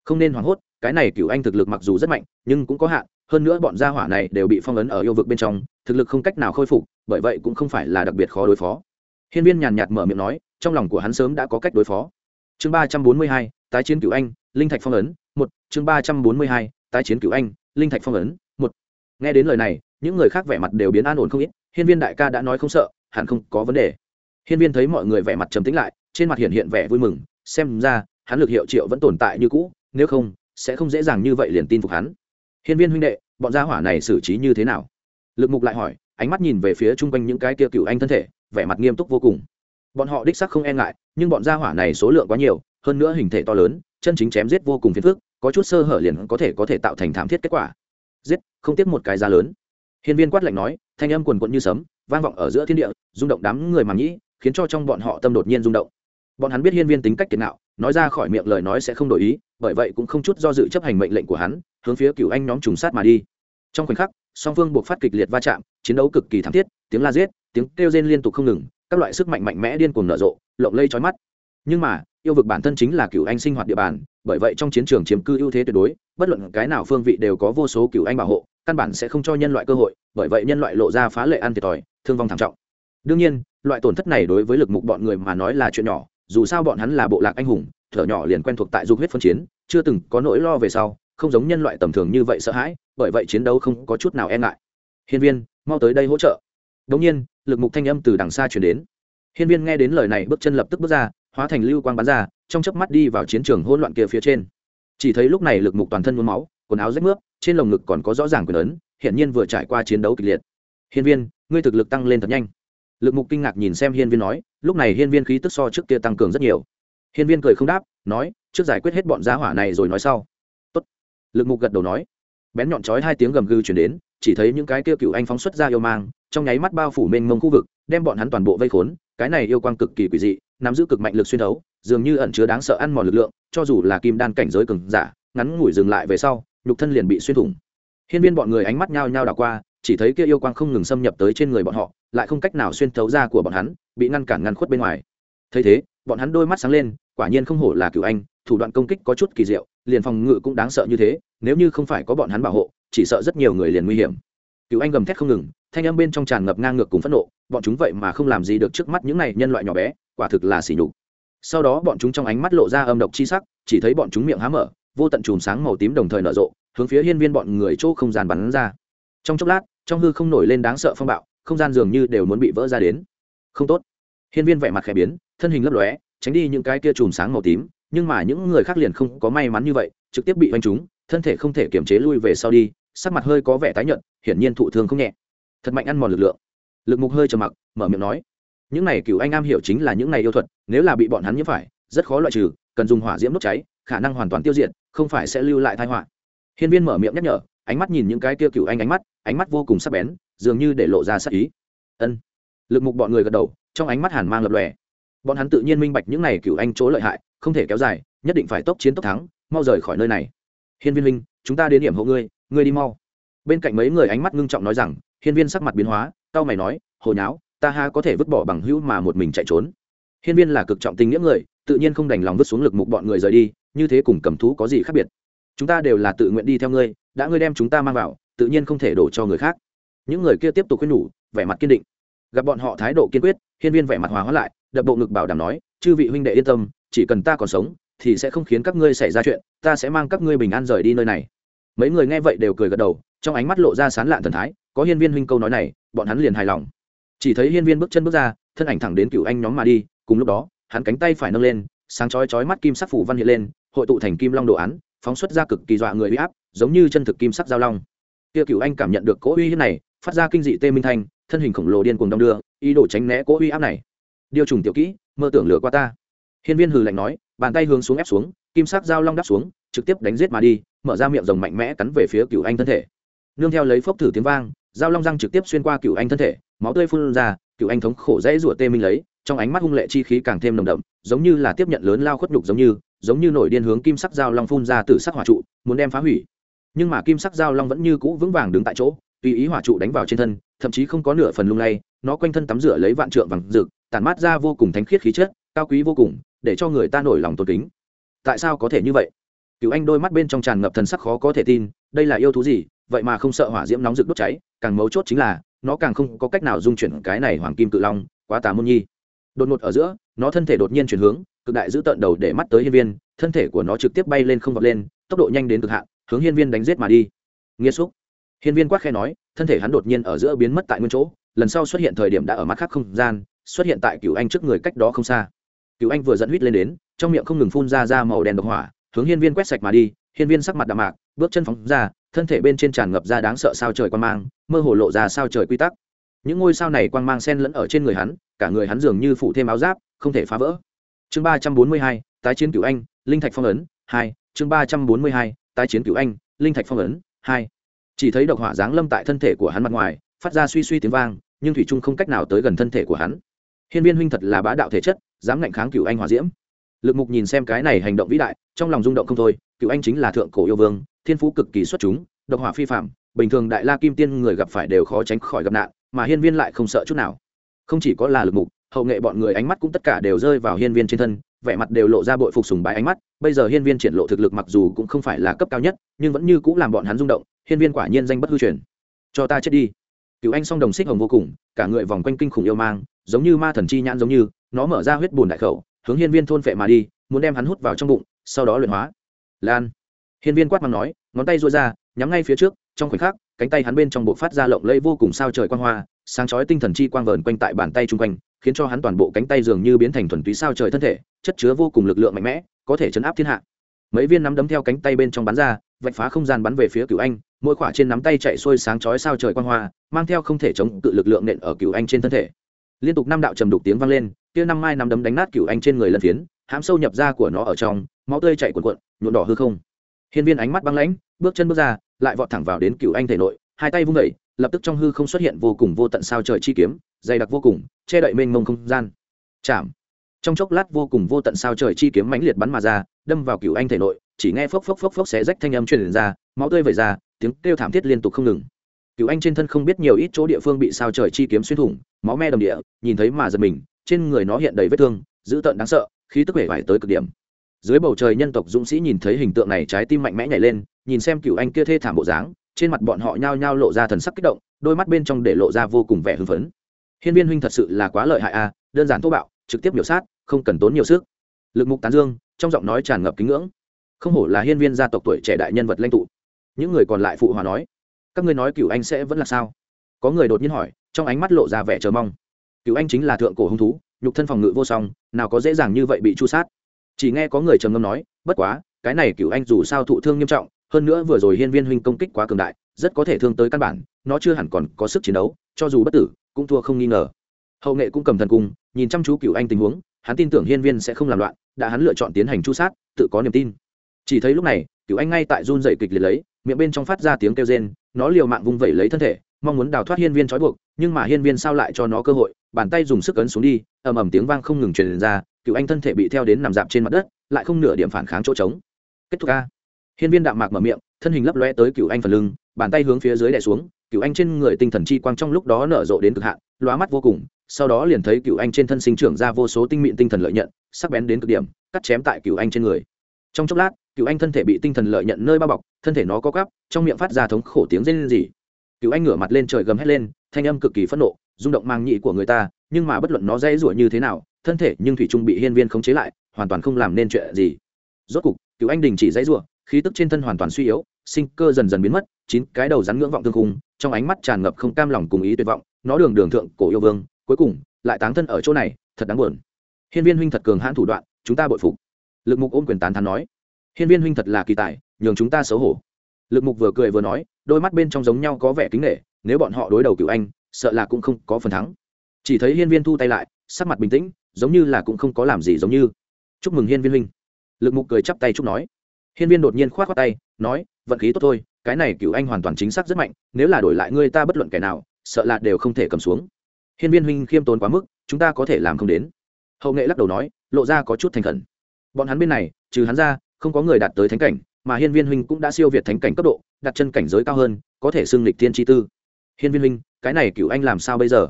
Không nên hoảng hốt cái này cựu anh thực lực mặc dù rất mạnh, nhưng cũng có hạn, hơn nữa bọn gia hỏa này đều bị phong ấn ở yêu vực bên trong, thực lực không cách nào khôi phục, bởi vậy cũng không phải là đặc biệt khó đối phó. Hiên viên nhàn nhạt mở miệng nói, trong lòng của hắn sớm đã có cách đối phó. Chương ba trăm bốn mươi hai, tái chiến cựu anh, linh thạch phong ấn, một, chương ba trăm bốn mươi hai, tái chiến cựu anh, linh thạch phong ấn, một. Nghe đến lời này, những người khác vẻ mặt đều biến an ổn không ít, hiên viên đại ca đã nói không sợ, hẳn không có vấn đề. Hiên viên thấy mọi người vẻ mặt trầm tĩnh lại, trên mặt hiện hiện vẻ vui mừng, xem ra, hắn lực hiệu triệu vẫn tồn tại như cũ, nếu không sẽ không dễ dàng như vậy liền tin phục hắn. Hiên viên huynh đệ, bọn gia hỏa này xử trí như thế nào? Lực mục lại hỏi, ánh mắt nhìn về phía chung quanh những cái kia cựu anh thân thể, vẻ mặt nghiêm túc vô cùng. Bọn họ đích sắc không e ngại, nhưng bọn gia hỏa này số lượng quá nhiều, hơn nữa hình thể to lớn, chân chính chém giết vô cùng phiền phức, có chút sơ hở liền có thể có thể tạo thành thảm thiết kết quả. Giết, không tiếc một cái giá lớn. Hiên viên quát lạnh nói, thanh âm quần quận như sấm, vang vọng ở giữa thiên địa, rung động đám người màng nhĩ khiến cho trong bọn họ tâm đột nhiên rung động. Bọn hắn biết hiên viên tính cách kiệt nạo nói ra khỏi miệng lời nói sẽ không đổi ý bởi vậy cũng không chút do dự chấp hành mệnh lệnh của hắn, hướng phía cựu anh nhóm trùng sát mà đi. Trong khoảnh khắc, song phương buộc phát kịch liệt va chạm, chiến đấu cực kỳ thảm thiết, tiếng la giết, tiếng kêu rên liên tục không ngừng, các loại sức mạnh mạnh mẽ điên cuồng nở rộ, lộng lây trói mắt. Nhưng mà, yêu vực bản thân chính là cựu anh sinh hoạt địa bàn, bởi vậy trong chiến trường chiếm cư ưu thế tuyệt đối, bất luận cái nào phương vị đều có vô số cựu anh bảo hộ, căn bản sẽ không cho nhân loại cơ hội, bởi vậy nhân loại lộ ra phá lệ ăn thiệt thòi, thương vong thảm trọng. Đương nhiên, loại tổn thất này đối với lực mục bọn người mà nói là chuyện nhỏ, dù sao bọn hắn là bộ lạc anh hùng thở nhỏ liền quen thuộc tại dục huyết phân chiến, chưa từng có nỗi lo về sau, không giống nhân loại tầm thường như vậy sợ hãi, bởi vậy chiến đấu không có chút nào e ngại. Hiên viên, mau tới đây hỗ trợ. Đống nhiên, lực mục thanh âm từ đằng xa chuyển đến. Hiên viên nghe đến lời này, bước chân lập tức bước ra, hóa thành lưu quang bắn ra, trong chớp mắt đi vào chiến trường hỗn loạn kia phía trên. Chỉ thấy lúc này lực mục toàn thân nhuốm máu, quần áo rách nước trên lồng ngực còn có rõ ràng quyền ấn hiện nhiên vừa trải qua chiến đấu kịch liệt. Hiên viên, ngươi thực lực tăng lên thật nhanh. Lực mục kinh ngạc nhìn xem hiên viên nói, lúc này hiên viên khí tức so trước kia tăng cường rất nhiều hiên viên cười không đáp, nói, trước giải quyết hết bọn giá hỏa này rồi nói sau. Tốt. lực mục gật đầu nói. Bén nhọn chói hai tiếng gầm gừ chuyển đến, chỉ thấy những cái kia cựu anh phóng xuất ra yêu mang, trong nháy mắt bao phủ mênh mông khu vực, đem bọn hắn toàn bộ vây khốn, cái này yêu quang cực kỳ quỷ dị, nắm giữ cực mạnh lực xuyên thấu, dường như ẩn chứa đáng sợ ăn mòn lực lượng, cho dù là kim đan cảnh giới cường giả, ngắn ngủi dừng lại về sau, nhục thân liền bị xuyên thủng. Hiên viên bọn người ánh mắt nhao nhao đảo qua, chỉ thấy kia yêu quang không ngừng xâm nhập tới trên người bọn họ, lại không cách nào xuyên thấu ra của bọn hắn, bị ngăn cản ngăn khuất bên ngoài. Thấy thế bọn hắn đôi mắt sáng lên, quả nhiên không hổ là cựu anh, thủ đoạn công kích có chút kỳ diệu, liền phòng ngự cũng đáng sợ như thế, nếu như không phải có bọn hắn bảo hộ, chỉ sợ rất nhiều người liền nguy hiểm. Cựu anh gầm thét không ngừng, thanh âm bên trong tràn ngập ngang ngược cùng phẫn nộ, bọn chúng vậy mà không làm gì được trước mắt những này nhân loại nhỏ bé, quả thực là xỉ nhục. Sau đó bọn chúng trong ánh mắt lộ ra âm độc chi sắc, chỉ thấy bọn chúng miệng há mở, vô tận chùm sáng màu tím đồng thời nở rộ, hướng phía hiên viên bọn người chỗ không gian bắn ra. Trong chốc lát, trong hư không nổi lên đáng sợ phong bạo, không gian dường như đều muốn bị vỡ ra đến. Không tốt hiên viên vẻ mặt khẽ biến, thân hình lấp lóe, tránh đi những cái kia chùm sáng màu tím, nhưng mà những người khác liền không có may mắn như vậy, trực tiếp bị oanh trúng, thân thể không thể kiềm chế lui về sau đi, sắc mặt hơi có vẻ tái nhợt, hiển nhiên thụ thương không nhẹ. Thật mạnh ăn mòn lực lượng. Lực mục hơi trầm mặc, mở miệng nói, những này cựu anh am hiểu chính là những này yêu thuật, nếu là bị bọn hắn nhiễm phải, rất khó loại trừ, cần dùng hỏa diễm đốt cháy, khả năng hoàn toàn tiêu diệt, không phải sẽ lưu lại tai họa. Hiên viên mở miệng nhắc nhở, ánh mắt nhìn những cái kia cựu anh ánh mắt ánh mắt vô cùng sắc bén, dường như để lộ ra sắc ý. Ân lực mục bọn người gật đầu trong ánh mắt hàn mang lập lòe. Bọn hắn tự nhiên minh bạch những này cựu anh chỗ lợi hại không thể kéo dài nhất định phải tốc chiến tốc thắng mau rời khỏi nơi này. Hiên viên Linh, chúng ta đến điểm hộ ngươi ngươi đi mau. Bên cạnh mấy người ánh mắt ngưng trọng nói rằng hiên viên sắc mặt biến hóa tao mày nói hồi nháo ta ha có thể vứt bỏ bằng hữu mà một mình chạy trốn. Hiên viên là cực trọng tình nghĩa người tự nhiên không đành lòng vứt xuống lực mục bọn người rời đi như thế cùng cầm thú có gì khác biệt? Chúng ta đều là tự nguyện đi theo ngươi đã ngươi đem chúng ta mang vào tự nhiên không thể đổ cho người khác. Những người kia tiếp tục khuyên nhủ vẻ mặt kiên định gặp bọn họ thái độ kiên quyết, hiên viên vẻ mặt hòa hóa lại, đập bộ ngực bảo đảm nói, chư vị huynh đệ yên tâm, chỉ cần ta còn sống, thì sẽ không khiến các ngươi xảy ra chuyện, ta sẽ mang các ngươi bình an rời đi nơi này. Mấy người nghe vậy đều cười gật đầu, trong ánh mắt lộ ra sán lạn thần thái, có hiên viên huynh câu nói này, bọn hắn liền hài lòng. Chỉ thấy hiên viên bước chân bước ra, thân ảnh thẳng đến cựu anh nhóm mà đi, cùng lúc đó, hắn cánh tay phải nâng lên, sáng chói chói mắt kim sắc phủ văn hiện lên, hội tụ thành kim long đồ án, phóng xuất ra cực kỳ dọa người uy áp, giống như chân thực kim sắc giao long. Kia cựu anh cảm nhận được cỗ uy hiếp này phát ra kinh dị tê minh thanh, thân hình khổng lồ điên cuồng đong đưa, ý đồ tránh né cỗ uy áp này. Điều trùng tiểu kỹ, mơ tưởng lừa qua ta. Hiên viên hừ lạnh nói, bàn tay hướng xuống ép xuống, kim sắc dao long đắp xuống, trực tiếp đánh giết mà đi, mở ra miệng rồng mạnh mẽ cắn về phía cựu anh thân thể. Nương theo lấy phốc thử tiếng vang, dao long răng trực tiếp xuyên qua cựu anh thân thể, máu tươi phun ra cựu anh thống khổ dễ rủa tê minh lấy, trong ánh mắt hung lệ chi khí càng thêm nồng đậm, giống như là tiếp nhận lớn lao khuất nhục giống như giống như nổi điên hướng kim sắc dao long phun ra từ sắc hỏa trụ, muốn đem phá hủy. Nhưng mà kim sắc dao long vẫn như cũ vững vàng đứng tại chỗ tùy ý hỏa trụ đánh vào trên thân, thậm chí không có nửa phần lung lay, nó quanh thân tắm rửa lấy vạn trượng vàng rực, tản mát ra vô cùng thánh khiết khí chất, cao quý vô cùng, để cho người ta nổi lòng tôn kính. Tại sao có thể như vậy? Cựu anh đôi mắt bên trong tràn ngập thần sắc khó có thể tin, đây là yêu thú gì? Vậy mà không sợ hỏa diễm nóng rực đốt cháy, càng mấu chốt chính là, nó càng không có cách nào dung chuyển cái này hoàng kim cự long, quá tà môn nhi. Đột ngột ở giữa, nó thân thể đột nhiên chuyển hướng, cực đại giữ tận đầu để mắt tới hiên viên, thân thể của nó trực tiếp bay lên không vọt lên, tốc độ nhanh đến cực hạn, hướng hiên viên đánh giết mà đi. Nghiêm xúc hiên viên quát khe nói, thân thể hắn đột nhiên ở giữa biến mất tại nguyên chỗ, lần sau xuất hiện thời điểm đã ở mắt khác không gian, xuất hiện tại cựu anh trước người cách đó không xa. Cựu anh vừa dẫn huýt lên đến, trong miệng không ngừng phun ra ra màu đen độc hỏa, hướng hiên viên quét sạch mà đi, hiên viên sắc mặt đạm mạc, bước chân phóng ra, thân thể bên trên tràn ngập ra đáng sợ sao trời quan mang, mơ hồ lộ ra sao trời quy tắc. Những ngôi sao này quang mang sen lẫn ở trên người hắn, cả người hắn dường như phủ thêm áo giáp, không thể phá vỡ. Chương ba trăm bốn mươi hai, tái chiến cửu anh, linh thạch phong ấn, hai, chương ba trăm bốn mươi hai, tái chiến cửu anh, linh thạch phong ấn, hai chỉ thấy độc hỏa giáng lâm tại thân thể của hắn mặt ngoài, phát ra suy suy tiếng vang, nhưng thủy trung không cách nào tới gần thân thể của hắn. Hiên viên huynh thật là bá đạo thể chất, dám ngạnh kháng cựu anh hỏa diễm. Lực mục nhìn xem cái này hành động vĩ đại, trong lòng rung động không thôi cựu anh chính là thượng cổ yêu vương, thiên phú cực kỳ xuất chúng, độc hỏa phi phạm bình thường đại la kim tiên người gặp phải đều khó tránh khỏi gặp nạn, mà hiên viên lại không sợ chút nào. Không chỉ có là lực mục, hậu nghệ bọn người ánh mắt cũng tất cả đều rơi vào hiên viên trên thân, vẻ mặt đều lộ ra bội phục sùng bái ánh mắt, bây giờ hiên viên triển lộ thực lực mặc dù cũng không phải là cấp cao nhất, nhưng vẫn như cũng làm bọn hắn rung động hiên viên quả nhiên danh bất hư truyền. Cho ta chết đi. Cựu anh song đồng xích hồng vô cùng, cả người vòng quanh kinh khủng yêu mang, giống như ma thần chi nhãn giống như, nó mở ra huyết bùn đại khẩu, hướng hiên viên thôn phệ mà đi, muốn đem hắn hút vào trong bụng, sau đó luyện hóa. Lan. Hiên viên quát mắng nói, ngón tay rối ra, nhắm ngay phía trước, trong khoảnh khắc, cánh tay hắn bên trong bộ phát ra lộng lẫy vô cùng sao trời quang hoa, sáng chói tinh thần chi quang vờn quanh tại bàn tay chung quanh, khiến cho hắn toàn bộ cánh tay dường như biến thành thuần túy sao trời thân thể, chất chứa vô cùng lực lượng mạnh mẽ, có thể chấn áp thiên hạ. Mấy viên nắm đấm theo cánh tay bên trong bắn ra, vạch phá không gian bắn về phía cửu anh mỗi khỏa trên nắm tay chạy xuôi sáng chói sao trời quang hoa, mang theo không thể chống cự lực lượng nện ở cựu anh trên thân thể. Liên tục năm đạo trầm đục tiếng vang lên, kia năm mai nắm đấm đánh nát cựu anh trên người lần phiến, hãm sâu nhập ra của nó ở trong, máu tươi chảy cuồn cuộn, nhuộm đỏ hư không. Hiên viên ánh mắt băng lãnh, bước chân bước ra, lại vọt thẳng vào đến cựu anh thể nội, hai tay vung vẩy lập tức trong hư không xuất hiện vô cùng vô tận sao trời chi kiếm, dày đặc vô cùng, che đậy mênh mông không gian. Chạm. Trong chốc lát vô cùng vô tận sao trời chi kiếm mãnh liệt bắn mà ra, đâm vào cựu anh thể nội, chỉ nghe phốc phốc phốc phốc xé rách thanh âm truyền ra, máu tươi vẩy ra tiếng kêu thảm thiết liên tục không ngừng. Cửu anh trên thân không biết nhiều ít chỗ địa phương bị sao trời chi kiếm xuyên thủng, máu me đầm địa, nhìn thấy mà giật mình, trên người nó hiện đầy vết thương, dữ tợn đáng sợ, khí tức vẻ vải tới cực điểm. Dưới bầu trời nhân tộc dũng sĩ nhìn thấy hình tượng này trái tim mạnh mẽ nhảy lên, nhìn xem cửu anh kia thê thảm bộ dáng, trên mặt bọn họ nhao nhao lộ ra thần sắc kích động, đôi mắt bên trong để lộ ra vô cùng vẻ hưng phấn. Hiên viên huynh thật sự là quá lợi hại a, đơn giản thô bạo, trực tiếp biểu sát, không cần tốn nhiều sức. Lực mục tán dương, trong giọng nói tràn ngập kính ngưỡng. Không hổ là hiên viên gia tộc tuổi trẻ đại nhân vật lãnh tụ những người còn lại phụ hòa nói, các ngươi nói cựu anh sẽ vẫn là sao? Có người đột nhiên hỏi, trong ánh mắt lộ ra vẻ chờ mong. Cựu anh chính là thượng cổ hung thú, nhục thân phòng ngự vô song, nào có dễ dàng như vậy bị chu sát. Chỉ nghe có người trầm ngâm nói, bất quá, cái này cựu anh dù sao thụ thương nghiêm trọng, hơn nữa vừa rồi hiên viên huynh công kích quá cường đại, rất có thể thương tới căn bản, nó chưa hẳn còn có sức chiến đấu, cho dù bất tử, cũng thua không nghi ngờ. Hậu nghệ cũng cầm thần cung, nhìn chăm chú cựu anh tình huống, hắn tin tưởng hiên viên sẽ không làm loạn, đã hắn lựa chọn tiến hành chu sát, tự có niềm tin. Chỉ thấy lúc này cựu anh ngay tại run dậy kịch liệt lấy miệng bên trong phát ra tiếng kêu rên, nó liều mạng vung vẩy lấy thân thể, mong muốn đào thoát hiên viên trói buộc, nhưng mà hiên viên sao lại cho nó cơ hội, bàn tay dùng sức ấn xuống đi, ầm ầm tiếng vang không ngừng truyền ra, cựu anh thân thể bị theo đến nằm dạp trên mặt đất, lại không nửa điểm phản kháng chỗ trống. Kết thúc a. Hiên viên đạm mạc mở miệng, thân hình lấp lóe tới cựu anh phần lưng, bàn tay hướng phía dưới đè xuống, cựu anh trên người tinh thần chi quang trong lúc đó nở rộ đến cực hạn, lóa mắt vô cùng, sau đó liền thấy cựu anh trên thân sinh trưởng ra vô số tinh mịn tinh thần lợi nhận, sắc bén đến cực điểm, cắt chém tại cựu anh trên người. Trong chốc lát cựu anh thân thể bị tinh thần lợi nhận nơi bao bọc, thân thể nó có cắp trong miệng phát ra thống khổ tiếng rên rỉ. Cựu anh ngửa mặt lên trời gầm hét lên, thanh âm cực kỳ phẫn nộ, rung động mang nhị của người ta, nhưng mà bất luận nó dễ rủa như thế nào, thân thể nhưng thủy trung bị hiên viên khống chế lại, hoàn toàn không làm nên chuyện gì. Rốt cục cựu anh đình chỉ dãy rủa, khí tức trên thân hoàn toàn suy yếu, sinh cơ dần dần biến mất, chín cái đầu rắn ngưỡng vọng tương khung, trong ánh mắt tràn ngập không cam lòng cùng ý tuyệt vọng, nó đường đường thượng cổ yêu vương, cuối cùng lại táng thân ở chỗ này, thật đáng buồn. Hiên viên huynh thật cường hãn thủ đoạn, chúng ta bội phục. Lực mục ôm quyền tán thán nói hiên viên huynh thật là kỳ tài, nhường chúng ta xấu hổ. Lực mục vừa cười vừa nói, đôi mắt bên trong giống nhau có vẻ kính nghệ nếu bọn họ đối đầu cựu anh, sợ là cũng không có phần thắng. Chỉ thấy hiên viên thu tay lại, sắc mặt bình tĩnh, giống như là cũng không có làm gì giống như. Chúc mừng hiên viên huynh. Lực mục cười chắp tay chúc nói. Hiên viên đột nhiên k h o á t tay, nói, vận khí tốt thôi, cái này cựu anh hoàn toàn chính xác rất mạnh, nếu là đổi lại ngươi ta bất luận kẻ nào, sợ là đều không thể cầm xuống. Hiên viên huynh khiêm tốn quá mức, chúng ta có thể làm không đến. Hậu nghệ lắc đầu nói, lộ ra có chút thành khẩn. Bọn hắn bên này, trừ hắn ra không có người đạt tới thánh cảnh, mà hiên viên huynh cũng đã siêu việt thánh cảnh cấp độ, đặt chân cảnh giới cao hơn, có thể xưng lịch thiên chi tư. Hiên viên huynh, cái này cựu anh làm sao bây giờ?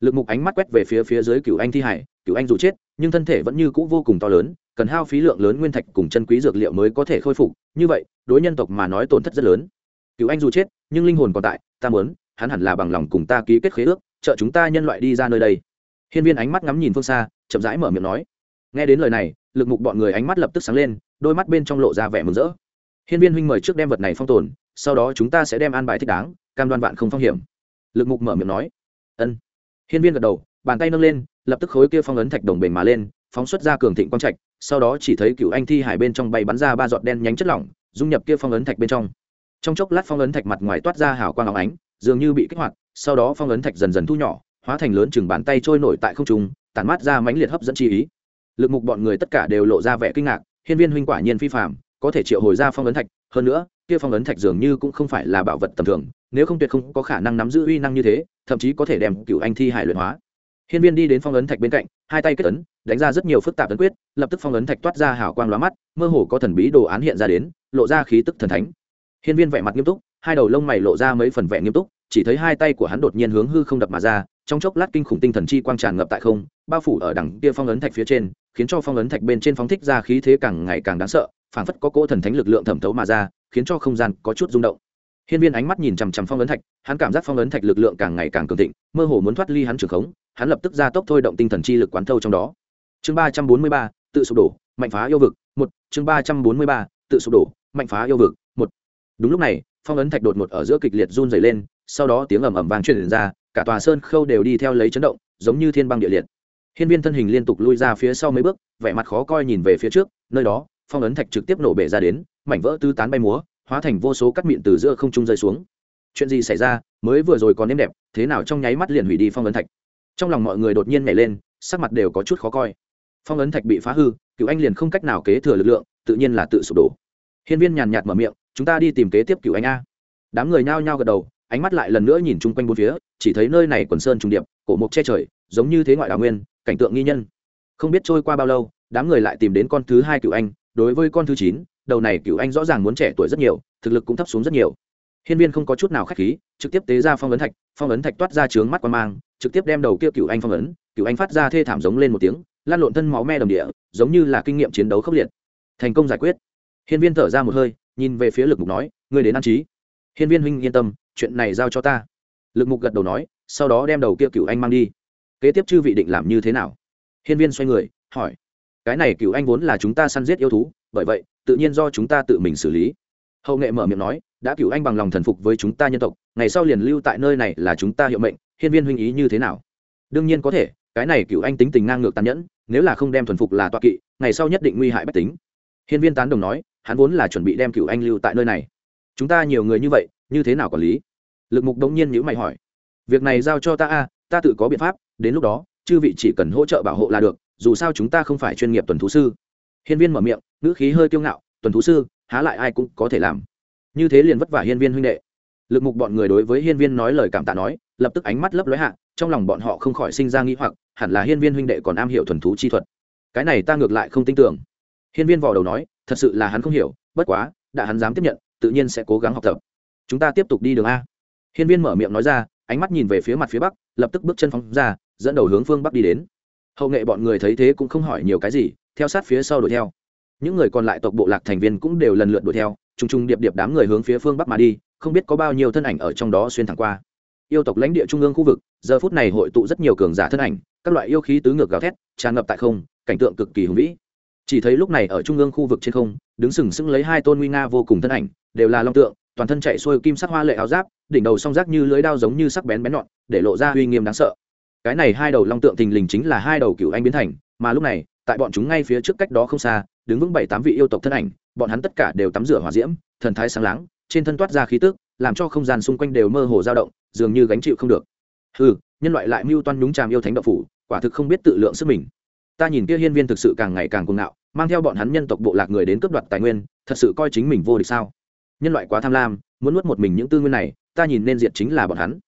Lực mục ánh mắt quét về phía phía dưới cựu anh thi hải cựu anh dù chết, nhưng thân thể vẫn như cũ vô cùng to lớn, cần hao phí lượng lớn nguyên thạch cùng chân quý dược liệu mới có thể khôi phục, như vậy, đối nhân tộc mà nói tổn thất rất lớn. Cựu anh dù chết, nhưng linh hồn còn tại, ta muốn, hắn hẳn là bằng lòng cùng ta ký kết khế ước, trợ chúng ta nhân loại đi ra nơi đây. Hiên viên ánh mắt ngắm nhìn phương xa, chậm rãi mở miệng nói. Nghe đến lời này, lực mục bọn người ánh mắt lập tức sáng lên đôi mắt bên trong lộ ra vẻ mừng rỡ. Hiên viên huynh mời trước đem vật này phong tồn, sau đó chúng ta sẽ đem an bài thích đáng, cam đoan vạn không phong hiểm. Lực mục mở miệng nói. Ân. Hiên viên gật đầu, bàn tay nâng lên, lập tức khối kia phong ấn thạch đồng bền mà lên, phóng xuất ra cường thịnh quang trạch, sau đó chỉ thấy cựu anh thi hải bên trong bay bắn ra ba giọt đen nhánh chất lỏng, dung nhập kia phong ấn thạch bên trong. Trong chốc lát phong ấn thạch mặt ngoài toát ra hào quang óng ánh, dường như bị kích hoạt, sau đó phong ấn thạch dần dần thu nhỏ, hóa thành lớn chừng bàn tay trôi nổi tại không trung, tản mát ra mãnh liệt hấp dẫn chi ý. Lực mục bọn người tất cả đều lộ ra vẻ kinh ngạc hiên viên huynh quả nhiên phi phạm có thể triệu hồi ra phong ấn thạch, hơn nữa, kia phong ấn thạch dường như cũng không phải là bảo vật tầm thường, nếu không tuyệt không có khả năng nắm giữ uy năng như thế, thậm chí có thể đem cựu anh thi hải luyện hóa. Hiên viên đi đến phong ấn thạch bên cạnh, hai tay kết ấn, đánh ra rất nhiều phức tạp ấn quyết, lập tức phong ấn thạch toát ra hào quang lóa mắt, mơ hồ có thần bí đồ án hiện ra đến, lộ ra khí tức thần thánh. Hiên viên vẻ mặt nghiêm túc, hai đầu lông mày lộ ra mấy phần vẻ nghiêm túc, chỉ thấy hai tay của hắn đột nhiên hướng hư không đập mà ra, trong chốc lát kinh khủng tinh thần chi quang tràn ngập tại không, bao phủ ở đằng kia phong ấn thạch phía trên khiến cho phong ấn thạch bên trên phóng thích ra khí thế càng ngày càng đáng sợ, phảng phất có cỗ thần thánh lực lượng thẩm thấu mà ra, khiến cho không gian có chút rung động. Hiên viên ánh mắt nhìn chằm chằm phong ấn thạch, hắn cảm giác phong ấn thạch lực lượng càng ngày càng cường thịnh, mơ hồ muốn thoát ly hắn trường khống, hắn lập tức ra tốc thôi động tinh thần chi lực quán thâu trong đó. Chương ba trăm bốn mươi ba, tự sụp đổ, mạnh phá yêu vực, một, chương ba trăm bốn mươi ba, tự sụp đổ, mạnh phá yêu vực, một. Đúng lúc này, phong ấn thạch đột ngột ở giữa kịch liệt run dày lên, sau đó tiếng ầm ầm vang truyền ra, cả tòa sơn khâu đều đi theo lấy chấn động, giống như thiên băng địa liệt hiên viên thân hình liên tục lui ra phía sau mấy bước, vẻ mặt khó coi nhìn về phía trước, nơi đó, phong ấn thạch trực tiếp nổ bể ra đến, mảnh vỡ tư tán bay múa, hóa thành vô số cắt mịn từ giữa không trung rơi xuống. Chuyện gì xảy ra, mới vừa rồi còn êm đẹp, thế nào trong nháy mắt liền hủy đi phong ấn thạch. Trong lòng mọi người đột nhiên nhảy lên, sắc mặt đều có chút khó coi. Phong ấn thạch bị phá hư cựu anh liền không cách nào kế thừa lực lượng, tự nhiên là tự sụp đổ. Hiên viên nhàn nhạt mở miệng, chúng ta đi tìm kế tiếp cựu anh a. Đám người nhao nhao gật đầu, ánh mắt lại lần nữa nhìn chung quanh bốn phía, chỉ thấy nơi này quần sơn trùng điệp, cổ mục che trời, giống như thế ngoại đào nguyên cảnh tượng nghi nhân. Không biết trôi qua bao lâu, đám người lại tìm đến con thứ hai cựu anh. Đối với con thứ chín, đầu này cựu anh rõ ràng muốn trẻ tuổi rất nhiều, thực lực cũng thấp xuống rất nhiều. Hiên viên không có chút nào k h á c h khí, trực tiếp tế ra phong ấn thạch, phong ấn thạch toát ra trướng mắt qua mang, trực tiếp đem đầu kia cựu anh phong ấn cựu anh phát ra thê thảm giống lên một tiếng, lan lộn thân máu me đồng địa, giống như là kinh nghiệm chiến đấu khốc liệt. Thành công giải quyết. Hiên viên thở ra một hơi, nhìn về phía lực mục nói người đến an trí. Hiên viên huynh yên tâm, chuyện này giao cho ta. Lực mục gật đầu nói, sau đó đem đầu kia cựu anh mang đi kế tiếp chư vị định làm như thế nào? Hiên viên xoay người, hỏi. Cái này cựu anh vốn là chúng ta săn giết yêu thú, bởi vậy, tự nhiên do chúng ta tự mình xử lý. Hậu nghệ mở miệng nói, đã cựu anh bằng lòng thần phục với chúng ta nhân tộc, ngày sau liền lưu tại nơi này là chúng ta hiệu mệnh, hiên viên huynh ý như thế nào? Đương nhiên có thể, cái này cựu anh tính tình ngang ngược tàn nhẫn, nếu là không đem thuần phục là toạ kỵ, ngày sau nhất định nguy hại bách tính. Hiên viên tán đồng nói, hắn vốn là chuẩn bị đem cựu anh lưu tại nơi này. Chúng ta nhiều người như vậy, như thế nào quản lý? Lực mục đống nhiên nhữ mày hỏi. Việc này giao cho ta a ta tự có biện pháp, đến lúc đó, chư vị chỉ cần hỗ trợ bảo hộ là được, dù sao chúng ta không phải chuyên nghiệp tuần thú sư. Hiên viên mở miệng, ngữ khí hơi kiêu ngạo, tuần thú sư, há lại ai cũng có thể làm. Như thế liền vất vả hiên viên huynh đệ. Lực mục bọn người đối với hiên viên nói lời cảm tạ nói, lập tức ánh mắt lấp lóe hạ, trong lòng bọn họ không khỏi sinh ra nghĩ hoặc, hẳn là hiên viên huynh đệ còn am hiểu thuần thú chi thuật. Cái này ta ngược lại không tin tưởng. Hiên viên vò đầu nói, thật sự là hắn không hiểu, bất quá, đã hắn dám tiếp nhận, tự nhiên sẽ cố gắng học tập. Chúng ta tiếp tục đi đường a. Hiên viên mở miệng nói ra ánh mắt nhìn về phía mặt phía bắc, lập tức bước chân phóng ra, dẫn đầu hướng phương bắc đi đến. Hậu nghệ bọn người thấy thế cũng không hỏi nhiều cái gì, theo sát phía sau đuổi theo. Những người còn lại tộc bộ lạc thành viên cũng đều lần lượt đuổi theo t r u n g t r u n g điệp điệp đám người hướng phía phương bắc mà đi, không biết có bao nhiêu thân ảnh ở trong đó xuyên thẳng qua. Yêu tộc lãnh địa trung ương khu vực, giờ phút này hội tụ rất nhiều cường giả thân ảnh, các loại yêu khí tứ ngược gào thét, tràn ngập tại không, cảnh tượng cực kỳ hùng vĩ. Chỉ thấy lúc này ở trung ương khu vực trên không, đứng sừng sững lấy hai tôn nguy nga vô cùng thân ảnh, đều là long tượng toàn thân chạy xuôi kim sắc hoa lệ áo giáp, đỉnh đầu song rác như lưới đao giống như sắc bén bén nhọn, để lộ ra uy nghiêm đáng sợ. Cái này hai đầu long tượng thình lình chính là hai đầu cựu anh biến thành, mà lúc này, tại bọn chúng ngay phía trước cách đó không xa, đứng vững bảy tám vị yêu tộc thân ảnh, bọn hắn tất cả đều tắm rửa hỏa diễm, thần thái sáng láng, trên thân toát ra khí tức, làm cho không gian xung quanh đều mơ hồ dao động, dường như gánh chịu không được. Ừ nhân loại lại mưu toan nhúng tràm yêu thánh đậu phủ, quả thực không biết tự lượng sức mình. Ta nhìn kia hiên viên thực sự càng ngày càng cuồng ngạo, mang theo bọn hắn nhân tộc bộ lạc người đến cướp đoạt tài nguyên, thật sự coi chính mình vô địch sao? Nhân loại quá tham lam, muốn nuốt một mình những tư nguyên này, ta nhìn nên diệt chính là bọn hắn.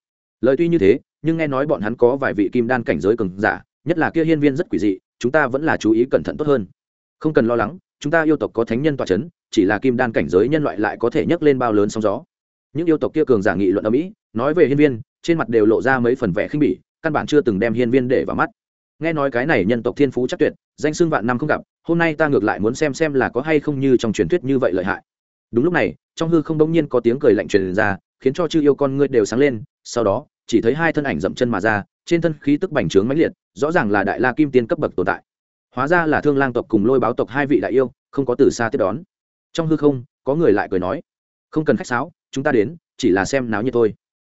Lời tuy như thế, nhưng nghe nói bọn hắn có vài vị kim đan cảnh giới cường giả, nhất là kia hiên viên rất quỷ dị, chúng ta vẫn là chú ý cẩn thận tốt hơn. Không cần lo lắng, chúng ta yêu tộc có thánh nhân tọa c h ấ n chỉ là kim đan cảnh giới nhân loại lại có thể nhấc lên bao lớn sóng gió. Những yêu tộc kia cường giả nghị luận ở mỹ, nói về hiên viên, trên mặt đều lộ ra mấy phần vẻ khinh bỉ, căn bản chưa từng đem hiên viên để vào mắt. Nghe nói cái này nhân tộc thiên phú chắc tuyệt, danh xưng vạn năm không gặp, hôm nay ta ngược lại muốn xem xem là có hay không như trong truyền thuyết như vậy lợi hại đúng lúc này, trong hư không đông nhiên có tiếng cười lạnh truyền ra, khiến cho chư yêu con ngươi đều sáng lên, sau đó, chỉ thấy hai thân ảnh dậm chân mà ra, trên thân khí tức bành trướng mãnh liệt, rõ ràng là đại la kim tiên cấp bậc tồn tại. Hóa ra là thương lang tộc cùng lôi báo tộc hai vị đại yêu, không có từ xa tiếp đón. Trong hư không, có người lại cười nói, không cần khách sáo, chúng ta đến, chỉ là xem náo như thôi.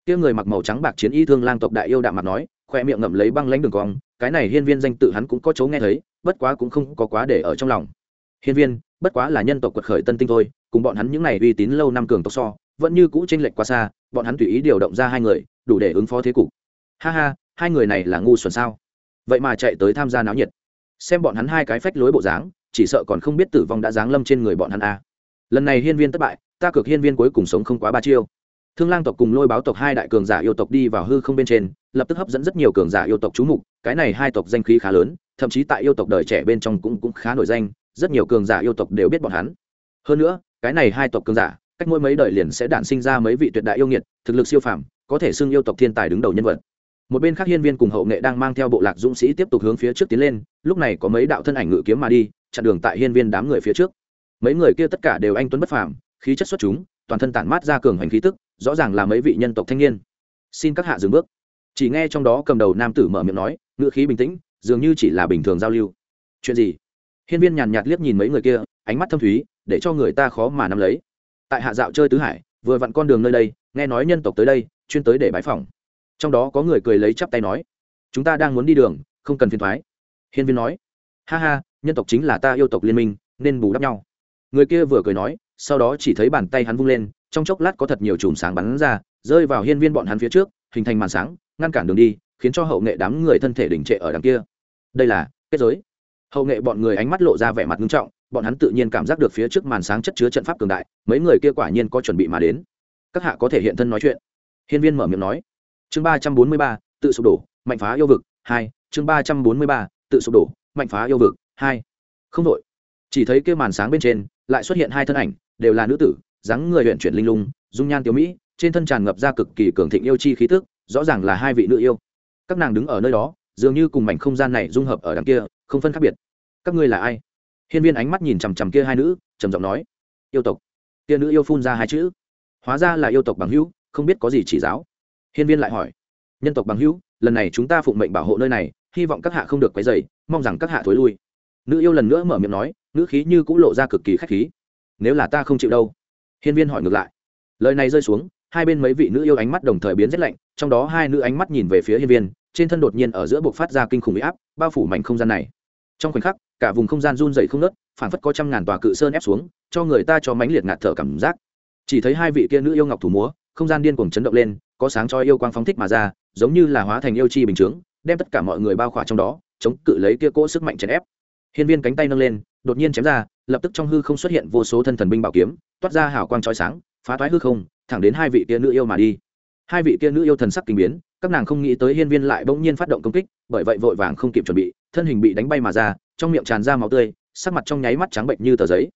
Kia người mặc màu trắng bạc chiến y thương lang tộc đại yêu đạm mặt nói, khoe miệng ngậm lấy băng lãnh đường cong, cái này hiên viên danh tự hắn cũng có chỗ nghe thấy, bất quá cũng không có quá để ở trong lòng. Hiên viên bất quá là nhân tộc quật khởi tân tinh thôi, cùng bọn hắn những này uy tín lâu năm cường tộc so, vẫn như cũ tranh lệch quá xa, bọn hắn tùy ý điều động ra hai người, đủ để ứng phó thế cục. Ha ha, hai người này là ngu xuẩn sao? Vậy mà chạy tới tham gia náo nhiệt. Xem bọn hắn hai cái phách lối bộ dáng, chỉ sợ còn không biết tử vong đã giáng lâm trên người bọn hắn a. Lần này hiên viên thất bại, ta cược hiên viên cuối cùng sống không quá ba chiêu. Thương lang tộc cùng lôi báo tộc hai đại cường giả yêu tộc đi vào hư không bên trên, lập tức hấp dẫn rất nhiều cường giả yêu tộc chú mục, cái này hai tộc danh khí khá lớn, thậm chí tại yêu tộc đời trẻ bên trong cũng cũng khá nổi danh rất nhiều cường giả yêu tộc đều biết bọn hắn. Hơn nữa, cái này hai tộc cường giả, cách mỗi mấy đời liền sẽ đản sinh ra mấy vị tuyệt đại yêu nghiệt, thực lực siêu phàm, có thể xưng yêu tộc thiên tài đứng đầu nhân vật. Một bên khác hiên viên cùng hậu nghệ đang mang theo bộ lạc dũng sĩ tiếp tục hướng phía trước tiến lên, lúc này có mấy đạo thân ảnh ngự kiếm mà đi, chặn đường tại hiên viên đám người phía trước. Mấy người kia tất cả đều anh tuấn bất phàm, khí chất xuất chúng, toàn thân tản mát ra cường hành khí tức, rõ ràng là mấy vị nhân tộc thanh niên. Xin các hạ dừng bước. Chỉ nghe trong đó cầm đầu nam tử mở miệng nói ngự khí bình tĩnh, dường như chỉ là bình thường giao lưu. Chuyện gì? Hiên viên nhàn nhạt liếc nhìn mấy người kia, ánh mắt thâm thúy, để cho người ta khó mà nắm lấy. Tại hạ dạo chơi tứ hải, vừa vặn con đường nơi đây, nghe nói nhân tộc tới đây, chuyên tới để bãi phòng trong đó có người cười lấy chắp tay nói, chúng ta đang muốn đi đường, không cần phiền thoái hiên viên nói, ha ha, nhân tộc chính là ta yêu tộc liên minh, nên bù đắp nhau. Người kia vừa cười nói, sau đó chỉ thấy bàn tay hắn vung lên, trong chốc lát có thật nhiều chùm sáng bắn ra, rơi vào hiên viên bọn hắn phía trước, hình thành màn sáng, ngăn cản đường đi, khiến cho hậu nghệ đám người thân thể đình trệ ở đằng kia. Đây là kết giới hậu nghệ bọn người ánh mắt lộ ra vẻ mặt nghiêm trọng, bọn hắn tự nhiên cảm giác được phía trước màn sáng chất chứa trận pháp cường đại, mấy người kia quả nhiên có chuẩn bị mà đến. Các hạ có thể hiện thân nói chuyện. Hiên viên mở miệng nói. Chương ba trăm bốn mươi ba, tự sụp đổ, mạnh phá yêu vực, hai, chương ba trăm bốn mươi ba, tự sụp đổ, mạnh phá yêu vực, hai. Không đội chỉ thấy kia màn sáng bên trên, lại xuất hiện hai thân ảnh, đều là nữ tử, dáng người huyện chuyển linh lung, dung nhan tiểu mỹ, trên thân tràn ngập ra cực kỳ cường thịnh yêu chi khí tức, rõ ràng là hai vị nữ yêu. Các nàng đứng ở nơi đó dường như cùng mảnh không gian này dung hợp ở đằng kia, không phân khác biệt. Các ngươi là ai? Hiên viên ánh mắt nhìn chằm chằm kia hai nữ, trầm giọng nói, yêu tộc. Kia nữ yêu phun ra hai chữ. Hóa ra là yêu tộc bằng hữu, không biết có gì chỉ giáo. Hiên viên lại hỏi, nhân tộc bằng hữu, lần này chúng ta phụng mệnh bảo hộ nơi này, hy vọng các hạ không được quấy dày mong rằng các hạ thối lui. Nữ yêu lần nữa mở miệng nói nữ khí như cũng lộ ra cực kỳ khách khí. Nếu là ta không chịu đâu. Hiên viên hỏi ngược lại, lời này rơi xuống, hai bên mấy vị nữ yêu ánh mắt đồng thời biến rất lạnh, trong đó hai nữ ánh mắt nhìn về phía hiên viên trên thân đột nhiên ở giữa buộc phát ra kinh khủng bị áp, bao phủ mảnh không gian này. Trong khoảnh khắc, cả vùng không gian run dày không nớt phản phất có trăm ngàn tòa cự sơn ép xuống, cho người ta cho mánh liệt ngạt thở cảm giác. Chỉ thấy hai vị kia nữ yêu ngọc thủ múa, không gian điên cuồng chấn động lên, có sáng cho yêu quang phóng thích mà ra, giống như là hóa thành yêu chi bình chướng, đem tất cả mọi người bao khỏa trong đó, chống cự lấy kia cỗ sức mạnh chèn ép. Hiên viên cánh tay nâng lên, đột nhiên chém ra, lập tức trong hư không xuất hiện vô số thân thần binh bảo kiếm, toát ra hào quang chói sáng, phá toái hư không, thẳng đến hai vị kia nữ yêu mà đi hai vị kia nữ yêu thần sắc kinh biến, các nàng không nghĩ tới hiên viên lại bỗng nhiên phát động công kích, bởi vậy vội vàng không kịp chuẩn bị, thân hình bị đánh bay mà ra, trong miệng tràn ra máu tươi, sắc mặt trong nháy mắt trắng bệnh như tờ giấy.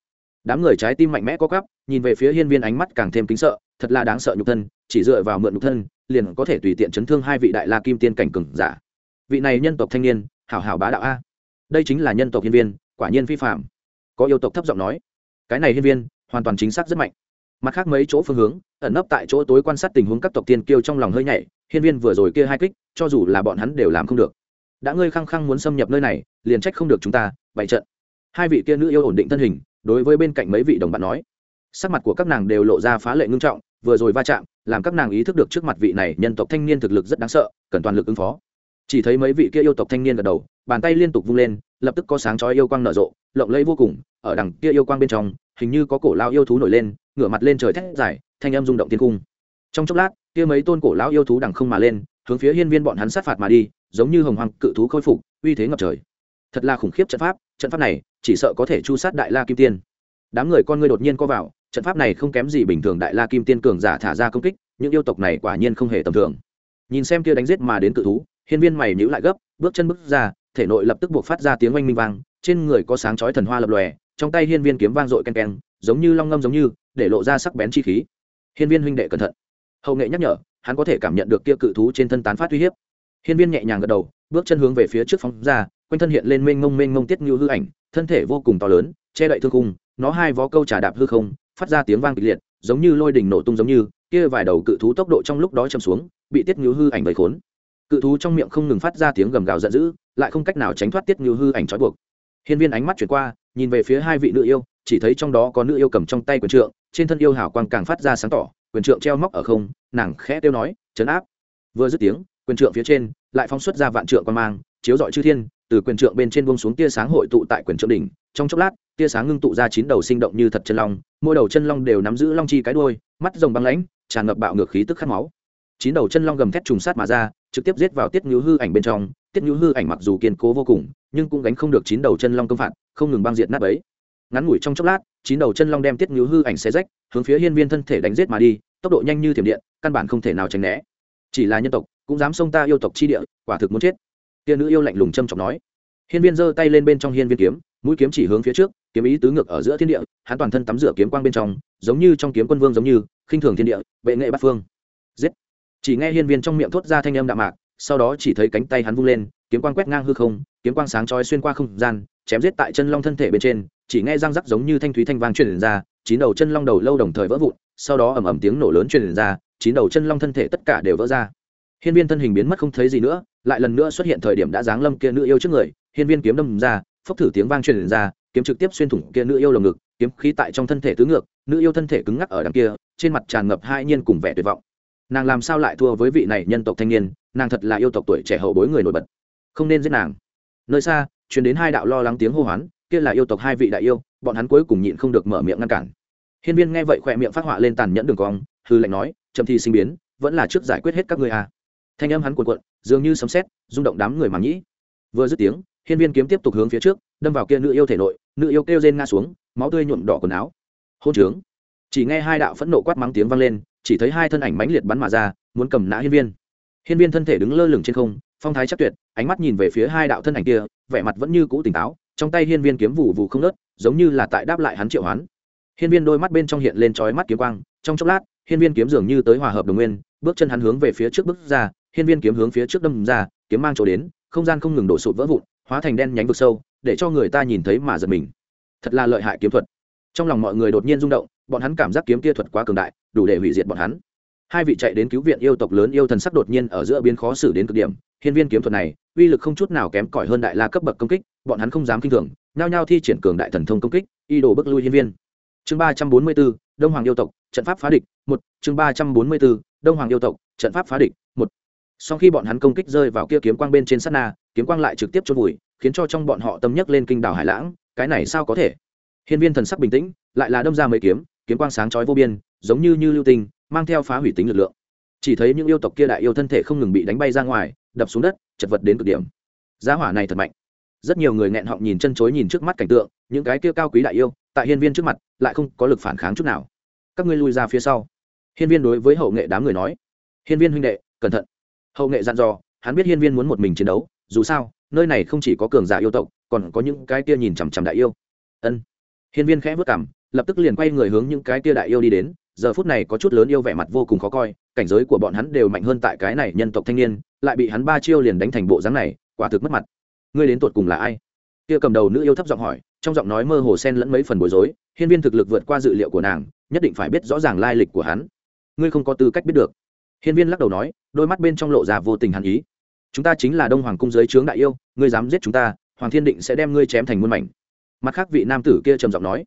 Đám người trái tim mạnh mẽ có cắp nhìn về phía hiên viên ánh mắt càng thêm kính sợ, thật là đáng sợ nhục thân, chỉ dựa vào mượn nhục thân, liền có thể tùy tiện chấn thương hai vị đại la kim tiên cảnh cừng giả. Vị này nhân tộc thanh niên, hảo hảo bá đạo a. Đây chính là nhân tộc hiên viên, quả nhiên vi phạm có yêu tộc thấp giọng nói. Cái này hiên viên, hoàn toàn chính xác rất mạnh mặt khác mấy chỗ phương hướng, ẩn nấp tại chỗ tối quan sát tình huống các tộc tiên kiêu trong lòng hơi nhảy hiên viên vừa rồi kia hai kích, cho dù là bọn hắn đều làm không được. Đã ngươi khăng khăng muốn xâm nhập nơi này, liền trách không được chúng ta, bày trận. Hai vị kia nữ yêu ổn định thân hình, đối với bên cạnh mấy vị đồng bạn nói. Sắc mặt của các nàng đều lộ ra phá lệ ngưng trọng, vừa rồi va chạm, làm các nàng ý thức được trước mặt vị này nhân tộc thanh niên thực lực rất đáng sợ, cần toàn lực ứng phó. Chỉ thấy mấy vị kia yêu tộc thanh niên gật đầu, bàn tay liên tục vung lên, lập tức có sáng chói yêu quang nở rộ, lộng lẫy vô cùng, ở đằng kia yêu quang bên trong, hình như có cổ lao yêu thú nổi lên ngửa mặt lên trời thét dài, thanh âm rung động thiên cung. Trong chốc lát, kia mấy tôn cổ lão yêu thú đằng không mà lên, hướng phía hiên viên bọn hắn sát phạt mà đi, giống như hồng hoàng cự thú khôi phục, uy thế ngập trời. Thật là khủng khiếp trận pháp trận pháp này, chỉ sợ có thể chu sát đại la kim tiên. Đám người con ngươi đột nhiên co vào, trận pháp này không kém gì bình thường đại la kim tiên cường giả thả ra công kích, những yêu tộc này quả nhiên không hề tầm thường. Nhìn xem kia đánh giết mà đến cự thú, hiên viên mày nhữ lại gấp, bước chân bước ra, thể nội lập tức buộc phát ra tiếng oanh minh vang, trên người có sáng chói thần hoa lập lòe, trong tay hiên viên kiếm vang dội ken ken giống như long ngâm giống như, để lộ ra sắc bén chi khí. Hiên viên huynh đệ cẩn thận. Hậu nghệ nhắc nhở, hắn có thể cảm nhận được kia cự thú trên thân tán phát uy hiếp. Hiên viên nhẹ nhàng gật đầu, bước chân hướng về phía trước phóng ra, quanh thân hiện lên mênh mông mênh mông tiết như hư ảnh, thân thể vô cùng to lớn, che đậy thương cung nó hai vó câu trà đạp hư không, phát ra tiếng vang kịch liệt, giống như lôi đỉnh nổ tung giống như, kia vài đầu cự thú tốc độ trong lúc đó chầm xuống, bị tiết như hư ảnh vây khốn. Cự thú trong miệng không ngừng phát ra tiếng gầm gào giận dữ, lại không cách nào tránh thoát tiết như hư ảnh trói buộc. Hiên viên ánh mắt chuyển qua, nhìn về phía hai vị nữ yêu chỉ thấy trong đó có nữ yêu cầm trong tay quyền trượng, trên thân yêu hảo quang càng phát ra sáng tỏ, quyền trượng treo móc ở không, nàng khẽ tiêu nói chấn áp. Vừa dứt tiếng, quyền trượng phía trên lại phóng xuất ra vạn trượng quan mang, chiếu dọi chư thiên, từ quyền trượng bên trên buông xuống tia sáng hội tụ tại quyền trượng đỉnh, trong chốc lát, tia sáng ngưng tụ ra chín đầu sinh động như thật chân long, mỗi đầu chân long đều nắm giữ long chi cái đuôi, mắt rồng băng lãnh, tràn ngập bạo ngược khí tức khát máu. Chín đầu chân long gầm thét trùng sát mà ra, trực tiếp giết vào tiết nhũ hư ảnh bên trong. Tiết nhũ hư ảnh mặc dù kiên cố vô cùng, nhưng cũng gánh không được chín đầu chân long công phạt, không ngừng băng diệt nát ấy ngắn ngủi trong chốc lát, chín đầu chân long đem tiết ngữ hư ảnh xé rách, hướng phía hiên viên thân thể đánh giết mà đi, tốc độ nhanh như thiểm điện, căn bản không thể nào tránh né. Chỉ là nhân tộc, cũng dám xông ta yêu tộc chi địa, quả thực muốn chết. Tiên nữ yêu lạnh lùng châm trọng nói. Hiên viên giơ tay lên bên trong hiên viên kiếm, mũi kiếm chỉ hướng phía trước, kiếm ý tứ ngược ở giữa thiên địa, hắn toàn thân tắm rửa kiếm quang bên trong, giống như trong kiếm quân vương giống như, khinh thường thiên địa, bệ nghệ bát phương. Giết. Chỉ nghe hiên viên trong miệng thốt ra thanh âm đạm mạc, sau đó chỉ thấy cánh tay hắn vung lên, kiếm quang quét ngang hư không, kiếm quang sáng chói xuyên qua không gian, chém giết tại chân long thân thể bên trên chỉ nghe răng rắc giống như thanh thúy thanh vang truyền ra, chín đầu chân long đầu lâu đồng thời vỡ vụn, sau đó ầm ầm tiếng nổ lớn truyền ra, chín đầu chân long thân thể tất cả đều vỡ ra. Hiên viên thân hình biến mất không thấy gì nữa, lại lần nữa xuất hiện thời điểm đã giáng lâm kia nữ yêu trước người, hiên viên kiếm đâm ra, phốc thử tiếng vang truyền ra, kiếm trực tiếp xuyên thủng kia nữ yêu lồng ngực, kiếm khí tại trong thân thể tứ ngược, nữ yêu thân thể cứng ngắc ở đằng kia, trên mặt tràn ngập hai nhiên cùng vẻ tuyệt vọng. Nàng làm sao lại thua với vị này nhân tộc thanh niên, nàng thật là yêu tộc tuổi trẻ hậu bối người nổi bật. Không nên giết nàng. Nơi xa chuyển đến hai đạo lo lắng tiếng hô hoán kia là yêu tộc hai vị đại yêu, bọn hắn cuối cùng nhịn không được mở miệng ngăn cản. Hiên viên nghe vậy khỏe miệng phát họa lên tàn nhẫn đường cong, hư lệnh nói, chậm thi sinh biến, vẫn là trước giải quyết hết các ngươi à. thanh âm hắn cuộn cuộn, dường như sấm sét, rung động đám người màng nhĩ vừa dứt tiếng, hiên viên kiếm tiếp tục hướng phía trước, đâm vào kia nữ yêu thể nội, nữ yêu kêu rên ngã xuống, máu tươi nhuộm đỏ quần áo. Hôn trướng. Chỉ nghe hai đạo phẫn nộ quát mắng tiếng vang lên, chỉ thấy hai thân ảnh mãnh liệt bắn mà ra, muốn cầm nã hiên viên. Hiên viên thân thể đứng lơ lửng trên không, phong thái chắc tuyệt, ánh mắt nhìn về phía hai đạo thân ảnh kia, vẻ mặt vẫn như cũ tỉnh táo trong tay hiên viên kiếm vụ vụ không nớt, giống như là tại đáp lại hắn triệu hoán. Hiên viên đôi mắt bên trong hiện lên trói mắt kiếm quang, trong chốc lát, hiên viên kiếm dường như tới hòa hợp đồng nguyên, bước chân hắn hướng về phía trước bước ra, hiên viên kiếm hướng phía trước đâm ra, kiếm mang chỗ đến, không gian không ngừng đổ sụt vỡ vụn, hóa thành đen nhánh vực sâu, để cho người ta nhìn thấy mà giật mình. Thật là lợi hại kiếm thuật. Trong lòng mọi người đột nhiên rung động, bọn hắn cảm giác kiếm kia thuật quá cường đại, đủ để hủy diệt bọn hắn. Hai vị chạy đến cứu viện yêu tộc lớn yêu thần sắc đột nhiên ở giữa biến khó xử đến cực điểm, hiên viên kiếm thuật này, uy lực không chút nào kém cỏi hơn đại la cấp bậc công kích bọn hắn không dám kinh thường, nhao nhao thi triển cường đại thần thông công kích, y đồ bức lui hiên viên. Chương ba trăm bốn mươi bốn, đông hoàng yêu tộc, trận pháp phá địch, một. Chương ba trăm bốn mươi bốn, đông hoàng yêu tộc, trận pháp phá địch, một. Sau khi bọn hắn công kích rơi vào kia kiếm quang bên trên sát na, kiếm quang lại trực tiếp chôn vùi, khiến cho trong bọn họ tâm nhấc lên kinh đảo hải lãng, cái này sao có thể? Hiên viên thần sắc bình tĩnh, lại là đâm ra mấy kiếm kiếm quang sáng chói vô biên, giống như như lưu tinh, mang theo phá hủy tính lực lượng. Chỉ thấy những yêu tộc kia đại yêu thân thể không ngừng bị đánh bay ra ngoài, đập xuống đất, chật vật đến cực điểm. Giá hỏa này thật mạnh rất nhiều người nghẹn họng nhìn chân chối nhìn trước mắt cảnh tượng, những cái kia cao quý đại yêu, tại hiên viên trước mặt, lại không có lực phản kháng chút nào. Các ngươi lui ra phía sau. Hiên viên đối với hậu nghệ đám người nói. Hiên viên huynh đệ, cẩn thận. Hậu nghệ dặn dò, hắn biết hiên viên muốn một mình chiến đấu, dù sao, nơi này không chỉ có cường giả yêu tộc, còn có những cái kia nhìn chằm chằm đại yêu. Ân. Hiên viên khẽ vất cảm lập tức liền quay người hướng những cái kia đại yêu đi đến, giờ phút này có chút lớn yêu vẻ mặt vô cùng khó coi, cảnh giới của bọn hắn đều mạnh hơn tại cái này nhân tộc thanh niên, lại bị hắn ba chiêu liền đánh thành bộ dáng này, quả thực mất mặt ngươi đến tột cùng là ai? Kia cầm đầu nữ yêu thấp giọng hỏi, trong giọng nói mơ hồ sen lẫn mấy phần bối rối, hiên viên thực lực vượt qua dự liệu của nàng, nhất định phải biết rõ ràng lai lịch của hắn. Ngươi không có tư cách biết được. Hiên viên lắc đầu nói, đôi mắt bên trong lộ ra vô tình hàn ý. Chúng ta chính là đông hoàng cung giới trướng đại yêu, ngươi dám giết chúng ta, hoàng thiên định sẽ đem ngươi chém thành muôn mảnh. Mặt khác vị nam tử kia trầm giọng nói.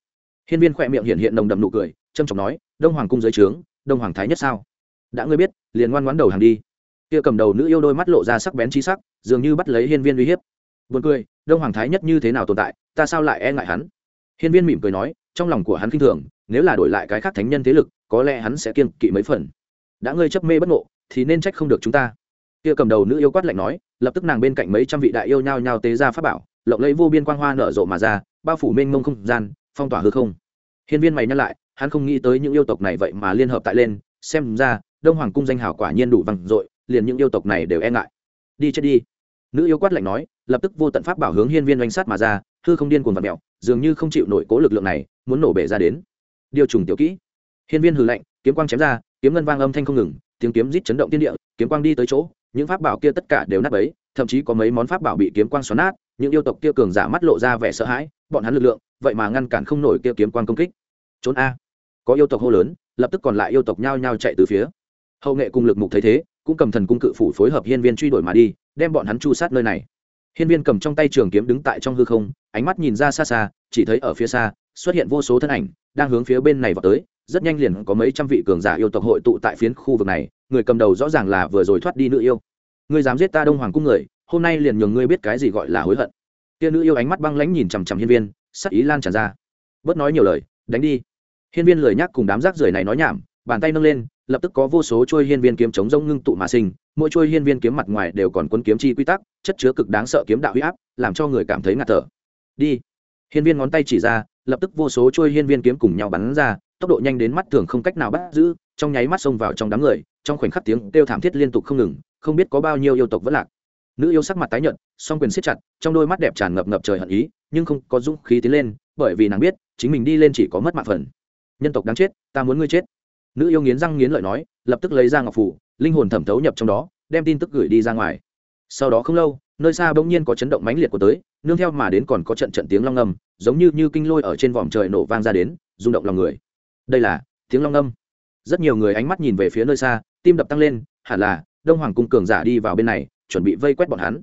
Hiên viên khỏe miệng hiện hiện nồng đậm nụ cười, trầm trọng nói, đông hoàng cung giới trướng, đông hoàng thái nhất sao? Đã ngươi biết, liền ngoan ngoãn đầu hàng đi. Kia cầm đầu nữ yêu đôi mắt lộ ra sắc bén trí sắc, dường như bắt lấy hiên viên uy hiếp. Buồn cười, Đông Hoàng Thái nhất như thế nào tồn tại, ta sao lại e ngại hắn? Hiên Viên mỉm cười nói, trong lòng của hắn kinh thường, nếu là đổi lại cái khác thánh nhân thế lực, có lẽ hắn sẽ kiêng kỵ mấy phần. Đã ngươi chấp mê bất ngộ, thì nên trách không được chúng ta. Kia cầm đầu nữ yêu quát lạnh nói, lập tức nàng bên cạnh mấy trăm vị đại yêu nhao nhao tế ra pháp bảo, lộng lẫy vô biên quang hoa nở rộ mà ra, bao phủ mênh mông không gian, phong tỏa hư không. Hiên Viên mày nhăn lại, hắn không nghĩ tới những yêu tộc này vậy mà liên hợp tại lên, xem ra, Đông Hoàng cung danh hào quả nhiên đủ vang dội, liền những yêu tộc này đều e ngại. Đi chết đi. Nữ yêu quát lạnh nói, lập tức vô tận pháp bảo hướng hiên viên oanh sát mà ra, hư không điên cuồng vặt mẹo dường như không chịu nổi cố lực lượng này, muốn nổ bể ra đến. Điều trùng tiểu kỹ. Hiên viên hừ lạnh, kiếm quang chém ra, kiếm ngân vang âm thanh không ngừng, tiếng kiếm rít chấn động tiên địa, kiếm quang đi tới chỗ, những pháp bảo kia tất cả đều nát bấy, thậm chí có mấy món pháp bảo bị kiếm quang xoắn nát, những yêu tộc kia cường giả mắt lộ ra vẻ sợ hãi, bọn hắn lực lượng, vậy mà ngăn cản không nổi kia kiếm quang công kích. Trốn a. Có yêu tộc hô lớn, lập tức còn lại yêu tộc nhao nhao chạy từ phía. Hậu nghệ cùng lực mục thấy thế, cũng cầm thần cung cự phủ phối hợp hiên viên truy đuổi mà đi, đem bọn hắn chu sát nơi này hiên viên cầm trong tay trường kiếm đứng tại trong hư không, ánh mắt nhìn ra xa xa, chỉ thấy ở phía xa, xuất hiện vô số thân ảnh, đang hướng phía bên này vào tới, rất nhanh liền có mấy trăm vị cường giả yêu tộc hội tụ tại phiến khu vực này, người cầm đầu rõ ràng là vừa rồi thoát đi nữ yêu. Ngươi dám giết ta đông hoàng cung người, hôm nay liền nhường ngươi biết cái gì gọi là hối hận. Kia nữ yêu ánh mắt băng lãnh nhìn chằm chằm hiên viên, sắc ý lan tràn ra. Bớt nói nhiều lời, đánh đi. Hiên viên lời nhắc cùng đám rác rưởi này nói nhảm bàn tay nâng lên, lập tức có vô số trôi hiên viên kiếm chống rông ngưng tụ mà sinh, mỗi trôi hiên viên kiếm mặt ngoài đều còn quân kiếm chi quy tắc, chất chứa cực đáng sợ kiếm đạo huy áp, làm cho người cảm thấy ngạt thở. Đi. Hiên viên ngón tay chỉ ra, lập tức vô số trôi hiên viên kiếm cùng nhau bắn ra, tốc độ nhanh đến mắt thường không cách nào bắt giữ, trong nháy mắt xông vào trong đám người, trong khoảnh khắc tiếng kêu thảm thiết liên tục không ngừng, không biết có bao nhiêu yêu tộc vẫn lạc. Nữ yêu sắc mặt tái nhợt, song quyền siết chặt, trong đôi mắt đẹp tràn ngập ngập trời hận ý, nhưng không có dũng khí tiến lên, bởi vì nàng biết, chính mình đi lên chỉ có mất mạng phần. Nhân tộc đáng chết, ta muốn ngươi chết nữ yêu nghiến răng nghiến lợi nói, lập tức lấy ra ngọc phủ, linh hồn thẩm thấu nhập trong đó, đem tin tức gửi đi ra ngoài. Sau đó không lâu, nơi xa bỗng nhiên có chấn động mãnh liệt của tới, nương theo mà đến còn có trận trận tiếng long ngâm, giống như như kinh lôi ở trên vòm trời nổ vang ra đến, rung động lòng người. Đây là tiếng long ngâm. Rất nhiều người ánh mắt nhìn về phía nơi xa, tim đập tăng lên, hẳn là đông hoàng cung cường giả đi vào bên này, chuẩn bị vây quét bọn hắn.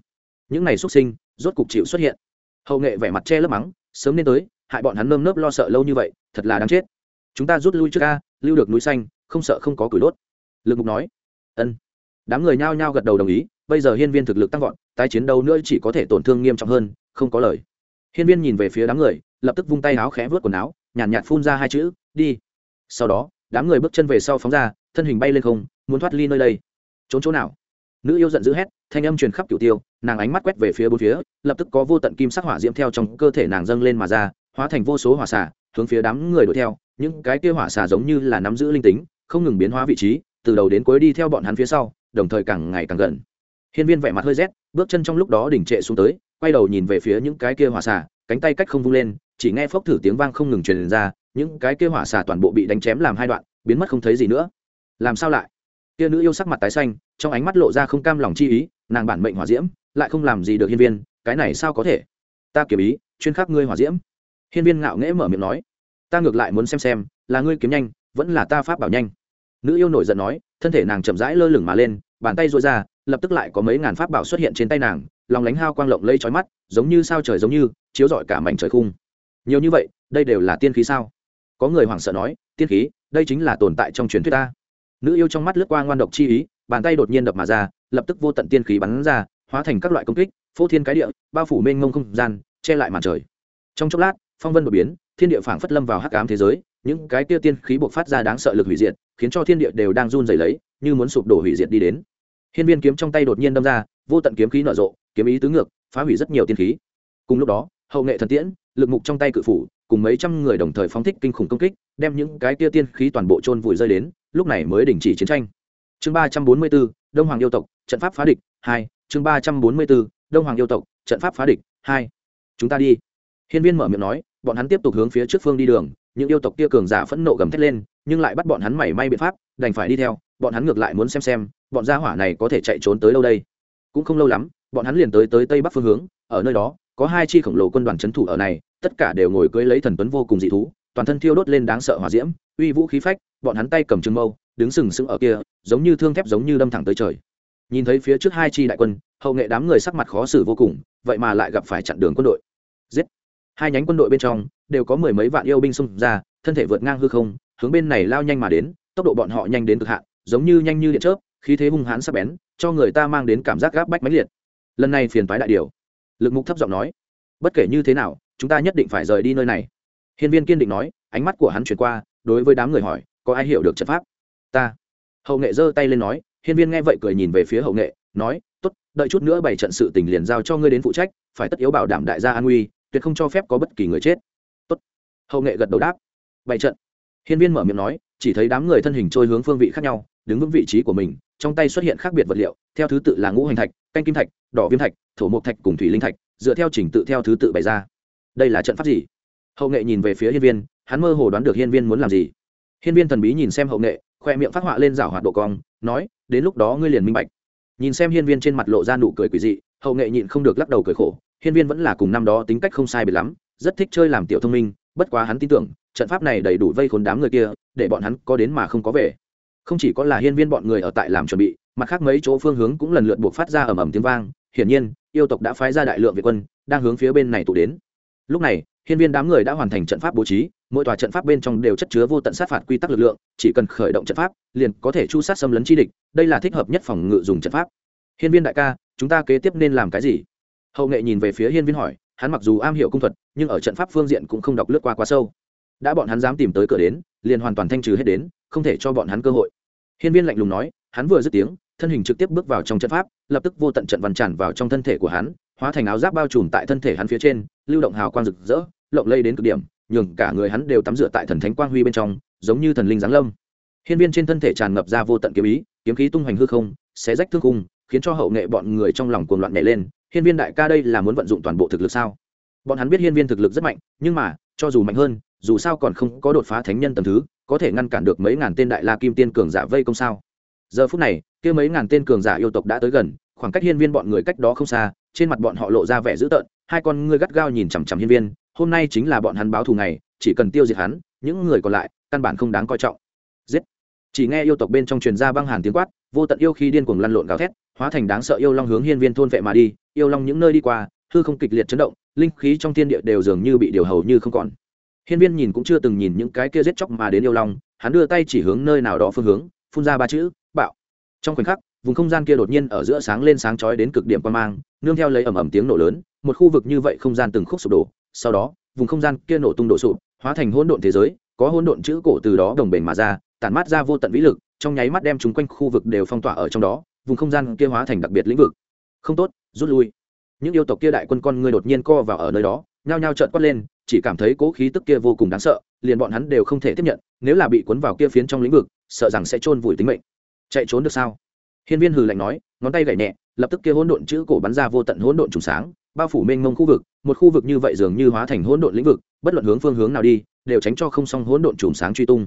Những này xuất sinh, rốt cục chịu xuất hiện. Hậu nghệ vẻ mặt che lấp mắng, sớm nên tới, hại bọn hắn nơm nớp lo sợ lâu như vậy, thật là đáng chết chúng ta rút lui trước ca lưu được núi xanh không sợ không có củi đốt. Lực mục nói. Ân. Đám người nhao nhao gật đầu đồng ý bây giờ hiên viên thực lực tăng vọt tái chiến đấu nữa chỉ có thể tổn thương nghiêm trọng hơn không có lời. Hiên viên nhìn về phía đám người lập tức vung tay áo khẽ vớt quần áo nhàn nhạt, nhạt phun ra hai chữ đi. Sau đó đám người bước chân về sau phóng ra thân hình bay lên không muốn thoát ly nơi đây. Trốn chỗ nào? Nữ yêu giận dữ hét thanh âm truyền khắp cửu tiêu nàng ánh mắt quét về phía bốn phía lập tức có vô tận kim sắc hỏa diễm theo trong cơ thể nàng dâng lên mà ra hóa thành vô số hỏa xả hướng phía đám người đuổi theo những cái kia hỏa xà giống như là nắm giữ linh tính không ngừng biến hóa vị trí từ đầu đến cuối đi theo bọn hắn phía sau đồng thời càng ngày càng gần. Hiên viên vẻ mặt hơi rét bước chân trong lúc đó đỉnh trệ xuống tới quay đầu nhìn về phía những cái kia hỏa xà, cánh tay cách không vung lên chỉ nghe phốc thử tiếng vang không ngừng truyền ra những cái kia hỏa xà toàn bộ bị đánh chém làm hai đoạn biến mất không thấy gì nữa. Làm sao lại? Kia nữ yêu sắc mặt tái xanh trong ánh mắt lộ ra không cam lòng chi ý nàng bản mệnh hỏa diễm lại không làm gì được hiên viên cái này sao có thể? Ta kiếm ý chuyên khắc ngươi hỏa diễm. Hiên viên ngạo nghễ mở miệng nói ta ngược lại muốn xem xem, là ngươi kiếm nhanh, vẫn là ta pháp bảo nhanh. Nữ yêu nổi giận nói, thân thể nàng chậm rãi lơ lửng mà lên, bàn tay dội ra, lập tức lại có mấy ngàn pháp bảo xuất hiện trên tay nàng, lòng lánh hao quang lộng lây trói mắt, giống như sao trời giống như, chiếu rọi cả mảnh trời khung. Nhiều như vậy, đây đều là tiên khí sao? Có người hoảng sợ nói, tiên khí, đây chính là tồn tại trong truyền thuyết ta. Nữ yêu trong mắt lướt qua ngoan độc chi ý, bàn tay đột nhiên đập mà ra, lập tức vô tận tiên khí bắn ra, hóa thành các loại công kích, phô thiên cái địa, bao phủ mênh mông không gian, che lại màn trời. Trong chốc lát, phong vân đột biến thiên địa phảng phất lâm vào hắc ám thế giới, những cái kia tiên khí buộc phát ra đáng sợ lực hủy diệt, khiến cho thiên địa đều đang run rẩy lấy, như muốn sụp đổ hủy diệt đi đến. Hiên viên kiếm trong tay đột nhiên đâm ra, vô tận kiếm khí nở rộ, kiếm ý tứ ngược, phá hủy rất nhiều tiên khí. Cùng lúc đó, hậu nghệ thần tiễn, lực mục trong tay cự phủ, cùng mấy trăm người đồng thời phóng thích kinh khủng công kích, đem những cái kia tiên khí toàn bộ trôn vùi rơi đến, lúc này mới đình chỉ chiến tranh. Chương ba trăm bốn mươi bốn, đông hoàng yêu tộc, trận pháp phá địch, hai. Chương ba trăm bốn mươi bốn, đông hoàng yêu tộc, trận pháp phá địch, hai. Chúng ta đi. Hiên viên mở miệng nói bọn hắn tiếp tục hướng phía trước phương đi đường, những yêu tộc kia cường giả phẫn nộ gầm thét lên, nhưng lại bắt bọn hắn mảy may biện pháp, đành phải đi theo, bọn hắn ngược lại muốn xem xem, bọn gia hỏa này có thể chạy trốn tới đâu đây. Cũng không lâu lắm, bọn hắn liền tới tới tây bắc phương hướng, ở nơi đó, có hai chi khổng lồ quân đoàn c h ấ n thủ ở này, tất cả đều ngồi cưới lấy thần tuấn vô cùng dị thú, toàn thân thiêu đốt lên đáng sợ hỏa diễm, uy vũ khí phách, bọn hắn tay cầm trừng mâu, đứng sừng sững ở kia, giống như thương thép giống như đâm thẳng tới trời. Nhìn thấy phía trước hai chi đại quân, hậu nghệ đám người sắc mặt khó xử vô cùng, vậy mà lại gặp phải chặn đường quân đội. Giết! Hai nhánh quân đội bên trong, đều có mười mấy vạn yêu binh xung ra, thân thể vượt ngang hư không, hướng bên này lao nhanh mà đến, tốc độ bọn họ nhanh đến cực hạn, giống như nhanh như điện chớp, khí thế hung hãn sắc bén, cho người ta mang đến cảm giác gáp bách máy liệt. Lần này phiền phái đại điều. Lực mục thấp giọng nói, bất kể như thế nào, chúng ta nhất định phải rời đi nơi này. Hiên viên kiên định nói, ánh mắt của hắn chuyển qua, đối với đám người hỏi, có ai hiểu được trận pháp? Ta. Hậu nghệ giơ tay lên nói, hiên viên nghe vậy cười nhìn về phía hậu nghệ, nói, tốt, đợi chút nữa bảy trận sự tình liền giao cho ngươi đến phụ trách, phải tất yếu bảo đảm đại gia an nguy tuyệt không cho phép có bất kỳ người chết. Tốt. Hậu nghệ gật đầu đáp. Bày trận. Hiên viên mở miệng nói, chỉ thấy đám người thân hình trôi hướng phương vị khác nhau, đứng vững vị trí của mình, trong tay xuất hiện khác biệt vật liệu, theo thứ tự là ngũ hành thạch, canh kim thạch, đỏ viêm thạch, thổ mộc thạch cùng thủy linh thạch, dựa theo trình tự theo thứ tự bày ra. Đây là trận pháp gì? Hậu nghệ nhìn về phía hiên viên, hắn mơ hồ đoán được hiên viên muốn làm gì. Hiên viên thần bí nhìn xem hậu nghệ, khoe miệng phát họa lên rảo hoạt độ cong, nói, đến lúc đó ngươi liền minh bạch. Nhìn xem hiên viên trên mặt lộ ra nụ cười quỷ dị, hậu nghệ nhịn không được lắc đầu cười khổ hiên viên vẫn là cùng năm đó tính cách không sai biệt lắm, rất thích chơi làm tiểu thông minh, bất quá hắn tin tưởng, trận pháp này đầy đủ vây khốn đám người kia, để bọn hắn có đến mà không có về. Không chỉ có là hiên viên bọn người ở tại làm chuẩn bị, mặt khác mấy chỗ phương hướng cũng lần lượt buộc phát ra ầm ầm tiếng vang. Hiển nhiên, yêu tộc đã phái ra đại lượng việt quân, đang hướng phía bên này tụ đến. Lúc này, hiên viên đám người đã hoàn thành trận pháp bố trí, mỗi tòa trận pháp bên trong đều chất chứa vô tận sát phạt quy tắc lực lượng, chỉ cần khởi động trận pháp, liền có thể chu sát xâm lấn chi địch. Đây là thích hợp nhất phòng ngự dùng trận pháp. Hiên viên đại ca, chúng ta kế tiếp nên làm cái gì? Hậu nghệ nhìn về phía hiên viên hỏi, hắn mặc dù am hiểu cung thuật, nhưng ở trận pháp phương diện cũng không đọc lướt qua quá sâu. Đã bọn hắn dám tìm tới cửa đến, liền hoàn toàn thanh trừ hết đến, không thể cho bọn hắn cơ hội. Hiên viên lạnh lùng nói, hắn vừa dứt tiếng, thân hình trực tiếp bước vào trong trận pháp, lập tức vô tận trận văn tràn vào trong thân thể của hắn, hóa thành áo giáp bao trùm tại thân thể hắn phía trên, lưu động hào quang rực rỡ, lộng lây đến cực điểm, nhường cả người hắn đều tắm rửa tại thần thánh quang huy bên trong, giống như thần linh giáng lâm. Hiên viên trên thân thể tràn ngập ra vô tận kiếm ý, kiếm khí tung hoành hư không, xé rách thương khung, khiến cho hậu nghệ bọn người trong lòng cuồng loạn nhảy lên hiên viên đại ca đây là muốn vận dụng toàn bộ thực lực sao? Bọn hắn biết hiên viên thực lực rất mạnh, nhưng mà, cho dù mạnh hơn, dù sao còn không có đột phá thánh nhân tầm thứ, có thể ngăn cản được mấy ngàn tên đại la kim tiên cường giả vây công sao? Giờ phút này, kia mấy ngàn tên cường giả yêu tộc đã tới gần, khoảng cách hiên viên bọn người cách đó không xa, trên mặt bọn họ lộ ra vẻ dữ tợn, hai con ngươi gắt gao nhìn chằm chằm hiên viên, hôm nay chính là bọn hắn báo thù ngày, chỉ cần tiêu diệt hắn, những người còn lại, căn bản không đáng coi trọng. Giết! Chỉ nghe yêu tộc bên trong truyền ra băng hàn tiếng quát, vô tận yêu khi điên cuồng lăn lộn gào thét, hóa thành đáng sợ yêu long hướng hiên viên thôn vệ mà đi yêu long những nơi đi qua, hư không kịch liệt chấn động, linh khí trong thiên địa đều dường như bị điều hầu như không còn. Hiên viên nhìn cũng chưa từng nhìn những cái kia giết chóc mà đến yêu long, hắn đưa tay chỉ hướng nơi nào đó phương hướng, phun ra ba chữ, bạo. Trong khoảnh khắc, vùng không gian kia đột nhiên ở giữa sáng lên sáng chói đến cực điểm quan mang, nương theo lấy ầm ầm tiếng nổ lớn, một khu vực như vậy không gian từng khúc sụp đổ, sau đó, vùng không gian kia nổ tung đổ sụp, hóa thành hỗn độn thế giới, có hỗn độn chữ cổ từ đó đồng bền mà ra, tản mát ra vô tận vĩ lực, trong nháy mắt đem chúng quanh khu vực đều phong tỏa ở trong đó, vùng không gian kia hóa thành đặc biệt lĩnh vực. Không tốt rút lui. Những yêu tộc kia đại quân con người đột nhiên co vào ở nơi đó, nhao nhao trợn quát lên, chỉ cảm thấy cố khí tức kia vô cùng đáng sợ, liền bọn hắn đều không thể tiếp nhận, nếu là bị cuốn vào kia phiến trong lĩnh vực, sợ rằng sẽ chôn vùi tính mệnh. Chạy trốn được sao? Hiên viên hừ lạnh nói, ngón tay gảy nhẹ, lập tức kia hỗn độn chữ cổ bắn ra vô tận hỗn độn trùng sáng, bao phủ mênh mông khu vực, một khu vực như vậy dường như hóa thành hỗn độn lĩnh vực, bất luận hướng phương hướng nào đi, đều tránh cho không xong hỗn độn trùng sáng truy tung.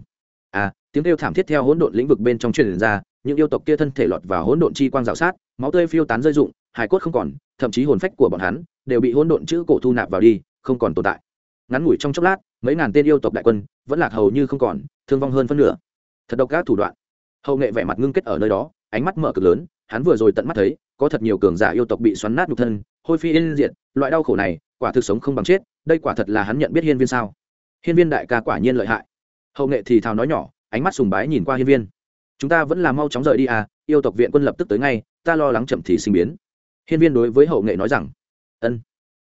À tiếng kêu thảm thiết theo hỗn độn lĩnh vực bên trong truyền ra, những yêu tộc kia thân thể lọt vào hỗn độn chi quang rào sát, máu tươi phiêu tán rơi rụng hài cốt không còn, thậm chí hồn phách của bọn hắn đều bị hỗn độn chữ cổ thu nạp vào đi, không còn tồn tại. Ngắn ngủi trong chốc lát, mấy ngàn tên yêu tộc đại quân vẫn lạc hầu như không còn, thương vong hơn phân nửa. Thật độc các thủ đoạn. Hậu nghệ vẻ mặt ngưng kết ở nơi đó, ánh mắt mở cực lớn, hắn vừa rồi tận mắt thấy, có thật nhiều cường giả yêu tộc bị xoắn nát nhục thân, hôi phi yên diệt, loại đau khổ này, quả thực sống không bằng chết, đây quả thật là hắn nhận biết hiên viên sao? Hiên viên đại ca quả nhiên lợi hại. Hậu nghệ thì thào nói nhỏ, ánh mắt sùng bái nhìn qua hiên viên. Chúng ta vẫn là mau chóng rời đi à yêu tộc viện quân lập tức tới ngay, ta lo lắng chậm thì sinh biến hiên viên đối với hậu nghệ nói rằng, ân.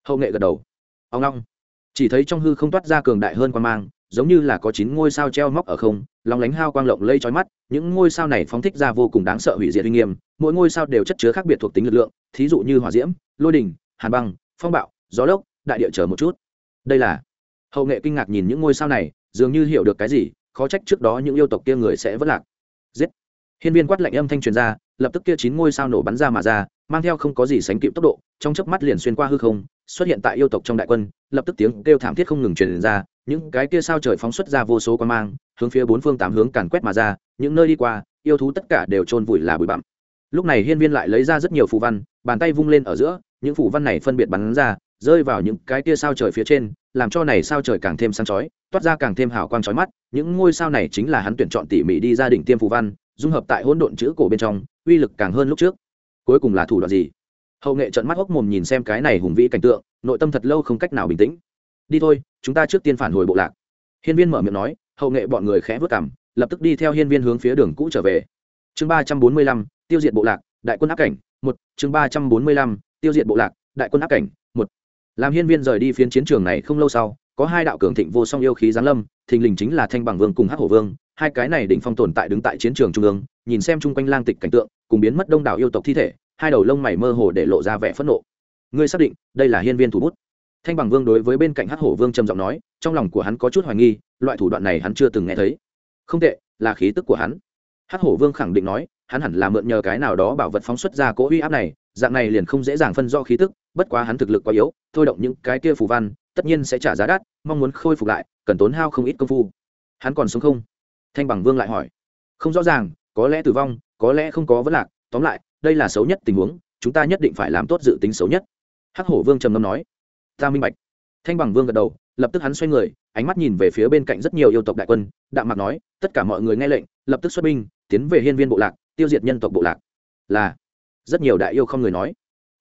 Hậu nghệ gật đầu. Ông long, chỉ thấy trong hư không toát ra cường đại hơn quan mang, giống như là có chín ngôi sao treo móc ở không lòng lánh hao quang lộng lây trói mắt, những ngôi sao này phóng thích ra vô cùng đáng sợ hủy diệt uy nghiêm, mỗi ngôi sao đều chất chứa khác biệt thuộc tính lực lượng, thí dụ như hỏa diễm, lôi đình, hàn băng, phong bạo, gió lốc, đại địa chờ một chút. Đây là, hậu nghệ kinh ngạc nhìn những ngôi sao này, dường như hiểu được cái gì, khó trách trước đó những yêu tộc kia người sẽ vất lạc. Giết. Hiên viên quát lạnh âm thanh truyền ra lập tức kia chín ngôi sao nổ bắn ra mà ra, mang theo không có gì sánh kịp tốc độ, trong chớp mắt liền xuyên qua hư không, xuất hiện tại yêu tộc trong đại quân, lập tức tiếng kêu thảm thiết không ngừng truyền ra, những cái kia sao trời phóng xuất ra vô số quan mang, hướng phía bốn phương tám hướng càn quét mà ra, những nơi đi qua, yêu thú tất cả đều trôn vùi là bụi bặm. Lúc này hiên viên lại lấy ra rất nhiều phù văn, bàn tay vung lên ở giữa, những phù văn này phân biệt bắn ra, rơi vào những cái kia sao trời phía trên, làm cho này sao trời càng thêm sáng chói, toát ra càng thêm hào quang chói mắt, những ngôi sao này chính là hắn tuyển chọn tỉ mỉ đi ra đỉnh tiêm phù văn dung hợp tại hỗn độn chữ cổ bên trong, uy lực càng hơn lúc trước. Cuối cùng là thủ đoạn gì? Hậu nghệ trận mắt hốc mồm nhìn xem cái này hùng vĩ cảnh tượng, nội tâm thật lâu không cách nào bình tĩnh. Đi thôi, chúng ta trước tiên phản hồi bộ lạc. Hiên viên mở miệng nói, hậu nghệ bọn người khẽ vất cảm lập tức đi theo hiên viên hướng phía đường cũ trở về. Chương ba trăm bốn mươi lăm, tiêu diệt bộ lạc, đại quân áp cảnh, một, chương ba trăm bốn mươi lăm, tiêu diệt bộ lạc, đại quân áp cảnh, một. Làm hiên viên rời đi phiến chiến trường này không lâu sau, có hai đạo cường thịnh vô song yêu khí giáng lâm, thình lình chính là thanh bằng vương cùng hắc hổ vương hai cái này đỉnh phong tồn tại đứng tại chiến trường trung ương, nhìn xem chung quanh lang tịch cảnh tượng, cùng biến mất đông đảo yêu tộc thi thể, hai đầu lông mày mơ hồ để lộ ra vẻ phẫn nộ. Ngươi xác định, đây là hiên viên thủ bút. Thanh bằng vương đối với bên cạnh hắc hổ vương trầm giọng nói, trong lòng của hắn có chút hoài nghi, loại thủ đoạn này hắn chưa từng nghe thấy. Không tệ, là khí tức của hắn. Hắc hổ vương khẳng định nói, hắn hẳn là mượn nhờ cái nào đó bảo vật phóng xuất ra cỗ uy áp này, dạng này liền không dễ dàng phân do khí tức, bất quá hắn thực lực quá yếu, thôi động những cái kia phù văn, tất nhiên sẽ trả giá đắt, mong muốn khôi phục lại, cần tốn hao không ít công phu. Hắn còn sống không? Thanh bằng vương lại hỏi. Không rõ ràng, có lẽ tử vong, có lẽ không có vấn lạc, tóm lại, đây là xấu nhất tình huống, chúng ta nhất định phải làm tốt dự tính xấu nhất. Hắc hổ vương trầm ngâm nói. Ta minh bạch. Thanh bằng vương gật đầu, lập tức hắn xoay người, ánh mắt nhìn về phía bên cạnh rất nhiều yêu tộc đại quân, đạm mạc nói, tất cả mọi người nghe lệnh, lập tức xuất binh, tiến về hiên viên bộ lạc, tiêu diệt nhân tộc bộ lạc. Là. Rất nhiều đại yêu không người nói.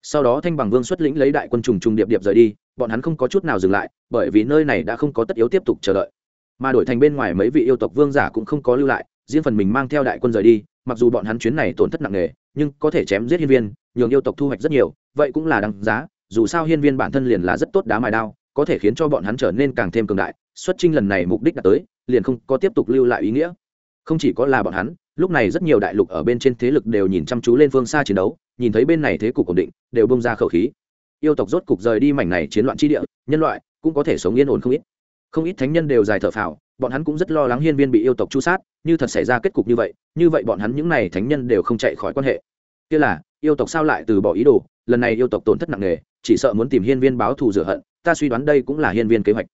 Sau đó thanh bằng vương xuất lĩnh lấy đại quân trùng trùng điệp điệp rời đi, bọn hắn không có chút nào dừng lại, bởi vì nơi này đã không có tất yếu tiếp tục chờ đợi mà đổi thành bên ngoài mấy vị yêu tộc vương giả cũng không có lưu lại, riêng phần mình mang theo đại quân rời đi, mặc dù bọn hắn chuyến này tổn thất nặng nề, nhưng có thể chém giết hiên viên, nhường yêu tộc thu hoạch rất nhiều, vậy cũng là đáng giá, dù sao hiên viên bản thân liền là rất tốt đá mài đao, có thể khiến cho bọn hắn trở nên càng thêm cường đại, xuất trinh lần này mục đích đã tới, liền không có tiếp tục lưu lại ý nghĩa. Không chỉ có là bọn hắn, lúc này rất nhiều đại lục ở bên trên thế lực đều nhìn chăm chú lên phương xa chiến đấu, nhìn thấy bên này thế cục ổn định, đều bông ra khẩu khí. Yêu tộc rốt cục rời đi mảnh này chiến loạn chi địa, nhân loại cũng có thể sống yên ổn không ít không ít thánh nhân đều dài thở phào, bọn hắn cũng rất lo lắng hiên viên bị yêu tộc chu sát, như thật xảy ra kết cục như vậy như vậy bọn hắn những n à y thánh nhân đều không chạy khỏi quan hệ. Kia là, yêu tộc sao lại từ bỏ ý đồ, lần này yêu tộc tổn thất nặng nề, chỉ sợ muốn tìm hiên viên báo thù rửa hận, ta suy đoán đây cũng là hiên viên kế hoạch.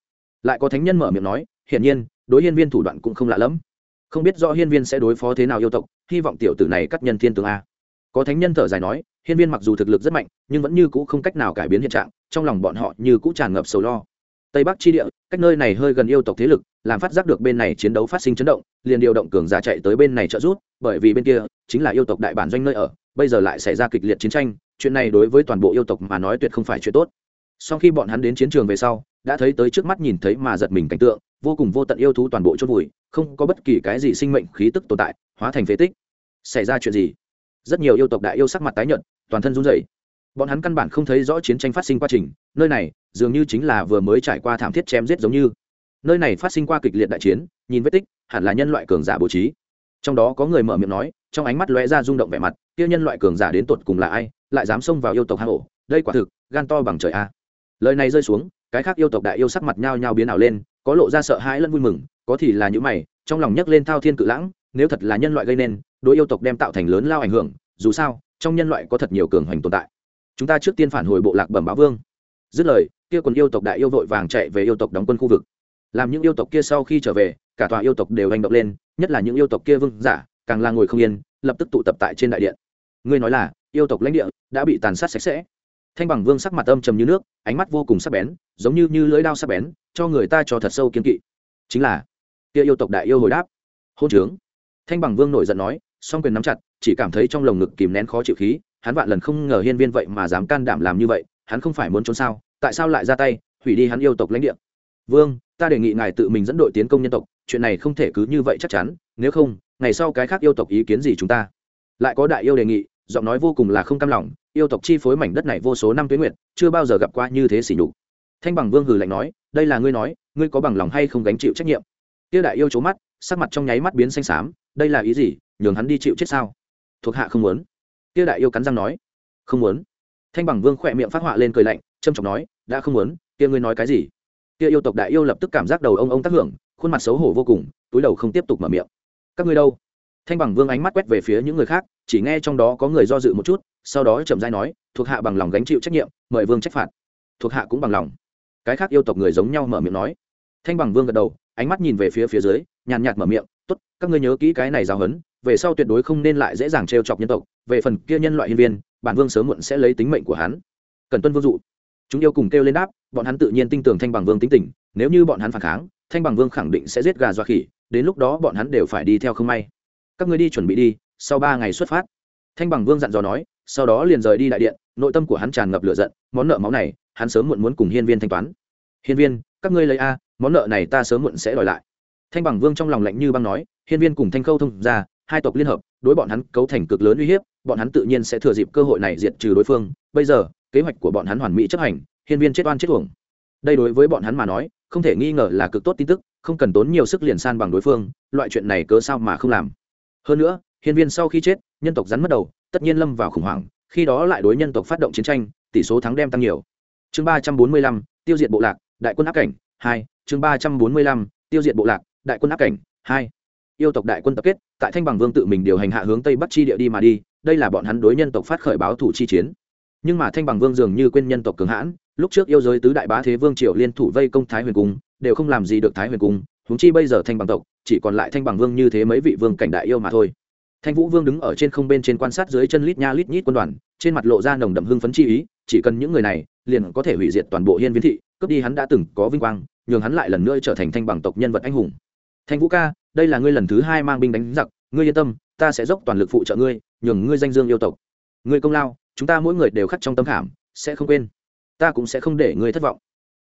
Lại có thánh nhân mở miệng nói, hiển nhiên, đối hiên viên thủ đoạn cũng không lạ lẫm. Không biết rõ hiên viên sẽ đối phó thế nào yêu tộc, hy vọng tiểu tử này cắt nhân thiên tướng a. Có thánh nhân thở dài nói, hiên viên mặc dù thực lực rất mạnh, nhưng vẫn như cũ không cách nào cải biến hiện trạng, trong lòng bọn họ như cũ tràn ngập sầu lo tây bắc chi địa, cách nơi này hơi gần yêu tộc thế lực, làm phát giác được bên này chiến đấu phát sinh chấn động, liền điều động cường giả chạy tới bên này trợ giúp, bởi vì bên kia chính là yêu tộc đại bản doanh nơi ở, bây giờ lại xảy ra kịch liệt chiến tranh, chuyện này đối với toàn bộ yêu tộc mà nói tuyệt không phải chuyện tốt. Sau khi bọn hắn đến chiến trường về sau, đã thấy tới trước mắt nhìn thấy mà giật mình cảnh tượng, vô cùng vô tận yêu thú toàn bộ chôn vùi, không có bất kỳ cái gì sinh mệnh khí tức tồn tại, hóa thành phế tích. Xảy ra chuyện gì? Rất nhiều yêu tộc đại yêu sắc mặt tái nhợt, toàn thân run rẩy. Bọn hắn căn bản không thấy rõ chiến tranh phát sinh quá trình nơi này dường như chính là vừa mới trải qua thảm thiết chém giết giống như. Nơi này phát sinh qua kịch liệt đại chiến, nhìn vết tích, hẳn là nhân loại cường giả bố trí. Trong đó có người mở miệng nói, trong ánh mắt lóe ra rung động vẻ mặt, kia nhân loại cường giả đến tột cùng là ai, lại dám xông vào yêu tộc hang ổ, đây quả thực, gan to bằng trời a. Lời này rơi xuống, cái khác yêu tộc đại yêu sắc mặt nhao nhao biến ảo lên, có lộ ra sợ hãi lẫn vui mừng, có thì là những mày, trong lòng nhấc lên thao thiên cự lãng, nếu thật là nhân loại gây nên, đối yêu tộc đem tạo thành lớn lao ảnh hưởng, dù sao, trong nhân loại có thật nhiều cường hoành tồn tại. Chúng ta trước tiên phản hồi bộ lạc bẩm báo vương dứt lời, kia còn yêu tộc đại yêu vội vàng chạy về yêu tộc đóng quân khu vực. Làm những yêu tộc kia sau khi trở về, cả tòa yêu tộc đều hành động lên, nhất là những yêu tộc kia vương giả, càng là ngồi không yên, lập tức tụ tập tại trên đại điện. Ngươi nói là, yêu tộc lãnh địa đã bị tàn sát sạch sẽ. Thanh bằng vương sắc mặt âm trầm như nước, ánh mắt vô cùng sắc bén, giống như như lưỡi đao sắc bén, cho người ta cho thật sâu kiên kỵ. Chính là, kia yêu tộc đại yêu hồi đáp. Hôn trướng. Thanh bằng vương nổi giận nói, song quyền nắm chặt, chỉ cảm thấy trong lồng ngực kìm nén khó chịu khí, hắn vạn lần không ngờ hiên viên vậy mà dám can đảm làm như vậy hắn không phải muốn trốn sao tại sao lại ra tay hủy đi hắn yêu tộc lãnh địa? Vương ta đề nghị ngài tự mình dẫn đội tiến công nhân tộc chuyện này không thể cứ như vậy chắc chắn nếu không ngày sau cái khác yêu tộc ý kiến gì chúng ta? Lại có đại yêu đề nghị giọng nói vô cùng là không cam lòng yêu tộc chi phối mảnh đất này vô số năm tuyến nguyện, chưa bao giờ gặp qua như thế xỉ nhục. Thanh bằng vương hừ lạnh nói đây là ngươi nói ngươi có bằng lòng hay không gánh chịu trách nhiệm? Tiêu đại yêu c mắt sắc mặt trong nháy mắt biến xanh xám đây là ý gì nhường hắn đi chịu chết sao? Thuộc hạ không muốn. Tiêu đại yêu cắn răng nói không muốn thanh bằng vương khỏe miệng phát họa lên cười lạnh, trâm trọng nói, đã không muốn, kia ngươi nói cái gì? Kia yêu tộc đại yêu lập tức cảm giác đầu ông ông tác hưởng, khuôn mặt xấu hổ vô cùng, túi đầu không tiếp tục mở miệng. Các ngươi đâu? Thanh bằng vương ánh mắt quét về phía những người khác, chỉ nghe trong đó có người do dự một chút, sau đó chậm dai nói, thuộc hạ bằng lòng gánh chịu trách nhiệm, mời vương trách phạt. Thuộc hạ cũng bằng lòng. Cái khác yêu tộc người giống nhau mở miệng nói. Thanh bằng vương gật đầu, ánh mắt nhìn về phía phía dưới, nhàn nhạt mở miệng t ố t các ngươi nhớ kỹ cái này giáo hấn về sau tuyệt đối không nên lại dễ dàng trêu chọc nhân tộc, về phần kia nhân loại hiên viên bản vương sớm muộn sẽ lấy tính mệnh của hắn. Cần tuân vương dụ. Chúng yêu cùng kêu lên đáp, bọn hắn tự nhiên tin tưởng thanh bằng vương tính tình, nếu như bọn hắn phản kháng, thanh bằng vương khẳng định sẽ giết gà dọa khỉ, đến lúc đó bọn hắn đều phải đi theo không may. Các ngươi đi chuẩn bị đi, sau ba ngày xuất phát. Thanh bằng vương dặn dò nói, sau đó liền rời đi đại điện, nội tâm của hắn tràn ngập lửa giận, món nợ máu này, hắn sớm muộn muốn cùng hiên viên thanh toán. Hiên viên, các ngươi lấy a, món nợ này ta sớm muộn sẽ đòi lại. Thanh bằng vương trong lòng lạnh như băng nói, hiên viên cùng thanh khâu thông ra hai tộc liên hợp, đối bọn hắn cấu thành cực lớn uy hiếp, bọn hắn tự nhiên sẽ thừa dịp cơ hội này diệt trừ đối phương. Bây giờ, kế hoạch của bọn hắn hoàn mỹ chấp hành, hiên viên chết oan chết uổng. Đây đối với bọn hắn mà nói, không thể nghi ngờ là cực tốt tin tức, không cần tốn nhiều sức liền san bằng đối phương, loại chuyện này cớ sao mà không làm. Hơn nữa, hiên viên sau khi chết, nhân tộc rắn mất đầu, tất nhiên lâm vào khủng hoảng, khi đó lại đối nhân tộc phát động chiến tranh, tỷ số thắng đem tăng nhiều. Chương ba trăm bốn mươi lăm, tiêu diệt bộ lạc, đại quân áp cảnh, hai, chương ba trăm bốn mươi lăm, tiêu diệt bộ lạc, đại quân áp cảnh, hai yêu tộc đại quân tập kết, tại thanh bằng vương tự mình điều hành hạ hướng tây bắc chi địa đi mà đi, đây là bọn hắn đối nhân tộc phát khởi báo thủ chi chiến. Nhưng mà thanh bằng vương dường như quên nhân tộc cường hãn, lúc trước yêu giới tứ đại bá thế vương triều liên thủ vây công thái huyền cung, đều không làm gì được thái huyền cung húng chi bây giờ thanh bằng tộc, chỉ còn lại thanh bằng vương như thế mấy vị vương cảnh đại yêu mà thôi. Thanh vũ vương đứng ở trên không bên trên quan sát dưới chân lít nha lít nhít quân đoàn, trên mặt lộ ra nồng đậm hưng phấn chi ý, chỉ cần những người này liền có thể hủy diệt toàn bộ hiên viên thị, cướp đi hắn đã từng có vinh quang, nhường hắn lại lần nữa trở thành thanh bằng tộc nhân vật anh hùng. Thanh vũ ca đây là ngươi lần thứ hai mang binh đánh giặc, ngươi yên tâm, ta sẽ dốc toàn lực phụ trợ ngươi, nhường ngươi danh dương yêu tộc. Ngươi công lao, chúng ta mỗi người đều khắc trong tâm khảm, sẽ không quên. Ta cũng sẽ không để ngươi thất vọng.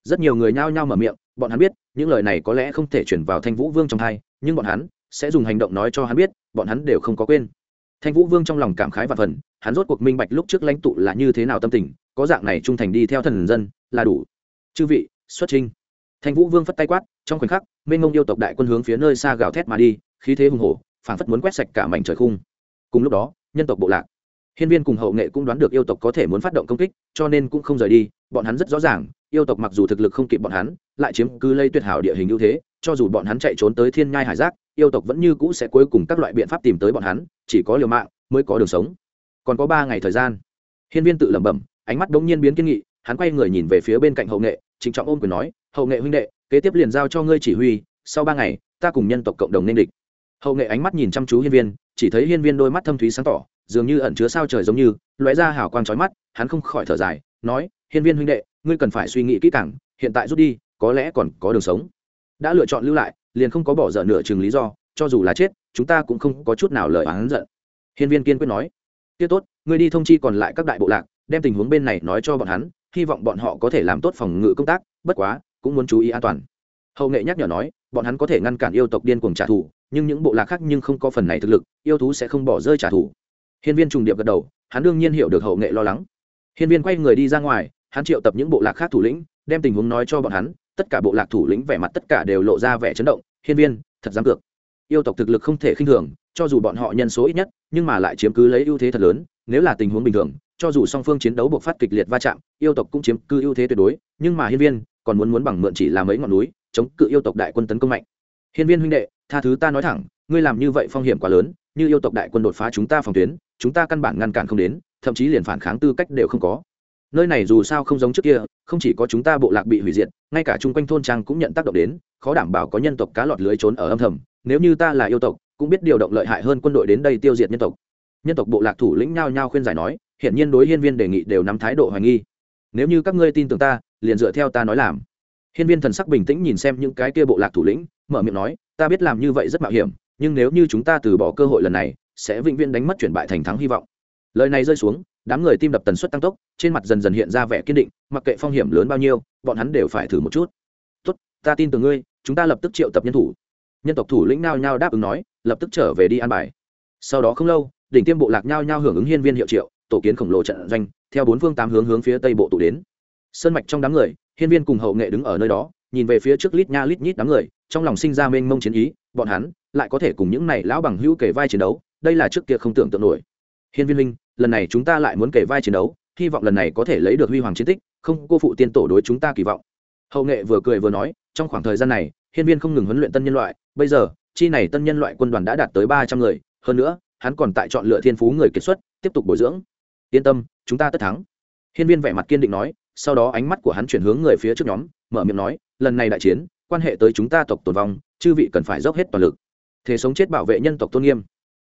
Rất nhiều người nhao nhao mở miệng, bọn hắn biết, những lời này có lẽ không thể chuyển vào thanh vũ vương trong thai nhưng bọn hắn sẽ dùng hành động nói cho hắn biết, bọn hắn đều không có quên. Thanh vũ vương trong lòng cảm khái và phần, hắn rốt cuộc minh bạch lúc trước lãnh tụ là như thế nào tâm tình, có dạng này trung thành đi theo thần dân, là đủ. Chư vị, xuất trinh thanh vũ vương phất tay quát trong khoảnh khắc, mênh mông yêu tộc đại quân hướng phía nơi xa gào thét mà đi, khí thế hùng hổ, phảng phất muốn quét sạch cả mảnh trời khung. Cùng lúc đó, nhân tộc bộ lạc. Hiên viên cùng hậu nghệ cũng đoán được yêu tộc có thể muốn phát động công kích, cho nên cũng không rời đi, bọn hắn rất rõ ràng, yêu tộc mặc dù thực lực không kịp bọn hắn, lại chiếm cứ lây tuyệt hảo địa hình ưu thế, cho dù bọn hắn chạy trốn tới thiên nhai hải giác, yêu tộc vẫn như cũ sẽ cuối cùng các loại biện pháp tìm tới bọn hắn, chỉ có liều mạng mới có đường sống. Còn có ba ngày thời gian. Hiên viên tự lẩm bẩm, ánh mắt đống nhiên biến kiên nghị, hắn quay người nhìn về phía bên cạnh hậu nghệ chính trọng ôm quyền nói, hậu nghệ huynh đệ kế tiếp liền giao cho ngươi chỉ huy, sau ba ngày, ta cùng nhân tộc cộng đồng nên địch. Hậu nghệ ánh mắt nhìn chăm chú hiên viên, chỉ thấy hiên viên đôi mắt thâm thúy sáng tỏ, dường như ẩn chứa sao trời giống như, lóe ra hào quang chói mắt, hắn không khỏi thở dài, nói, hiên viên huynh đệ, ngươi cần phải suy nghĩ kỹ càng, hiện tại rút đi, có lẽ còn có đường sống. Đã lựa chọn lưu lại, liền không có bỏ dở nửa chừng lý do, cho dù là chết, chúng ta cũng không có chút nào lời oán giận. Hiên viên kiên quyết nói tiết tốt, ngươi đi thông chi còn lại các đại bộ lạc, đem tình huống bên này nói cho bọn hắn, hy vọng bọn họ có thể làm tốt phòng ngự công tác, bất quá cũng muốn chú ý an toàn. Hậu nghệ nhắc nhở nói, bọn hắn có thể ngăn cản yêu tộc điên cuồng trả thù, nhưng những bộ lạc khác nhưng không có phần này thực lực, yêu thú sẽ không bỏ rơi trả thù. Hiên viên trùng điệp gật đầu, hắn đương nhiên hiểu được hậu nghệ lo lắng. Hiên viên quay người đi ra ngoài, hắn triệu tập những bộ lạc khác thủ lĩnh, đem tình huống nói cho bọn hắn, tất cả bộ lạc thủ lĩnh vẻ mặt tất cả đều lộ ra vẻ chấn động, hiên viên, thật dám cược. Yêu tộc thực lực không thể khinh thường, cho dù bọn họ nhân số ít nhất, nhưng mà lại chiếm cứ lấy ưu thế thật lớn, nếu là tình huống bình thường, cho dù song phương chiến đấu buộc phát kịch liệt va chạm, yêu tộc cũng chiếm cứ ưu thế tuyệt đối, nhưng mà hiên viên còn muốn muốn bằng mượn chỉ là mấy ngọn núi, chống cự yêu tộc đại quân tấn công mạnh. Hiên viên huynh đệ, tha thứ ta nói thẳng, ngươi làm như vậy phong hiểm quá lớn, như yêu tộc đại quân đột phá chúng ta phòng tuyến, chúng ta căn bản ngăn cản không đến, thậm chí liền phản kháng tư cách đều không có. Nơi này dù sao không giống trước kia, không chỉ có chúng ta bộ lạc bị hủy diệt, ngay cả chung quanh thôn trang cũng nhận tác động đến, khó đảm bảo có nhân tộc cá lọt lưới trốn ở âm thầm. Nếu như ta là yêu tộc, cũng biết điều động lợi hại hơn quân đội đến đây tiêu diệt nhân tộc. Nhân tộc bộ lạc thủ lĩnh nhao nhao khuyên giải nói hiện nhiên đối hiên viên đề nghị đều nắm thái độ hoài nghi nếu như các ngươi tin tưởng ta, liền dựa theo ta nói làm. Hiên viên thần sắc bình tĩnh nhìn xem những cái kia bộ lạc thủ lĩnh, mở miệng nói, ta biết làm như vậy rất mạo hiểm, nhưng nếu như chúng ta từ bỏ cơ hội lần này, sẽ vĩnh viễn đánh mất chuyển bại thành thắng hy vọng. Lời này rơi xuống, đám người tim đập tần suất tăng tốc, trên mặt dần dần hiện ra vẻ kiên định, mặc kệ phong hiểm lớn bao nhiêu, bọn hắn đều phải thử một chút. Tốt, ta tin tưởng ngươi, chúng ta lập tức triệu tập nhân thủ. Nhân tộc thủ lĩnh nao nhao đáp ứng nói, lập tức trở về đi an bài. Sau đó không lâu, đỉnh tiêm bộ lạc nhao nhao hưởng ứng hiên viên hiệu triệu, tổ kiến khổng lồ trận doanh theo bốn phương tám hướng hướng phía tây bộ tụ đến. Sơn mạch trong đám người, hiên viên cùng hậu nghệ đứng ở nơi đó, nhìn về phía trước lít nha lít nhít đám người, trong lòng sinh ra mênh mông chiến ý, bọn hắn lại có thể cùng những này lão bằng hữu kể vai chiến đấu, đây là trước kia không tưởng tượng nổi. Hiên viên linh lần này chúng ta lại muốn kể vai chiến đấu, hy vọng lần này có thể lấy được huy hoàng chiến tích, không cô phụ tiên tổ đối chúng ta kỳ vọng. Hậu nghệ vừa cười vừa nói, trong khoảng thời gian này, hiên viên không ngừng huấn luyện tân nhân loại, bây giờ, chi này tân nhân loại quân đoàn đã đạt tới ba trăm người, hơn nữa, hắn còn tại chọn lựa thiên phú người kiệt xuất, tiếp tục bồi dưỡng. Yên tâm chúng ta tất thắng. Hiên viên vẻ mặt kiên định nói, sau đó ánh mắt của hắn chuyển hướng người phía trước nhóm, mở miệng nói, lần này đại chiến, quan hệ tới chúng ta tộc tồn vong, chư vị cần phải dốc hết toàn lực. Thế sống chết bảo vệ nhân tộc tôn nghiêm.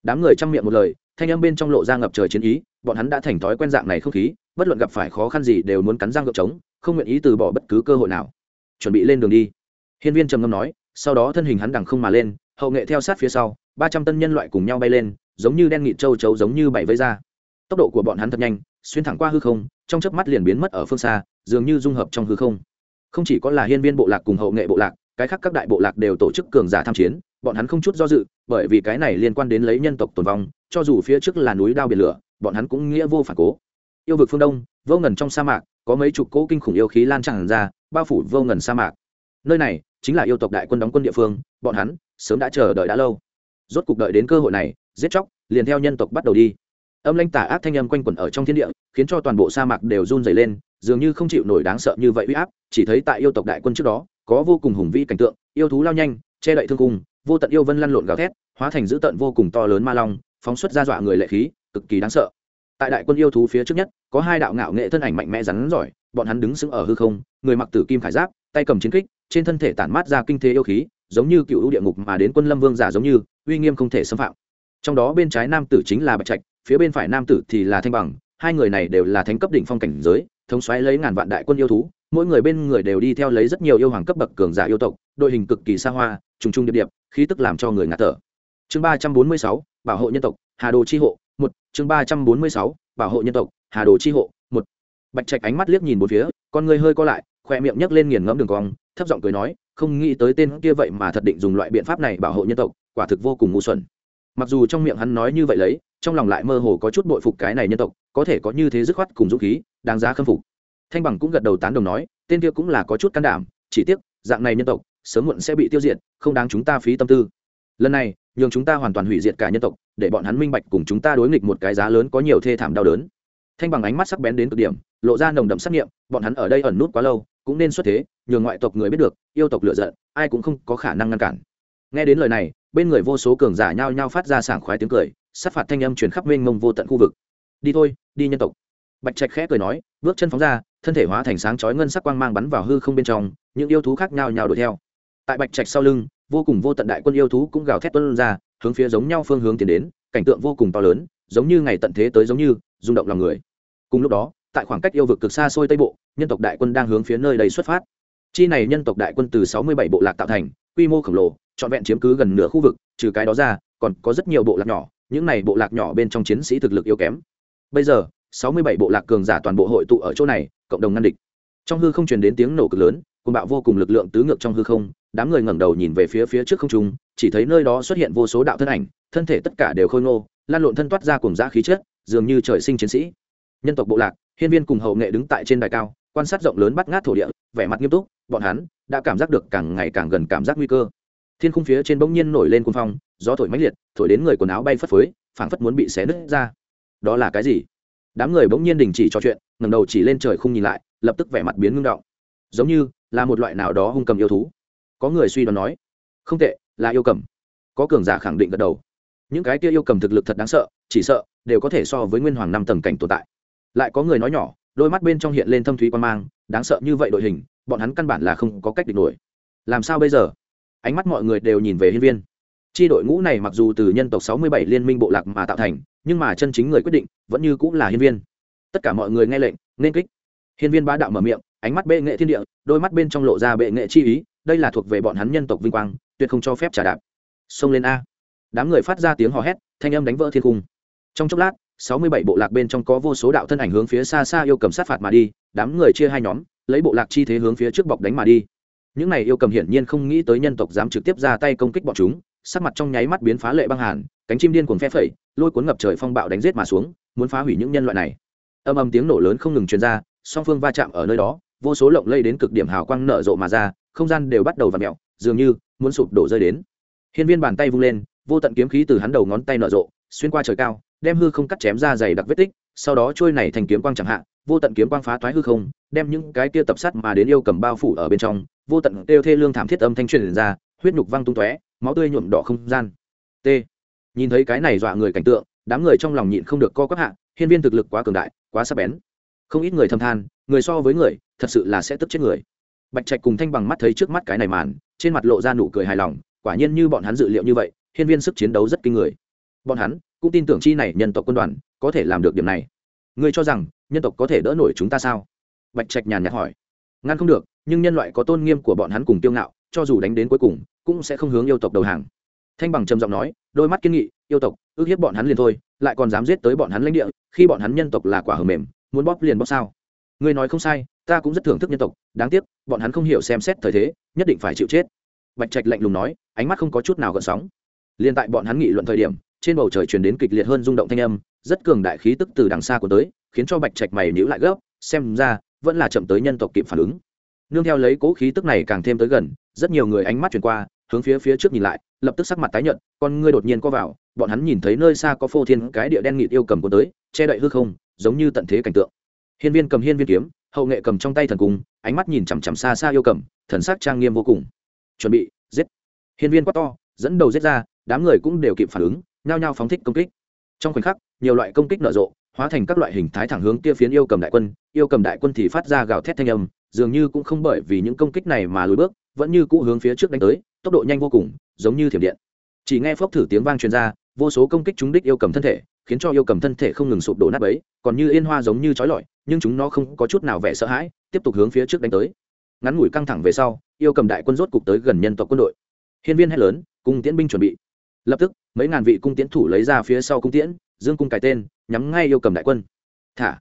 Đám người chăm miệng một lời, thanh âm bên trong lộ ra ngập trời chiến ý, bọn hắn đã thành thói quen dạng này không khí, bất luận gặp phải khó khăn gì đều muốn cắn răng gợp trống, không nguyện ý từ bỏ bất cứ cơ hội nào. Chuẩn bị lên đường đi. Hiên viên trầm ngâm nói, sau đó thân hình hắn đằng không mà lên, hậu nghệ theo sát phía sau, ba trăm tân nhân loại cùng nhau bay lên, giống như đen nghịt châu chấu giống như bảy vây ra. Tốc độ của bọn hắn thật nhanh xuyên thẳng qua hư không, trong chớp mắt liền biến mất ở phương xa, dường như dung hợp trong hư không. Không chỉ có là hiên viên bộ lạc cùng hậu nghệ bộ lạc, cái khác các đại bộ lạc đều tổ chức cường giả tham chiến, bọn hắn không chút do dự, bởi vì cái này liên quan đến lấy nhân tộc tồn vong, cho dù phía trước là núi đao biển lửa, bọn hắn cũng nghĩa vô phản cố. Yêu vực phương đông, vô ngần trong sa mạc, có mấy chục cỗ kinh khủng yêu khí lan tràn ra, bao phủ vô ngần sa mạc. Nơi này chính là yêu tộc đại quân đóng quân địa phương, bọn hắn sớm đã chờ đợi đã lâu. Rốt cuộc đợi đến cơ hội này, giết chóc, liền theo nhân tộc bắt đầu đi âm lãnh tả ác thanh âm quanh quẩn ở trong thiên địa, khiến cho toàn bộ sa mạc đều run dày lên, dường như không chịu nổi đáng sợ như vậy uy áp, chỉ thấy tại yêu tộc đại quân trước đó, có vô cùng hùng vĩ cảnh tượng, yêu thú lao nhanh, che đậy thương cung, vô tận yêu vân lăn lộn gào thét, hóa thành dữ tận vô cùng to lớn ma long, phóng xuất ra dọa người lệ khí, cực kỳ đáng sợ. Tại đại quân yêu thú phía trước nhất, có hai đạo ngạo nghệ thân ảnh mạnh mẽ rắn giỏi, bọn hắn đứng sững ở hư không, người mặc tử kim khải giáp, tay cầm chiến kích, trên thân thể tản mát ra kinh thế yêu khí, giống như cựu địa ngục mà đến quân lâm vương giả giống như, uy nghiêm không thể xâm phạm. Trong đó bên trái nam tử chính là bạch trạch phía bên phải nam tử thì là thanh bằng, hai người này đều là thánh cấp đỉnh phong cảnh giới, thống xoáy lấy ngàn vạn đại quân yêu thú, mỗi người bên người đều đi theo lấy rất nhiều yêu hoàng cấp bậc cường giả yêu tộc, đội hình cực kỳ xa hoa, trùng trùng điệp điệp, khí tức làm cho người ngạt thở. Chương ba trăm bốn mươi sáu, bảo hộ nhân tộc, hà đồ chi hộ, một. Chương ba trăm bốn mươi sáu, bảo hộ nhân tộc, hà đồ chi hộ, một. Bạch trạch ánh mắt liếc nhìn một phía, con người hơi co lại, khoe miệng nhấc lên nghiền ngẫm đường cong, thấp giọng cười nói, không nghĩ tới tên kia vậy mà thật định dùng loại biện pháp này bảo hộ nhân tộc, quả thực vô cùng ngu xuẩn. Mặc dù trong miệng hắn nói như vậy lấy trong lòng lại mơ hồ có chút bội phục cái này nhân tộc, có thể có như thế dứt khoát cùng dũng khí, đáng giá khâm phục. Thanh bằng cũng gật đầu tán đồng nói, tên kia cũng là có chút can đảm, chỉ tiếc, dạng này nhân tộc, sớm muộn sẽ bị tiêu diệt, không đáng chúng ta phí tâm tư. Lần này, nhường chúng ta hoàn toàn hủy diệt cả nhân tộc, để bọn hắn minh bạch cùng chúng ta đối nghịch một cái giá lớn có nhiều thê thảm đau đớn. Thanh bằng ánh mắt sắc bén đến cực điểm, lộ ra nồng đậm xác nghiệm, bọn hắn ở đây ẩn nút quá lâu, cũng nên xuất thế, nhường ngoại tộc người biết được, yêu tộc lựa giận, ai cũng không có khả năng ngăn cản. Nghe đến lời này, bên người vô số cường giả nhao nhao phát ra sảng khoái tiếng cười sát phạt thanh âm truyền khắp mênh mông vô tận khu vực. Đi thôi, đi nhân tộc. Bạch trạch khẽ cười nói, bước chân phóng ra, thân thể hóa thành sáng chói ngân sắc quang mang bắn vào hư không bên trong, những yêu thú khác nhau nhào đuổi theo. Tại bạch trạch sau lưng, vô cùng vô tận đại quân yêu thú cũng gào thét tuân ra, hướng phía giống nhau phương hướng tiến đến, cảnh tượng vô cùng to lớn, giống như ngày tận thế tới giống như, rung động lòng người. Cùng lúc đó, tại khoảng cách yêu vực cực xa xôi tây bộ, nhân tộc đại quân đang hướng phía nơi đầy xuất phát. Chi này nhân tộc đại quân từ sáu mươi bảy bộ lạc tạo thành, quy mô khổng lồ, trọn vẹn chiếm cứ gần nửa khu vực, trừ cái đó ra, còn có rất nhiều bộ lạc nhỏ những này bộ lạc nhỏ bên trong chiến sĩ thực lực yếu kém. Bây giờ, sáu mươi bảy bộ lạc cường giả toàn bộ hội tụ ở chỗ này, cộng đồng ngăn địch. Trong hư không truyền đến tiếng nổ cực lớn cùng bạo vô cùng lực lượng tứ ngược trong hư không, đám người ngẩng đầu nhìn về phía phía trước không trung, chỉ thấy nơi đó xuất hiện vô số đạo thân ảnh, thân thể tất cả đều khôi ngô, lan lộn thân toát ra cùng giã khí chất, dường như trời sinh chiến sĩ. Nhân tộc bộ lạc, hiên viên cùng hậu nghệ đứng tại trên đài cao, quan sát rộng lớn bắt ngát thổ địa, vẻ mặt nghiêm túc, bọn hắn đã cảm giác được càng ngày càng gần cảm giác nguy cơ thiên khung phía trên bỗng nhiên nổi lên cuồng phong, gió thổi mãnh liệt, thổi đến người quần áo bay phất phới, phảng phất muốn bị xé nứt ra. Đó là cái gì? Đám người bỗng nhiên đình chỉ trò chuyện, ngẩng đầu chỉ lên trời không nhìn lại, lập tức vẻ mặt biến ngưng động. Giống như là một loại nào đó hung cầm yêu thú. Có người suy đoán nói, không tệ, là yêu cầm. Có cường giả khẳng định gật đầu. Những cái kia yêu cầm thực lực thật đáng sợ, chỉ sợ đều có thể so với nguyên hoàng năm tầng cảnh tồn tại. Lại có người nói nhỏ, đôi mắt bên trong hiện lên thâm thúy quan mang, đáng sợ như vậy đội hình, bọn hắn căn bản là không có cách địch nổi. Làm sao bây giờ? Ánh mắt mọi người đều nhìn về hiên viên. Chi đội ngũ này mặc dù từ nhân tộc sáu mươi bảy liên minh bộ lạc mà tạo thành, nhưng mà chân chính người quyết định vẫn như cũng là hiên viên. Tất cả mọi người nghe lệnh, nên kích. Hiên viên bá đạo mở miệng, ánh mắt bệ nghệ thiên địa, đôi mắt bên trong lộ ra bệ nghệ chi ý, đây là thuộc về bọn hắn nhân tộc vinh quang, tuyệt không cho phép trả đạp. Xông lên a. Đám người phát ra tiếng hò hét, thanh âm đánh vỡ thiên cung trong chốc lát, sáu mươi bảy bộ lạc bên trong có vô số đạo thân ảnh hướng phía xa xa yêu cầm sát phạt mà đi, đám người chia hai nhóm, lấy bộ lạc chi thế hướng phía trước bọc đánh mà đi những này yêu cầm hiển nhiên không nghĩ tới nhân tộc dám trực tiếp ra tay công kích bọn chúng, sắc mặt trong nháy mắt biến phá lệ băng hàn, cánh chim điên cuồng phe phẩy, lôi cuốn ngập trời phong bạo đánh giết mà xuống, muốn phá hủy những nhân loại này. Âm âm tiếng nổ lớn không ngừng truyền ra, song phương va chạm ở nơi đó, vô số lộng lây đến cực điểm hào quang nở rộ mà ra, không gian đều bắt đầu v ặ mẹo dường như muốn sụp đổ rơi đến. Hiên viên bàn tay vung lên, vô tận kiếm khí từ hắn đầu ngón tay nở rộ, xuyên qua trời cao, đem hư không cắt chém ra dày đặc vết tích, sau đó trôi này thành kiếm quang chẳng hạn, vô tận kiếm quang phá thoái hư không, đem những cái kia tập sắt mà đến yêu cầm bao phủ ở bên trong vô tận kêu thê lương thảm thiết âm thanh truyền ra, huyết nhục văng tung tóe, máu tươi nhuộm đỏ không gian. T. Nhìn thấy cái này dọa người cảnh tượng, đám người trong lòng nhịn không được co quắp hạ, hiên viên thực lực quá cường đại, quá sắc bén. Không ít người thâm than, người so với người, thật sự là sẽ tức chết người. Bạch trạch cùng thanh bằng mắt thấy trước mắt cái này màn, trên mặt lộ ra nụ cười hài lòng, quả nhiên như bọn hắn dự liệu như vậy, hiên viên sức chiến đấu rất kinh người. Bọn hắn cũng tin tưởng chi này nhân tộc quân đoàn có thể làm được điểm này. Ngươi cho rằng nhân tộc có thể đỡ nổi chúng ta sao? Bạch trạch nhàn nhạt hỏi ngăn không được, nhưng nhân loại có tôn nghiêm của bọn hắn cùng tiêu ngạo, cho dù đánh đến cuối cùng, cũng sẽ không hướng yêu tộc đầu hàng. Thanh bằng trầm giọng nói, đôi mắt kiên nghị, yêu tộc, ước hiếp bọn hắn liền thôi, lại còn dám giết tới bọn hắn lãnh địa, khi bọn hắn nhân tộc là quả hờ mềm, muốn bóp liền bóp sao? Ngươi nói không sai, ta cũng rất thưởng thức nhân tộc, đáng tiếc, bọn hắn không hiểu xem xét thời thế, nhất định phải chịu chết. Bạch trạch lạnh lùng nói, ánh mắt không có chút nào gợn sóng. Liên tại bọn hắn nghị luận thời điểm, trên bầu trời truyền đến kịch liệt hơn rung động thanh âm, rất cường đại khí tức từ đằng xa của tới, khiến cho bạch trạch mày nhíu lại gấp, xem ra vẫn là chậm tới nhân tộc kịp phản ứng. Nương theo lấy cố khí tức này càng thêm tới gần, rất nhiều người ánh mắt chuyển qua, hướng phía phía trước nhìn lại, lập tức sắc mặt tái nhợt, con ngươi đột nhiên co vào, bọn hắn nhìn thấy nơi xa có phô thiên cái địa đen nghịt yêu cầm cuốn tới, che đậy hư không, giống như tận thế cảnh tượng. Hiên viên cầm hiên viên kiếm, hậu nghệ cầm trong tay thần cung, ánh mắt nhìn chằm chằm xa xa yêu cầm, thần sắc trang nghiêm vô cùng. Chuẩn bị, giết. Hiên viên quát to, dẫn đầu giết ra, đám người cũng đều kịp phản ứng, nhao nhao phóng thích công kích. Trong khoảnh khắc, nhiều loại công kích nở rộ hóa thành các loại hình thái thẳng hướng kia phiến yêu cầm đại quân, yêu cầm đại quân thì phát ra gào thét thanh âm, dường như cũng không bởi vì những công kích này mà lùi bước, vẫn như cũ hướng phía trước đánh tới, tốc độ nhanh vô cùng, giống như thiểm điện. Chỉ nghe phốc thử tiếng vang truyền ra, vô số công kích trúng đích yêu cầm thân thể, khiến cho yêu cầm thân thể không ngừng sụp đổ nát ấy còn như yên hoa giống như trói lọi, nhưng chúng nó không có chút nào vẻ sợ hãi, tiếp tục hướng phía trước đánh tới. Ngắn ngủi căng thẳng về sau, yêu cầm đại quân rốt cục tới gần nhân tộc quân đội. Hiên viên hét lớn, cung tiễn binh chuẩn bị. Lập tức, mấy ngàn vị cung tiễn thủ lấy ra phía sau cung tiễn dương cung cài tên, nhắm ngay yêu cầm đại quân. Thả.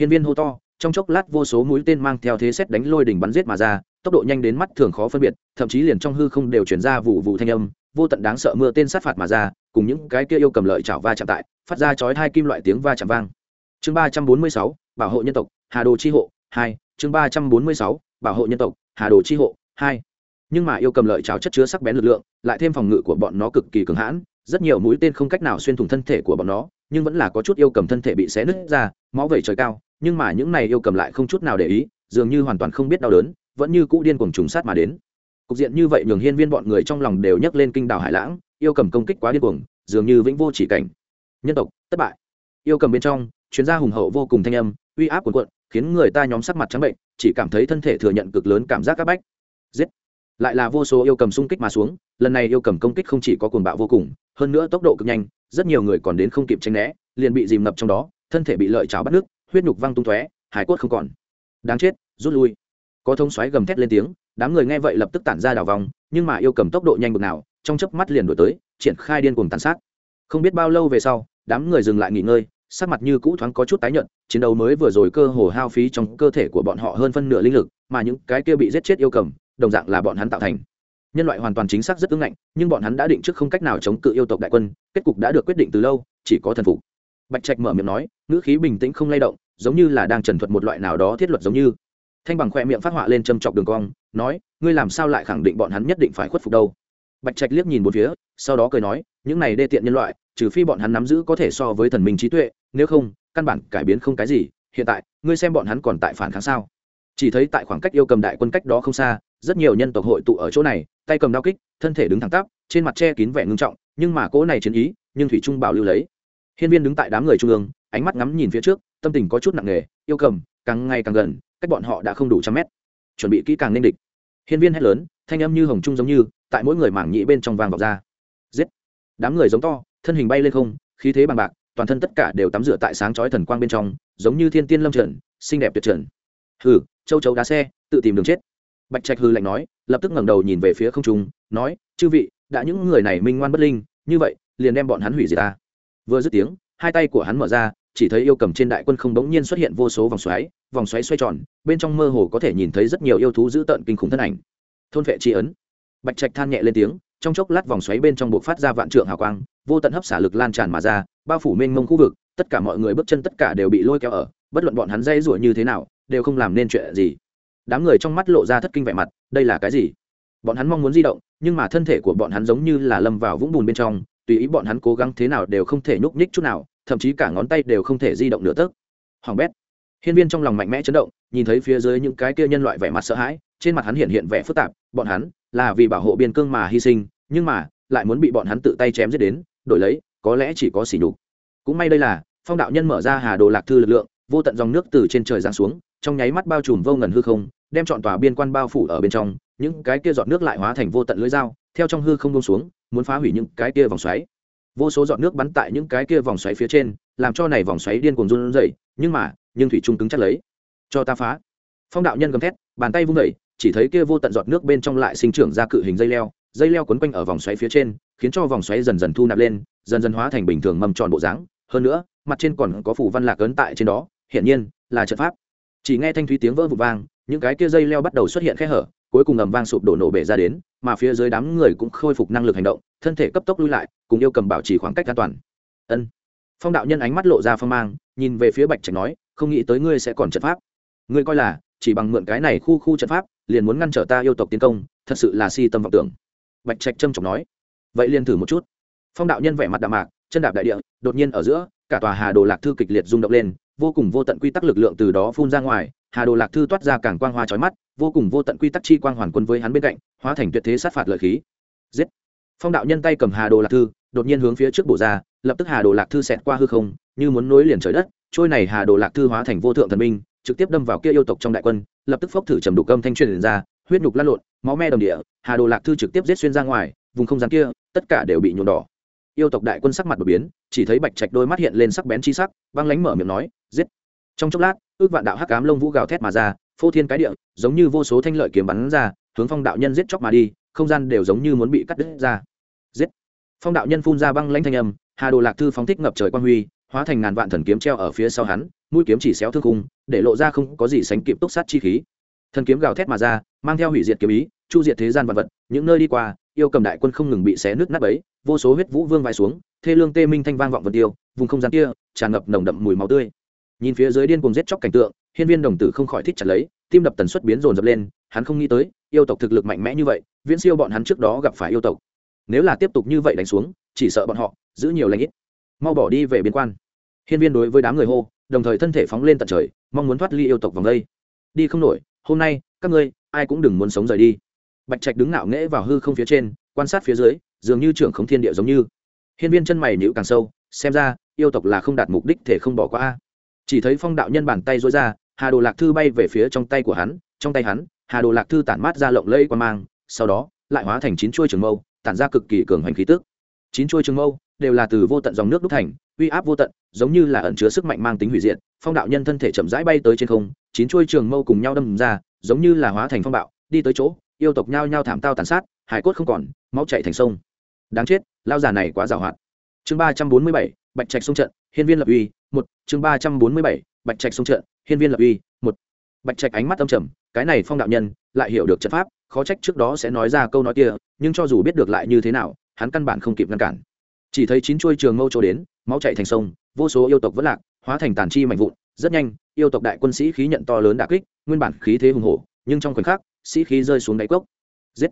Hiên viên hô to, trong chốc lát vô số mũi tên mang theo thế xét đánh lôi đỉnh bắn giết mà ra, tốc độ nhanh đến mắt thường khó phân biệt, thậm chí liền trong hư không đều chuyển ra vụ vụ thanh âm, vô tận đáng sợ mưa tên sát phạt mà ra, cùng những cái kia yêu cầm lợi chảo va chạm tại, phát ra chói hai kim loại tiếng va chạm vang. Chương ba trăm bốn mươi sáu, bảo hộ nhân tộc, hà đồ chi hộ, hai. Chương ba trăm bốn mươi sáu, bảo hộ nhân tộc, hà đồ chi hộ, hai. Nhưng mà yêu cầm lợi chảo chất chứa sắc bén lực lượng, lại thêm phòng ngự của bọn nó cực kỳ cường hãn, rất nhiều mũi tên không cách nào xuyên thủng thân thể của bọn nó nhưng vẫn là có chút yêu cầm thân thể bị xé nứt ra, máu vẩy trời cao, nhưng mà những này yêu cầm lại không chút nào để ý, dường như hoàn toàn không biết đau đớn, vẫn như cũ điên cuồng trùng sát mà đến. Cục diện như vậy nhường hiên viên bọn người trong lòng đều nhấc lên kinh đảo hải lãng, yêu cầm công kích quá điên cuồng, dường như vĩnh vô chỉ cảnh. Nhân tộc, thất bại. Yêu cầm bên trong, chuyên gia hùng hậu vô cùng thanh âm, uy áp cuồn cuộn, khiến người ta nhóm sắc mặt trắng bệnh, chỉ cảm thấy thân thể thừa nhận cực lớn cảm giác các bách. Giết. Lại là vô số yêu cầm xung kích mà xuống, lần này yêu cầm công kích không chỉ có cuồng bạo vô cùng, hơn nữa tốc độ cực nhanh rất nhiều người còn đến không kịp tranh né, liền bị dìm ngập trong đó, thân thể bị lợi cháo bắt nước, huyết nhục văng tung tóe, hải cốt không còn. Đáng chết, rút lui. Có thông xoáy gầm thét lên tiếng, đám người nghe vậy lập tức tản ra đảo vòng, nhưng mà yêu cầm tốc độ nhanh bực nào, trong chớp mắt liền đổi tới, triển khai điên cuồng tàn sát. Không biết bao lâu về sau, đám người dừng lại nghỉ ngơi, sắc mặt như cũ thoáng có chút tái nhợt, chiến đấu mới vừa rồi cơ hồ hao phí trong cơ thể của bọn họ hơn phân nửa linh lực, mà những cái kia bị giết chết yêu cầm, đồng dạng là bọn hắn tạo thành nhân loại hoàn toàn chính xác rất ứng ngạnh, nhưng bọn hắn đã định trước không cách nào chống cự yêu tộc đại quân, kết cục đã được quyết định từ lâu, chỉ có thần phục. Bạch trạch mở miệng nói, ngữ khí bình tĩnh không lay động, giống như là đang trần thuật một loại nào đó thiết luật giống như. Thanh bằng khoe miệng phát họa lên châm chọc đường cong, nói, ngươi làm sao lại khẳng định bọn hắn nhất định phải khuất phục đâu? Bạch trạch liếc nhìn một phía, sau đó cười nói, những này đê tiện nhân loại, trừ phi bọn hắn nắm giữ có thể so với thần minh trí tuệ, nếu không, căn bản cải biến không cái gì, hiện tại, ngươi xem bọn hắn còn tại phản kháng sao? Chỉ thấy tại khoảng cách yêu cầm đại quân cách đó không xa, rất nhiều nhân tộc hội tụ ở chỗ này, tay cầm đao kích, thân thể đứng thẳng tắp, trên mặt che kín vẻ ngưng trọng, nhưng mà cỗ này chiến ý, nhưng thủy trung bảo lưu lấy. Hiên viên đứng tại đám người trung ương, ánh mắt ngắm nhìn phía trước, tâm tình có chút nặng nề, yêu cầm, càng ngày càng gần, cách bọn họ đã không đủ trăm mét. Chuẩn bị kỹ càng nên địch. Hiên viên hét lớn, thanh âm như hồng trung giống như, tại mỗi người mảng nhĩ bên trong vàng vọc ra. Giết! Đám người giống to, thân hình bay lên không, khí thế bằng bạc, toàn thân tất cả đều tắm rửa tại sáng chói thần quang bên trong, giống như thiên tiên lâm trần xinh đẹp tuyệt trần. Hừ châu chấu đá xe, tự tìm đường chết. Bạch trạch hư lạnh nói, lập tức ngẩng đầu nhìn về phía không trung, nói, chư vị, đã những người này minh ngoan bất linh, như vậy, liền đem bọn hắn hủy diệt ta. Vừa dứt tiếng, hai tay của hắn mở ra, chỉ thấy yêu cầm trên đại quân không bỗng nhiên xuất hiện vô số vòng xoáy vòng xoáy xoay tròn, bên trong mơ hồ có thể nhìn thấy rất nhiều yêu thú dữ tợn kinh khủng thân ảnh. Thôn vệ tri ấn. Bạch trạch than nhẹ lên tiếng, trong chốc lát vòng xoáy bên trong buộc phát ra vạn trượng hào quang, vô tận hấp xả lực lan tràn mà ra, bao phủ mênh mông khu vực, tất cả mọi người bước chân tất cả đều bị lôi kéo ở, bất luận bọn hắn dây rủa như thế nào đều không làm nên chuyện gì. Đám người trong mắt lộ ra thất kinh vẻ mặt, đây là cái gì? Bọn hắn mong muốn di động, nhưng mà thân thể của bọn hắn giống như là lâm vào vũng bùn bên trong, tùy ý bọn hắn cố gắng thế nào đều không thể nhúc nhích chút nào, thậm chí cả ngón tay đều không thể di động nửa tấc. Hoàng bét. Hiên viên trong lòng mạnh mẽ chấn động, nhìn thấy phía dưới những cái kia nhân loại vẻ mặt sợ hãi, trên mặt hắn hiện hiện vẻ phức tạp, bọn hắn là vì bảo hộ biên cương mà hy sinh, nhưng mà lại muốn bị bọn hắn tự tay chém giết đến, đổi lấy, có lẽ chỉ có xỉ nhục. Cũng may đây là, phong đạo nhân mở ra hà đồ lạc thư lực lượng, vô tận dòng nước từ trên trời giáng xuống trong nháy mắt bao trùm vô ngần hư không, đem chọn tòa biên quan bao phủ ở bên trong, những cái kia giọt nước lại hóa thành vô tận lưỡi dao, theo trong hư không bông xuống, muốn phá hủy những cái kia vòng xoáy. Vô số giọt nước bắn tại những cái kia vòng xoáy phía trên, làm cho này vòng xoáy điên cuồng run rẩy, nhưng mà, nhưng thủy trung cứng chắc lấy. Cho ta phá. Phong đạo nhân gầm thét, bàn tay vung đẩy chỉ thấy kia vô tận giọt nước bên trong lại sinh trưởng ra cự hình dây leo dây leo quấn quanh ở vòng xoáy phía trên, khiến cho vòng xoáy dần dần thu nạp lên, dần dần hóa thành bình thường mầm tròn bộ dáng. Hơn nữa, mặt trên còn có phủ văn lạc ấn tại trên đó, hiển nhiên là trận pháp chỉ nghe thanh thúy tiếng vỡ vụt vang, những cái kia dây leo bắt đầu xuất hiện khe hở, cuối cùng ầm vang sụp đổ nổ bể ra đến, mà phía dưới đám người cũng khôi phục năng lực hành động, thân thể cấp tốc lui lại, cùng yêu cầm bảo trì khoảng cách an toàn. Ân. Phong đạo nhân ánh mắt lộ ra phong mang, nhìn về phía bạch trạch nói, không nghĩ tới ngươi sẽ còn trận pháp. Ngươi coi là, chỉ bằng mượn cái này khu khu trận pháp, liền muốn ngăn trở ta yêu tộc tiến công, thật sự là si tâm vọng tưởng. Bạch trạch trâm trọng nói. Vậy liền thử một chút. Phong đạo nhân vẻ mặt đạm mạc, chân đạp đại địa, đột nhiên ở giữa, cả tòa hà đồ lạc thư kịch liệt rung động lên vô cùng vô tận quy tắc lực lượng từ đó phun ra ngoài, hà đồ lạc thư toát ra càng quang hoa trói mắt, vô cùng vô tận quy tắc chi quang hoàn quân với hắn bên cạnh, hóa thành tuyệt thế sát phạt lợi khí. Giết! Phong đạo nhân tay cầm hà đồ lạc thư, đột nhiên hướng phía trước bổ ra, lập tức hà đồ lạc thư xẹt qua hư không, như muốn nối liền trời đất, trôi này hà đồ lạc thư hóa thành vô thượng thần minh trực tiếp đâm vào kia yêu tộc trong đại quân, lập tức phốc thử trầm đục âm thanh truyền ra, huyết nhục lăn lộn, máu me đồng địa, hà đồ lạc thư trực tiếp giết xuyên ra ngoài, vùng không gian kia, tất cả đều bị nhuộm đỏ yêu tộc đại quân sắc mặt đột biến, chỉ thấy bạch trạch đôi mắt hiện lên sắc bén chi sắc băng lánh mở miệng nói, giết! Trong chốc lát, ước vạn đạo hắc cám lông vũ gào thét mà ra, phô thiên cái địa, giống như vô số thanh lợi kiếm bắn ra, hướng phong đạo nhân giết chóc mà đi, không gian đều giống như muốn bị cắt đứt ra. Giết! Phong đạo nhân phun ra băng lãnh thanh âm, hà đồ lạc thư phóng thích ngập trời quang huy, hóa thành ngàn vạn thần kiếm treo ở phía sau hắn, mũi kiếm chỉ xéo thương khung, để lộ ra không có gì sánh kịp túc sát chi khí thần kiếm gào thét mà ra, mang theo hủy diệt kiếm ý, chu diệt thế gian vật vật, những nơi đi qua, yêu cầm đại quân không ngừng bị xé nước nát bấy, vô số huyết vũ vương vai xuống, thê lương tê minh thanh vang vọng vật tiêu, vùng không gian kia, tràn ngập nồng đậm mùi máu tươi. Nhìn phía dưới điên cùng giết chóc cảnh tượng, hiên viên đồng tử không khỏi thích chặt lấy, tim đập tần suất biến rồn dập lên, hắn không nghĩ tới, yêu tộc thực lực mạnh mẽ như vậy, viễn siêu bọn hắn trước đó gặp phải yêu tộc. Nếu là tiếp tục như vậy đánh xuống, chỉ sợ bọn họ, giữ nhiều lãnh ít. Mau bỏ đi về biên quan. Hiên viên đối với đám người hô, đồng thời thân thể phóng lên tận trời, mong muốn thoát ly yêu tộc vòng đây. Đi không nổi hôm nay, các ngươi, ai cũng đừng muốn sống rời đi. Bạch trạch đứng ngạo nghễ vào hư không phía trên, quan sát phía dưới, dường như trưởng khống thiên địa giống như. Hiên viên chân mày nhữ càng sâu, xem ra, yêu tộc là không đạt mục đích thể không bỏ qua. Chỉ thấy phong đạo nhân bàn tay dối ra, hà đồ lạc thư bay về phía trong tay của hắn, trong tay hắn, hà đồ lạc thư tản mát ra lộng lẫy quan mang, sau đó, lại hóa thành chín chuôi trường mâu, tản ra cực kỳ cường hoành khí tức. Chín chuôi trường mâu đều là từ vô tận dòng nước đúc thành, uy áp vô tận, giống như là ẩn chứa sức mạnh mang tính hủy diệt, phong đạo nhân thân thể chậm rãi bay tới trên không chín chuôi trường mâu cùng nhau đâm ra, giống như là hóa thành phong bạo, đi tới chỗ, yêu tộc nhao nhao thảm tao tàn sát, hải cốt không còn, máu chạy thành sông. Đáng chết, lao già này quá giàu hoạt chương ba trăm bốn mươi bảy, bạch trạch sông trận, hiên viên lập uy, một. Chương ba trăm bốn mươi bảy, bạch trạch sông trận, hiên viên lập uy, một. Bạch trạch ánh mắt âm trầm, cái này phong đạo nhân, lại hiểu được trận pháp, khó trách trước đó sẽ nói ra câu nói kia, nhưng cho dù biết được lại như thế nào, hắn căn bản không kịp ngăn cản. Chỉ thấy chín chuôi trường mâu trôi đến, máu chạy thành sông, vô số yêu tộc vẫn lạc, hóa thành tàn chi mạnh vụn rất nhanh, yêu tộc đại quân sĩ khí nhận to lớn đã kích, nguyên bản khí thế hùng hổ, nhưng trong khoảnh khắc, sĩ khí rơi xuống đáy cốc. Giết!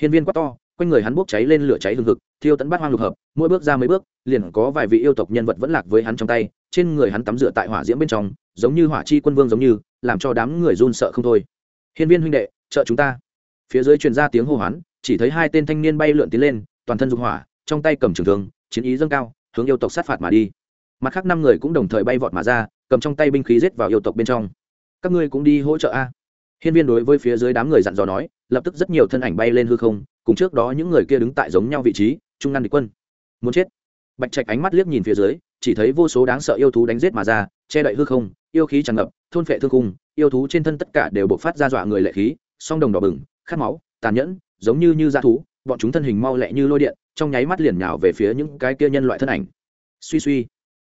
Hiên viên quát to, quanh người hắn bốc cháy lên lửa cháy hừng hực, thiêu tấn bát hoang lục hợp, mỗi bước ra mấy bước, liền có vài vị yêu tộc nhân vật vẫn lạc với hắn trong tay, trên người hắn tắm rửa tại hỏa diễm bên trong, giống như hỏa chi quân vương giống như, làm cho đám người run sợ không thôi. Hiên viên huynh đệ, trợ chúng ta. Phía dưới truyền ra tiếng hô hoán, chỉ thấy hai tên thanh niên bay lượn tiến lên, toàn thân dục hỏa, trong tay cầm trường thương, chiến ý dâng cao, hướng yêu tộc sát phạt mà đi. Mặt khác năm người cũng đồng thời bay vọt mà ra cầm trong tay binh khí giết vào yêu tộc bên trong. Các ngươi cũng đi hỗ trợ a. Hiên viên đối với phía dưới đám người dặn dò nói, lập tức rất nhiều thân ảnh bay lên hư không, cùng trước đó những người kia đứng tại giống nhau vị trí, trung ngăn địch quân. Muốn chết. Bạch trạch ánh mắt liếc nhìn phía dưới, chỉ thấy vô số đáng sợ yêu thú đánh giết mà ra, che đậy hư không, yêu khí tràn ngập, thôn phệ thương cung yêu thú trên thân tất cả đều bộc phát ra dọa người lệ khí, song đồng đỏ bừng, khát máu, tàn nhẫn, giống như như da thú, bọn chúng thân hình mau lẹ như lôi điện, trong nháy mắt liền nhào về phía những cái kia nhân loại thân ảnh. Suy suy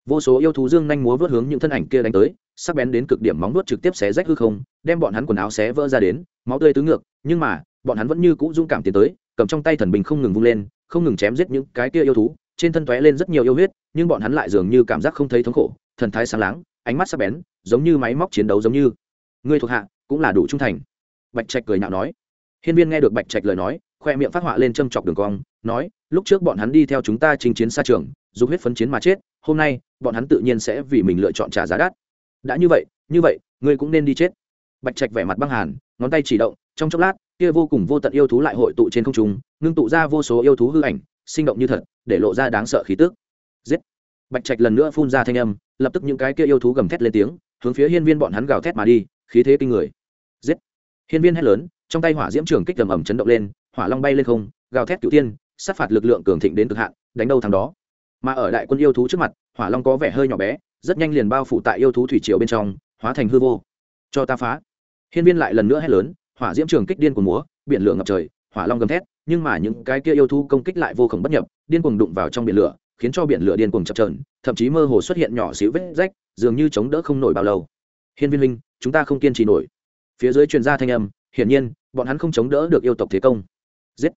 vô số yêu thú dương nhanh múa vớt hướng những thân ảnh kia đánh tới, sắc bén đến cực điểm móng vuốt trực tiếp xé rách hư không, đem bọn hắn quần áo xé vỡ ra đến, máu tươi tứ ngược, nhưng mà, bọn hắn vẫn như cũ dũng cảm tiến tới, cầm trong tay thần bình không ngừng vung lên, không ngừng chém giết những cái kia yêu thú, trên thân tóe lên rất nhiều yêu huyết, nhưng bọn hắn lại dường như cảm giác không thấy thống khổ, thần thái sáng láng, ánh mắt sắc bén, giống như máy móc chiến đấu giống như. Người thuộc hạ, cũng là đủ trung thành. Bạch trạch cười nhạo nói. Hiên viên nghe được bạch trạch lời nói, khoe miệng phát họa lên châm chọc đường cong, nói, lúc trước bọn hắn đi theo chúng ta chinh chiến xa trường dùng huyết phấn chiến mà chết, hôm nay bọn hắn tự nhiên sẽ vì mình lựa chọn trả giá đắt. Đã như vậy như vậy, ngươi cũng nên đi chết. Bạch trạch vẻ mặt băng hàn, ngón tay chỉ động, trong chốc lát, kia vô cùng vô tận yêu thú lại hội tụ trên không trung, ngưng tụ ra vô số yêu thú hư ảnh, sinh động như thật, để lộ ra đáng sợ khí tức. Giết! Bạch trạch lần nữa phun ra thanh âm, lập tức những cái kia yêu thú gầm thét lên tiếng, hướng phía hiên viên bọn hắn gào thét mà đi, khí thế kinh người. Giết! Hiên viên hét lớn, trong tay hỏa diễm trường kích tầm ẩm chấn động lên, hỏa long bay lên không, gào thét cửu tiên sát phạt lực lượng cường thịnh đến cực hạn, đánh đâu thằng đó mà ở đại quân yêu thú trước mặt, hỏa long có vẻ hơi nhỏ bé, rất nhanh liền bao phủ tại yêu thú thủy triều bên trong, hóa thành hư vô. Cho ta phá. Hiên viên lại lần nữa hét lớn, hỏa diễm trường kích điên của múa, biển lửa ngập trời, hỏa long gầm thét, nhưng mà những cái kia yêu thú công kích lại vô khổng bất nhập, điên cuồng đụng vào trong biển lửa, khiến cho biển lửa điên cuồng chập trờn thậm chí mơ hồ xuất hiện nhỏ xíu vết rách, dường như chống đỡ không nổi bao lâu. Hiên viên linh chúng ta không kiên trì nổi. Phía dưới truyền ra thanh âm, hiển nhiên, bọn hắn không chống đỡ được yêu tộc thế công. Giết.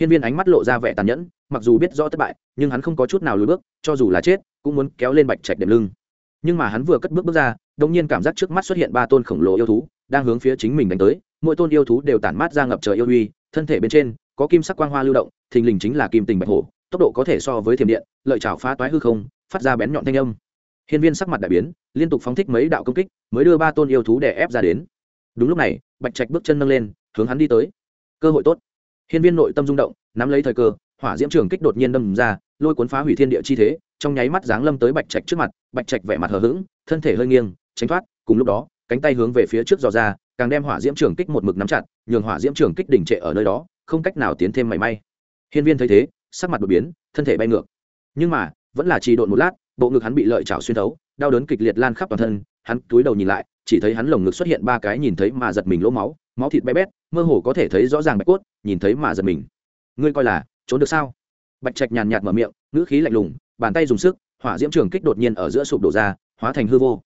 Hiên viên ánh mắt lộ ra vẻ tàn nhẫn mặc dù biết rõ thất bại, nhưng hắn không có chút nào lùi bước, cho dù là chết, cũng muốn kéo lên bạch trạch đệm lưng. Nhưng mà hắn vừa cất bước bước ra đông nhiên cảm giác trước mắt xuất hiện ba tôn khổng lồ yêu thú, đang hướng phía chính mình đánh tới. Mỗi tôn yêu thú đều tản mát ra ngập trời yêu uy, thân thể bên trên có kim sắc quang hoa lưu động, thình lình chính là kim tình bạch hổ, tốc độ có thể so với thiểm điện, lợi chảo phá toái hư không, phát ra bén nhọn thanh âm. Hiên viên sắc mặt đại biến, liên tục phóng thích mấy đạo công kích, mới đưa ba tôn yêu thú đè ép ra đến. Đúng lúc này, bạch trạch bước chân nâng lên, hướng hắn đi tới. Cơ hội tốt. Hiên viên nội tâm rung động, nắm lấy thời cơ hỏa diễm trường kích đột nhiên đâm ra, lôi cuốn phá hủy thiên địa chi thế, trong nháy mắt giáng lâm tới bạch trạch trước mặt, bạch trạch vẻ mặt hờ hững, thân thể hơi nghiêng, tránh thoát, cùng lúc đó, cánh tay hướng về phía trước dò ra, càng đem hỏa diễm trường kích một mực nắm chặt, nhường hỏa diễm trường kích đỉnh trệ ở nơi đó, không cách nào tiến thêm mảy may. Hiên viên thấy thế, sắc mặt đột biến, thân thể bay ngược. Nhưng mà, vẫn là trì độn một lát, bộ ngực hắn bị lợi chảo xuyên thấu, đau đớn kịch liệt lan khắp toàn thân, hắn túi đầu nhìn lại, chỉ thấy hắn lồng ngực xuất hiện ba cái nhìn thấy mà giật mình lỗ máu máu thịt bé bét, mơ hồ có thể thấy rõ ràng bạch cốt, nhìn thấy mà giật mình. Ngươi coi là trốn được sao? Bạch trạch nhàn nhạt mở miệng, ngữ khí lạnh lùng, bàn tay dùng sức, hỏa diễm trường kích đột nhiên ở giữa sụp đổ ra, hóa thành hư vô.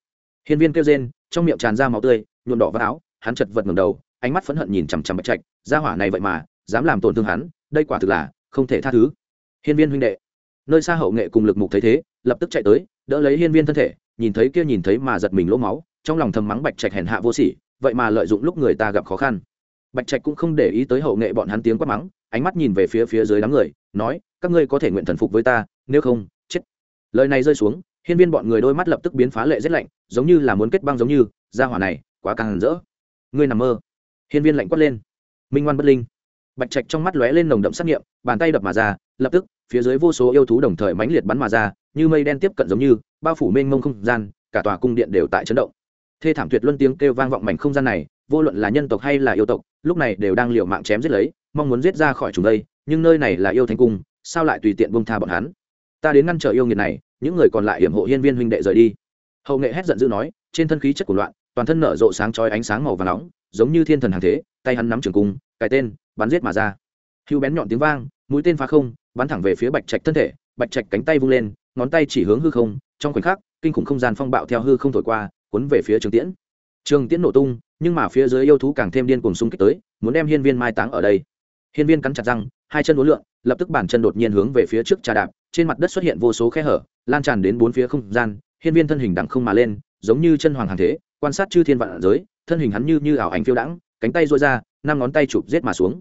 Hiên viên kêu rên, trong miệng tràn ra máu tươi, nhuộm đỏ vào áo, hắn chật vật ngầm đầu, ánh mắt phẫn hận nhìn chằm chằm bạch trạch, ra hỏa này vậy mà, dám làm tổn thương hắn, đây quả thực là không thể tha thứ. Hiên viên huynh đệ, nơi xa hậu nghệ cùng lực mục thấy thế, lập tức chạy tới, đỡ lấy hiên viên thân thể, nhìn thấy kia nhìn thấy mà giật mình lỗ máu, trong lòng thầm mắng bạch trạch hèn hạ vô sỉ, vậy mà lợi dụng lúc người ta gặp khó khăn. Bạch trạch cũng không để ý tới hậu nghệ bọn hắn tiếng quát mắng ánh mắt nhìn về phía phía dưới đám người, nói, các ngươi có thể nguyện thần phục với ta, nếu không, chết. Lời này rơi xuống, hiên viên bọn người đôi mắt lập tức biến phá lệ rét lạnh, giống như là muốn kết băng giống như ra hỏa này, quá càng rỡ. Ngươi nằm mơ. Hiên viên lạnh quát lên. Minh ngoan bất linh. Bạch trạch trong mắt lóe lên nồng đậm sát nghiệm, bàn tay đập mà ra, lập tức, phía dưới vô số yêu thú đồng thời mãnh liệt bắn mà ra, như mây đen tiếp cận giống như, bao phủ mênh mông không gian, cả tòa cung điện đều tại chấn động. Thê thảm tuyệt luân tiếng kêu vang vọng mảnh không gian này, vô luận là nhân tộc hay là yêu tộc, lúc này đều đang liều mạng chém giết lấy mong muốn giết ra khỏi chúng đây, nhưng nơi này là yêu thánh cung, sao lại tùy tiện bông tha bọn hắn? Ta đến ngăn trở yêu nghiệt này, những người còn lại hiểm hộ hiên viên huynh đệ rời đi. Hậu nghệ hét giận dữ nói, trên thân khí chất của loạn, toàn thân nở rộ sáng chói ánh sáng màu và nóng, giống như thiên thần hàng thế, tay hắn nắm trường cung cài tên, bắn giết mà ra. Hưu bén nhọn tiếng vang, mũi tên phá không, bắn thẳng về phía bạch trạch thân thể. Bạch trạch cánh tay vung lên, ngón tay chỉ hướng hư không, trong khoảnh khắc, kinh khủng không gian phong bạo theo hư không thổi qua, cuốn về phía trường tiễn. Trường tiễn nổ tung, nhưng mà phía dưới yêu thú càng thêm điên cuồng xung kích tới, muốn đem hiên viên mai táng ở đây hiên viên cắn chặt răng hai chân uốn lượn lập tức bản chân đột nhiên hướng về phía trước trà đạp trên mặt đất xuất hiện vô số khe hở lan tràn đến bốn phía không gian hiên viên thân hình đằng không mà lên giống như chân hoàng hàng thế quan sát chư thiên vạn giới thân hình hắn như như ảo ảnh phiêu dãng, cánh tay duỗi ra năm ngón tay chụp giết mà xuống.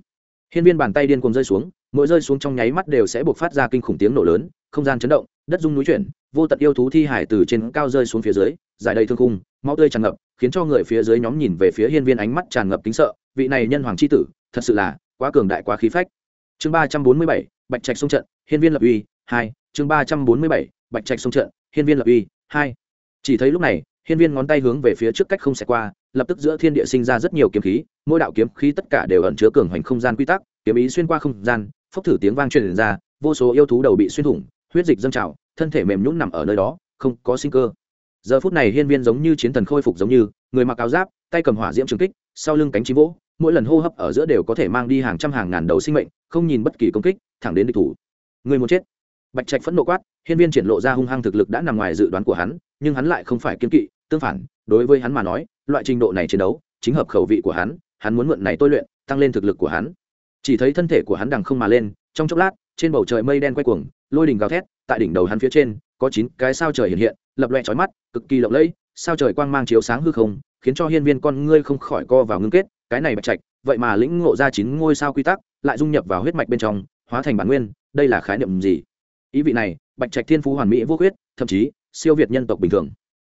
Hiên viên bàn tay điên cuồng rơi xuống mỗi rơi xuống trong nháy mắt đều sẽ buộc phát ra kinh khủng tiếng nổ lớn không gian chấn động đất rung núi chuyển vô tận yêu thú thi hải từ trên cao rơi xuống phía dưới giải đầy thương khung máu tươi tràn ngập khiến cho người phía dưới nhóm nhìn về phía hiên viên ánh mắt tràn ngập kính sợ vị này nhân hoàng chi tử thật sự là quá cường đại quá khí phách. Chương ba trăm bốn mươi bảy, bạch trạch sông trận, hiên viên lập uy, hai. Chương ba trăm bốn mươi bảy, bạch trạch sông trận, hiên viên lập uy, hai. Chỉ thấy lúc này, hiên viên ngón tay hướng về phía trước cách không xẻ qua, lập tức giữa thiên địa sinh ra rất nhiều kiếm khí, mỗi đạo kiếm khí tất cả đều ẩn chứa cường hoành không gian quy tắc, kiếm ý xuyên qua không gian, phốc thử tiếng vang truyền ra, vô số yêu thú đầu bị xuyên thủng, huyết dịch dâng trào, thân thể mềm nhũn nằm ở nơi đó, không có sinh cơ. Giờ phút này hiên viên giống như chiến thần khôi phục giống như, người mặc áo giáp, tay cầm hỏa diễm trường kích, sau lưng cánh chim vỗ mỗi lần hô hấp ở giữa đều có thể mang đi hàng trăm hàng ngàn đầu sinh mệnh, không nhìn bất kỳ công kích, thẳng đến địch thủ. Người muốn chết. Bạch trạch phẫn nộ quát, hiên viên triển lộ ra hung hăng thực lực đã nằm ngoài dự đoán của hắn, nhưng hắn lại không phải kiên kỵ, tương phản, đối với hắn mà nói, loại trình độ này chiến đấu, chính hợp khẩu vị của hắn hắn muốn mượn này tôi luyện, tăng lên thực lực của hắn. Chỉ thấy thân thể của hắn đằng không mà lên, trong chốc lát, trên bầu trời mây đen quay cuồng, lôi đình gào thét, tại đỉnh đầu hắn phía trên, có chín cái sao trời hiện hiện, lập loe trói mắt, cực kỳ lộng lẫy, sao trời quang mang chiếu sáng hư không, khiến cho hiên viên con ngươi không khỏi co vào ngưng kết cái này bạch trạch, vậy mà lĩnh ngộ ra chín ngôi sao quy tắc, lại dung nhập vào huyết mạch bên trong, hóa thành bản nguyên, đây là khái niệm gì? Ý vị này, bạch trạch thiên phú hoàn mỹ vô khuyết, thậm chí, siêu việt nhân tộc bình thường.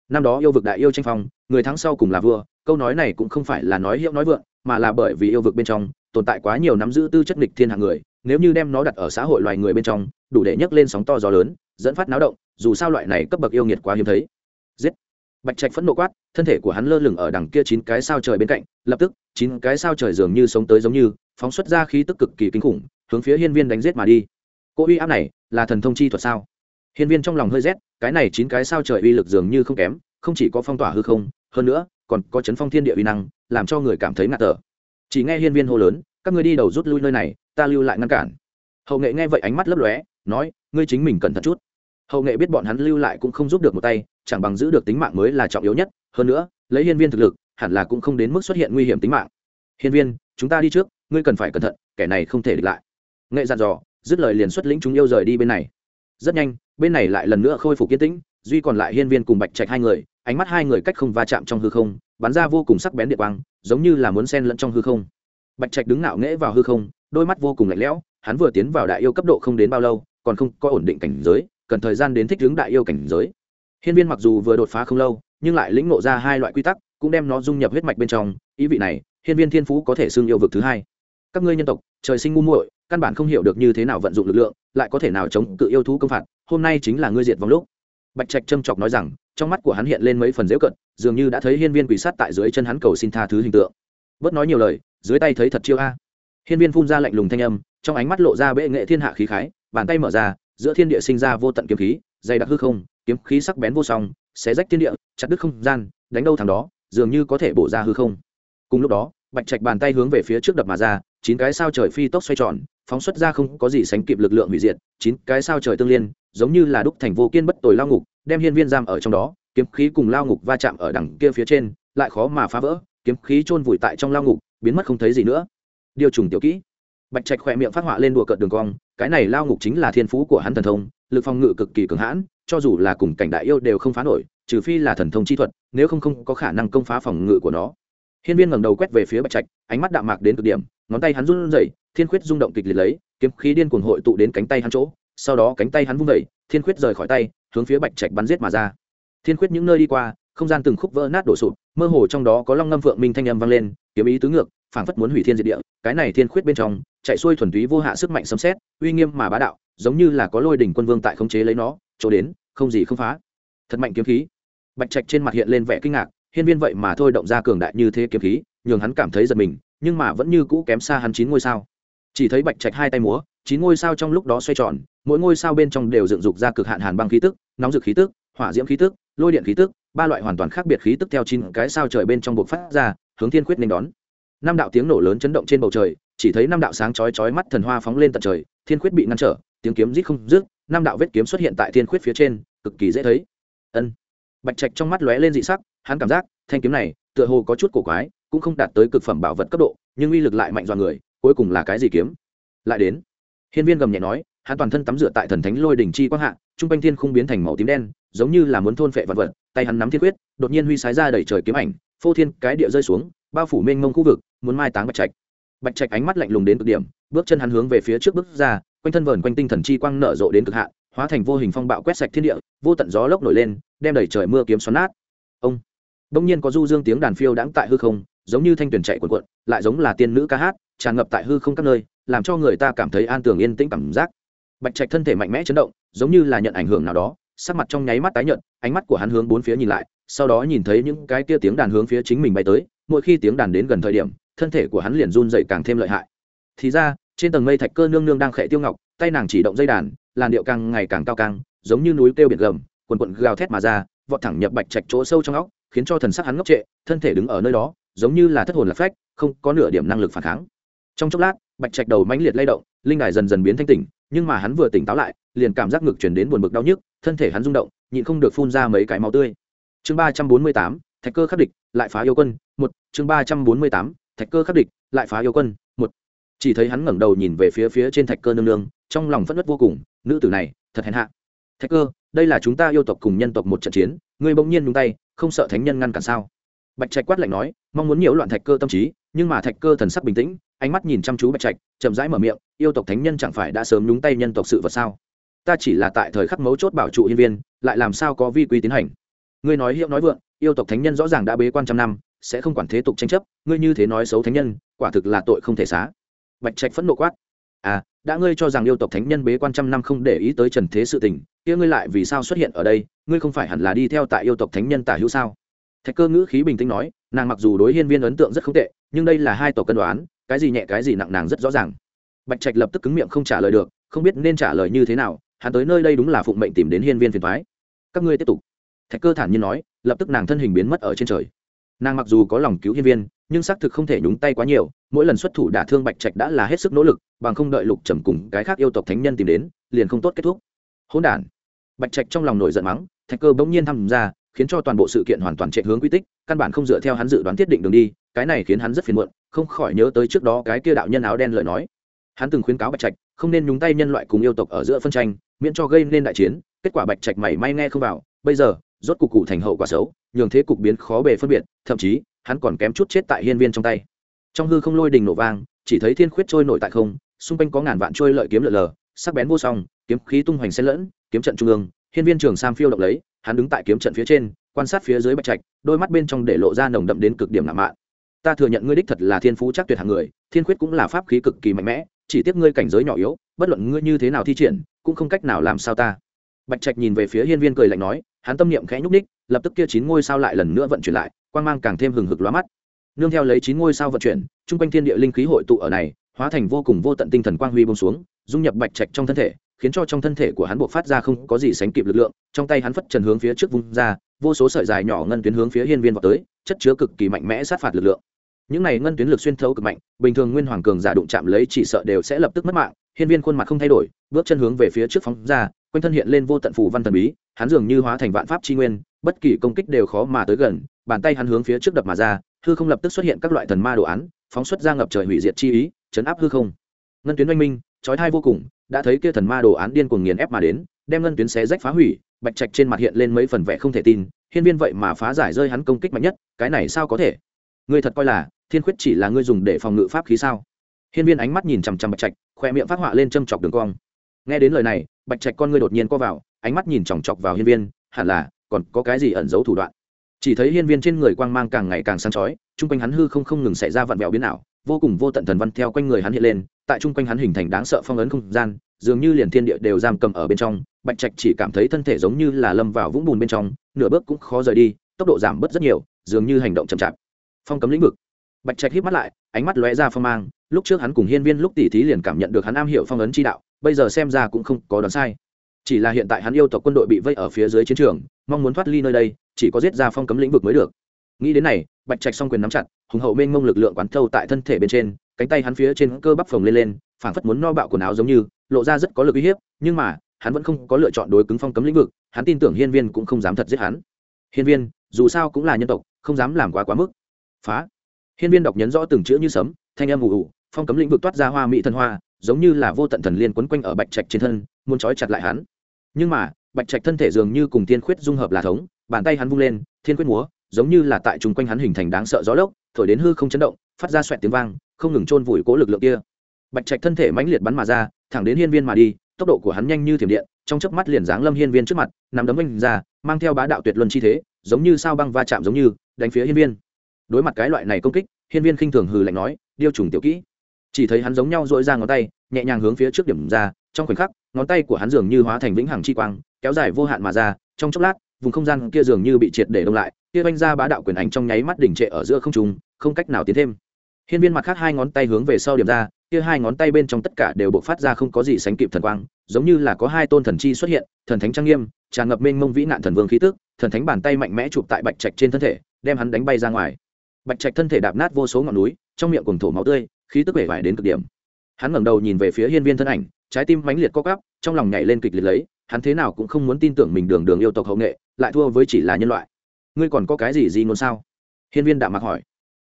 Năm đó yêu vực đại yêu tranh phong, người thắng sau cùng là vua, câu nói này cũng không phải là nói hiệu nói vượng, mà là bởi vì yêu vực bên trong, tồn tại quá nhiều nắm giữ tư chất nghịch thiên hạng người, nếu như đem nó đặt ở xã hội loài người bên trong, đủ để nhấc lên sóng to gió lớn, dẫn phát náo động, dù sao loại này cấp bậc yêu nghiệt quá hiếm thấy bạch trạch phẫn nộ quát, thân thể của hắn lơ lửng ở đằng kia chín cái sao trời bên cạnh, lập tức, chín cái sao trời dường như sống tới giống như, phóng xuất ra khí tức cực kỳ kinh khủng, hướng phía hiên viên đánh giết mà đi. Cô uy áp này, là thần thông chi thuật sao? Hiên viên trong lòng hơi rét, cái này chín cái sao trời uy lực dường như không kém, không chỉ có phong tỏa hư không, hơn nữa, còn có chấn phong thiên địa uy năng, làm cho người cảm thấy ngạt thở. Chỉ nghe hiên viên hô lớn, các ngươi đi đầu rút lui nơi này, ta lưu lại ngăn cản. Hậu nghệ nghe vậy ánh mắt lấp lóe, nói, ngươi chính mình cẩn thận chút. Hậu nghệ biết bọn hắn lưu lại cũng không giúp được một tay chẳng bằng giữ được tính mạng mới là trọng yếu nhất. Hơn nữa, lấy hiên viên thực lực, hẳn là cũng không đến mức xuất hiện nguy hiểm tính mạng. Hiên viên, chúng ta đi trước, ngươi cần phải cẩn thận, kẻ này không thể địch lại. Nghệ dặn dò, dứt lời liền xuất lĩnh chúng yêu rời đi bên này. Rất nhanh, bên này lại lần nữa khôi phục yên tĩnh, duy còn lại hiên viên cùng bạch trạch hai người, ánh mắt hai người cách không va chạm trong hư không, bắn ra vô cùng sắc bén địa quang, giống như là muốn sen lẫn trong hư không. Bạch trạch đứng ngạo nghễ vào hư không, đôi mắt vô cùng lạnh lẽo, hắn vừa tiến vào đại yêu cấp độ không đến bao lâu, còn không có ổn định cảnh giới, cần thời gian đến thích ứng đại yêu cảnh giới hiên viên mặc dù vừa đột phá không lâu, nhưng lại lĩnh ngộ ra hai loại quy tắc, cũng đem nó dung nhập huyết mạch bên trong. Ý vị này, hiên viên thiên phú có thể xưng yêu vực thứ hai. Các ngươi nhân tộc, trời sinh ngu muội, căn bản không hiểu được như thế nào vận dụng lực lượng, lại có thể nào chống cự yêu thú công phạt, hôm nay chính là ngươi diệt vòng lúc. Bạch trạch trâm chọc nói rằng, trong mắt của hắn hiện lên mấy phần giễu cận, dường như đã thấy hiên viên quỷ sát tại dưới chân hắn cầu xin tha thứ hình tượng. Bớt nói nhiều lời, dưới tay thấy thật chiêu a. Hiên viên phun ra lạnh lùng thanh âm, trong ánh mắt lộ ra bệ nghệ thiên hạ khí khái, bàn tay mở ra, giữa thiên địa sinh ra vô tận kiếm khí dày đặc hư không, kiếm khí sắc bén vô song, xé rách thiên địa, chặt đứt không gian, đánh đâu thằng đó, dường như có thể bổ ra hư không. Cùng lúc đó, bạch trạch bàn tay hướng về phía trước đập mà ra, chín cái sao trời phi tốc xoay tròn, phóng xuất ra không có gì sánh kịp lực lượng hủy diệt, chín cái sao trời tương liên, giống như là đúc thành vô kiên bất tồi lao ngục, đem hiên viên giam ở trong đó, kiếm khí cùng lao ngục va chạm ở đằng kia phía trên, lại khó mà phá vỡ, kiếm khí chôn vùi tại trong lao ngục, biến mất không thấy gì nữa. Điều trùng tiểu kỹ. Bạch trạch khỏe miệng phát họa lên đùa cợt đường cong, cái này lao ngục chính là thiên phú của hắn thần thông lực phòng ngự cực kỳ cường hãn, cho dù là cùng cảnh đại yêu đều không phá nổi, trừ phi là thần thông chi thuật, nếu không không có khả năng công phá phòng ngự của nó. Hiên viên ngẩng đầu quét về phía bạch trạch, ánh mắt đạm mạc đến cực điểm, ngón tay hắn run rẩy, thiên khuyết rung động kịch liệt lấy, kiếm khí điên cuồng hội tụ đến cánh tay hắn chỗ, sau đó cánh tay hắn vung vẩy thiên khuyết rời khỏi tay, hướng phía bạch trạch bắn giết mà ra. Thiên khuyết những nơi đi qua, không gian từng khúc vỡ nát đổ sụp, mơ hồ trong đó có long ngâm phượng minh thanh âm vang lên, kiếm ý tứ ngược phảng phất muốn hủy thiên diệt địa, cái này thiên khuyết bên trong, chạy xuôi thuần túy vô hạ sức mạnh sấm xét, uy nghiêm mà bá đạo, giống như là có lôi đỉnh quân vương tại khống chế lấy nó, chỗ đến, không gì không phá. Thật mạnh kiếm khí. Bạch trạch trên mặt hiện lên vẻ kinh ngạc, hiên viên vậy mà thôi động ra cường đại như thế kiếm khí, nhường hắn cảm thấy giật mình, nhưng mà vẫn như cũ kém xa hắn chín ngôi sao. Chỉ thấy bạch trạch hai tay múa, chín ngôi sao trong lúc đó xoay tròn, mỗi ngôi sao bên trong đều dựng dục ra cực hạn hàn băng khí tức, nóng rực khí tức, hỏa diễm khí tức, lôi điện khí tức, ba loại hoàn toàn khác biệt khí tức theo chín cái sao trời bên trong buộc phát ra, hướng thiên khuyết nên đón năm đạo tiếng nổ lớn chấn động trên bầu trời chỉ thấy năm đạo sáng chói chói mắt thần hoa phóng lên tận trời thiên khuyết bị ngăn trở tiếng kiếm rít không rước, năm đạo vết kiếm xuất hiện tại thiên khuyết phía trên cực kỳ dễ thấy. Ân. Bạch trạch trong mắt lóe lên dị sắc hắn cảm giác thanh kiếm này tựa hồ có chút cổ quái cũng không đạt tới cực phẩm bảo vật cấp độ nhưng uy lực lại mạnh dọa người cuối cùng là cái gì kiếm? Lại đến. Hiên viên gầm nhẹ nói hắn toàn thân tắm rửa tại thần thánh lôi đỉnh chi quang hạ trung quanh thiên không biến thành màu tím đen giống như là muốn thôn phệ vật vật tay hắn nắm thiên quyết đột nhiên huy sái ra đẩy trời kiếm ảnh phô thiên cái địa rơi xuống bao phủ mênh mông khu vực muốn mai táng bạch trạch. Bạch trạch ánh mắt lạnh lùng đến cực điểm, bước chân hắn hướng về phía trước bước ra, quanh thân vờn quanh tinh thần chi quang nở rộ đến cực hạn, hóa thành vô hình phong bạo quét sạch thiên địa, vô tận gió lốc nổi lên, đem đẩy trời mưa kiếm xoắn nát. Ông! Đông nhiên có du dương tiếng đàn phiêu đãng tại hư không, giống như thanh tuyển chạy cuộn cuộn, lại giống là tiên nữ ca hát, tràn ngập tại hư không các nơi, làm cho người ta cảm thấy an tường yên tĩnh cảm giác. Bạch trạch thân thể mạnh mẽ chấn động, giống như là nhận ảnh hưởng nào đó, sắc mặt trong nháy mắt tái nhợt, ánh mắt của hắn hướng bốn phía nhìn lại, sau đó nhìn thấy những cái kia tiếng đàn hướng phía chính mình bay tới, mỗi khi tiếng đàn đến gần thời điểm thân thể của hắn liền run dậy càng thêm lợi hại. Thì ra, trên tầng mây thạch cơ nương nương đang khẽ tiêu ngọc, tay nàng chỉ động dây đàn, làn điệu càng ngày càng cao càng giống như núi kêu biển gầm quần quận gào thét mà ra, vọt thẳng nhập bạch trạch chỗ sâu trong óc, khiến cho thần sắc hắn ngốc trệ, thân thể đứng ở nơi đó, giống như là thất hồn lạc phách, không có nửa điểm năng lực phản kháng. Trong chốc lát, bạch trạch đầu mãnh liệt lay động, linh đài dần dần biến thanh tỉnh, nhưng mà hắn vừa tỉnh táo lại, liền cảm giác ngực chuyển đến buồn bực đau nhức, thân thể hắn rung động, nhịn không được phun ra mấy cái máu tươi. Chương ba trăm bốn mươi tám, thạch cơ khắc địch, lại phá yêu quân, một, chương ba trăm bốn mươi tám thạch cơ khắc địch, lại phá yêu quân, một. Chỉ thấy hắn ngẩng đầu nhìn về phía phía trên thạch cơ nương nương, trong lòng phẫn nộ vô cùng, nữ tử này, thật hèn hạ. Thạch cơ, đây là chúng ta yêu tộc cùng nhân tộc một trận chiến, ngươi bỗng nhiên nhúng tay, không sợ thánh nhân ngăn cản sao? Bạch trạch quát lạnh nói, mong muốn nhiễu loạn thạch cơ tâm trí, nhưng mà thạch cơ thần sắc bình tĩnh, ánh mắt nhìn chăm chú bạch trạch, chậm rãi mở miệng, yêu tộc thánh nhân chẳng phải đã sớm nhúng tay nhân tộc sự vật sao? Ta chỉ là tại thời khắc mấu chốt bảo trụ hiên viên, lại làm sao có vi quy tiến hành? Ngươi nói hiệu nói vượng, yêu tộc thánh nhân rõ ràng đã bế quan trăm năm sẽ không quản thế tục tranh chấp, ngươi như thế nói xấu thánh nhân, quả thực là tội không thể xá. Bạch trạch phẫn nộ quát. À đã ngươi cho rằng yêu tộc thánh nhân bế quan trăm năm không để ý tới trần thế sự tình, kia ngươi lại vì sao xuất hiện ở đây? Ngươi không phải hẳn là đi theo tại yêu tộc thánh nhân tả hữu sao? Thạch cơ ngữ khí bình tĩnh nói, nàng mặc dù đối hiên viên ấn tượng rất không tệ, nhưng đây là hai tổ cân đoán, cái gì nhẹ cái gì nặng nàng rất rõ ràng. Bạch trạch lập tức cứng miệng không trả lời được, không biết nên trả lời như thế nào, hắn tới nơi đây đúng là phụng mệnh tìm đến hiên viên phiền thoái các ngươi tiếp tục. Thạch cơ thản nhiên nói, lập tức nàng thân hình biến mất ở trên trời nàng mặc dù có lòng cứu hiên viên, nhưng xác thực không thể nhúng tay quá nhiều, mỗi lần xuất thủ đả thương bạch trạch đã là hết sức nỗ lực, bằng không đợi lục trầm cùng cái khác yêu tộc thánh nhân tìm đến, liền không tốt kết thúc. Hỗn đản. Bạch trạch trong lòng nổi giận mắng, thạch cơ bỗng nhiên tham gia, khiến cho toàn bộ sự kiện hoàn toàn chạy hướng quy tích, căn bản không dựa theo hắn dự đoán thiết định đường đi, cái này khiến hắn rất phiền muộn, không khỏi nhớ tới trước đó cái kia đạo nhân áo đen lời nói. Hắn từng khuyến cáo bạch trạch, không nên nhúng tay nhân loại cùng yêu tộc ở giữa phân tranh, miễn cho gây nên đại chiến, kết quả bạch trạch mảy may nghe không vào, bây giờ, rốt cục cụ thành hậu quả xấu nhường thế cục biến khó bề phân biệt, thậm chí, hắn còn kém chút chết tại hiên viên trong tay. Trong hư không lôi đình nổ vang, chỉ thấy thiên khuyết trôi nổi tại không, xung quanh có ngàn vạn trôi lợi kiếm lở lờ, sắc bén vô song, kiếm khí tung hoành xen lẫn, kiếm trận trung ương, hiên viên trường sam phiêu động lấy, hắn đứng tại kiếm trận phía trên, quan sát phía dưới bạch trạch, đôi mắt bên trong để lộ ra nồng đậm đến cực điểm ngạo mạn. Ta thừa nhận ngươi đích thật là thiên phú chắc tuyệt hạng người, thiên khuyết cũng là pháp khí cực kỳ mạnh mẽ, chỉ tiếc ngươi cảnh giới nhỏ yếu, bất luận ngươi như thế nào thi triển, cũng không cách nào làm sao ta. Bạch trạch nhìn về phía hiên viên cười lạnh nói, hắn tâm niệm khẽ nhúc ních lập tức kia chín ngôi sao lại lần nữa vận chuyển lại, quang mang càng thêm hừng hực lóa mắt. Nương theo lấy chín ngôi sao vận chuyển, chung quanh thiên địa linh khí hội tụ ở này, hóa thành vô cùng vô tận tinh thần quang huy bông xuống, dung nhập bạch trạch trong thân thể, khiến cho trong thân thể của hắn buộc phát ra không có gì sánh kịp lực lượng, trong tay hắn phất trần hướng phía trước vung ra, vô số sợi dài nhỏ ngân tuyến hướng phía hiên viên vào tới, chất chứa cực kỳ mạnh mẽ sát phạt lực lượng. Những này ngân tuyến lực xuyên thấu cực mạnh, bình thường nguyên hoàng cường giả đụng chạm lấy chỉ sợ đều sẽ lập tức mất mạng, hiên viên khuôn mặt không thay đổi, bước chân hướng về phía trước phóng ra, quanh thân hiện lên vô tận phủ văn thần bí, hắn dường như hóa thành vạn pháp tri nguyên bất kỳ công kích đều khó mà tới gần, bàn tay hắn hướng phía trước đập mà ra, hư không lập tức xuất hiện các loại thần ma đồ án, phóng xuất ra ngập trời hủy diệt chi ý, chấn áp hư không. Ngân tuyến oanh minh trói thai vô cùng, đã thấy kia thần ma đồ án điên cuồng nghiền ép mà đến, đem ngân tuyến xé rách phá hủy, bạch trạch trên mặt hiện lên mấy phần vẻ không thể tin, hiên viên vậy mà phá giải rơi hắn công kích mạnh nhất, cái này sao có thể? Ngươi thật coi là, thiên khuyết chỉ là ngươi dùng để phòng ngự pháp khí sao? Hiên viên ánh mắt nhìn chằm chằm bạch trạch, khoe miệng phát họa lên châm chọc đường cong. Nghe đến lời này, bạch trạch con ngươi đột nhiên co vào, ánh mắt nhìn chòng chọc vào hiên viên, hẳn là còn có cái gì ẩn giấu thủ đoạn? Chỉ thấy hiên viên trên người quang mang càng ngày càng sáng chói, chung quanh hắn hư không không ngừng xảy ra vặn vẹo biến ảo, vô cùng vô tận thần văn theo quanh người hắn hiện lên, tại chung quanh hắn hình thành đáng sợ phong ấn không gian, dường như liền thiên địa đều giam cầm ở bên trong, bạch trạch chỉ cảm thấy thân thể giống như là lâm vào vũng bùn bên trong, nửa bước cũng khó rời đi, tốc độ giảm bớt rất nhiều, dường như hành động chậm chạp. Phong cấm lĩnh vực. Bạch trạch hít mắt lại, ánh mắt lóe ra phong mang, lúc trước hắn cùng hiên viên lúc tỉ thí liền cảm nhận được hắn am hiểu phong ấn chi đạo, bây giờ xem ra cũng không có đoán sai. Chỉ là hiện tại hắn yêu tộc quân đội bị vây ở phía dưới chiến trường mong muốn thoát ly nơi đây, chỉ có giết ra phong cấm lĩnh vực mới được. Nghĩ đến này, bạch trạch s quyền nắm chặt, hùng hậu mênh mông lực lượng quán thâu tại thân thể bên trên, cánh tay hắn phía trên cơ bắp phồng lên lên, phảng phất muốn no bạo quần áo giống như, lộ ra rất có lực uy hiếp, nhưng mà, hắn vẫn không có lựa chọn đối cứng phong cấm lĩnh vực, hắn tin tưởng hiên viên cũng không dám thật giết hắn. Hiên viên, dù sao cũng là nhân tộc, không dám làm quá quá mức. Phá. Hiên viên đọc nhấn rõ từng chữ như sấm, thanh âm ù ù, phong cấm lĩnh vực toát ra hoa mỹ thân hoa, giống như là vô tận thần liên quấn quanh ở bạch trạch trên thân, muốn trói chặt lại hắn. Nhưng mà bạch trạch thân thể dường như cùng Thiên khuyết dung hợp là thống, bàn tay hắn vung lên, thiên quyết múa, giống như là tại chung quanh hắn hình thành đáng sợ gió lốc, thổi đến hư không chấn động, phát ra xoẹt tiếng vang, không ngừng chôn vùi cố lực lượng kia. Bạch trạch thân thể mãnh liệt bắn mà ra, thẳng đến hiên viên mà đi, tốc độ của hắn nhanh như thiểm điện, trong chớp mắt liền giáng lâm hiên viên trước mặt nằm đấm anh ra, mang theo bá đạo tuyệt luân chi thế, giống như sao băng va chạm giống như, đánh phía hiên viên. Đối mặt cái loại này công kích, hiên viên khinh thường hừ lạnh nói, điêu trùng tiểu kỹ. Chỉ thấy hắn giống nhau dội ra ngón tay, nhẹ nhàng hướng phía trước điểm ra, trong khoảnh khắc, ngón tay của hắn dường như hóa thành vĩnh hằng chi quang kéo dài vô hạn mà ra, trong chốc lát, vùng không gian kia dường như bị triệt để đông lại, kia oanh ra bá đạo quyền ảnh trong nháy mắt đỉnh trệ ở giữa không trung, không cách nào tiến thêm. Hiên viên mặt khác hai ngón tay hướng về sau điểm ra, kia hai ngón tay bên trong tất cả đều bộc phát ra không có gì sánh kịp thần quang, giống như là có hai tôn thần chi xuất hiện, thần thánh trang nghiêm, tràn ngập mênh mông vĩ nạn thần vương khí tức, thần thánh bàn tay mạnh mẽ chụp tại bạch trạch trên thân thể, đem hắn đánh bay ra ngoài. Bạch trạch thân thể đạp nát vô số ngọn núi, trong miệng cùng thổ máu tươi, khí tức vẻ vải đến cực điểm. Hắn ngẩng đầu nhìn về phía hiên viên thân ảnh, trái tim mãnh liệt co cắp trong lòng nhảy lên kịch liệt lấy hắn thế nào cũng không muốn tin tưởng mình đường đường yêu tộc hậu nghệ, lại thua với chỉ là nhân loại. Ngươi còn có cái gì gì ngôn sao? Hiên viên đạm mạc hỏi.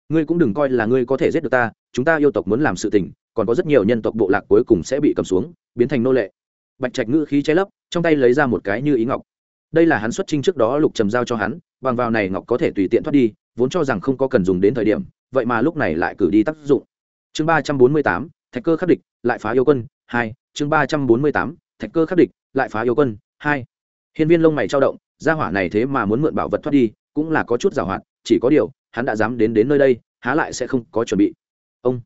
Ngươi cũng đừng coi là ngươi có thể giết được ta, chúng ta yêu tộc muốn làm sự tình, còn có rất nhiều nhân tộc bộ lạc cuối cùng sẽ bị cầm xuống, biến thành nô lệ. Bạch trạch ngữ khí che lấp, trong tay lấy ra một cái như ý ngọc. Đây là hắn xuất trinh trước đó lục trầm giao cho hắn, bằng vào này ngọc có thể tùy tiện thoát đi, vốn cho rằng không có cần dùng đến thời điểm, vậy mà lúc này lại cử đi tác dụng. Chương ba trăm bốn mươi tám, thạch cơ khắc địch, lại phá yêu quân, hai, chương ba trăm bốn mươi tám, thạch cơ khắc địch lại phá yêu quân. Hai, hiên viên lông mày trao động, gia hỏa này thế mà muốn mượn bảo vật thoát đi, cũng là có chút giàu hoạt, chỉ có điều, hắn đã dám đến đến nơi đây, há lại sẽ không có chuẩn bị. Ông,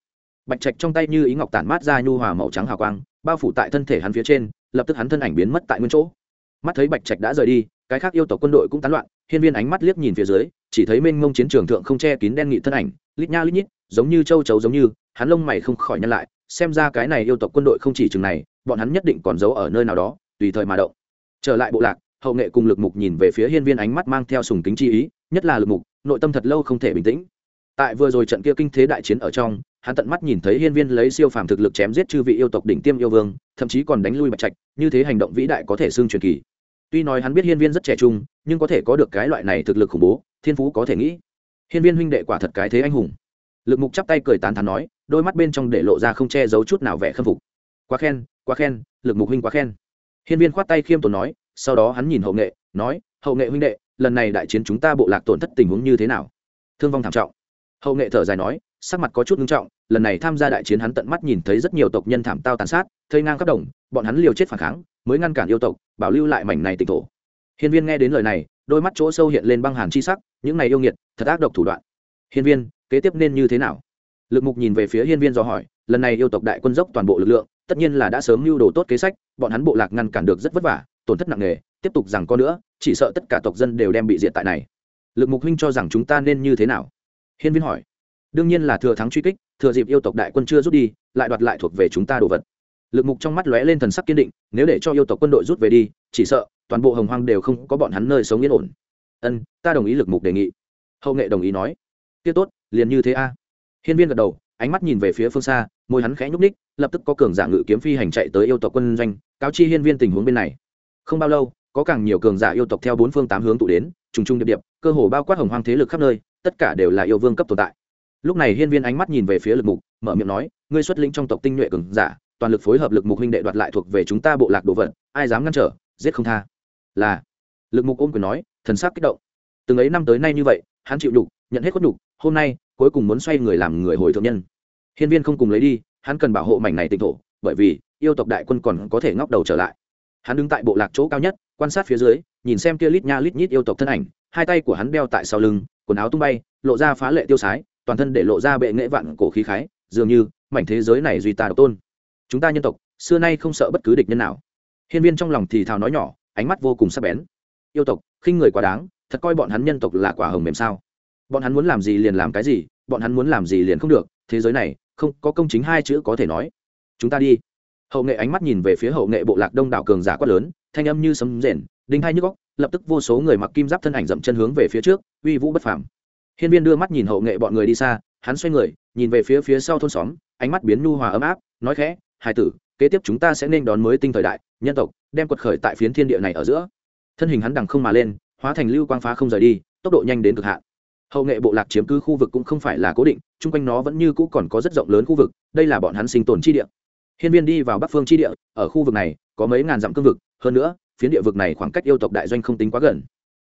bạch trạch trong tay như ý ngọc tản mát ra nhu hòa màu trắng hào quang, bao phủ tại thân thể hắn phía trên, lập tức hắn thân ảnh biến mất tại nguyên chỗ. Mắt thấy bạch trạch đã rời đi, cái khác yêu tộc quân đội cũng tán loạn, hiên viên ánh mắt liếc nhìn phía dưới, chỉ thấy mênh mông chiến trường thượng không che kín đen nghị thân ảnh, lít nha lít nhít, giống như châu chấu giống như, hắn lông mày không khỏi nhăn lại, xem ra cái này yêu tộc quân đội không chỉ chừng này, bọn hắn nhất định còn giấu ở nơi nào đó tùy thời mà động. Trở lại bộ lạc, hậu nghệ cùng lực mục nhìn về phía hiên viên ánh mắt mang theo sùng kính chi ý, nhất là lực mục, nội tâm thật lâu không thể bình tĩnh. Tại vừa rồi trận kia kinh thế đại chiến ở trong, hắn tận mắt nhìn thấy hiên viên lấy siêu phàm thực lực chém giết chư vị yêu tộc đỉnh tiêm yêu vương, thậm chí còn đánh lui bạch trạch, như thế hành động vĩ đại có thể xương truyền kỳ. Tuy nói hắn biết hiên viên rất trẻ trung, nhưng có thể có được cái loại này thực lực khủng bố, thiên phú có thể nghĩ. Hiên viên huynh đệ quả thật cái thế anh hùng. Lực mục chắp tay cười tán thán nói, đôi mắt bên trong để lộ ra không che giấu chút nào vẻ khâm phục. Quá khen quá khen, lực mục huynh quá khen hiên viên khoát tay khiêm tốn nói, sau đó hắn nhìn hậu nghệ, nói, hậu nghệ huynh đệ, lần này đại chiến chúng ta bộ lạc tổn thất tình huống như thế nào? Thương vong thảm trọng. Hậu nghệ thở dài nói, sắc mặt có chút nghiêm trọng, lần này tham gia đại chiến hắn tận mắt nhìn thấy rất nhiều tộc nhân thảm tao tàn sát, thây ngang khắp đồng, bọn hắn liều chết phản kháng, mới ngăn cản yêu tộc, bảo lưu lại mảnh này tịnh thổ. Hiên viên nghe đến lời này, đôi mắt chỗ sâu hiện lên băng hàn chi sắc, những này yêu nghiệt, thật ác độc thủ đoạn. Hiên viên, kế tiếp nên như thế nào? Lực mục nhìn về phía hiên viên do hỏi, lần này yêu tộc đại quân dốc toàn bộ lực lượng tất nhiên là đã sớm mưu đồ tốt kế sách, bọn hắn bộ lạc ngăn cản được rất vất vả, tổn thất nặng nề, tiếp tục rằng có nữa, chỉ sợ tất cả tộc dân đều đem bị diệt tại này. Lực mục huynh cho rằng chúng ta nên như thế nào? Hiên viên hỏi. Đương nhiên là thừa thắng truy kích, thừa dịp yêu tộc đại quân chưa rút đi, lại đoạt lại thuộc về chúng ta đồ vật. Lực mục trong mắt lóe lên thần sắc kiên định, nếu để cho yêu tộc quân đội rút về đi, chỉ sợ toàn bộ hồng hoang đều không có bọn hắn nơi sống yên ổn. Ân, ta đồng ý lực mục đề nghị. Hậu nghệ đồng ý nói. Tiết tốt, liền như thế a. Hiên viên gật đầu ánh mắt nhìn về phía phương xa, môi hắn khẽ nhúc ních lập tức có cường giả ngự kiếm phi hành chạy tới yêu tộc quân doanh, cáo chi hiên viên tình huống bên này. Không bao lâu, có càng nhiều cường giả yêu tộc theo bốn phương tám hướng tụ đến, trùng trùng điệp điệp, cơ hồ bao quát hồng hoang thế lực khắp nơi, tất cả đều là yêu vương cấp tồn tại. Lúc này hiên viên ánh mắt nhìn về phía lực mục, mở miệng nói, ngươi xuất lĩnh trong tộc tinh nhuệ cường giả, toàn lực phối hợp lực mục huynh đệ đoạt lại thuộc về chúng ta bộ lạc đồ vật, ai dám ngăn trở, giết không tha. Là, lực mục ôm quyền nói, thần sắc kích động. Từng ấy năm tới nay như vậy, hắn chịu nhục, nhận hết khuất nhục, hôm nay cuối cùng muốn xoay người làm người hồi thượng nhân. Hiên viên không cùng lấy đi, hắn cần bảo hộ mảnh này tịnh thổ, bởi vì, yêu tộc đại quân còn có thể ngóc đầu trở lại. Hắn đứng tại bộ lạc chỗ cao nhất, quan sát phía dưới, nhìn xem kia lít nha lít nhít yêu tộc thân ảnh, hai tay của hắn đeo tại sau lưng, quần áo tung bay, lộ ra phá lệ tiêu sái, toàn thân để lộ ra bệ nghệ vạn cổ khí khái, dường như, mảnh thế giới này duy ta độc tôn. Chúng ta nhân tộc, xưa nay không sợ bất cứ địch nhân nào. Hiên viên trong lòng thì thào nói nhỏ, ánh mắt vô cùng sắc bén. Yêu tộc, khinh người quá đáng, thật coi bọn hắn nhân tộc là quả hồng mềm sao? Bọn hắn muốn làm gì liền làm cái gì, bọn hắn muốn làm gì liền không được, thế giới này, không, có công chính hai chữ có thể nói. Chúng ta đi. Hậu nghệ ánh mắt nhìn về phía hậu nghệ bộ lạc đông đảo cường giả quát lớn, thanh âm như sấm rền, đinh hai như góc lập tức vô số người mặc kim giáp thân ảnh dậm chân hướng về phía trước, uy vũ bất phàm. Hiên viên đưa mắt nhìn hậu nghệ bọn người đi xa, hắn xoay người, nhìn về phía phía sau thôn xóm, ánh mắt biến nhu hòa ấm áp, nói khẽ hai tử, kế tiếp chúng ta sẽ nên đón mới tinh thời đại, nhân tộc, đem quật khởi tại phiến thiên địa này ở giữa. Thân hình hắn đằng không mà lên, hóa thành lưu quang phá không rời đi, tốc độ nhanh đến cực hạn hậu nghệ bộ lạc chiếm cứ khu vực cũng không phải là cố định, chung quanh nó vẫn như cũ còn có rất rộng lớn khu vực, đây là bọn hắn sinh tồn chi địa. Hiên viên đi vào bắc phương chi địa, ở khu vực này, có mấy ngàn dặm cương vực, hơn nữa, phiến địa vực này khoảng cách yêu tộc đại doanh không tính quá gần.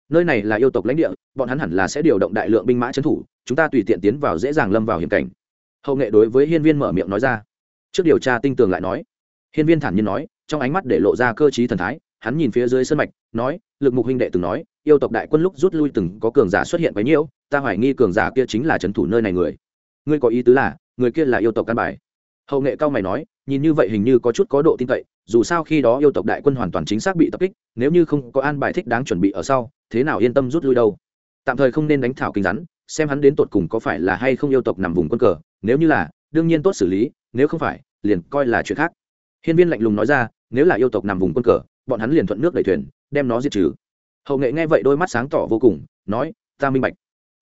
Nơi này là yêu tộc lãnh địa, bọn hắn hẳn là sẽ điều động đại lượng binh mã trấn thủ, chúng ta tùy tiện tiến vào dễ dàng lâm vào hiểm cảnh. Hậu nghệ đối với hiên viên mở miệng nói ra. Trước điều tra tinh tường lại nói, hiên viên thản nhiên nói, trong ánh mắt để lộ ra cơ t thần thái, hắn nhìn phía dưới sân mạch, nói, lực mục huynh đệ từng nói, yêu tộc đại quân lúc rút lui từng có cường giả xuất hiện bấy nhiêu ta hoài nghi cường giả kia chính là trấn thủ nơi này người. Ngươi có ý tứ là, người kia là yêu tộc căn bài. Hậu nghệ cao mày nói, nhìn như vậy hình như có chút có độ tin cậy, dù sao khi đó yêu tộc đại quân hoàn toàn chính xác bị tập kích, nếu như không có an bài thích đáng chuẩn bị ở sau, thế nào yên tâm rút lui đâu? Tạm thời không nên đánh thảo kinh rắn, xem hắn đến tột cùng có phải là hay không yêu tộc nằm vùng quân cờ, nếu như là, đương nhiên tốt xử lý, nếu không phải, liền coi là chuyện khác. Hiên viên lạnh lùng nói ra, nếu là yêu tộc nằm vùng quân cờ, bọn hắn liền thuận nước đẩy thuyền, đem nó diệt trừ. Hậu nghệ nghe vậy đôi mắt sáng tỏ vô cùng, nói, ta minh bạch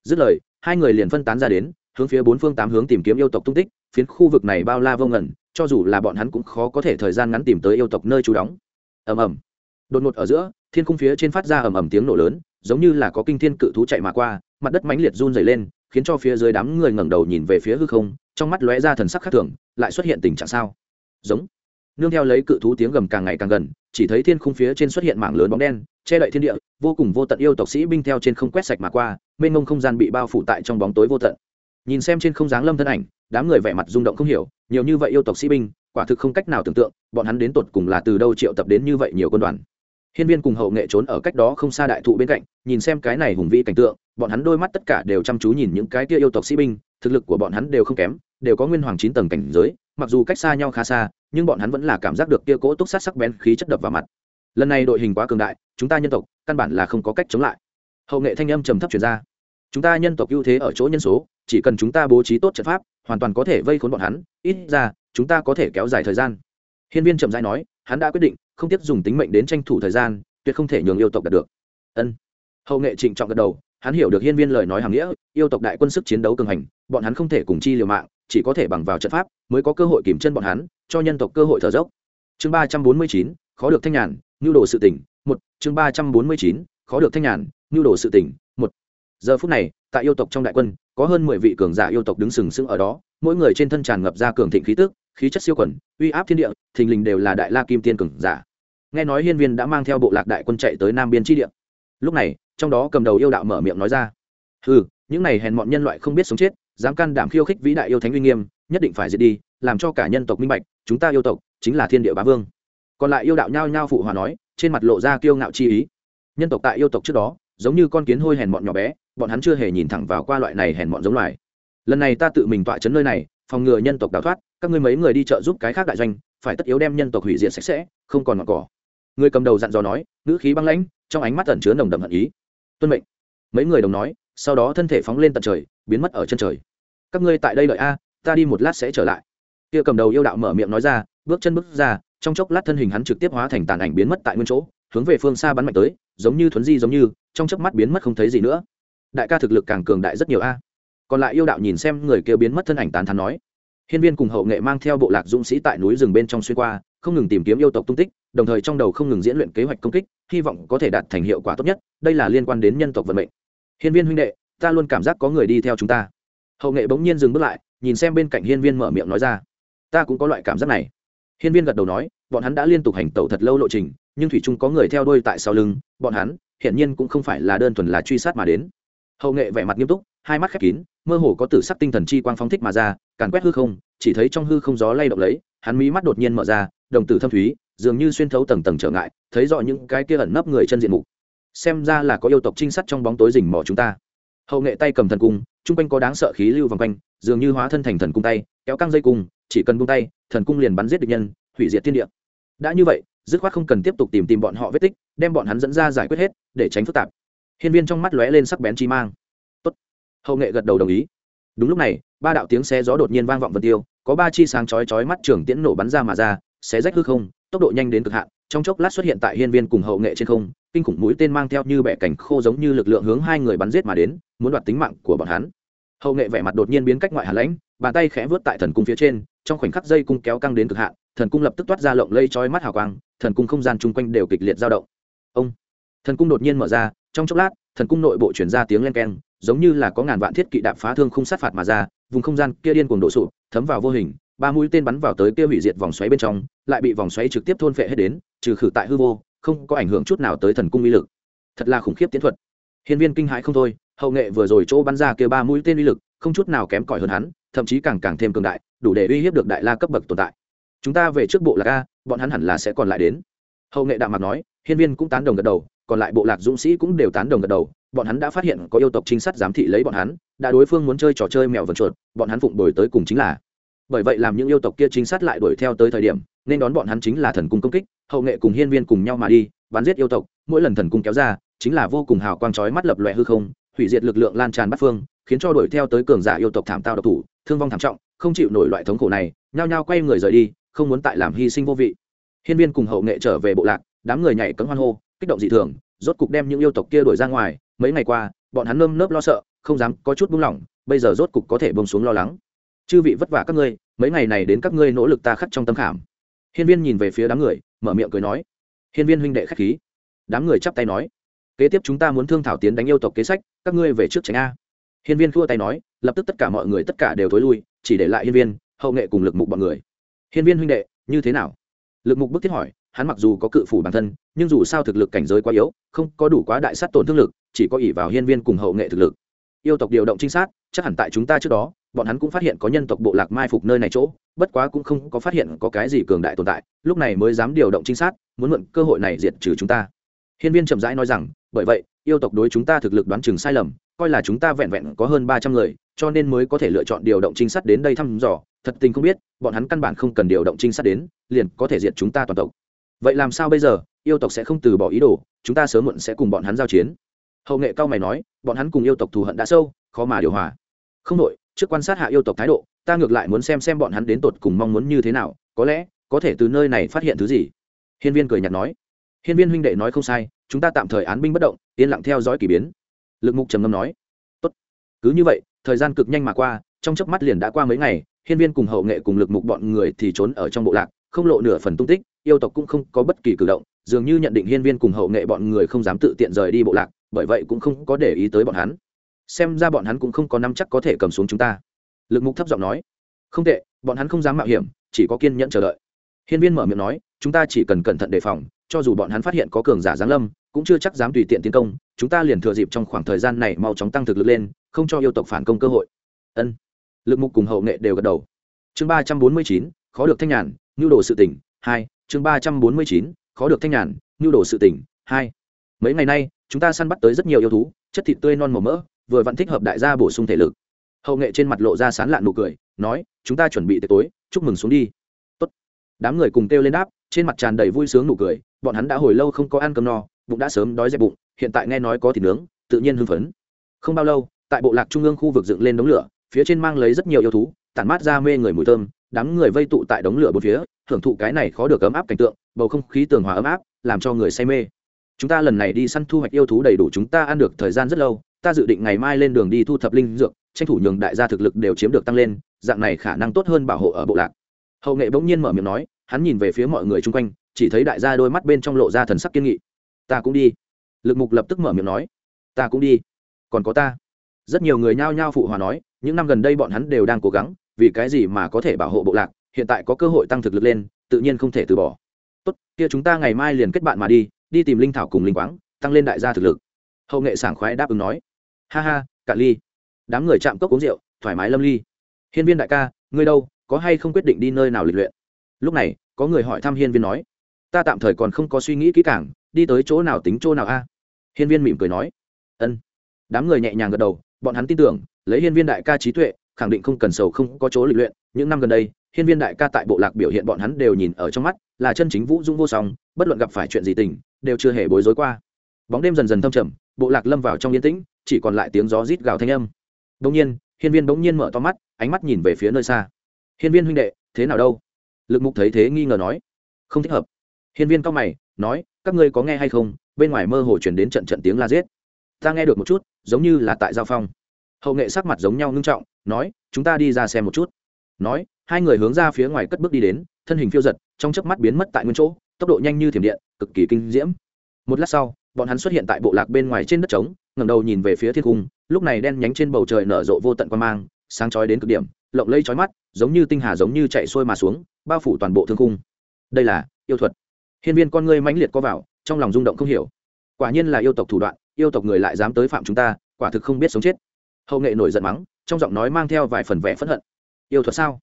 dứt lời, hai người liền phân tán ra đến, hướng phía bốn phương tám hướng tìm kiếm yêu tộc tung tích, phiến khu vực này bao la vô ngẩn cho dù là bọn hắn cũng khó có thể thời gian ngắn tìm tới yêu tộc nơi trú đóng. Ầm ầm. Đột ngột ở giữa, thiên khung phía trên phát ra ầm ầm tiếng nổ lớn, giống như là có kinh thiên cự thú chạy mà qua, mặt đất mãnh liệt run dày lên, khiến cho phía dưới đám người ngẩng đầu nhìn về phía hư không, trong mắt lóe ra thần sắc khác thường, lại xuất hiện tình trạng sao? Giống. Nương theo lấy cự thú tiếng gầm càng ngày càng gần, chỉ thấy thiên khung phía trên xuất hiện mảng lớn bóng đen, che đậy thiên địa, vô cùng vô tận yêu tộc sĩ binh theo trên không quét sạch mà qua mênh mông không gian bị bao phủ tại trong bóng tối vô tận. Nhìn xem trên không dáng lâm thân ảnh, đám người vẻ mặt rung động không hiểu, nhiều như vậy yêu tộc sĩ binh, quả thực không cách nào tưởng tượng, bọn hắn đến tột cùng là từ đâu triệu tập đến như vậy nhiều quân đoàn. Hiên viên cùng hậu nghệ trốn ở cách đó không xa đại thụ bên cạnh, nhìn xem cái này hùng vĩ cảnh tượng, bọn hắn đôi mắt tất cả đều chăm chú nhìn những cái kia yêu tộc sĩ binh, thực lực của bọn hắn đều không kém, đều có nguyên hoàng chín tầng cảnh giới, mặc dù cách xa nhau khá xa, nhưng bọn hắn vẫn là cảm giác được kia cỗ túc sát sắc bén khí chất đập vào mặt. Lần này đội hình quá cường đại, chúng ta nhân tộc, căn bản là không có cách chống lại hậu nghệ thanh âm trầm thấp chuyển ra. Chúng ta nhân tộc ưu thế ở chỗ nhân số, chỉ cần chúng ta bố trí tốt trận pháp, hoàn toàn có thể vây khốn bọn hắn, ít ra, chúng ta có thể kéo dài thời gian. Hiên viên trầm rãi nói, hắn đã quyết định, không tiếp dùng tính mệnh đến tranh thủ thời gian, tuyệt không thể nhường yêu tộc đạt được. Ân. Hậu nghệ trịnh trọng gật đầu, hắn hiểu được hiên viên lời nói hàng nghĩa, yêu tộc đại quân sức chiến đấu cường hành, bọn hắn không thể cùng chi liều mạng, chỉ có thể bằng vào trận pháp, mới có cơ hội kìm chân bọn hắn, cho nhân tộc cơ hội thở dốc. Chương ba trăm bốn mươi chín, khó được thanh nhàn nhu đồ sự tỉnh một, chương ba trăm bốn mươi chín, khó được thanh nhàn nhu đồ sự tỉnh một. Giờ phút này, tại yêu tộc trong đại quân, có hơn mười vị cường giả yêu tộc đứng sừng sững ở đó, mỗi người trên thân tràn ngập ra cường thịnh khí tức, khí chất siêu quẩn uy áp thiên địa, thình lình đều là đại la kim tiên cường giả. Nghe nói hiên viên đã mang theo bộ lạc đại quân chạy tới nam biên tri địa. Lúc này, trong đó cầm đầu yêu đạo mở miệng nói ra. Ừ những này hèn mọn nhân loại không biết sống chết, dám can đảm khiêu khích vĩ đại yêu thánh uy nghiêm, nhất định phải diệt đi, làm cho cả nhân tộc minh bạch, chúng ta yêu tộc chính là thiên địa bá vương. Còn lại yêu đạo nhao nhao phụ hòa nói, trên mặt lộ ra kiêu ngạo chi ý. Nhân tộc tại yêu tộc trước đó giống như con kiến hôi hèn mọn nhỏ bé, bọn hắn chưa hề nhìn thẳng vào qua loại này hèn mọn giống loài. Lần này ta tự mình tọa chấn nơi này, phòng ngừa nhân tộc đào thoát, các ngươi mấy người đi chợ giúp cái khác đại doanh, phải tất yếu đem nhân tộc hủy diệt sạch sẽ, không còn ngọn cỏ. Người cầm đầu dặn dò nói, ngữ khí băng lãnh, trong ánh mắt ẩn chứa nồng đậm hận ý. Tuân mệnh. Mấy người đồng nói, sau đó thân thể phóng lên tận trời, biến mất ở chân trời. Các ngươi tại đây đợi a, ta đi một lát sẽ trở lại. Kia cầm đầu yêu đạo mở miệng nói ra, bước chân bước ra, trong chốc lát thân hình hắn trực tiếp hóa thành tàn ảnh biến mất tại nguyên chỗ, hướng về phương xa bắn mạnh tới, giống như thuấn di giống như trong chớp mắt biến mất không thấy gì nữa. Đại ca thực lực càng cường đại rất nhiều a. Còn lại yêu đạo nhìn xem người kia biến mất thân ảnh tán thán nói. Hiên viên cùng hậu nghệ mang theo bộ lạc dũng sĩ tại núi rừng bên trong xuyên qua, không ngừng tìm kiếm yêu tộc tung tích, đồng thời trong đầu không ngừng diễn luyện kế hoạch công kích, hy vọng có thể đạt thành hiệu quả tốt nhất, đây là liên quan đến nhân tộc vận mệnh. Hiên viên huynh đệ, ta luôn cảm giác có người đi theo chúng ta. Hậu nghệ bỗng nhiên dừng bước lại, nhìn xem bên cạnh hiên viên mở miệng nói ra. Ta cũng có loại cảm giác này. Hiên viên gật đầu nói, bọn hắn đã liên tục hành tẩu thật lâu lộ trình nhưng thủy trung có người theo đuôi tại sau lưng, bọn hắn, hiển nhiên cũng không phải là đơn thuần là truy sát mà đến. Hậu nghệ vẻ mặt nghiêm túc, hai mắt khép kín, mơ hồ có tử sắc tinh thần chi quang phóng thích mà ra, càn quét hư không, chỉ thấy trong hư không gió lay động lấy, hắn mí mắt đột nhiên mở ra, đồng tử thâm thúy, dường như xuyên thấu tầng tầng trở ngại, thấy rõ những cái kia ẩn nấp người chân diện mục. Xem ra là có yêu tộc trinh sát trong bóng tối rình mò chúng ta. Hậu nghệ tay cầm thần cung, chung quanh có đáng sợ khí lưu vòng quanh, dường như hóa thân thành thần cung tay, kéo căng dây cung, chỉ cần bung tay, thần cung liền bắn giết địch nhân, hủy diệt thiên địa. Đã như vậy dứt khoát không cần tiếp tục tìm tìm bọn họ vết tích, đem bọn hắn dẫn ra giải quyết hết, để tránh phức tạp. Hiên viên trong mắt lóe lên sắc bén chi mang. Tốt. Hậu nghệ gật đầu đồng ý. Đúng lúc này, ba đạo tiếng xe gió đột nhiên vang vọng vân tiêu, có ba chi sáng chói chói mắt trường tiễn nổ bắn ra mà ra, xé rách hư không, tốc độ nhanh đến cực hạn, trong chốc lát xuất hiện tại hiên viên cùng hậu nghệ trên không, kinh khủng mũi tên mang theo như bẻ cảnh khô giống như lực lượng hướng hai người bắn giết mà đến, muốn đoạt tính mạng của bọn hắn. Hậu nghệ vẻ mặt đột nhiên biến cách ngoại hà lãnh, bàn tay khẽ vớt tại thần cung phía trên, trong khoảnh khắc dây cung kéo căng đến cực hạn thần cung lập tức toát ra lộng lây chói mắt hào quang, thần cung không gian chung quanh đều kịch liệt dao động. Ông, thần cung đột nhiên mở ra, trong chốc lát, thần cung nội bộ chuyển ra tiếng len keng, giống như là có ngàn vạn thiết kỵ đạp phá thương không sát phạt mà ra, vùng không gian kia điên cuồng đổ sụp, thấm vào vô hình, ba mũi tên bắn vào tới kia hủy diệt vòng xoáy bên trong, lại bị vòng xoáy trực tiếp thôn phệ hết đến, trừ khử tại hư vô, không có ảnh hưởng chút nào tới thần cung uy lực. Thật là khủng khiếp tiến thuật. Hiên viên kinh hãi không thôi, hậu nghệ vừa rồi chỗ bắn ra kia ba mũi tên uy lực, không chút nào kém cỏi hơn hắn, thậm chí càng càng thêm cường đại, đủ để uy hiếp được đại la cấp bậc tồn tại chúng ta về trước bộ lạc a, bọn hắn hẳn là sẽ còn lại đến. Hậu nghệ đạm mặt nói, hiên viên cũng tán đồng gật đầu, còn lại bộ lạc dũng sĩ cũng đều tán đồng gật đầu, bọn hắn đã phát hiện có yêu tộc trinh sát giám thị lấy bọn hắn, đã đối phương muốn chơi trò chơi mèo vần chuột, bọn hắn phụng đổi tới cùng chính là. Bởi vậy làm những yêu tộc kia trinh sát lại đuổi theo tới thời điểm, nên đón bọn hắn chính là thần cung công kích, hậu nghệ cùng hiên viên cùng nhau mà đi, bắn giết yêu tộc, mỗi lần thần cung kéo ra, chính là vô cùng hào quang chói mắt lập loè hư không, hủy diệt lực lượng lan tràn bắt phương, khiến cho đuổi theo tới cường giả yêu tộc thảm tao độc thủ, thương vong thảm trọng, không chịu nổi loại thống khổ này, nhao nhao quay người rời đi không muốn tại làm hy sinh vô vị. Hiên viên cùng hậu nghệ trở về bộ lạc, đám người nhảy cấm hoan hô, kích động dị thường, rốt cục đem những yêu tộc kia đuổi ra ngoài. Mấy ngày qua, bọn hắn nơm nớp lo sợ, không dám có chút buông lỏng, bây giờ rốt cục có thể bông xuống lo lắng. Chư vị vất vả các ngươi, mấy ngày này đến các ngươi nỗ lực ta khắc trong tâm khảm. Hiên viên nhìn về phía đám người, mở miệng cười nói. Hiên viên huynh đệ khách khí. Đám người chắp tay nói. Kế tiếp chúng ta muốn thương thảo tiến đánh yêu tộc kế sách, các ngươi về trước tránh a. Hiên viên khua tay nói, lập tức tất cả mọi người tất cả đều thối lui, chỉ để lại hiên viên, hậu nghệ cùng lực mục bọn người hiên viên huynh đệ, như thế nào? Lực mục bức thiết hỏi, hắn mặc dù có cự phủ bản thân, nhưng dù sao thực lực cảnh giới quá yếu, không có đủ quá đại sát tổn thương lực, chỉ có ỷ vào hiên viên cùng hậu nghệ thực lực. Yêu tộc điều động trinh sát, chắc hẳn tại chúng ta trước đó, bọn hắn cũng phát hiện có nhân tộc bộ lạc mai phục nơi này chỗ, bất quá cũng không có phát hiện có cái gì cường đại tồn tại, lúc này mới dám điều động trinh sát, muốn mượn cơ hội này diệt trừ chúng ta. Hiên viên chậm rãi nói rằng, bởi vậy, yêu tộc đối chúng ta thực lực đoán chừng sai lầm, coi là chúng ta vẹn vẹn có hơn ba trăm người cho nên mới có thể lựa chọn điều động trinh sát đến đây thăm dò. Thật tình không biết, bọn hắn căn bản không cần điều động trinh sát đến, liền có thể diệt chúng ta toàn tộc. Vậy làm sao bây giờ? Yêu tộc sẽ không từ bỏ ý đồ, chúng ta sớm muộn sẽ cùng bọn hắn giao chiến. Hậu nghệ cao mày nói, bọn hắn cùng yêu tộc thù hận đã sâu, khó mà điều hòa. Không đội trước quan sát hạ yêu tộc thái độ, ta ngược lại muốn xem xem bọn hắn đến tột cùng mong muốn như thế nào, có lẽ, có thể từ nơi này phát hiện thứ gì. Hiên viên cười nhạt nói, hiên viên huynh đệ nói không sai, chúng ta tạm thời án binh bất động, yên lặng theo dõi k ỳ biến. Lực mục trầm ngâm nói cứ như vậy, thời gian cực nhanh mà qua, trong chớp mắt liền đã qua mấy ngày, hiên viên cùng hậu nghệ cùng lực mục bọn người thì trốn ở trong bộ lạc, không lộ nửa phần tung tích, yêu tộc cũng không có bất kỳ cử động, dường như nhận định hiên viên cùng hậu nghệ bọn người không dám tự tiện rời đi bộ lạc, bởi vậy cũng không có để ý tới bọn hắn. Xem ra bọn hắn cũng không có năm chắc có thể cầm xuống chúng ta. Lực mục thấp giọng nói. Không tệ, bọn hắn không dám mạo hiểm, chỉ có kiên nhẫn chờ đợi. Hiên viên mở miệng nói, chúng ta chỉ cần cẩn thận đề phòng cho dù bọn hắn phát hiện có cường giả giáng lâm, cũng chưa chắc dám tùy tiện tiến công, chúng ta liền thừa dịp trong khoảng thời gian này mau chóng tăng thực lực lên, không cho yêu tộc phản công cơ hội. Ân. Lực mục cùng hậu nghệ đều gật đầu. Chương ba trăm bốn mươi chín, khó được thanh nhàn, nhu đồ sự tỉnh hai. Chương ba trăm bốn mươi chín, khó được thanh nhàn, nhu đồ sự tỉnh hai. Mấy ngày nay, chúng ta săn bắt tới rất nhiều yêu thú, chất thịt tươi non màu mỡ, vừa vẫn thích hợp đại gia bổ sung thể lực. Hậu nghệ trên mặt lộ ra sán lạn nụ cười, nói, chúng ta chuẩn bị tới tối, chúc mừng xuống đi. Tốt. đám người cùng kêu lên đáp, trên mặt tràn đầy vui sướng nụ cười bọn hắn đã hồi lâu không có ăn cơm no, bụng đã sớm đói dẹp bụng, hiện tại nghe nói có thịt nướng, tự nhiên hưng phấn. Không bao lâu, tại bộ lạc trung ương khu vực dựng lên đống lửa, phía trên mang lấy rất nhiều yêu thú, tản mát ra mê người mùi thơm, đám người vây tụ tại đống lửa bốn phía hưởng thụ cái này khó được ấm áp cảnh tượng, bầu không khí tường hòa ấm áp, làm cho người say mê. Chúng ta lần này đi săn thu hoạch yêu thú đầy đủ chúng ta ăn được thời gian rất lâu, ta dự định ngày mai lên đường đi thu thập linh dược, tranh thủ nhường đại gia thực lực đều chiếm được tăng lên, dạng này khả năng tốt hơn bảo hộ ở bộ lạc. Hậu nghệ bỗng nhiên mở miệng nói, hắn nhìn về phía mọi người chung quanh chỉ thấy đại gia đôi mắt bên trong lộ ra thần sắc kiên nghị. Ta cũng đi. Lực mục lập tức mở miệng nói. Ta cũng đi. Còn có ta. Rất nhiều người nhao nhao phụ hòa nói, những năm gần đây bọn hắn đều đang cố gắng, vì cái gì mà có thể bảo hộ bộ lạc, hiện tại có cơ hội tăng thực lực lên, tự nhiên không thể từ bỏ. Tốt, kia chúng ta ngày mai liền kết bạn mà đi đi tìm linh thảo cùng linh quáng, tăng lên đại gia thực lực. Hậu nghệ sảng khoái đáp ứng nói. Ha ha cạn ly. Đám người chạm cốc uống rượu, thoải mái lâm ly. Hiên viên đại ca, ngươi đâu, có hay không quyết định đi nơi nào lịch luyện? Lúc này, có người hỏi thăm hiên viên nói ta tạm thời còn không có suy nghĩ kỹ càng, đi tới chỗ nào tính chỗ nào a? Hiên viên mỉm cười nói. Ân. Đám người nhẹ nhàng gật đầu, bọn hắn tin tưởng, lấy hiên viên đại ca trí tuệ, khẳng định không cần sầu không có chỗ lịch luyện. Những năm gần đây, hiên viên đại ca tại bộ lạc biểu hiện bọn hắn đều nhìn ở trong mắt, là chân chính vũ dung vô song, bất luận gặp phải chuyện gì tình, đều chưa hề bối rối qua. Bóng đêm dần dần thâm trầm, bộ lạc lâm vào trong yên tĩnh, chỉ còn lại tiếng gió rít gào thanh âm. Đông nhiên, hiên viên bỗng nhiên mở to mắt, ánh mắt nhìn về phía nơi xa. Hiên viên huynh đệ, thế nào đâu? Lực mục thấy thế nghi ngờ nói. Không thích hợp hiên viên cao mày, nói, các ngươi có nghe hay không? Bên ngoài mơ hồ chuyển đến trận trận tiếng la giết. Ta nghe được một chút, giống như là tại giao phong. Hậu nghệ sắc mặt giống nhau ngưng trọng, nói, chúng ta đi ra xem một chút. Nói, hai người hướng ra phía ngoài cất bước đi đến, thân hình phiêu giật, trong chớp mắt biến mất tại nguyên chỗ, tốc độ nhanh như thiểm điện, cực kỳ kinh diễm. Một lát sau, bọn hắn xuất hiện tại bộ lạc bên ngoài trên đất trống, ngẩng đầu nhìn về phía thiên cung, lúc này đen nhánh trên bầu trời nở rộ vô tận quan mang, sáng chói đến cực điểm, lộng lây chói mắt, giống như tinh hà giống như chạy xuôi mà xuống, bao phủ toàn bộ thương cung. Đây là yêu thuật hiên viên con ngươi mãnh liệt có vào, trong lòng rung động không hiểu. Quả nhiên là yêu tộc thủ đoạn, yêu tộc người lại dám tới phạm chúng ta, quả thực không biết sống chết. Hậu nghệ nổi giận mắng, trong giọng nói mang theo vài phần vẻ phẫn hận. Yêu thuật sao?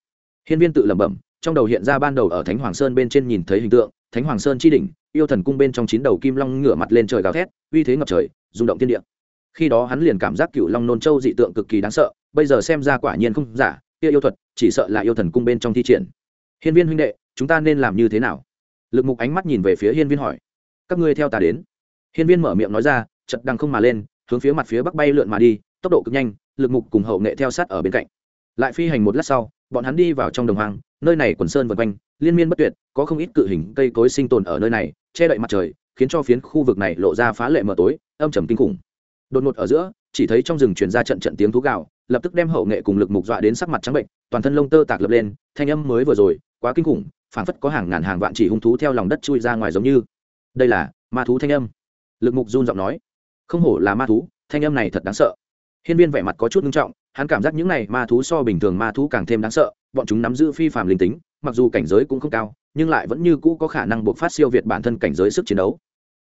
Hiên viên tự lẩm bẩm, trong đầu hiện ra ban đầu ở thánh hoàng sơn bên trên nhìn thấy hình tượng, thánh hoàng sơn chi đỉnh, yêu thần cung bên trong chín đầu kim long ngửa mặt lên trời gào thét, uy thế ngập trời, rung động thiên địa. Khi đó hắn liền cảm giác cựu long nôn châu dị tượng cực kỳ đáng sợ, bây giờ xem ra quả nhiên không giả, kia yêu thuật chỉ sợ là yêu thần cung bên trong thi triển. Hiên viên huynh đệ, chúng ta nên làm như thế nào? Lực mục ánh mắt nhìn về phía hiên viên hỏi, các ngươi theo ta đến? Hiên viên mở miệng nói ra, chật đằng không mà lên, hướng phía mặt phía bắc bay lượn mà đi, tốc độ cực nhanh, lực mục cùng hậu nghệ theo sát ở bên cạnh. Lại phi hành một lát sau, bọn hắn đi vào trong đồng hoang, nơi này quần sơn vân quanh, liên miên bất tuyệt, có không ít cự hình cây cối sinh tồn ở nơi này, che đậy mặt trời, khiến cho phiến khu vực này lộ ra phá lệ mờ tối, âm trầm kinh khủng. Đột ngột ở giữa, chỉ thấy trong rừng truyền ra trận trận tiếng thú gạo lập tức đem hậu nghệ cùng lực mục dọa đến sắc mặt trắng bệnh, toàn thân lông tơ tạc lập lên, thanh âm mới vừa rồi, quá kinh khủng phảng phất có hàng ngàn hàng vạn chỉ hung thú theo lòng đất chui ra ngoài giống như. Đây là ma thú thanh âm. Lực mục run giọng nói. Không hổ là ma thú, thanh âm này thật đáng sợ. Hiên viên vẻ mặt có chút nghiêm trọng, hắn cảm giác những này ma thú so bình thường ma thú càng thêm đáng sợ, bọn chúng nắm giữ phi phàm linh tính, mặc dù cảnh giới cũng không cao, nhưng lại vẫn như cũ có khả năng buộc phát siêu việt bản thân cảnh giới sức chiến đấu.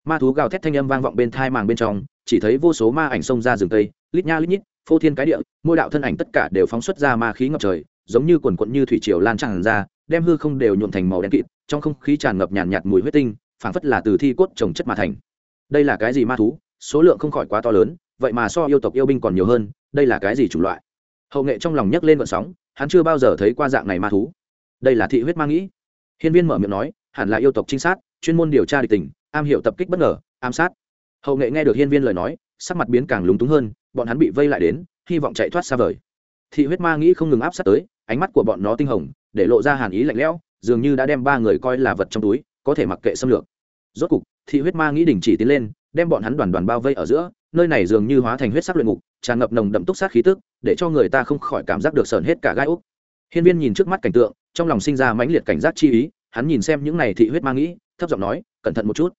Ma thú gào thét thanh âm vang vọng bên thai màng bên trong, chỉ thấy vô số ma ảnh xông ra rừng tây, lít nha lít nhít, phô thiên cái địa, mỗi đạo thân ảnh tất cả đều phóng xuất ra ma khí ngập trời, giống như quần quận như thủy triều lan tràn ra đem hư không đều nhuộn thành màu đen kịt trong không khí tràn ngập nhàn nhạt, mùi huyết tinh phảng phất là từ thi cốt trồng chất mà thành. Đây là cái gì ma thú? Số lượng không khỏi quá to lớn vậy mà so yêu tộc yêu binh còn nhiều hơn đây là cái gì chủng loại? Hậu nghệ trong lòng nhấc lên vận sóng hắn chưa bao giờ thấy qua dạng này ma thú. Đây là thị huyết ma nghĩ. Hiên viên mở miệng nói hẳn là yêu tộc trinh sát chuyên môn điều tra địch tình am hiểu tập kích bất ngờ ám sát. Hậu nghệ nghe được hiên viên lời nói sắc mặt biến càng lúng túng hơn bọn hắn bị vây lại đến hy vọng chạy thoát xa vời. Thị huyết ma nghĩ không ngừng áp sát tới ánh mắt của bọn nó tinh hồng để lộ ra hàn ý lạnh lẽo, dường như đã đem ba người coi là vật trong túi, có thể mặc kệ xâm lược. Rốt cục, thị huyết ma nghĩ đình chỉ tiến lên, đem bọn hắn đoàn đoàn bao vây ở giữa, nơi này dường như hóa thành huyết sắc luyện ngục, tràn ngập nồng đậm túc sát khí tức, để cho người ta không khỏi cảm giác được sờn hết cả gai úc. Hiên viên nhìn trước mắt cảnh tượng, trong lòng sinh ra mãnh liệt cảnh giác chi ý, hắn nhìn xem những này thị huyết ma nghĩ, thấp giọng nói, cẩn thận một chút.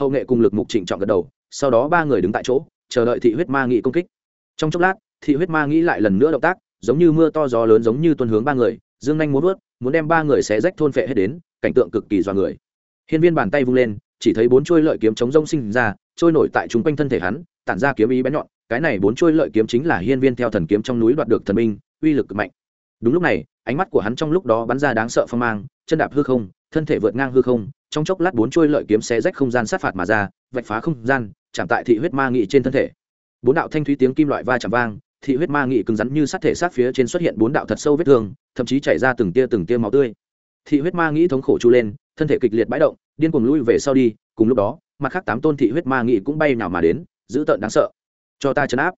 Hậu nghệ cùng lực mục trịnh trọng gật đầu, sau đó ba người đứng tại chỗ, chờ đợi thị huyết ma nghĩ công kích. Trong chốc lát, thị huyết ma nghĩ lại lần nữa động tác, giống như mưa to gió lớn giống như tuân hướng ba người dương nhanh muốn vớt, muốn đem ba người xé rách thôn phệ hết đến, cảnh tượng cực kỳ dọa người. Hiên viên bàn tay vung lên, chỉ thấy bốn chuôi lợi kiếm chống rông sinh ra, trôi nổi tại chúng quanh thân thể hắn, tản ra kiếm ý bén nhọn. Cái này bốn chuôi lợi kiếm chính là hiên viên theo thần kiếm trong núi đoạt được thần minh uy lực cực mạnh. Đúng lúc này, ánh mắt của hắn trong lúc đó bắn ra đáng sợ phong mang, chân đạp hư không, thân thể vượt ngang hư không, trong chốc lát bốn chuôi lợi kiếm xé rách không gian sát phạt mà ra, vạch phá không gian, chạm tại thị huyết ma nghị trên thân thể. Bốn đạo thanh thúy tiếng kim loại va chạm vang thị huyết ma nghị cứng rắn như sát thể sát phía trên xuất hiện bốn đạo thật sâu vết thương, thậm chí chảy ra từng tia từng tia máu tươi. Thị huyết ma nghĩ thống khổ chu lên, thân thể kịch liệt bãi động, điên cuồng lui về sau đi, cùng lúc đó, mặt khác tám tôn thị huyết ma nghị cũng bay nào mà đến, dữ tợn đáng sợ. Cho ta chấn áp.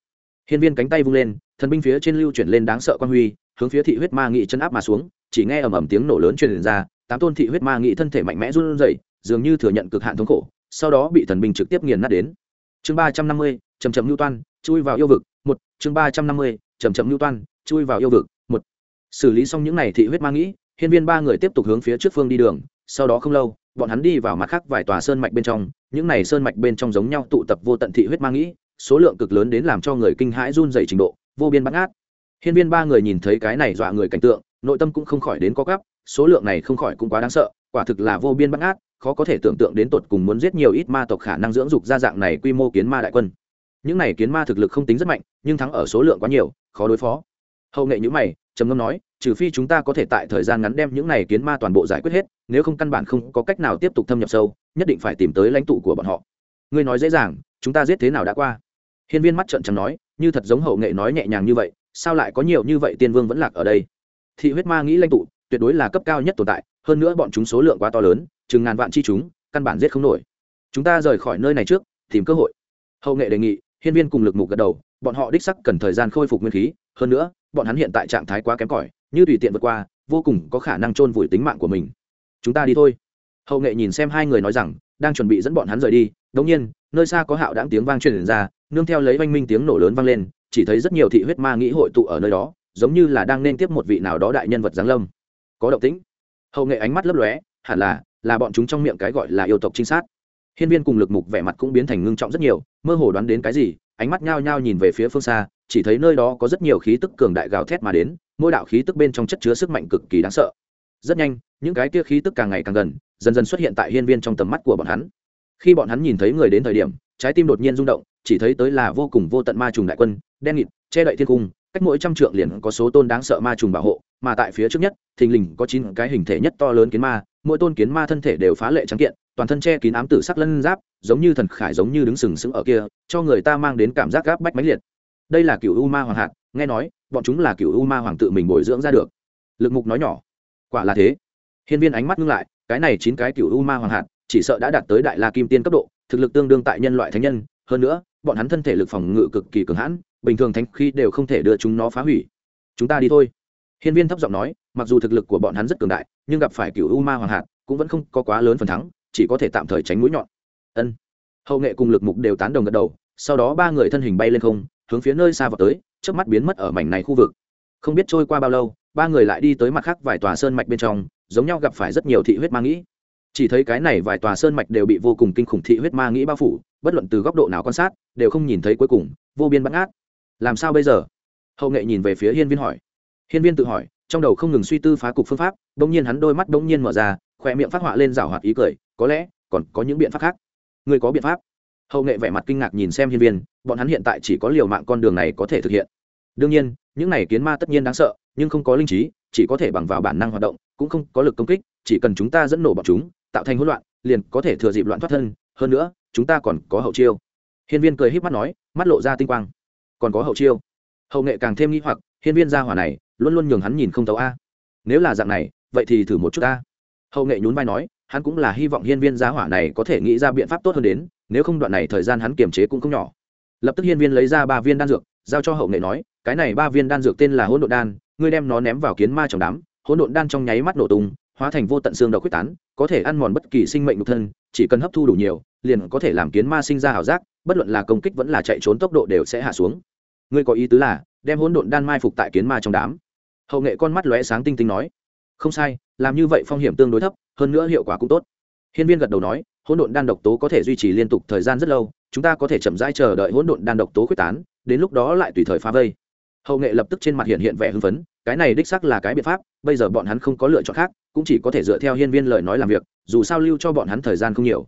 Hiên viên cánh tay vung lên, thần binh phía trên lưu chuyển lên đáng sợ quan huy, hướng phía thị huyết ma nghị chấn áp mà xuống, chỉ nghe ầm ầm tiếng nổ lớn truyền ra, tám tôn thị huyết ma nghị thân thể mạnh mẽ run rẩy, dường như thừa nhận cực hạn thống khổ, sau đó bị thần binh trực tiếp nghiền nát đến. Chương ba trăm năm mươi chầm chậm lưu toan, chui vào yêu vực chương ba trăm năm mươi chầm chậm lưu toan, chui vào yêu vực, một. Xử lý xong những n à y thị huyết ma nghĩ, hiên viên ba người tiếp tục hướng phía trước phương đi đường, sau đó không lâu, bọn hắn đi vào mặt khác vài tòa sơn mạch bên trong, những này sơn mạch bên trong giống nhau tụ tập vô tận thị huyết ma nghĩ, số lượng cực lớn đến làm cho người kinh hãi run dày trình độ, vô biên bắt ngát. Hiên viên ba người nhìn thấy cái này dọa người cảnh tượng, nội tâm cũng không khỏi đến có gấp số lượng này không khỏi cũng quá đáng sợ, quả thực là vô biên bắt ngát, khó có thể tưởng tượng đến tột cùng muốn giết nhiều ít ma tộc khả năng dưỡng dục ra dạng này quy mô kiến ma đại quân những này kiến ma thực lực không tính rất mạnh, nhưng thắng ở số lượng quá nhiều, khó đối phó. Hậu nghệ nhữ mày, trầm ngâm nói, trừ phi chúng ta có thể tại thời gian ngắn đem những này kiến ma toàn bộ giải quyết hết, nếu không căn bản không có cách nào tiếp tục thâm nhập sâu, nhất định phải tìm tới lãnh tụ của bọn họ. Ngươi nói dễ dàng, chúng ta giết thế nào đã qua? Hiên viên mắt trợn trắng nói, như thật giống hậu nghệ nói nhẹ nhàng như vậy, sao lại có nhiều như vậy tiên vương vẫn lạc ở đây? Thị huyết ma nghĩ lãnh tụ, tuyệt đối là cấp cao nhất tồn tại, hơn nữa bọn chúng số lượng quá to lớn, chừng ngàn vạn chi chúng, căn bản giết không nổi. Chúng ta rời khỏi nơi này trước, tìm cơ hội. Hậu nghệ đề nghị hiên viên cùng lực mục gật đầu, bọn họ đích sắc cần thời gian khôi phục nguyên khí, hơn nữa, bọn hắn hiện tại trạng thái quá kém cỏi, như tùy tiện vượt qua, vô cùng có khả năng chôn vùi tính mạng của mình. Chúng ta đi thôi. Hậu nghệ nhìn xem hai người nói rằng, đang chuẩn bị dẫn bọn hắn rời đi, đống nhiên, nơi xa có hạo đáng tiếng vang truyền ra, nương theo lấy oanh minh tiếng nổ lớn vang lên, chỉ thấy rất nhiều thị huyết ma nghĩ hội tụ ở nơi đó, giống như là đang nên tiếp một vị nào đó đại nhân vật giáng lâm. Có động tĩnh. Hậu nghệ ánh mắt lấp lóe, hẳn là là bọn chúng trong miệng cái gọi là yêu tộc trinh sát hiên viên cùng lực mục vẻ mặt cũng biến thành ngưng trọng rất nhiều, mơ hồ đoán đến cái gì, ánh mắt nhao nhao nhìn về phía phương xa, chỉ thấy nơi đó có rất nhiều khí tức cường đại gào thét mà đến, mỗi đạo khí tức bên trong chất chứa sức mạnh cực kỳ đáng sợ. Rất nhanh, những cái kia khí tức càng ngày càng gần, dần dần xuất hiện tại hiên viên trong tầm mắt của bọn hắn. Khi bọn hắn nhìn thấy người đến thời điểm, trái tim đột nhiên rung động, chỉ thấy tới là vô cùng vô tận ma trùng đại quân, đen nghịt, che đậy thiên cung, cách mỗi trăm trượng liền có số tôn đáng sợ ma trùng bảo hộ, mà tại phía trước nhất, thình lình có chín cái hình thể nhất to lớn kiến ma, mỗi tôn kiến ma thân thể đều phá lệ trắng kiện toàn thân che kín ám tử sắc lân giáp, giống như thần khải giống như đứng sừng sững ở kia, cho người ta mang đến cảm giác gáp bách mãnh liệt. Đây là cựu u ma hoàng hạt, nghe nói, bọn chúng là cựu u ma hoàng tự mình bồi dưỡng ra được. Lực mục nói nhỏ. Quả là thế. Hiên viên ánh mắt ngưng lại, cái này chín cái cựu u ma hoàng hạt, chỉ sợ đã đạt tới đại la kim tiên cấp độ, thực lực tương đương tại nhân loại thánh nhân. Hơn nữa, bọn hắn thân thể lực phòng ngự cực kỳ cường hãn, bình thường thánh khi đều không thể đưa chúng nó phá hủy. Chúng ta đi thôi. Hiên viên thấp giọng nói, mặc dù thực lực của bọn hắn rất cường đại, nhưng gặp phải cựu u ma hoàng hạt cũng vẫn không có quá lớn phần thắng chỉ có thể tạm thời tránh mũi nhọn. Ân. Hậu nghệ cùng lực mục đều tán đồng gật đầu, sau đó ba người thân hình bay lên không, hướng phía nơi xa vào tới trước mắt biến mất ở mảnh này khu vực. Không biết trôi qua bao lâu, ba người lại đi tới mặt khác vài tòa sơn mạch bên trong, giống nhau gặp phải rất nhiều thị huyết ma nghĩ. Chỉ thấy cái này vài tòa sơn mạch đều bị vô cùng kinh khủng thị huyết ma nghĩ bao phủ, bất luận từ góc độ nào quan sát, đều không nhìn thấy cuối cùng, vô biên bắt ngát làm sao bây giờ? Hậu nghệ nhìn về phía hiên viên hỏi. Hiên viên tự hỏi, trong đầu không ngừng suy tư phá cục phương pháp đ ỗ n g nhiên hắn đôi mắt đ ỗ n g nhiên mở ra khỏe miệng phát họa lên rảo hoạt ý cười có lẽ còn có những biện pháp khác. Người có biện pháp? Hậu nghệ vẻ mặt kinh ngạc nhìn xem hiên viên, bọn hắn hiện tại chỉ có liều mạng con đường này có thể thực hiện. Đương nhiên, những này kiến ma tất nhiên đáng sợ, nhưng không có linh trí, chỉ có thể bằng vào bản năng hoạt động, cũng không có lực công kích, chỉ cần chúng ta dẫn nổ bọn chúng, tạo thành hỗn loạn, liền có thể thừa dịp loạn thoát thân, hơn nữa, chúng ta còn có hậu chiêu. Hiên viên cười h í p mắt nói, mắt lộ ra tinh quang. Còn có hậu chiêu. Hậu nghệ càng thêm nghi hoặc, hiên viên gia hỏa này, luôn luôn nhường hắn nhìn không tấu a. Nếu là dạng này, vậy thì thử một chút ta hậu nghệ nhún vai nói hắn cũng là hy vọng hiên viên giá hỏa này có thể nghĩ ra biện pháp tốt hơn đến, nếu không đoạn này thời gian hắn kiềm chế cũng không nhỏ. Lập tức hiên viên lấy ra ba viên đan dược, giao cho hậu nghệ nói, cái này ba viên đan dược tên là hỗn độn đan, ngươi đem nó ném vào kiến ma trong đám, hỗn độn đan trong nháy mắt nổ tung, hóa thành vô tận xương độc quyết tán, có thể ăn mòn bất kỳ sinh mệnh nhục thân, chỉ cần hấp thu đủ nhiều, liền có thể làm kiến ma sinh ra ảo giác, bất luận là công kích vẫn là chạy trốn tốc độ đều sẽ hạ xuống. Ngươi có ý tứ là, đem hỗn độn đan mai phục tại kiến ma trong đám. Hậu nghệ con mắt lóe sáng tinh tinh nói, không sai làm như vậy phong hiểm tương đối thấp, hơn nữa hiệu quả cũng tốt. Hiên viên gật đầu nói, hỗn độn đan độc tố có thể duy trì liên tục thời gian rất lâu, chúng ta có thể chậm rãi chờ đợi hỗn độn đan độc tố quyết tán, đến lúc đó lại tùy thời phá vây. Hậu nghệ lập tức trên mặt hiện hiện vẻ hưng phấn, cái này đích xác là cái biện pháp, bây giờ bọn hắn không có lựa chọn khác, cũng chỉ có thể dựa theo hiên viên lời nói làm việc, dù sao lưu cho bọn hắn thời gian không nhiều.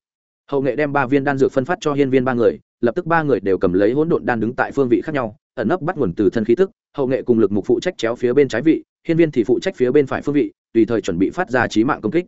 Hậu nghệ đem ba viên đan dược phân phát cho hiên viên ba người, lập tức ba người đều cầm lấy hỗn độn đan đứng tại phương vị khác nhau, ẩn nấp bắt nguồn từ thân khí tức, hậu nghệ cùng lực mục phụ trách chéo phía bên trái vị hiên viên thì phụ trách phía bên phải phương vị, tùy thời chuẩn bị phát ra trí mạng công kích.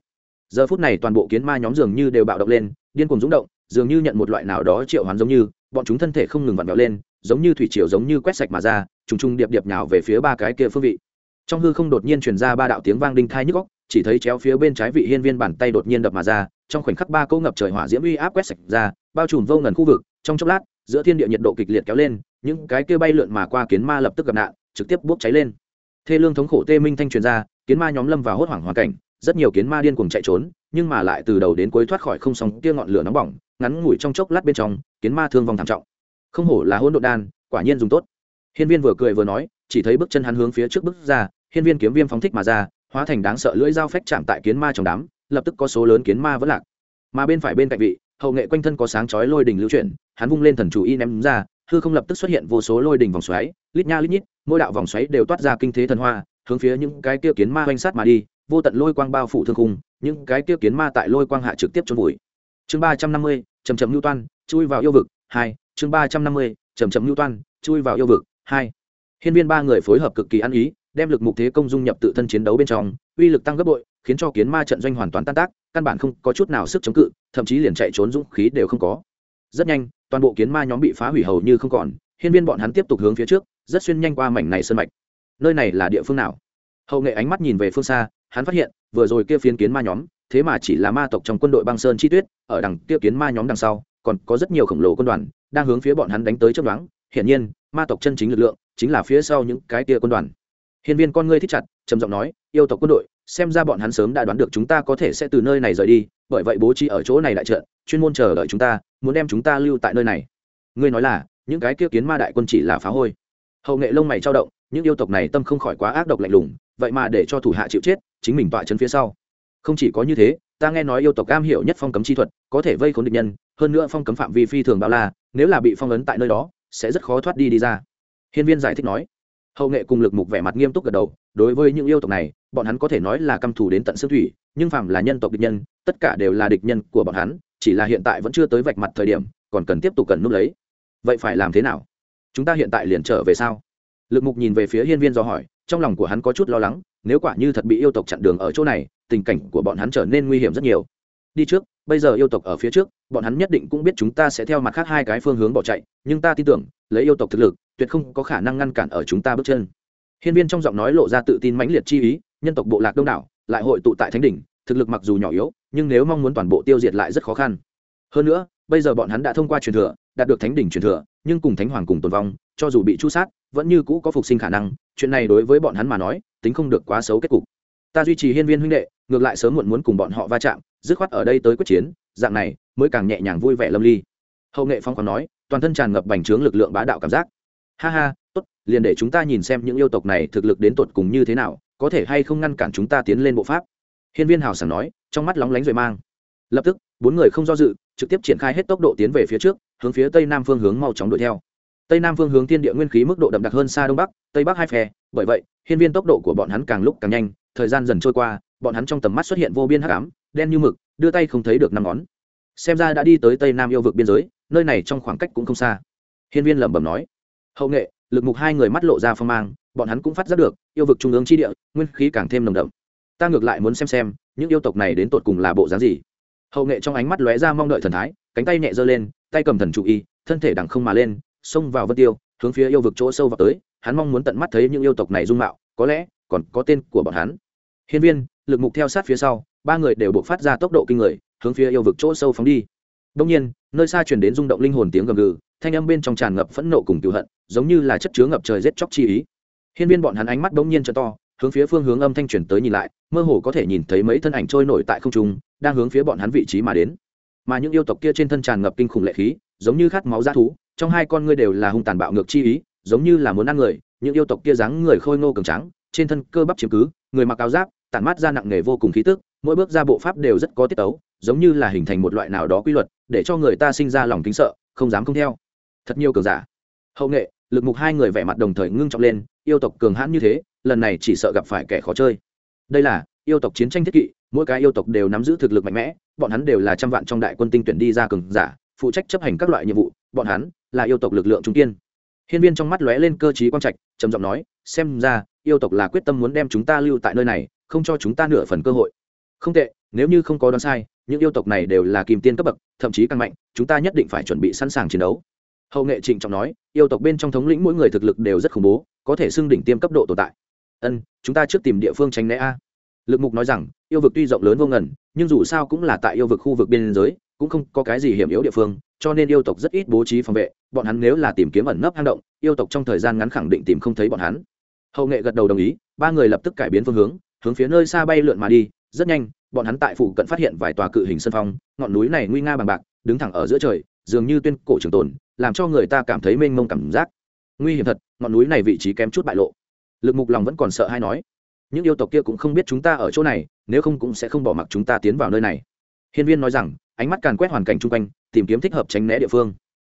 Giờ phút này toàn bộ kiến ma nhóm dường như đều bạo động lên, điên cuồng rúng động, dường như nhận một loại nào đó triệu hoán giống như, bọn chúng thân thể không ngừng vặn vẹo lên, giống như thủy triều giống như quét sạch mà ra, trùng trùng điệp điệp nhào về phía ba cái kia phương vị. Trong hư không đột nhiên truyền ra ba đạo tiếng vang đinh thai nhức góc chỉ thấy chéo phía bên trái vị hiên viên bàn tay đột nhiên đập mà ra, trong khoảnh khắc ba câu ngập trời hỏa diễm uy áp quét sạch ra, bao trùm vô ngần khu vực, trong chốc lát, giữa thiên địa nhiệt độ kịch liệt kéo lên, những cái kia bay lượn mà qua kiến ma lập tức gặp nạn, trực tiếp bốc cháy lên thê lương thống khổ tê minh thanh truyền ra, kiến ma nhóm lâm vào hốt hoảng hoàn cảnh, rất nhiều kiến ma điên cuồng chạy trốn, nhưng mà lại từ đầu đến cuối thoát khỏi không sóng kia ngọn lửa nóng bỏng, ngắn ngủi trong chốc lát bên trong, kiến ma thương vong thảm trọng. Không hổ là hỗn độn đan, quả nhiên dùng tốt. Hiên viên vừa cười vừa nói, chỉ thấy bước chân hắn hướng phía trước bước ra, hiên viên kiếm viêm phóng thích mà ra, hóa thành đáng sợ lưỡi dao phách chạm tại kiến ma trong đám, lập tức có số lớn kiến ma vẫn lạc. Mà bên phải bên cạnh vị, hậu nghệ quanh thân có sáng chói lôi đình lưu chuyển, hắn vung lên thần chủ y ném ra hư không lập tức xuất hiện vô số lôi đình vòng xoáy, lít nha lít nhít, mỗi đạo vòng xoáy đều toát ra kinh thế thần hoa, hướng phía những cái kia kiến ma oanh sát mà đi, vô tận lôi quang bao phủ thương khung, những cái kia kiến ma tại lôi quang hạ trực tiếp trôn vùi. Chương ba trăm năm mươi chầm chậm lưu toan, chui vào yêu vực, hai. Chương ba trăm năm mươi chầm chậm lưu toan, chui vào yêu vực, hai. Hiên viên ba người phối hợp cực kỳ ăn ý, đem lực mục thế công dung nhập tự thân chiến đấu bên trong, uy lực tăng gấp bội, khiến cho kiến ma trận doanh hoàn toàn tan tác, căn bản không có chút nào sức chống cự, thậm chí liền chạy trốn dũng khí đều không có rất nhanh, toàn bộ kiến ma nhóm bị phá hủy hầu như không còn, hiên viên bọn hắn tiếp tục hướng phía trước, rất xuyên nhanh qua mảnh này sơn mạch. Nơi này là địa phương nào? Hậu nghệ ánh mắt nhìn về phương xa, hắn phát hiện, vừa rồi kia phiến kiến ma nhóm, thế mà chỉ là ma tộc trong quân đội băng sơn chi tuyết, ở đằng kia kiến ma nhóm đằng sau, còn có rất nhiều khổng lồ quân đoàn, đang hướng phía bọn hắn đánh tới chấp đoán hiển nhiên, ma tộc chân chính lực lượng, chính là phía sau những cái kia quân đoàn. Hiên viên con ngươi thích chặt, trầm giọng nói, yêu tộc quân đội, xem ra bọn hắn sớm đã đoán được chúng ta có thể sẽ từ nơi này rời đi, bởi vậy bố trí ở chỗ này đại trận chuyên môn chờ đợi chúng ta muốn đem chúng ta lưu tại nơi này. Ngươi nói là, những cái kia kiến ma đại quân chỉ là phá hôi. Hậu nghệ lông mày trao động, những yêu tộc này tâm không khỏi quá ác độc lạnh lùng, vậy mà để cho thủ hạ chịu chết, chính mình tọa chân phía sau. Không chỉ có như thế, ta nghe nói yêu tộc cam hiểu nhất phong cấm chi thuật, có thể vây khốn địch nhân, hơn nữa phong cấm phạm vi phi thường bao la, nếu là bị phong ấn tại nơi đó, sẽ rất khó thoát đi đi ra. Hiên viên giải thích nói. Hậu nghệ cùng lực mục vẻ mặt nghiêm túc gật đầu, đối với những yêu tộc này, bọn hắn có thể nói là căm thù đến tận xương thủy, nhưng phàm là nhân tộc địch nhân, tất cả đều là địch nhân của bọn hắn chỉ là hiện tại vẫn chưa tới vạch mặt thời điểm, còn cần tiếp tục cần núp lấy. Vậy phải làm thế nào? Chúng ta hiện tại liền trở về sao? Lực mục nhìn về phía hiên viên do hỏi, trong lòng của hắn có chút lo lắng, nếu quả như thật bị yêu tộc chặn đường ở chỗ này, tình cảnh của bọn hắn trở nên nguy hiểm rất nhiều. Đi trước, bây giờ yêu tộc ở phía trước, bọn hắn nhất định cũng biết chúng ta sẽ theo mặt khác hai cái phương hướng bỏ chạy, nhưng ta tin tưởng, lấy yêu tộc thực lực, tuyệt không có khả năng ngăn cản ở chúng ta bước chân. Hiên viên trong giọng nói lộ ra tự tin mãnh liệt chi ý, nhân tộc bộ lạc đông đảo, lại hội tụ tại thánh đỉnh, thực lực mặc dù nhỏ yếu nhưng nếu mong muốn toàn bộ tiêu diệt lại rất khó khăn. Hơn nữa, bây giờ bọn hắn đã thông qua truyền thừa, đạt được thánh đỉnh truyền thừa, nhưng cùng thánh hoàng cùng tồn vong, cho dù bị chu sát, vẫn như cũ có phục sinh khả năng, chuyện này đối với bọn hắn mà nói, tính không được quá xấu kết cục. Ta duy trì hiên viên huynh đệ, ngược lại sớm muộn muốn cùng bọn họ va chạm, dứt khoát ở đây tới quyết chiến, dạng này, mới càng nhẹ nhàng vui vẻ lâm ly. Hậu nghệ phong còn nói, toàn thân tràn ngập bành trướng lực lượng bá đạo cảm giác. Ha ha, tốt, liền để chúng ta nhìn xem những yêu tộc này thực lực đến tột cùng như thế nào, có thể hay không ngăn cản chúng ta tiến lên bộ pháp hiên viên hào sảng nói, trong mắt lóng lánh rồi mang. Lập tức, bốn người không do dự, trực tiếp triển khai hết tốc độ tiến về phía trước, hướng phía tây nam phương hướng mau chóng đuổi theo. Tây nam phương hướng thiên địa nguyên khí mức độ đậm đặc hơn xa đông bắc, tây bắc hai phe, bởi vậy, hiên viên tốc độ của bọn hắn càng lúc càng nhanh, thời gian dần trôi qua, bọn hắn trong tầm mắt xuất hiện vô biên hắc ám, đen như mực, đưa tay không thấy được năm ngón. Xem ra đã đi tới tây nam yêu vực biên giới, nơi này trong khoảng cách cũng không xa. Hiên viên lẩm bẩm nói. Hậu nghệ, lực mục hai người mắt lộ ra phong mang, bọn hắn cũng phát giác được, yêu vực trung ương chi địa, nguyên khí càng thêm nồng đậm ta ngược lại muốn xem xem, những yêu tộc này đến tột cùng là bộ dáng gì. Hậu nghệ trong ánh mắt lóe ra mong đợi thần thái, cánh tay nhẹ giơ lên, tay cầm thần trụ y, thân thể đằng không mà lên, xông vào vân tiêu, hướng phía yêu vực chỗ sâu vào tới, hắn mong muốn tận mắt thấy những yêu tộc này dung mạo, có lẽ còn có tên của bọn hắn. Hiên viên, lực mục theo sát phía sau, ba người đều buộc phát ra tốc độ kinh người, hướng phía yêu vực chỗ sâu phóng đi. Đông nhiên, nơi xa truyền đến rung động linh hồn tiếng gầm gừ, thanh âm bên trong tràn ngập phẫn nộ cùng cựu hận, giống như là chất chứa ngập trời rét chóc chi ý. Hiên viên bọn hắn ánh mắt đông nhiên cho to hướng phía phương hướng âm thanh truyền tới nhìn lại, mơ hồ có thể nhìn thấy mấy thân ảnh trôi nổi tại không trung, đang hướng phía bọn hắn vị trí mà đến. Mà những yêu tộc kia trên thân tràn ngập kinh khủng lệ khí, giống như khát máu dã thú, trong hai con ngươi đều là hung tàn bạo ngược chi ý, giống như là muốn ăn người, những yêu tộc kia dáng người khôi ngô cường trắng trên thân cơ bắp chiếm cứ, người mặc áo giáp, tản mát ra nặng nề vô cùng khí tức, mỗi bước ra bộ pháp đều rất có tiết tấu, giống như là hình thành một loại nào đó quy luật, để cho người ta sinh ra lòng kính sợ, không dám không theo. Thật nhiều cường giả. Hậu nghệ, lực mục hai người vẻ mặt đồng thời ngưng trọng lên, yêu tộc cường hãn như thế lần này chỉ sợ gặp phải kẻ khó chơi. Đây là, yêu tộc chiến tranh thiết kỵ, mỗi cái yêu tộc đều nắm giữ thực lực mạnh mẽ, bọn hắn đều là trăm vạn trong đại quân tinh tuyển đi ra cường giả, phụ trách chấp hành các loại nhiệm vụ, bọn hắn là yêu tộc lực lượng trung kiên. Hiên viên trong mắt lóe lên cơ chí quang trạch, trầm giọng nói, xem ra, yêu tộc là quyết tâm muốn đem chúng ta lưu tại nơi này, không cho chúng ta nửa phần cơ hội. Không tệ, nếu như không có đoán sai, những yêu tộc này đều là kim tiên cấp bậc, thậm chí càng mạnh, chúng ta nhất định phải chuẩn bị sẵn sàng chiến đấu. Hậu nghệ trịnh trọng nói, yêu tộc bên trong thống lĩnh mỗi người thực lực đều rất khủng bố, có thể xưng đỉnh tiêm cấp độ tồn tại ân, chúng ta trước tìm địa phương tránh né a. Lực mục nói rằng, yêu vực tuy rộng lớn vô ngần, nhưng dù sao cũng là tại yêu vực khu vực biên giới, cũng không có cái gì hiểm yếu địa phương, cho nên yêu tộc rất ít bố trí phòng vệ, bọn hắn nếu là tìm kiếm ẩn nấp hang động, yêu tộc trong thời gian ngắn khẳng định tìm không thấy bọn hắn. Hậu nghệ gật đầu đồng ý, ba người lập tức cải biến phương hướng hướng phía nơi xa bay lượn mà đi, rất nhanh, bọn hắn tại phụ cận phát hiện vài tòa cự hình sân phong, ngọn núi này nguy nga bằng bạc, đứng thẳng ở giữa trời, dường như tuyên cổ trường tồn, làm cho người ta cảm thấy mênh mông cảm giác. Nguy hiểm thật, ngọn núi này vị trí kém chút bại lộ lực mục lòng vẫn còn sợ hay nói, những yêu tộc kia cũng không biết chúng ta ở chỗ này, nếu không cũng sẽ không bỏ mặc chúng ta tiến vào nơi này. Hiên viên nói rằng, ánh mắt càn quét hoàn cảnh chung quanh, tìm kiếm thích hợp tránh né địa phương.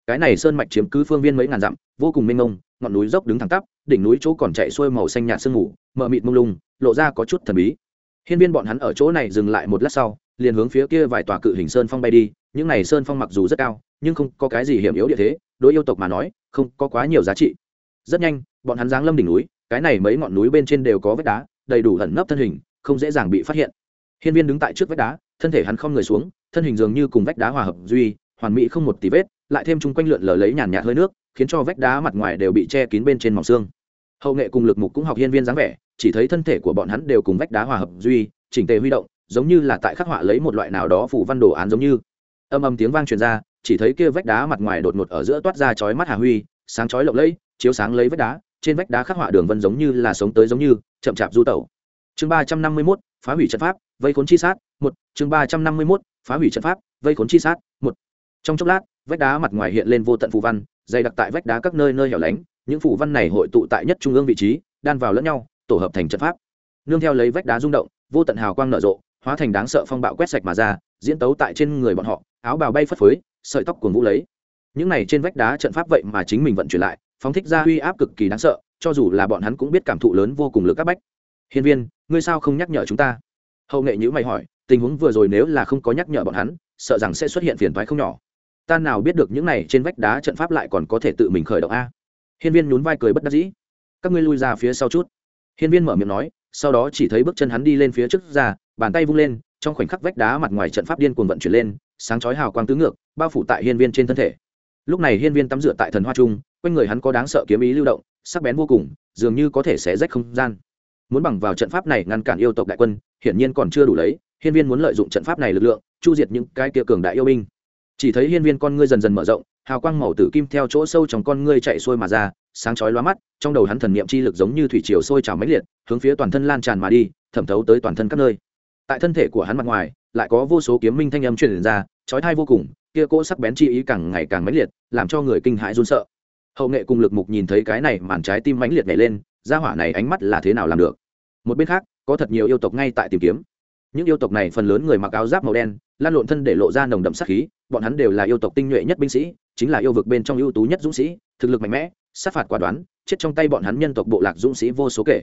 Cái này sơn mạch chiếm cứ phương viên mấy ngàn dặm, vô cùng mênh mông, ngọn núi dốc đứng thẳng tắp, đỉnh núi chỗ còn chạy xuôi màu xanh nhạt sương mù, mờ mịt mông lung, lộ ra có chút thần bí. Hiên viên bọn hắn ở chỗ này dừng lại một lát sau, liền hướng phía kia vài tòa cự hình sơn phong bay đi, những này sơn phong mặc dù rất cao, nhưng không có cái gì hiểm yếu địa thế, đối yêu tộc mà nói, không có quá nhiều giá trị. Rất nhanh, bọn hắn giáng lâm đỉnh núi cái này mấy ngọn núi bên trên đều có vách đá, đầy đủ ẩn nấp thân hình, không dễ dàng bị phát hiện. Hiên viên đứng tại trước vách đá, thân thể hắn không người xuống, thân hình dường như cùng vách đá hòa hợp duy, hoàn mỹ không một tí vết, lại thêm chung quanh lượn lờ lấy nhàn nhạt hơi nước, khiến cho vách đá mặt ngoài đều bị che kín bên trên mỏng xương. Hậu nghệ cùng lực mục cũng học hiên viên dáng vẻ, chỉ thấy thân thể của bọn hắn đều cùng vách đá hòa hợp duy, chỉnh tề huy động, giống như là tại khắc họa lấy một loại nào đó phủ văn đồ án giống như. Âm âm tiếng vang truyền ra, chỉ thấy kia vách đá mặt ngoài đột ngột ở giữa toát ra chói mắt hà huy, sáng chói lộng lẫy, chiếu sáng lấy vách đá trên vách đá khắc họa đường vân giống như là sống tới giống như, chậm chạp du tẩu. Chương ba trăm năm mươi mốt, phá hủy trận pháp, vây khốn chi sát, một. Chương ba trăm năm mươi mốt, phá hủy trận pháp, vây khốn chi sát, một. Trong chốc lát, vách đá mặt ngoài hiện lên vô tận phù văn, dày đặc tại vách đá các nơi nơi hẻo lánh. Những phù văn này hội tụ tại nhất trung ương vị trí, đan vào lẫn nhau, tổ hợp thành trận pháp. Nương theo lấy vách đá rung động, vô tận hào quang nở rộ, hóa thành đáng sợ phong bạo quét sạch mà ra, diễn tấu tại trên người bọn họ, áo bào bay phất phới, sợi tóc cuồng vũ lấy. Những này trên vách đá trận pháp vậy mà chính mình vận chuyển lại phóng thích ra uy áp cực kỳ đáng sợ, cho dù là bọn hắn cũng biết cảm thụ lớn vô cùng lực các bách. Hiên viên, ngươi sao không nhắc nhở chúng ta? Hậu nghệ nhữ mày hỏi, tình huống vừa rồi nếu là không có nhắc nhở bọn hắn, sợ rằng sẽ xuất hiện phiền thoái không nhỏ. Ta nào biết được những này trên vách đá trận pháp lại còn có thể tự mình khởi động a? Hiên viên nhún vai cười bất đắc dĩ. Các ngươi lui ra phía sau chút. Hiên viên mở miệng nói, sau đó chỉ thấy bước chân hắn đi lên phía trước ra, bàn tay vung lên, trong khoảnh khắc vách đá mặt ngoài trận pháp điên cuồng vận chuyển lên, sáng chói hào quang tứ ngược, bao phủ tại hiên viên trên thân thể lúc này hiên viên tắm rửa tại thần hoa trung, quanh người hắn có đáng sợ kiếm ý lưu động, sắc bén vô cùng, dường như có thể xé rách không gian. Muốn bằng vào trận pháp này ngăn cản yêu tộc đại quân, hiển nhiên còn chưa đủ lấy, hiên viên muốn lợi dụng trận pháp này lực lượng, chu diệt những cái kia cường đại yêu binh. Chỉ thấy hiên viên con ngươi dần dần mở rộng, hào quang màu tử kim theo chỗ sâu trong con ngươi chạy xuôi mà ra, sáng chói lóa mắt, trong đầu hắn thần niệm chi lực giống như thủy triều sôi trào mãnh liệt, hướng phía toàn thân lan tràn mà đi, thẩm thấu tới toàn thân các nơi. Tại thân thể của hắn mặt ngoài, lại có vô số kiếm minh thanh âm truyền ra, chói tai vô cùng kia cỗ sắc bén chi ý càng ngày càng mãnh liệt, làm cho người kinh hãi run sợ. Hậu nghệ cùng lực mục nhìn thấy cái này màn trái tim mãnh liệt nhảy lên ra hỏa này ánh mắt là thế nào làm được? Một bên khác, có thật nhiều yêu tộc ngay tại tìm kiếm. Những yêu tộc này phần lớn người mặc áo giáp màu đen, lan lộn thân để lộ ra nồng đậm sát khí, bọn hắn đều là yêu tộc tinh nhuệ nhất binh sĩ, chính là yêu vực bên trong ưu tú nhất dũng sĩ, thực lực mạnh mẽ, sát phạt quả đoán, chết trong tay bọn hắn nhân tộc bộ lạc dũng sĩ vô số kể.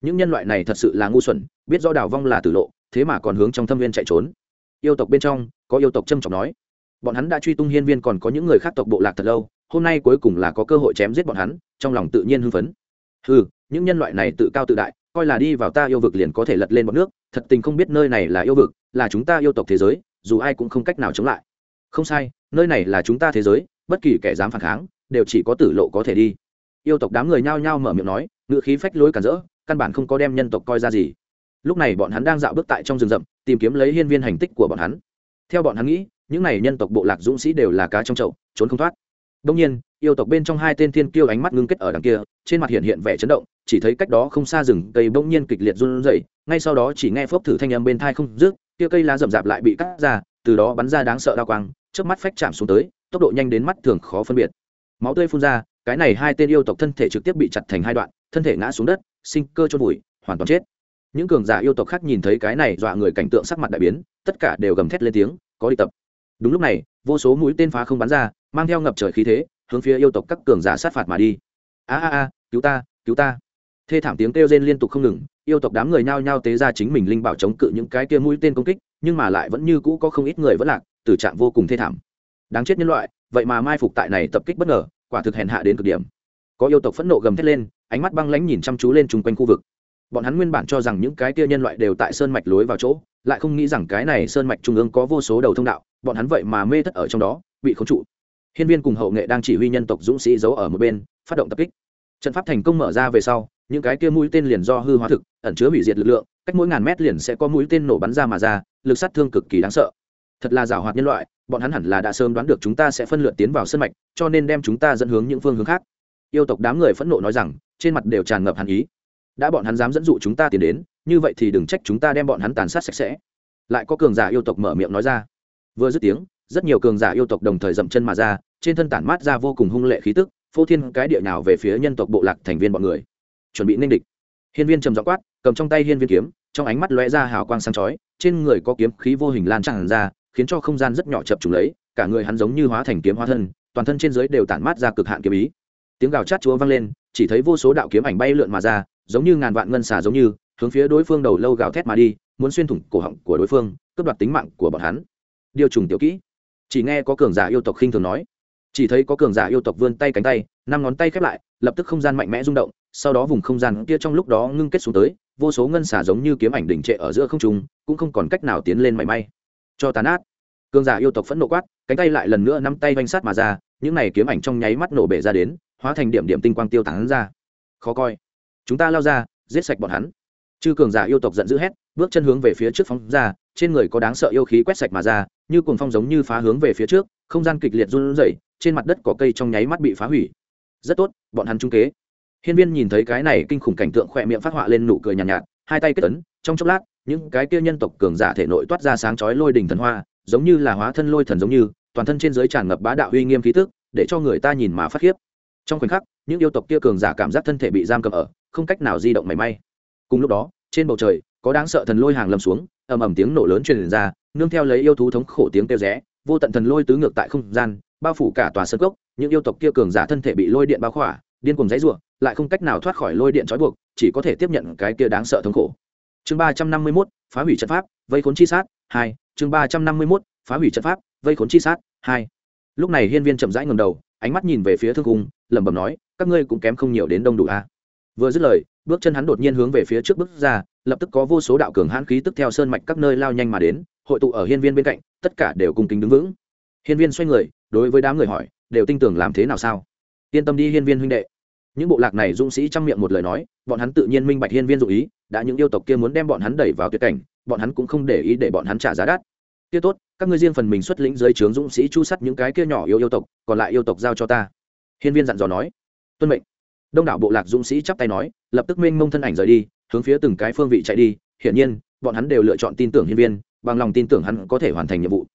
Những nhân loại này thật sự là ngu xuẩn, biết do đào vong là tử lộ, thế mà còn hướng trong thâm viên chạy trốn. Yêu tộc bên trong, có yêu tộc trâm trọng nói bọn hắn đã truy tung hiên viên còn có những người khác tộc bộ lạc thật lâu, hôm nay cuối cùng là có cơ hội chém giết bọn hắn, trong lòng tự nhiên hưng phấn. Ừ những nhân loại này tự cao tự đại, coi là đi vào ta yêu vực liền có thể lật lên bọn nước, thật tình không biết nơi này là yêu vực, là chúng ta yêu tộc thế giới, dù ai cũng không cách nào chống lại. Không sai, nơi này là chúng ta thế giới, bất kỳ kẻ dám phản kháng, đều chỉ có tử lộ có thể đi. Yêu tộc đám người nhao nhao mở miệng nói, ngựa khí phách lối cản rỡ, căn bản không có đem nhân tộc coi ra gì. Lúc này bọn hắn đang dạo bước tại trong rừng rậm, tìm kiếm lấy hiên viên hành tích của bọn hắn. Theo bọn hắn nghĩ những này nhân tộc bộ lạc dũng sĩ đều là cá trong chậu, trốn không thoát. Đông nhiên, yêu tộc bên trong hai tên thiên kiêu ánh mắt ngưng kết ở đằng kia, trên mặt hiện hiện vẻ chấn động, chỉ thấy cách đó không xa rừng cây bỗng nhiên kịch liệt run rẩy, ngay sau đó chỉ nghe phốc thử thanh âm bên thai không rước kia cây lá rậm rạp lại bị cắt ra, từ đó bắn ra đáng sợ đao quang trước mắt phách chạm xuống tới, tốc độ nhanh đến mắt thường khó phân biệt. Máu tươi phun ra, cái này hai tên yêu tộc thân thể trực tiếp bị chặt thành hai đoạn, thân thể ngã xuống đất, sinh cơ chôn vùi, hoàn toàn chết. Những cường giả yêu tộc khác nhìn thấy cái này dọa người cảnh tượng sắc mặt đại biến, tất cả đều gầm thét lên tiếng, có đi tập đúng lúc này, vô số mũi tên phá không bắn ra, mang theo ngập trời khí thế, hướng phía yêu tộc các cường giả sát phạt mà đi. A a a, cứu ta cứu ta. Thê thảm tiếng kêu rên liên tục không ngừng, yêu tộc đám người nhao nhao tế ra chính mình linh bảo chống cự những cái kia mũi tên công kích, nhưng mà lại vẫn như cũ có không ít người vẫn lạc, tử trạng vô cùng thê thảm. Đáng chết nhân loại, vậy mà mai phục tại này tập kích bất ngờ, quả thực hèn hạ đến cực điểm. Có yêu tộc phẫn nộ gầm thét lên, ánh mắt băng lãnh nhìn chăm chú lên chung quanh khu vực. Bọn hắn nguyên bản cho rằng những cái kia nhân loại đều tại sơn mạch lối vào chỗ lại không nghĩ rằng cái này sơn mạch trung ương có vô số đầu thông đạo, bọn hắn vậy mà mê thất ở trong đó, bị khống trụ. Hiên viên cùng hậu nghệ đang chỉ huy nhân tộc dũng sĩ giấu ở một bên, phát động tập kích. Trận pháp thành công mở ra về sau, những cái kia mũi tên liền do hư hóa thực, ẩn chứa hủy diệt lực lượng, cách mỗi ngàn mét liền sẽ có mũi tên nổ bắn ra mà ra, lực sát thương cực kỳ đáng sợ. Thật là giảo hoạt nhân loại, bọn hắn hẳn là đã sớm đoán được chúng ta sẽ phân lượt tiến vào sân mạch, cho nên đem chúng ta dẫn hướng những phương hướng khác. Yêu tộc đám người phẫn nộ nói rằng, trên mặt đều tràn ngập hàn ý đã bọn hắn dám dẫn dụ chúng ta tiến đến, như vậy thì đừng trách chúng ta đem bọn hắn tàn sát sạch sẽ. Lại có cường giả yêu tộc mở miệng nói ra. Vừa dứt tiếng, rất nhiều cường giả yêu tộc đồng thời dậm chân mà ra, trên thân tản mát ra vô cùng hung lệ khí tức, phô thiên cái địa nào về phía nhân tộc bộ lạc thành viên bọn người. Chuẩn bị ninh địch. Hiên viên trầm giọng quát, cầm trong tay hiên viên kiếm, trong ánh mắt lóe ra hào quang sáng chói, trên người có kiếm khí vô hình lan tràn ra, khiến cho không gian rất nhỏ chập trùng lấy, cả người hắn giống như hóa thành kiếm hóa thân, toàn thân trên dưới đều tản mát ra cực hạn kiếm ý. Tiếng gào chát chúa vang lên, chỉ thấy vô số đạo kiếm ảnh bay lượn mà ra giống như ngàn vạn ngân xà giống như, hướng phía đối phương đầu lâu gào thét mà đi, muốn xuyên thủng cổ họng của đối phương, cướp đoạt tính mạng của bọn hắn. Điều trùng tiểu kỹ. Chỉ nghe có cường giả yêu tộc khinh thường nói. Chỉ thấy có cường giả yêu tộc vươn tay cánh tay, năm ngón tay khép lại, lập tức không gian mạnh mẽ rung động, sau đó vùng không gian kia trong lúc đó ngưng kết xuống tới, vô số ngân xả giống như kiếm ảnh đỉnh trệ ở giữa không trung, cũng không còn cách nào tiến lên mảy may. Cho tàn át cường giả yêu tộc phẫn nộ quát, cánh tay lại lần nữa nắm tay vanh sát mà ra, những này kiếm ảnh trong nháy mắt nổ bể ra đến, hóa thành điểm điểm tinh quang tiêu tán ra. Khó coi chúng ta lao ra giết sạch bọn hắn. Chư cường giả yêu tộc giận dữ hét bước chân hướng về phía trước phóng ra trên người có đáng sợ yêu khí quét sạch mà ra như cuồng phong giống như phá hướng về phía trước không gian kịch liệt run rẩy trên mặt đất cỏ cây trong nháy mắt bị phá hủy. Rất tốt bọn hắn trung kế. Hiên viên nhìn thấy cái này kinh khủng cảnh tượng khỏe miệng phát họa lên nụ cười nhàn nhạt, nhạt hai tay kết tấn trong chốc lát những cái kia nhân tộc cường giả thể nội toát ra sáng chói lôi đỉnh thần hoa giống như là hóa thân lôi thần giống như toàn thân trên dưới tràn ngập bá đạo uy nghiêm khí tức để cho người ta nhìn mà phát khiếp. Trong khoảnh khắc những yêu tộc kia cường giả cảm giác thân thể bị giam cầm ở không cách nào di động mảy may. Cùng lúc đó, trên bầu trời, có đáng sợ thần lôi hàng lâm xuống, ầm ầm tiếng nổ lớn truyền ra, nương theo lấy yêu thú thống khổ tiếng kêu rẽ, vô tận thần lôi tứ ngược tại không gian, bao phủ cả tòa sân cốc, những yêu tộc kia cường giả thân thể bị lôi điện bao khỏa, điên cùng dãy ruộng lại không cách nào thoát khỏi lôi điện trói buộc, chỉ có thể tiếp nhận cái kia đáng sợ thống khổ. Chương ba trăm năm mươi mốt, phá hủy trận pháp, vây khốn chi sát, hai. Chương ba trăm năm mươi mốt, phá hủy trận pháp, vây khốn chi sát, hai. Lúc này hiên viên chậm rãi ngầm đầu, ánh mắt nhìn về phía thương cung, lẩm bẩm nói, các ngươi cũng kém không nhiều đến đông đủ a vừa dứt lời, bước chân hắn đột nhiên hướng về phía trước bước ra, lập tức có vô số đạo cường hãn khí tức theo sơn mạch các nơi lao nhanh mà đến, hội tụ ở hiên viên bên cạnh, tất cả đều cung kính đứng vững. Hiên viên xoay người, đối với đám người hỏi, đều tin tưởng làm thế nào sao? Yên tâm đi, hiên viên huynh đệ. Những bộ lạc này dũng sĩ chăm miệng một lời nói, bọn hắn tự nhiên minh bạch hiên viên dụ ý, đã những yêu tộc kia muốn đem bọn hắn đẩy vào tuyệt cảnh, bọn hắn cũng không để ý để bọn hắn trả giá đắt. Kia tốt, các ngươi riêng phần mình xuất lĩnh dưới trướng dũng sĩ chu sắt những cái kia nhỏ yêu yêu tộc, còn lại yêu tộc giao cho ta. Hiên viên dặn dò nói. Tuân mệnh đông đảo bộ lạc dũng sĩ chắp tay nói, lập tức minh mông thân ảnh rời đi, hướng phía từng cái phương vị chạy đi. Hiển nhiên, bọn hắn đều lựa chọn tin tưởng nhân viên, bằng lòng tin tưởng hắn có thể hoàn thành nhiệm vụ.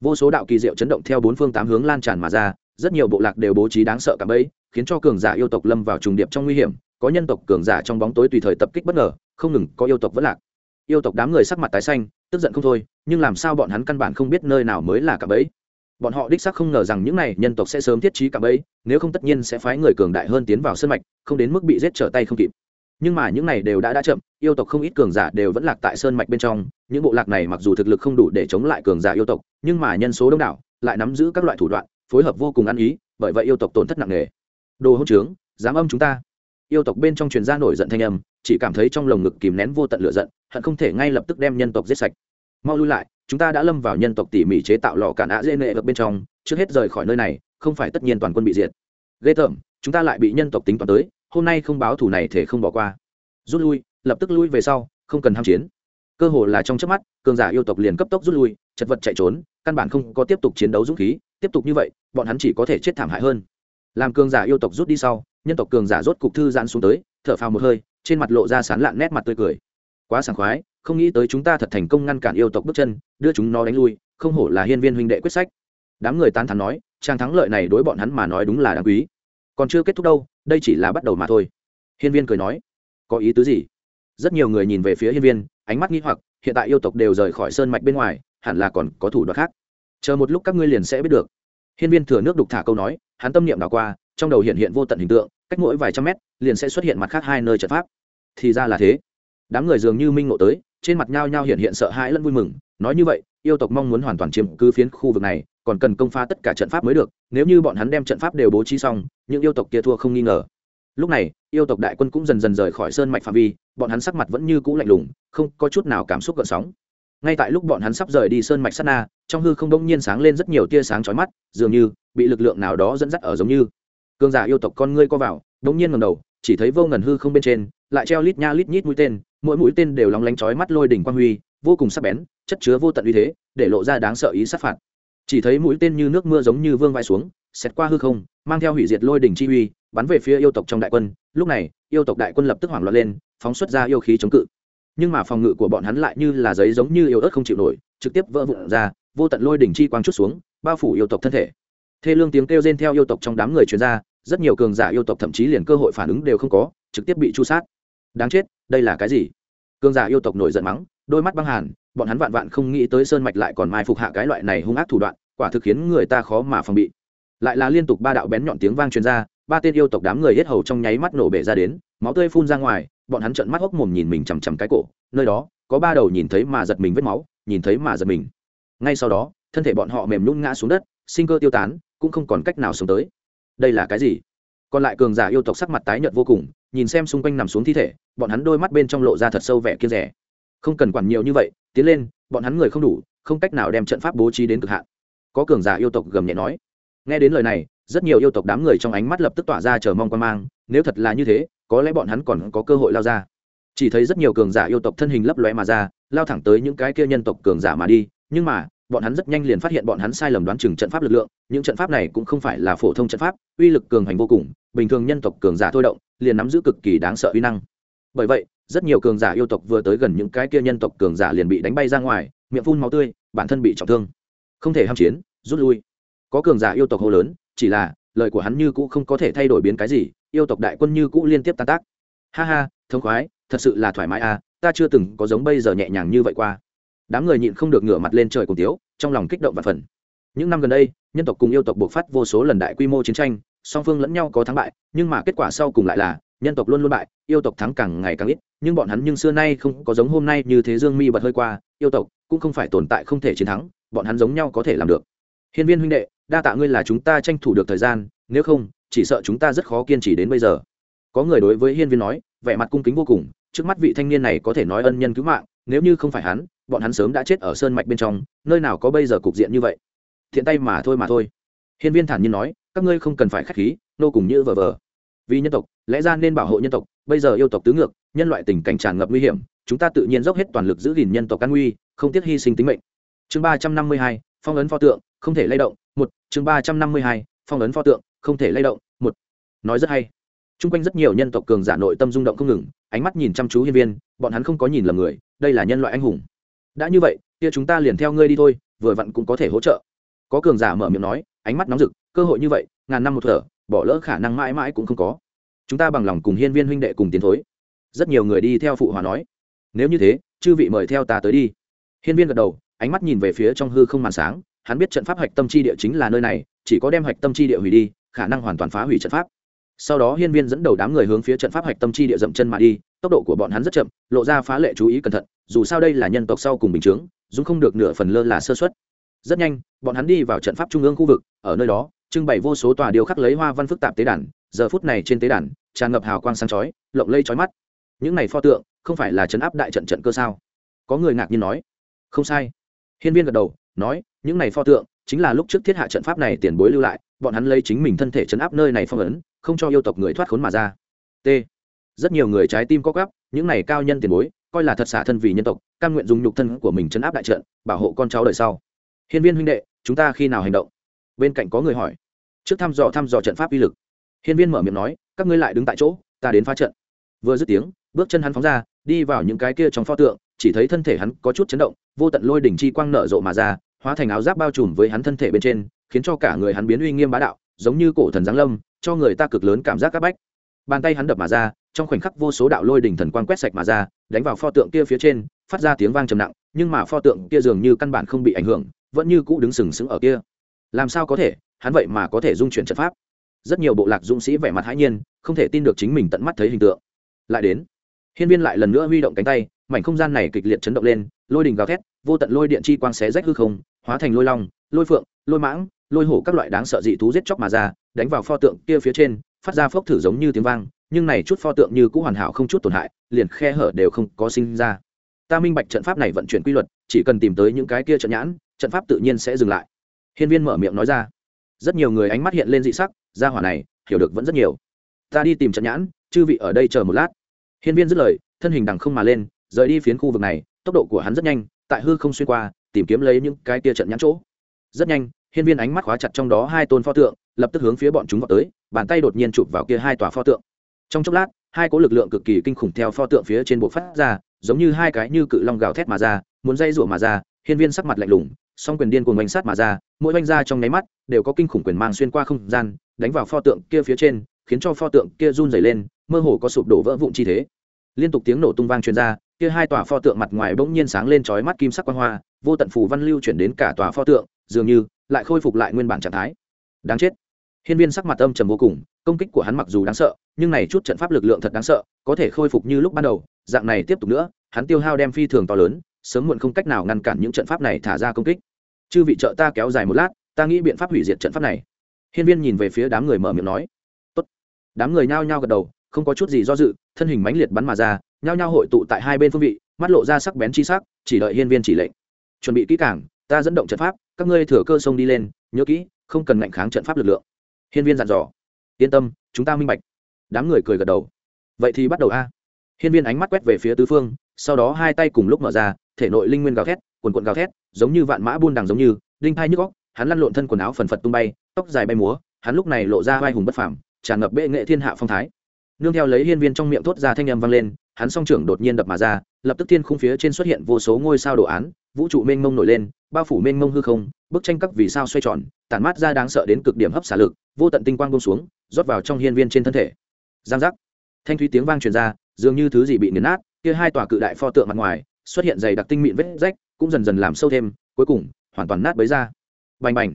Vô số đạo kỳ diệu chấn động theo bốn phương tám hướng lan tràn mà ra, rất nhiều bộ lạc đều bố trí đáng sợ cả bẫy, khiến cho cường giả yêu tộc lâm vào trùng điệp trong nguy hiểm, có nhân tộc cường giả trong bóng tối tùy thời tập kích bất ngờ, không ngừng có yêu tộc vẫn lạc. Yêu tộc đám người sắc mặt tái xanh, tức giận không thôi, nhưng làm sao bọn hắn căn bản không biết nơi nào mới là cả bẫy? Bọn họ đích xác không ngờ rằng những này nhân tộc sẽ sớm thiết trí cạm bấy nếu không tất nhiên sẽ phái người cường đại hơn tiến vào sân mạch, không đến mức bị giết trở tay không kịp. Nhưng mà những này đều đã đã chậm, yêu tộc không ít cường giả đều vẫn lạc tại sơn mạch bên trong, những bộ lạc này mặc dù thực lực không đủ để chống lại cường giả yêu tộc, nhưng mà nhân số đông đảo, lại nắm giữ các loại thủ đoạn, phối hợp vô cùng ăn ý, bởi vậy yêu tộc tổn thất nặng nề. Đồ hỗn trướng, dám âm chúng ta. Yêu tộc bên trong truyền ra nổi giận thanh âm, chỉ cảm thấy trong lồng ngực kìm nén vô tận lửa giận, hận không thể ngay lập tức đem nhân tộc giết sạch mau lui lại, chúng ta đã lâm vào nhân tộc tỉ mỉ chế tạo lò cản ạ dê nệ ở bên trong, trước hết rời khỏi nơi này, không phải tất nhiên toàn quân bị diệt. Ghê tởm, chúng ta lại bị nhân tộc tính toán tới, hôm nay không báo thù này thể không bỏ qua. Rút lui, lập tức lui về sau, không cần ham chiến. Cơ hồ là trong chớp mắt, cường giả yêu tộc liền cấp tốc rút lui, chật vật chạy trốn, căn bản không có tiếp tục chiến đấu dũng khí, tiếp tục như vậy, bọn hắn chỉ có thể chết thảm hại hơn. Làm cường giả yêu tộc rút đi sau, nhân tộc cường giả rốt cục thư giãn xuống tới, thở phào một hơi, trên mặt lộ ra sán lạn nét mặt tươi cười. Quá sảng khoái không nghĩ tới chúng ta thật thành công ngăn cản yêu tộc bước chân, đưa chúng nó đánh lui, không hổ là hiên viên huynh đệ quyết sách. Đám người tán thắn nói trang thắng lợi này đối bọn hắn mà nói đúng là đáng quý. Còn chưa kết thúc đâu, đây chỉ là bắt đầu mà thôi. Hiên viên cười nói, có ý tứ gì? Rất nhiều người nhìn về phía hiên viên, ánh mắt nghi hoặc, hiện tại yêu tộc đều rời khỏi sơn mạch bên ngoài, hẳn là còn có thủ đoạn khác. Chờ một lúc các ngươi liền sẽ biết được. Hiên viên thừa nước đục thả câu nói, hắn tâm niệm đảo qua, trong đầu hiện hiện vô tận hình tượng, cách mỗi vài trăm mét, liền sẽ xuất hiện mặt khác hai nơi trận pháp. Thì ra là thế đám người dường như minh ngộ tới, trên mặt nhao nhao hiện hiện sợ hãi lẫn vui mừng, nói như vậy, yêu tộc mong muốn hoàn toàn chiếm cứ phiến khu vực này, còn cần công phá tất cả trận pháp mới được, nếu như bọn hắn đem trận pháp đều bố trí xong, những yêu tộc kia thua không nghi ngờ. Lúc này, yêu tộc đại quân cũng dần dần rời khỏi sơn mạch phạm vi, bọn hắn sắc mặt vẫn như cũ lạnh lùng, không có chút nào cảm xúc gợn sóng. Ngay tại lúc bọn hắn sắp rời đi sơn mạch sát na, trong hư không đông nhiên sáng lên rất nhiều tia sáng chói mắt, dường như bị lực lượng nào đó dẫn dắt ở giống như. Cương giả yêu tộc con ngươi co vào đông nhiên ngầm đầu, chỉ thấy vô ngần hư không bên trên lại treo lít nha lít nhít mũi tên, mỗi mũi tên đều lóng lánh chói mắt lôi đỉnh quang huy, vô cùng sắc bén, chất chứa vô tận uy thế, để lộ ra đáng sợ ý sát phạt. Chỉ thấy mũi tên như nước mưa giống như vương vai xuống xét qua hư không, mang theo hủy diệt lôi đỉnh chi uy, bắn về phía yêu tộc trong đại quân. Lúc này, yêu tộc đại quân lập tức hoảng loạn lên, phóng xuất ra yêu khí chống cự. Nhưng mà phòng ngự của bọn hắn lại như là giấy giống như yêu ớt không chịu nổi, trực tiếp vỡ vụn ra, vô tận lôi đỉnh chi quang chút xuống, bao phủ yêu tộc thân thể. Thê lương tiếng kêu rên theo yêu tộc trong đám người truyền ra, rất nhiều cường giả yêu tộc thậm chí liền cơ hội phản ứng đều không có, trực tiếp bị chu sát đáng chết, đây là cái gì? Cương giả yêu tộc nổi giận mắng, đôi mắt băng hàn, bọn hắn vạn vạn không nghĩ tới sơn mạch lại còn mai phục hạ cái loại này hung ác thủ đoạn, quả thực khiến người ta khó mà phòng bị. Lại là liên tục ba đạo bén nhọn tiếng vang truyền ra, ba tên yêu tộc đám người hết hầu trong nháy mắt nổ bể ra đến, máu tươi phun ra ngoài, bọn hắn trợn mắt hốc mồm nhìn mình chằm chằm cái cổ, nơi đó, có ba đầu nhìn thấy mà giật mình vết máu, nhìn thấy mà giật mình. Ngay sau đó, thân thể bọn họ mềm nhún ngã xuống đất, sinh cơ tiêu tán, cũng không còn cách nào sống tới. Đây là cái gì? Còn lại cường giả yêu tộc sắc mặt tái nhợt vô cùng nhìn xem xung quanh nằm xuống thi thể, bọn hắn đôi mắt bên trong lộ ra thật sâu vẻ kia rẻ. Không cần quản nhiều như vậy, tiến lên, bọn hắn người không đủ, không cách nào đem trận pháp bố trí đến cực hạn. Có cường giả yêu tộc gầm nhẹ nói. Nghe đến lời này, rất nhiều yêu tộc đám người trong ánh mắt lập tức tỏa ra chờ mong quan mang, nếu thật là như thế, có lẽ bọn hắn còn có cơ hội lao ra. Chỉ thấy rất nhiều cường giả yêu tộc thân hình lấp lóe mà ra, lao thẳng tới những cái kia nhân tộc cường giả mà đi, nhưng mà bọn hắn rất nhanh liền phát hiện bọn hắn sai lầm đoán chừng trận pháp lực lượng, những trận pháp này cũng không phải là phổ thông trận pháp, uy lực cường hành vô cùng, bình thường nhân tộc cường giả thôi động, liền nắm giữ cực kỳ đáng sợ uy năng. Bởi vậy, rất nhiều cường giả yêu tộc vừa tới gần những cái kia nhân tộc cường giả liền bị đánh bay ra ngoài, miệng phun máu tươi, bản thân bị trọng thương. Không thể ham chiến, rút lui. Có cường giả yêu tộc hô lớn, chỉ là, lời của hắn như cũ không có thể thay đổi biến cái gì, yêu tộc đại quân như cũ liên tiếp tan tác. Ha ha, thông khoái, thật sự là thoải mái à ta chưa từng có giống bây giờ nhẹ nhàng như vậy qua đám người nhịn không được ngửa mặt lên trời cùng tiếu, trong lòng kích động và phần. Những năm gần đây, nhân tộc cùng yêu tộc buộc phát vô số lần đại quy mô chiến tranh, song phương lẫn nhau có thắng bại, nhưng mà kết quả sau cùng lại là, nhân tộc luôn luôn bại, yêu tộc thắng càng ngày càng ít, nhưng bọn hắn nhưng xưa nay không có giống hôm nay như thế dương mi bật hơi qua, yêu tộc cũng không phải tồn tại không thể chiến thắng, bọn hắn giống nhau có thể làm được. Hiên viên huynh đệ, đa tạ ngươi là chúng ta tranh thủ được thời gian, nếu không, chỉ sợ chúng ta rất khó kiên trì đến bây giờ. Có người đối với hiên viên nói, vẻ mặt cung kính vô cùng, trước mắt vị thanh niên này có thể nói ân nhân cứu mạng, nếu như không phải hắn bọn hắn sớm đã chết ở sơn mạch bên trong, nơi nào có bây giờ cục diện như vậy? Thiện tay mà thôi mà thôi. Hiên viên thản nhiên nói, các ngươi không cần phải k h á c h khí, nô cùng như vờ vờ. Vì nhân tộc, lẽ ra nên bảo hộ nhân tộc, bây giờ yêu tộc tứ ngược, nhân loại tình cảnh tràn ngập nguy hiểm, chúng ta tự nhiên dốc hết toàn lực giữ gìn nhân tộc an nguy, không tiếc hy sinh tính mệnh. Chương ba trăm năm mươi hai, phong ấn pho tượng, không thể lay động, một. Chương ba trăm năm mươi hai, phong ấn pho tượng, không thể lay động, một. Nói rất hay. T r u n g quanh rất nhiều nhân tộc cường giả nội tâm rung động không ngừng, ánh mắt nhìn chăm chú hiên viên, bọn hắn không có nhìn lầm người, đây là nhân loại anh hùng đã như vậy, kia chúng ta liền theo ngươi đi thôi, vừa vặn cũng có thể hỗ trợ. Có cường giả mở miệng nói, ánh mắt nóng rực, cơ hội như vậy, ngàn năm một thở, bỏ lỡ khả năng mãi mãi cũng không có. Chúng ta bằng lòng cùng hiên viên huynh đệ cùng tiến thối. Rất nhiều người đi theo phụ hòa nói. Nếu như thế, chư vị mời theo ta tới đi. Hiên viên gật đầu, ánh mắt nhìn về phía trong hư không màn sáng, hắn biết trận pháp hạch tâm chi địa chính là nơi này, chỉ có đem hạch tâm chi địa hủy đi, khả năng hoàn toàn phá hủy trận pháp. Sau đó hiên viên dẫn đầu đám người hướng phía trận pháp hạch tâm chi địa dậm chân mà đi tốc độ của bọn hắn rất chậm, lộ ra phá lệ chú ý cẩn thận, dù sao đây là nhân tộc sau cùng bình chướng dũng không được nửa phần lơ là sơ xuất rất nhanh, bọn hắn đi vào trận pháp trung ương khu vực, ở nơi đó, trưng bày vô số tòa điêu khắc lấy hoa văn phức tạp tế đàn, giờ phút này trên tế đàn, tràn ngập hào quang sáng chói, lộng lây chói mắt. Những này pho tượng, không phải là chấn áp đại trận trận cơ sao? Có người ngạc nhiên nói. Không sai. Hiên viên gật đầu, nói, những này pho tượng, chính là lúc trước thiết hạ trận pháp này tiền bối lưu lại, bọn hắn lấy chính mình thân thể chấn áp nơi này phong ấn, không cho yêu tộc người thoát khốn mà ra. T rất nhiều người trái tim có gắp những này cao nhân tiền bối, coi là thật xả thân vì nhân tộc căn nguyện dùng nhục thân của mình chấn áp đại trận, bảo hộ con cháu đời sau. Hiên viên huynh đệ, chúng ta khi nào hành động? Bên cạnh có người hỏi. Trước thăm dò thăm dò trận pháp uy lực. Hiên viên mở miệng nói, các ngươi lại đứng tại chỗ, ta đến phá trận. Vừa dứt tiếng, bước chân hắn phóng ra, đi vào những cái kia trong pho tượng, chỉ thấy thân thể hắn có chút chấn động, vô tận lôi đỉnh chi quang nở rộ mà ra, hóa thành áo giáp bao trùm với hắn thân thể bên trên, khiến cho cả người hắn biến uy nghiêm bá đạo, giống như cổ thần giáng lâm, cho người ta cực lớn cảm giác áp bách. Bàn tay hắn đập mà ra trong khoảnh khắc vô số đạo lôi đỉnh thần quang quét sạch mà ra, đánh vào pho tượng kia phía trên, phát ra tiếng vang trầm nặng, nhưng mà pho tượng kia dường như căn bản không bị ảnh hưởng, vẫn như cũ đứng sừng sững ở kia. Làm sao có thể? Hắn vậy mà có thể dung chuyển trận pháp. Rất nhiều bộ lạc dũng sĩ vẻ mặt hãi nhiên, không thể tin được chính mình tận mắt thấy hình tượng. Lại đến, hiên viên lại lần nữa huy động cánh tay, mảnh không gian này kịch liệt chấn động lên, lôi đình gào thét, vô tận lôi điện chi quang xé rách hư không, hóa thành lôi long, lôi phượng, lôi mãng, lôi hổ các loại đáng sợ dị thú giết chóc mà ra, đánh vào pho tượng kia phía trên, phát ra phốc thử giống như tiếng vang nhưng này chút pho tượng như cũng hoàn hảo không chút tổn hại, liền khe hở đều không có sinh ra. Ta minh bạch trận pháp này vận chuyển quy luật, chỉ cần tìm tới những cái kia trận nhãn, trận pháp tự nhiên sẽ dừng lại. Hiên viên mở miệng nói ra. Rất nhiều người ánh mắt hiện lên dị sắc, gia hỏa này, hiểu được vẫn rất nhiều. Ta đi tìm trận nhãn, chư vị ở đây chờ một lát. Hiên viên dứt lời, thân hình đằng không mà lên, rời đi phiến khu vực này, tốc độ của hắn rất nhanh, tại hư không xuyên qua, tìm kiếm lấy những cái tia trận nhãn chỗ. Rất nhanh, hiên viên ánh mắt khóa chặt trong đó hai tôn pho tượng, lập tức hướng phía bọn chúng vào tới, bàn tay đột nhiên chụp vào kia hai tòa pho tượng trong chốc lát, hai cố lực lượng cực kỳ kinh khủng theo pho tượng phía trên bộ phát ra, giống như hai cái như cự long gào thét mà ra, muốn dây rủa mà ra, hiên viên sắc mặt lạnh lùng, song quyền điên cuồng oanh sát mà ra, mỗi oanh ra trong nháy mắt, đều có kinh khủng quyền mang xuyên qua không gian, đánh vào pho tượng kia phía trên, khiến cho pho tượng kia run dày lên, mơ hồ có sụp đổ vỡ vụn chi thế. Liên tục tiếng nổ tung vang truyền ra, kia hai tòa pho tượng mặt ngoài bỗng nhiên sáng lên chói mắt kim sắc quang hoa, vô tận phù văn lưu chuyển đến cả tòa pho tượng, dường như lại khôi phục lại nguyên bản trạng thái. Đáng chết. Hiên viên sắc mặt âm trầm vô cùng, công kích của hắn mặc dù đáng sợ nhưng này chút trận pháp lực lượng thật đáng sợ, có thể khôi phục như lúc ban đầu, dạng này tiếp tục nữa, hắn tiêu hao đem phi thường to lớn, sớm muộn không cách nào ngăn cản những trận pháp này thả ra công kích. Chư vị trợ ta kéo dài một lát, ta nghĩ biện pháp hủy diệt trận pháp này. Hiên viên nhìn về phía đám người mở miệng nói. Tốt. đám người nhao nhao gật đầu, không có chút gì do dự, thân hình mãnh liệt bắn mà ra, nhao nhao hội tụ tại hai bên phương vị, mắt lộ ra sắc bén chi sắc, chỉ đợi hiên viên chỉ lệnh. Chuẩn bị kỹ càng, ta dẫn động trận pháp, các ngươi thừa cơ sông đi lên, nhớ kỹ, không cần ngạnh kháng trận pháp lực lượng. Hiên viên dặn dò. Yên tâm, chúng ta minh bạch đám người cười gật đầu. Vậy thì bắt đầu a. Hiên viên ánh mắt quét về phía tứ phương, sau đó hai tay cùng lúc mở ra, thể nội linh nguyên gào thét, quần quần gào thét, giống như vạn mã buôn đằng giống như, đinh thai nhức góc hắn lăn lộn thân quần áo phần phật tung bay, tóc dài bay múa, hắn lúc này lộ ra vai hùng bất phàm, tràn ngập bệ nghệ thiên hạ phong thái. Nương theo lấy hiên viên trong miệng thốt ra thanh âm vang lên, hắn song trưởng đột nhiên đập mà ra, lập tức thiên khung phía trên xuất hiện vô số ngôi sao đồ án, vũ trụ mênh mông nổi lên, bao phủ mênh mông hư không, bức tranh các vì sao xoay tròn, tản mát ra đáng sợ đến cực điểm hấp xả lực, vô tận tinh quang bông xuống, rót vào trong hiên viên trên thân thể giang giác. Thanh thúy tiếng vang truyền ra, dường như thứ gì bị nghiền nát, kia hai tòa cự đại pho tượng mặt ngoài, xuất hiện dày đặc tinh mịn vết rách, cũng dần dần làm sâu thêm, cuối cùng, hoàn toàn nát bấy ra. Bành bành.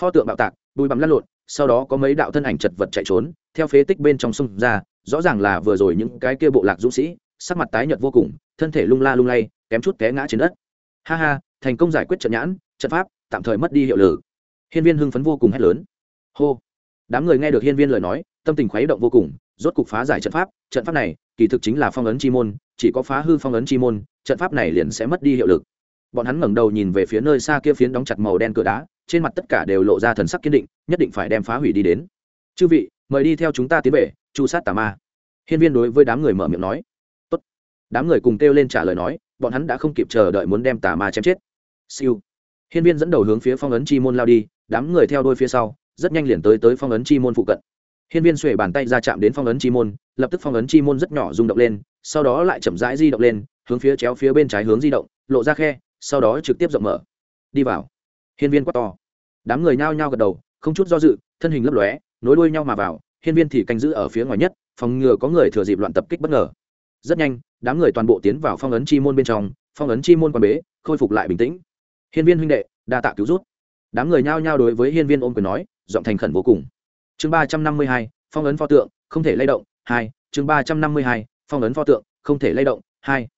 Pho tượng bạo tạc bùi bằm lăn lộn, sau đó có mấy đạo thân ảnh chật vật chạy trốn, theo phế tích bên trong sông ra, rõ ràng là vừa rồi những cái kia bộ lạc dũng sĩ, sắc mặt tái nhợt vô cùng, thân thể lung la lung lay, kém chút té ngã trên đất. Ha ha, thành công giải quyết trận nhãn, trận pháp, tạm thời mất đi hiệu lực. Hiên viên hưng phấn vô cùng hét lớn. Hô. Đám người nghe được hiên viên lời nói, tâm tình khuấy động vô cùng rốt cục phá giải trận pháp trận pháp này, kỳ thực chính là phong ấn chi môn, chỉ có phá hư phong ấn chi môn, trận pháp này liền sẽ mất đi hiệu lực. Bọn hắn ngẩng đầu nhìn về phía nơi xa kia phiến đóng chặt màu đen cửa đá, trên mặt tất cả đều lộ ra thần sắc kiên định, nhất định phải đem phá hủy đi đến. Chư vị, mời đi theo chúng ta tiến về, chu sát tà ma. Hiên viên đối với đám người mở miệng nói. Tốt. đám người cùng kêu lên trả lời nói, bọn hắn đã không kịp chờ đợi muốn đem tà ma chém chết. Siêu. Hiên viên dẫn đầu hướng phía phong ấn chi môn lao đi, đám người theo đôi phía sau, rất nhanh liền tới tới phong ấn chi môn phụ cận hiên viên xuề bàn tay ra chạm đến phong ấn chi môn, lập tức phong ấn chi môn rất nhỏ rung động lên, sau đó lại chậm rãi di động lên, hướng phía chéo phía bên trái hướng di động, lộ ra khe, sau đó trực tiếp rộng mở. Đi vào. Hiên viên quát to. Đám người nhao nhao gật đầu, không chút do dự, thân hình lấp lóe, nối đuôi nhau mà vào, hiên viên thì canh giữ ở phía ngoài nhất, phòng ngừa có người thừa dịp loạn tập kích bất ngờ. Rất nhanh, đám người toàn bộ tiến vào phong ấn chi môn bên trong, phong ấn chi môn quan bế, khôi phục lại bình tĩnh. Hiên viên huynh đệ, đa tạ cứu giúp. đám người nhao nhao đối với hiên viên ôm quyền nói, giọng thành khẩn vô cùng chương ba trăm năm mươi hai, phong ấn pho tượng, không thể lay động, hai, chương ba trăm năm mươi hai, phong ấn pho tượng, không thể lay động, hai.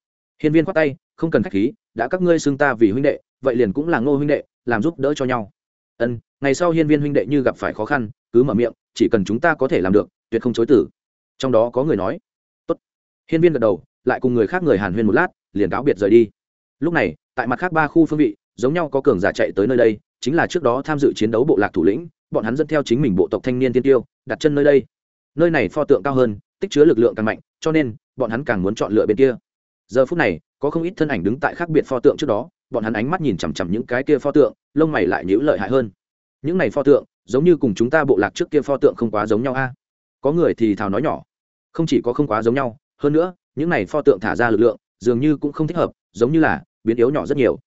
Hiên viên khoát tay, không cần khách khí, đã các ngươi xưng ta vì huynh đệ, vậy liền cũng là ngô huynh đệ, làm giúp đỡ cho nhau. Ân, ngày sau hiên viên huynh đệ như gặp phải khó khăn, cứ mở miệng, chỉ cần chúng ta có thể làm được, tuyệt không chối tử trong đó có người nói, tốt. Hiên viên gật đầu, lại cùng người khác người hàn huyên một lát, liền cáo biệt rời đi. Lúc này, tại mặt khác ba khu phương vị, giống nhau có cường giả chạy tới nơi đây, chính là trước đó tham dự chiến đấu bộ lạc thủ lĩnh bọn hắn dẫn theo chính mình bộ tộc thanh niên tiên tiêu, đặt chân nơi đây. Nơi này pho tượng cao hơn, tích chứa lực lượng càng mạnh, cho nên, bọn hắn càng muốn chọn lựa bên kia. Giờ phút này, có không ít thân ảnh đứng tại khác biệt pho tượng trước đó, bọn hắn ánh mắt nhìn chằm chằm những cái kia pho tượng, lông mày lại nhữ lợi hại hơn. Những này pho tượng, giống như cùng chúng ta bộ lạc trước kia pho tượng không quá giống nhau a. Có người thì thào nói nhỏ, không chỉ có không quá giống nhau, hơn nữa, những này pho tượng thả ra lực lượng, dường như cũng không thích hợp, giống như là, biến yếu nhỏ rất nhiều.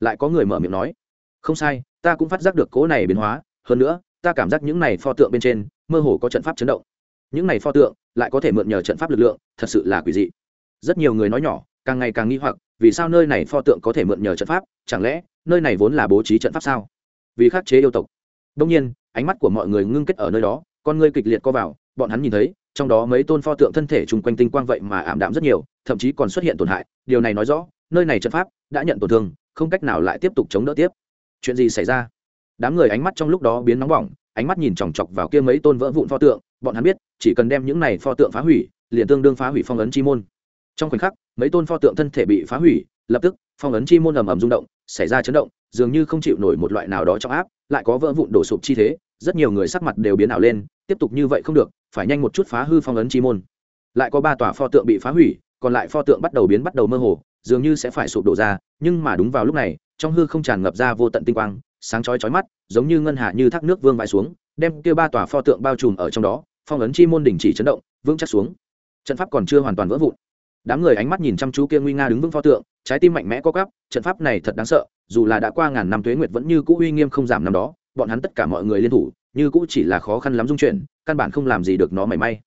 Lại có người mở miệng nói, không sai, ta cũng phát giác được cố này biến hóa, hơn nữa ta cảm giác những này pho tượng bên trên, mơ hồ có trận pháp chấn động. Những này pho tượng lại có thể mượn nhờ trận pháp lực lượng, thật sự là quỷ dị. Rất nhiều người nói nhỏ, càng ngày càng nghi hoặc, vì sao nơi này pho tượng có thể mượn nhờ trận pháp? Chẳng lẽ nơi này vốn là bố trí trận pháp sao? Vì khắc chế yêu tộc. Đông nhiên, ánh mắt của mọi người ngưng kết ở nơi đó, con ngươi kịch liệt co vào, bọn hắn nhìn thấy, trong đó mấy tôn pho tượng thân thể chung quanh tinh quang vậy mà ảm đạm rất nhiều, thậm chí còn xuất hiện tổn hại. Điều này nói rõ, nơi này trận pháp đã nhận tổn thương, không cách nào lại tiếp tục chống đỡ tiếp. Chuyện gì xảy ra? Đám người ánh mắt trong lúc đó biến nóng bỏng, ánh mắt nhìn chòng chọc vào kia mấy tôn vỡ vụn pho tượng, bọn hắn biết, chỉ cần đem những này pho tượng phá hủy, liền tương đương phá hủy phong ấn chi môn. Trong khoảnh khắc, mấy tôn pho tượng thân thể bị phá hủy, lập tức, phong ấn chi môn ầm ầm rung động, xảy ra chấn động, dường như không chịu nổi một loại nào đó trong áp, lại có vỡ vụn đổ sụp chi thế, rất nhiều người sắc mặt đều biến ảo lên, tiếp tục như vậy không được, phải nhanh một chút phá hư phong ấn chi môn. Lại có ba tòa pho tượng bị phá hủy, còn lại pho tượng bắt đầu biến bắt đầu mơ hồ, dường như sẽ phải sụp đổ ra, nhưng mà đúng vào lúc này, trong hư không tràn ngập ra vô tận tinh quang sáng chói chói mắt, giống như ngân hạ như thác nước vương vãi xuống, đem kia ba tòa pho tượng bao trùm ở trong đó, phong ấn chi môn đình chỉ chấn động, vững chắc xuống. Trận pháp còn chưa hoàn toàn vỡ vụn. Đám người ánh mắt nhìn chăm chú kia nguy nga đứng vững pho tượng, trái tim mạnh mẽ co cắp trận pháp này thật đáng sợ, dù là đã qua ngàn năm tuế nguyệt vẫn như cũ uy nghiêm không giảm năm đó, bọn hắn tất cả mọi người liên thủ, như cũ chỉ là khó khăn lắm dung chuyển, căn bản không làm gì được nó mảy may.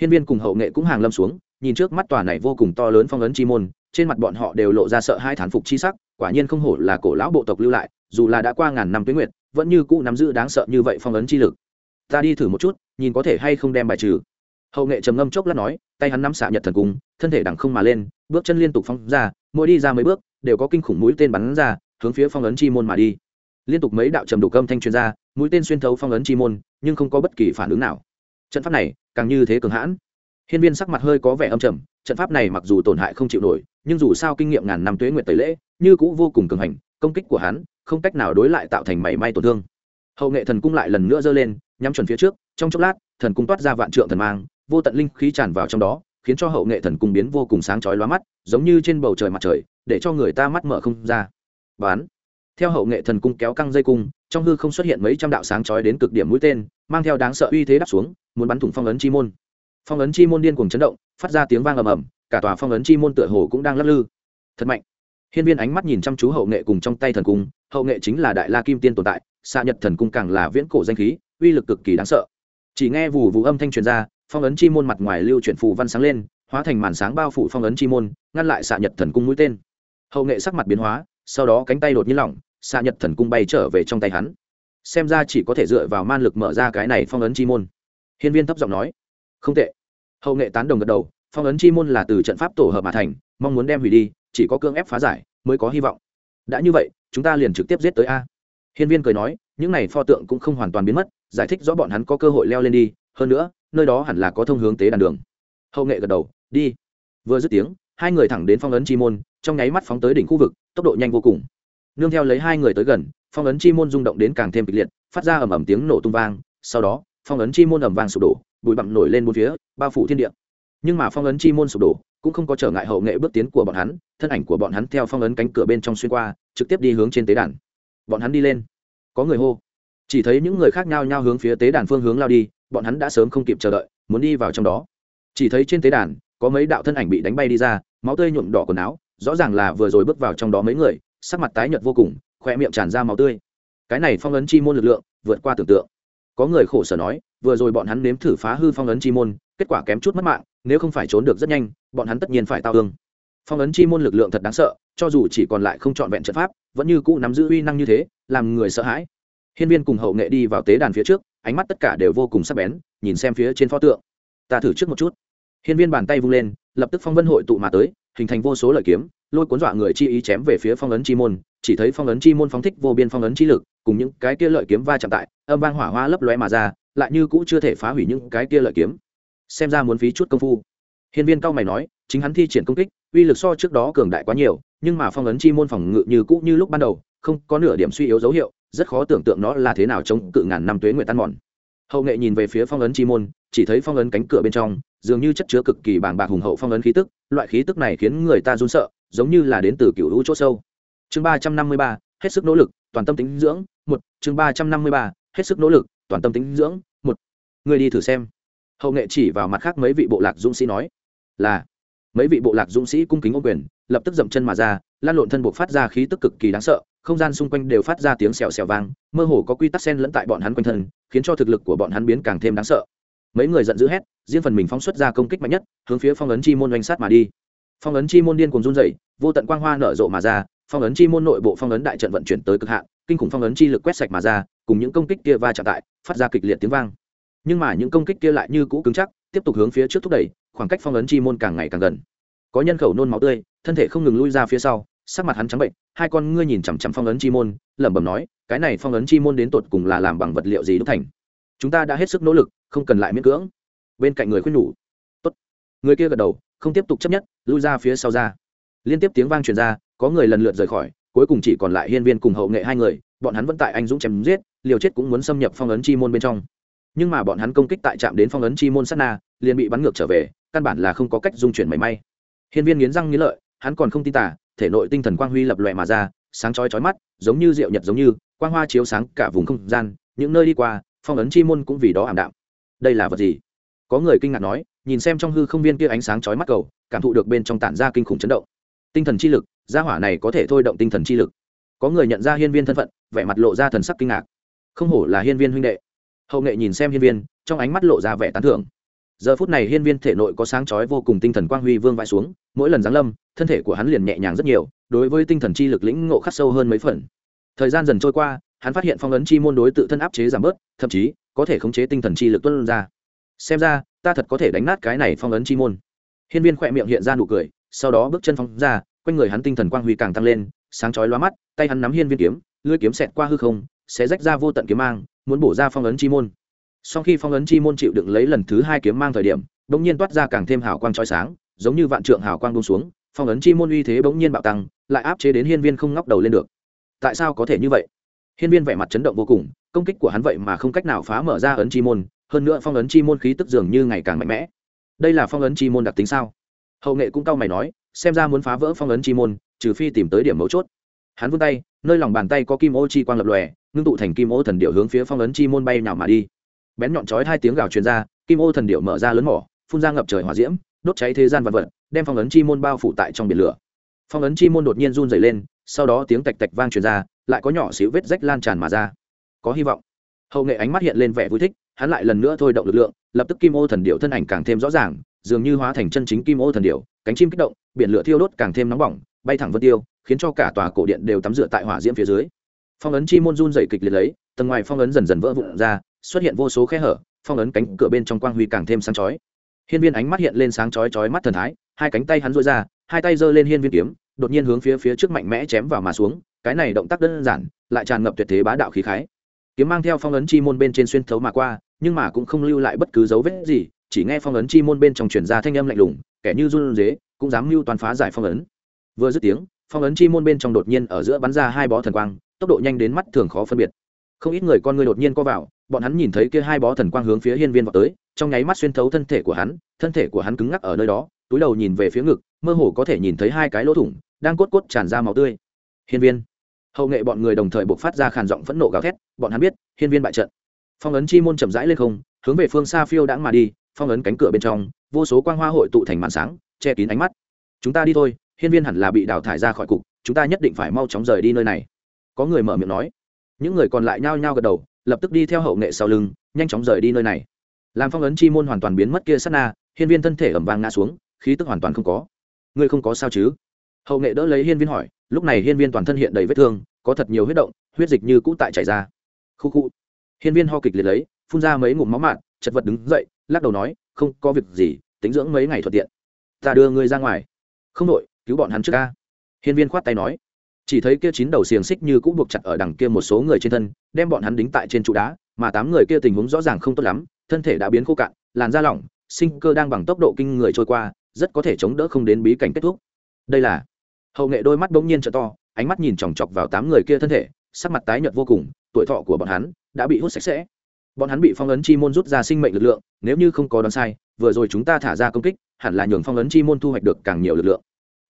Hiên viên cùng hậu nghệ cũng hàng lâm xuống, nhìn trước mắt tòa này vô cùng to lớn phong ấn chi môn, trên mặt bọn họ đều lộ ra sợ hai thán phục chi sắc, quả nhiên không hổ là cổ lão bộ tộc lưu lại dù là đã qua ngàn năm tuế nguyệt, vẫn như cũ nắm giữ đáng sợ như vậy phong ấn chi lực. Ta đi thử một chút, nhìn có thể hay không đem bài trừ. Hậu nghệ trầm ngâm chốc lát nói, tay hắn nắm xạ nhật thần cung, thân thể đằng không mà lên, bước chân liên tục phóng ra, mỗi đi ra mấy bước, đều có kinh khủng mũi tên bắn ra, hướng phía phong ấn chi môn mà đi. Liên tục mấy đạo trầm đủ cơm thanh truyền ra, mũi tên xuyên thấu phong ấn chi môn, nhưng không có bất kỳ phản ứng nào. Trận pháp này, càng như thế cường hãn. Hiên viên sắc mặt hơi có vẻ âm trầm, trận pháp này mặc dù tổn hại không chịu nổi, nhưng dù sao kinh nghiệm ngàn năm tuế nguyện tẩy lễ, như cũ vô cùng cường hành, công kích của hắn không cách nào đối lại tạo thành mảy may tổn thương. Hậu nghệ thần cung lại lần nữa giơ lên, nhắm chuẩn phía trước, trong chốc lát, thần cung toát ra vạn trượng thần mang, vô tận linh khí tràn vào trong đó, khiến cho hậu nghệ thần cung biến vô cùng sáng chói lóa mắt, giống như trên bầu trời mặt trời, để cho người ta mắt mở không ra. Bán theo hậu nghệ thần cung kéo căng dây cung, trong hư không xuất hiện mấy trăm đạo sáng chói đến cực điểm mũi tên, mang theo đáng sợ uy thế đáp xuống, muốn bắn thủng phong ấn chi môn. Phong ấn chi môn điên cuồng chấn động, phát ra tiếng vang ầm ầm, cả tòa phong ấn chi môn tựa hồ cũng đang lắc lư. Thật mạnh hiên viên ánh mắt nhìn chăm chú hậu nghệ cùng trong tay thần cung, hậu nghệ chính là đại la kim tiên tồn tại xa nhật thần cung càng là viễn cổ danh khí, uy lực cực kỳ đáng sợ. Chỉ nghe vù vù âm thanh truyền ra, phong ấn chi môn mặt ngoài lưu chuyển phù văn sáng lên, hóa thành màn sáng bao phủ phong ấn chi môn, ngăn lại xạ nhật thần cung mũi tên. Hậu nghệ sắc mặt biến hóa, sau đó cánh tay đột nhiên lỏng, xạ nhật thần cung bay trở về trong tay hắn. Xem ra chỉ có thể dựa vào man lực mở ra cái này phong ấn chi môn. Hiên viên thấp giọng nói, không tệ. Hậu nghệ tán đồng gật đầu, phong ấn chi môn là từ trận pháp tổ hợp mà thành, mong muốn đem hủy đi chỉ có cưỡng ép phá giải mới có hy vọng. Đã như vậy, chúng ta liền trực tiếp giết tới a. Hiên viên cười nói, những này pho tượng cũng không hoàn toàn biến mất, giải thích rõ bọn hắn có cơ hội leo lên đi, hơn nữa, nơi đó hẳn là có thông hướng tế đàn đường. Hậu nghệ gật đầu, đi. Vừa dứt tiếng, hai người thẳng đến phong ấn chi môn, trong nháy mắt phóng tới đỉnh khu vực, tốc độ nhanh vô cùng. Nương theo lấy hai người tới gần, phong ấn chi môn rung động đến càng thêm kịch liệt, phát ra ầm ầm tiếng nổ tung vang, sau đó, phong ấn chi môn ầm vang sụp đổ, bụi bặm nổi lên bốn phía, bao phủ thiên địa. Nhưng mà phong ấn chi môn sụp đổ cũng không có trở ngại hậu nghệ bước tiến của bọn hắn, thân ảnh của bọn hắn theo phong ấn cánh cửa bên trong xuyên qua, trực tiếp đi hướng trên tế đàn. Bọn hắn đi lên. Có người hô. Chỉ thấy những người khác nhau nhau hướng phía tế đàn phương hướng lao đi, bọn hắn đã sớm không kịp chờ đợi, muốn đi vào trong đó. Chỉ thấy trên tế đàn, có mấy đạo thân ảnh bị đánh bay đi ra, máu tươi nhuộm đỏ quần áo, rõ ràng là vừa rồi bước vào trong đó mấy người, sắc mặt tái nhợt vô cùng khoe miệng tràn ra máu tươi. Cái này phong ấn chi môn lực lượng, vượt qua tưởng tượng. Có người khổ sở nói, vừa rồi bọn hắn nếm thử phá hư phong ấn chi môn, kết quả kém chút mất mạng nếu không phải trốn được rất nhanh, bọn hắn tất nhiên phải tao thương. Phong ấn chi môn lực lượng thật đáng sợ, cho dù chỉ còn lại không trọn vẹn trận pháp, vẫn như cũ nắm giữ uy năng như thế, làm người sợ hãi. Hiên viên cùng hậu nghệ đi vào tế đàn phía trước, ánh mắt tất cả đều vô cùng sắc bén, nhìn xem phía trên pho tượng. Ta thử trước một chút. Hiên viên bàn tay vung lên, lập tức phong vân hội tụ mà tới, hình thành vô số lợi kiếm, lôi cuốn dọa người chi ý chém về phía phong ấn chi môn, chỉ thấy phong ấn chi môn phóng thích vô biên phong ấn chi lực, cùng những cái kia lợi kiếm va chạm tại, âm vang hỏa hoa lấp lóe mà ra, lại như cũ chưa thể phá hủy những cái kia lợi kiếm xem ra muốn phí chút công phu. Hiên viên cao mày nói, chính hắn thi triển công kích, uy lực so trước đó cường đại quá nhiều, nhưng mà phong ấn chi môn phòng ngự như cũ như lúc ban đầu, không có nửa điểm suy yếu dấu hiệu, rất khó tưởng tượng nó là thế nào chống cự ngàn năm tuế nguyện tan mòn. Hậu nghệ nhìn về phía phong ấn chi môn, chỉ thấy phong ấn cánh cửa bên trong, dường như chất chứa cực kỳ bàng bạc hùng hậu phong ấn khí tức, loại khí tức này khiến người ta run sợ, giống như là đến từ cựu hữu chỗ sâu. Chương ba trăm năm mươi ba, hết sức nỗ lực, toàn tâm tính dưỡng, một, chương ba trăm năm mươi ba, hết sức nỗ lực, toàn tâm tính dưỡng, một. Người đi thử xem hậu nghệ chỉ vào mặt khác mấy vị bộ lạc dũng sĩ nói, là. Mấy vị bộ lạc dũng sĩ cung kính ô quyền, lập tức dậm chân mà ra, lan lộn thân buộc phát ra khí tức cực kỳ đáng sợ, không gian xung quanh đều phát ra tiếng xèo xèo vang, mơ hồ có quy tắc sen lẫn tại bọn hắn quanh thân, khiến cho thực lực của bọn hắn biến càng thêm đáng sợ. Mấy người giận dữ hét, riêng phần mình phóng xuất ra công kích mạnh nhất, hướng phía phong ấn chi môn oanh sát mà đi. Phong ấn chi môn điên cùng run dậy vô tận quang hoa nở rộ mà ra, phong ấn chi môn nội bộ phong ấn đại trận vận chuyển tới cực hạn, kinh khủng phong ấn chi lực quét sạch mà ra, cùng những công kích kia va chạm tại, phát ra kịch liệt tiếng vang nhưng mà những công kích kia lại như cũ cứng chắc, tiếp tục hướng phía trước thúc đẩy, khoảng cách phong ấn chi môn càng ngày càng gần. Có nhân khẩu nôn máu tươi, thân thể không ngừng lui ra phía sau, sắc mặt hắn trắng bệnh, hai con ngươi nhìn chằm chằm phong ấn chi môn, lẩm bẩm nói, cái này phong ấn chi môn đến tột cùng là làm bằng vật liệu gì đúc thành? Chúng ta đã hết sức nỗ lực, không cần lại miễn cưỡng. Bên cạnh người khuyên nhủ, tốt. Người kia gật đầu, không tiếp tục chấp nhất, lui ra phía sau ra. Liên tiếp tiếng vang truyền ra, có người lần lượt rời khỏi, cuối cùng chỉ còn lại hiên viên cùng hậu nghệ hai người, bọn hắn vẫn tại anh dũng chém giết, liều chết cũng muốn xâm nhập phong ấn chi môn bên trong nhưng mà bọn hắn công kích tại trạm đến phong ấn chi môn sát na, liền bị bắn ngược trở về, căn bản là không có cách dung chuyển mảy may. Hiên viên nghiến răng nghiến lợi, hắn còn không tin tả thể nội tinh thần quang huy lập lòe mà ra, sáng chói chói mắt, giống như rượu nhật giống như, quang hoa chiếu sáng cả vùng không gian, những nơi đi qua, phong ấn chi môn cũng vì đó ảm đạm. Đây là vật gì? Có người kinh ngạc nói, nhìn xem trong hư không viên kia ánh sáng chói mắt cầu, cảm thụ được bên trong tản ra kinh khủng chấn động. Tinh thần chi lực, gia hỏa này có thể thôi động tinh thần chi lực. Có người nhận ra hiên viên thân phận, vẻ mặt lộ ra thần sắc kinh ngạc. Không hổ là hiên viên huynh đệ hậu nghệ nhìn xem hiên viên, trong ánh mắt lộ ra vẻ tán thưởng. Giờ phút này hiên viên thể nội có sáng chói vô cùng tinh thần quang huy vương vãi xuống, mỗi lần giáng lâm, thân thể của hắn liền nhẹ nhàng rất nhiều, đối với tinh thần chi lực lĩnh ngộ khắc sâu hơn mấy phần. Thời gian dần trôi qua, hắn phát hiện phong ấn chi môn đối tự thân áp chế giảm bớt, thậm chí có thể khống chế tinh thần chi lực tuân ra. Xem ra, ta thật có thể đánh nát cái này phong ấn chi môn. Hiên viên khỏe miệng hiện ra nụ cười, sau đó bước chân phong ra, quanh người hắn tinh thần quang huy càng tăng lên, sáng chói lóa mắt, tay hắn nắm hiên viên kiếm, lưỡi kiếm xẹt qua hư không sẽ rách ra vô tận kiếm mang muốn bổ ra phong ấn chi môn. Sau khi phong ấn chi môn chịu đựng lấy lần thứ hai kiếm mang thời điểm, bỗng nhiên toát ra càng thêm hào quang trói sáng, giống như vạn trượng hào quang bông xuống, phong ấn chi môn uy thế bỗng nhiên bạo tăng, lại áp chế đến hiên viên không ngóc đầu lên được. Tại sao có thể như vậy? Hiên viên vẻ mặt chấn động vô cùng, công kích của hắn vậy mà không cách nào phá mở ra ấn chi môn, hơn nữa phong ấn chi môn khí tức dường như ngày càng mạnh mẽ. Đây là phong ấn chi môn đặc tính sao? Hậu nghệ cũng cau mày nói, xem ra muốn phá vỡ phong ấn chi môn, trừ phi tìm tới điểm mấu chốt. Hắn vươn tay, nơi lòng bàn tay có kim ô chi quang lập lòe ngưng tụ thành kim ô thần điệu hướng phía phong ấn chi môn bay nào mà đi. Bén nhọn chói hai tiếng gào truyền ra, kim ô thần điệu mở ra lớn mỏ, phun ra ngập trời hỏa diễm, đốt cháy thế gian vật vật, đem phong ấn chi môn bao phủ tại trong biển lửa. Phong ấn chi môn đột nhiên run dày lên, sau đó tiếng tạch tạch vang truyền ra, lại có nhỏ xíu vết rách lan tràn mà ra. Có hy vọng. Hậu nghệ ánh mắt hiện lên vẻ vui thích, hắn lại lần nữa thôi động lực lượng, lập tức kim ô thần điệu thân ảnh càng thêm rõ ràng, dường như hóa thành chân chính kim ô thần điệu, cánh chim kích động, biển lửa thiêu đốt càng thêm nóng bỏng, bay thẳng vân tiêu, khiến cho cả tòa cổ điện đều tắm rửa tại hỏa diễm phía dưới phong ấn chi môn run dày kịch liệt lấy, tầng ngoài phong ấn dần dần vỡ vụn ra, xuất hiện vô số khe hở, phong ấn cánh cửa bên trong quang huy càng thêm sáng chói. Hiên viên ánh mắt hiện lên sáng chói chói mắt thần thái, hai cánh tay hắn dội ra, hai tay giơ lên hiên viên kiếm, đột nhiên hướng phía phía trước mạnh mẽ chém vào mà xuống, cái này động tác đơn giản, lại tràn ngập tuyệt thế bá đạo khí khái. Kiếm mang theo phong ấn chi môn bên trên xuyên thấu mà qua, nhưng mà cũng không lưu lại bất cứ dấu vết gì, chỉ nghe phong ấn chi môn bên trong truyền ra thanh âm lạnh lùng, kẻ như run dế cũng dám mưu toàn phá giải phong ấn. Vừa dứt tiếng, phong ấn chi môn bên trong đột nhiên ở giữa bắn ra hai bó thần quang tốc độ nhanh đến mắt thường khó phân biệt. Không ít người con người đột nhiên co vào, bọn hắn nhìn thấy kia hai bó thần quang hướng phía hiên viên vào tới, trong nháy mắt xuyên thấu thân thể của hắn, thân thể của hắn cứng ngắc ở nơi đó, túi đầu nhìn về phía ngực, mơ hồ có thể nhìn thấy hai cái lỗ thủng, đang cốt cốt tràn ra máu tươi. Hiên viên. Hậu nghệ bọn người đồng thời buộc phát ra khàn giọng phẫn nộ gào thét, bọn hắn biết, hiên viên bại trận. Phong ấn chi môn chậm rãi lên không, hướng về phương xa phiêu đãng mà đi, phong ấn cánh cửa bên trong, vô số quang hoa hội tụ thành màn sáng, che kín ánh mắt. Chúng ta đi thôi, hiên viên hẳn là bị đào thải ra khỏi cục, chúng ta nhất định phải mau chóng rời đi nơi này có người mở miệng nói. Những người còn lại nhao nhao gật đầu, lập tức đi theo hậu nghệ sau lưng, nhanh chóng rời đi nơi này. Làm phong ấn chi môn hoàn toàn biến mất kia sát na, hiên viên thân thể ẩm vàng ngã xuống, khí tức hoàn toàn không có. Ngươi không có sao chứ? Hậu nghệ đỡ lấy hiên viên hỏi, lúc này hiên viên toàn thân hiện đầy vết thương, có thật nhiều huyết động, huyết dịch như cũ tại chảy ra. Khu khu. Hiên viên ho kịch liệt lấy, phun ra mấy ngụm máu mạn chật vật đứng dậy, lắc đầu nói, không, có việc gì, tính dưỡng mấy ngày thuận tiện. Ta đưa ngươi ra ngoài. Không đội, cứu bọn hắn trước ca. Hiên viên khoát tay nói chỉ thấy kia chín đầu xiềng xích như cũng buộc chặt ở đằng kia một số người trên thân, đem bọn hắn đính tại trên trụ đá, mà tám người kia tình huống rõ ràng không tốt lắm, thân thể đã biến khô cạn, làn da lỏng, sinh cơ đang bằng tốc độ kinh người trôi qua, rất có thể chống đỡ không đến bí cảnh kết thúc. Đây là, hậu nghệ đôi mắt bỗng nhiên trở to, ánh mắt nhìn chòng chọc vào tám người kia thân thể, sắc mặt tái nhợt vô cùng, tuổi thọ của bọn hắn đã bị hút sạch sẽ. Bọn hắn bị phong ấn chi môn rút ra sinh mệnh lực lượng, nếu như không có đoán sai, vừa rồi chúng ta thả ra công kích, hẳn là nhường phong ấn chi môn thu hoạch được càng nhiều lực lượng.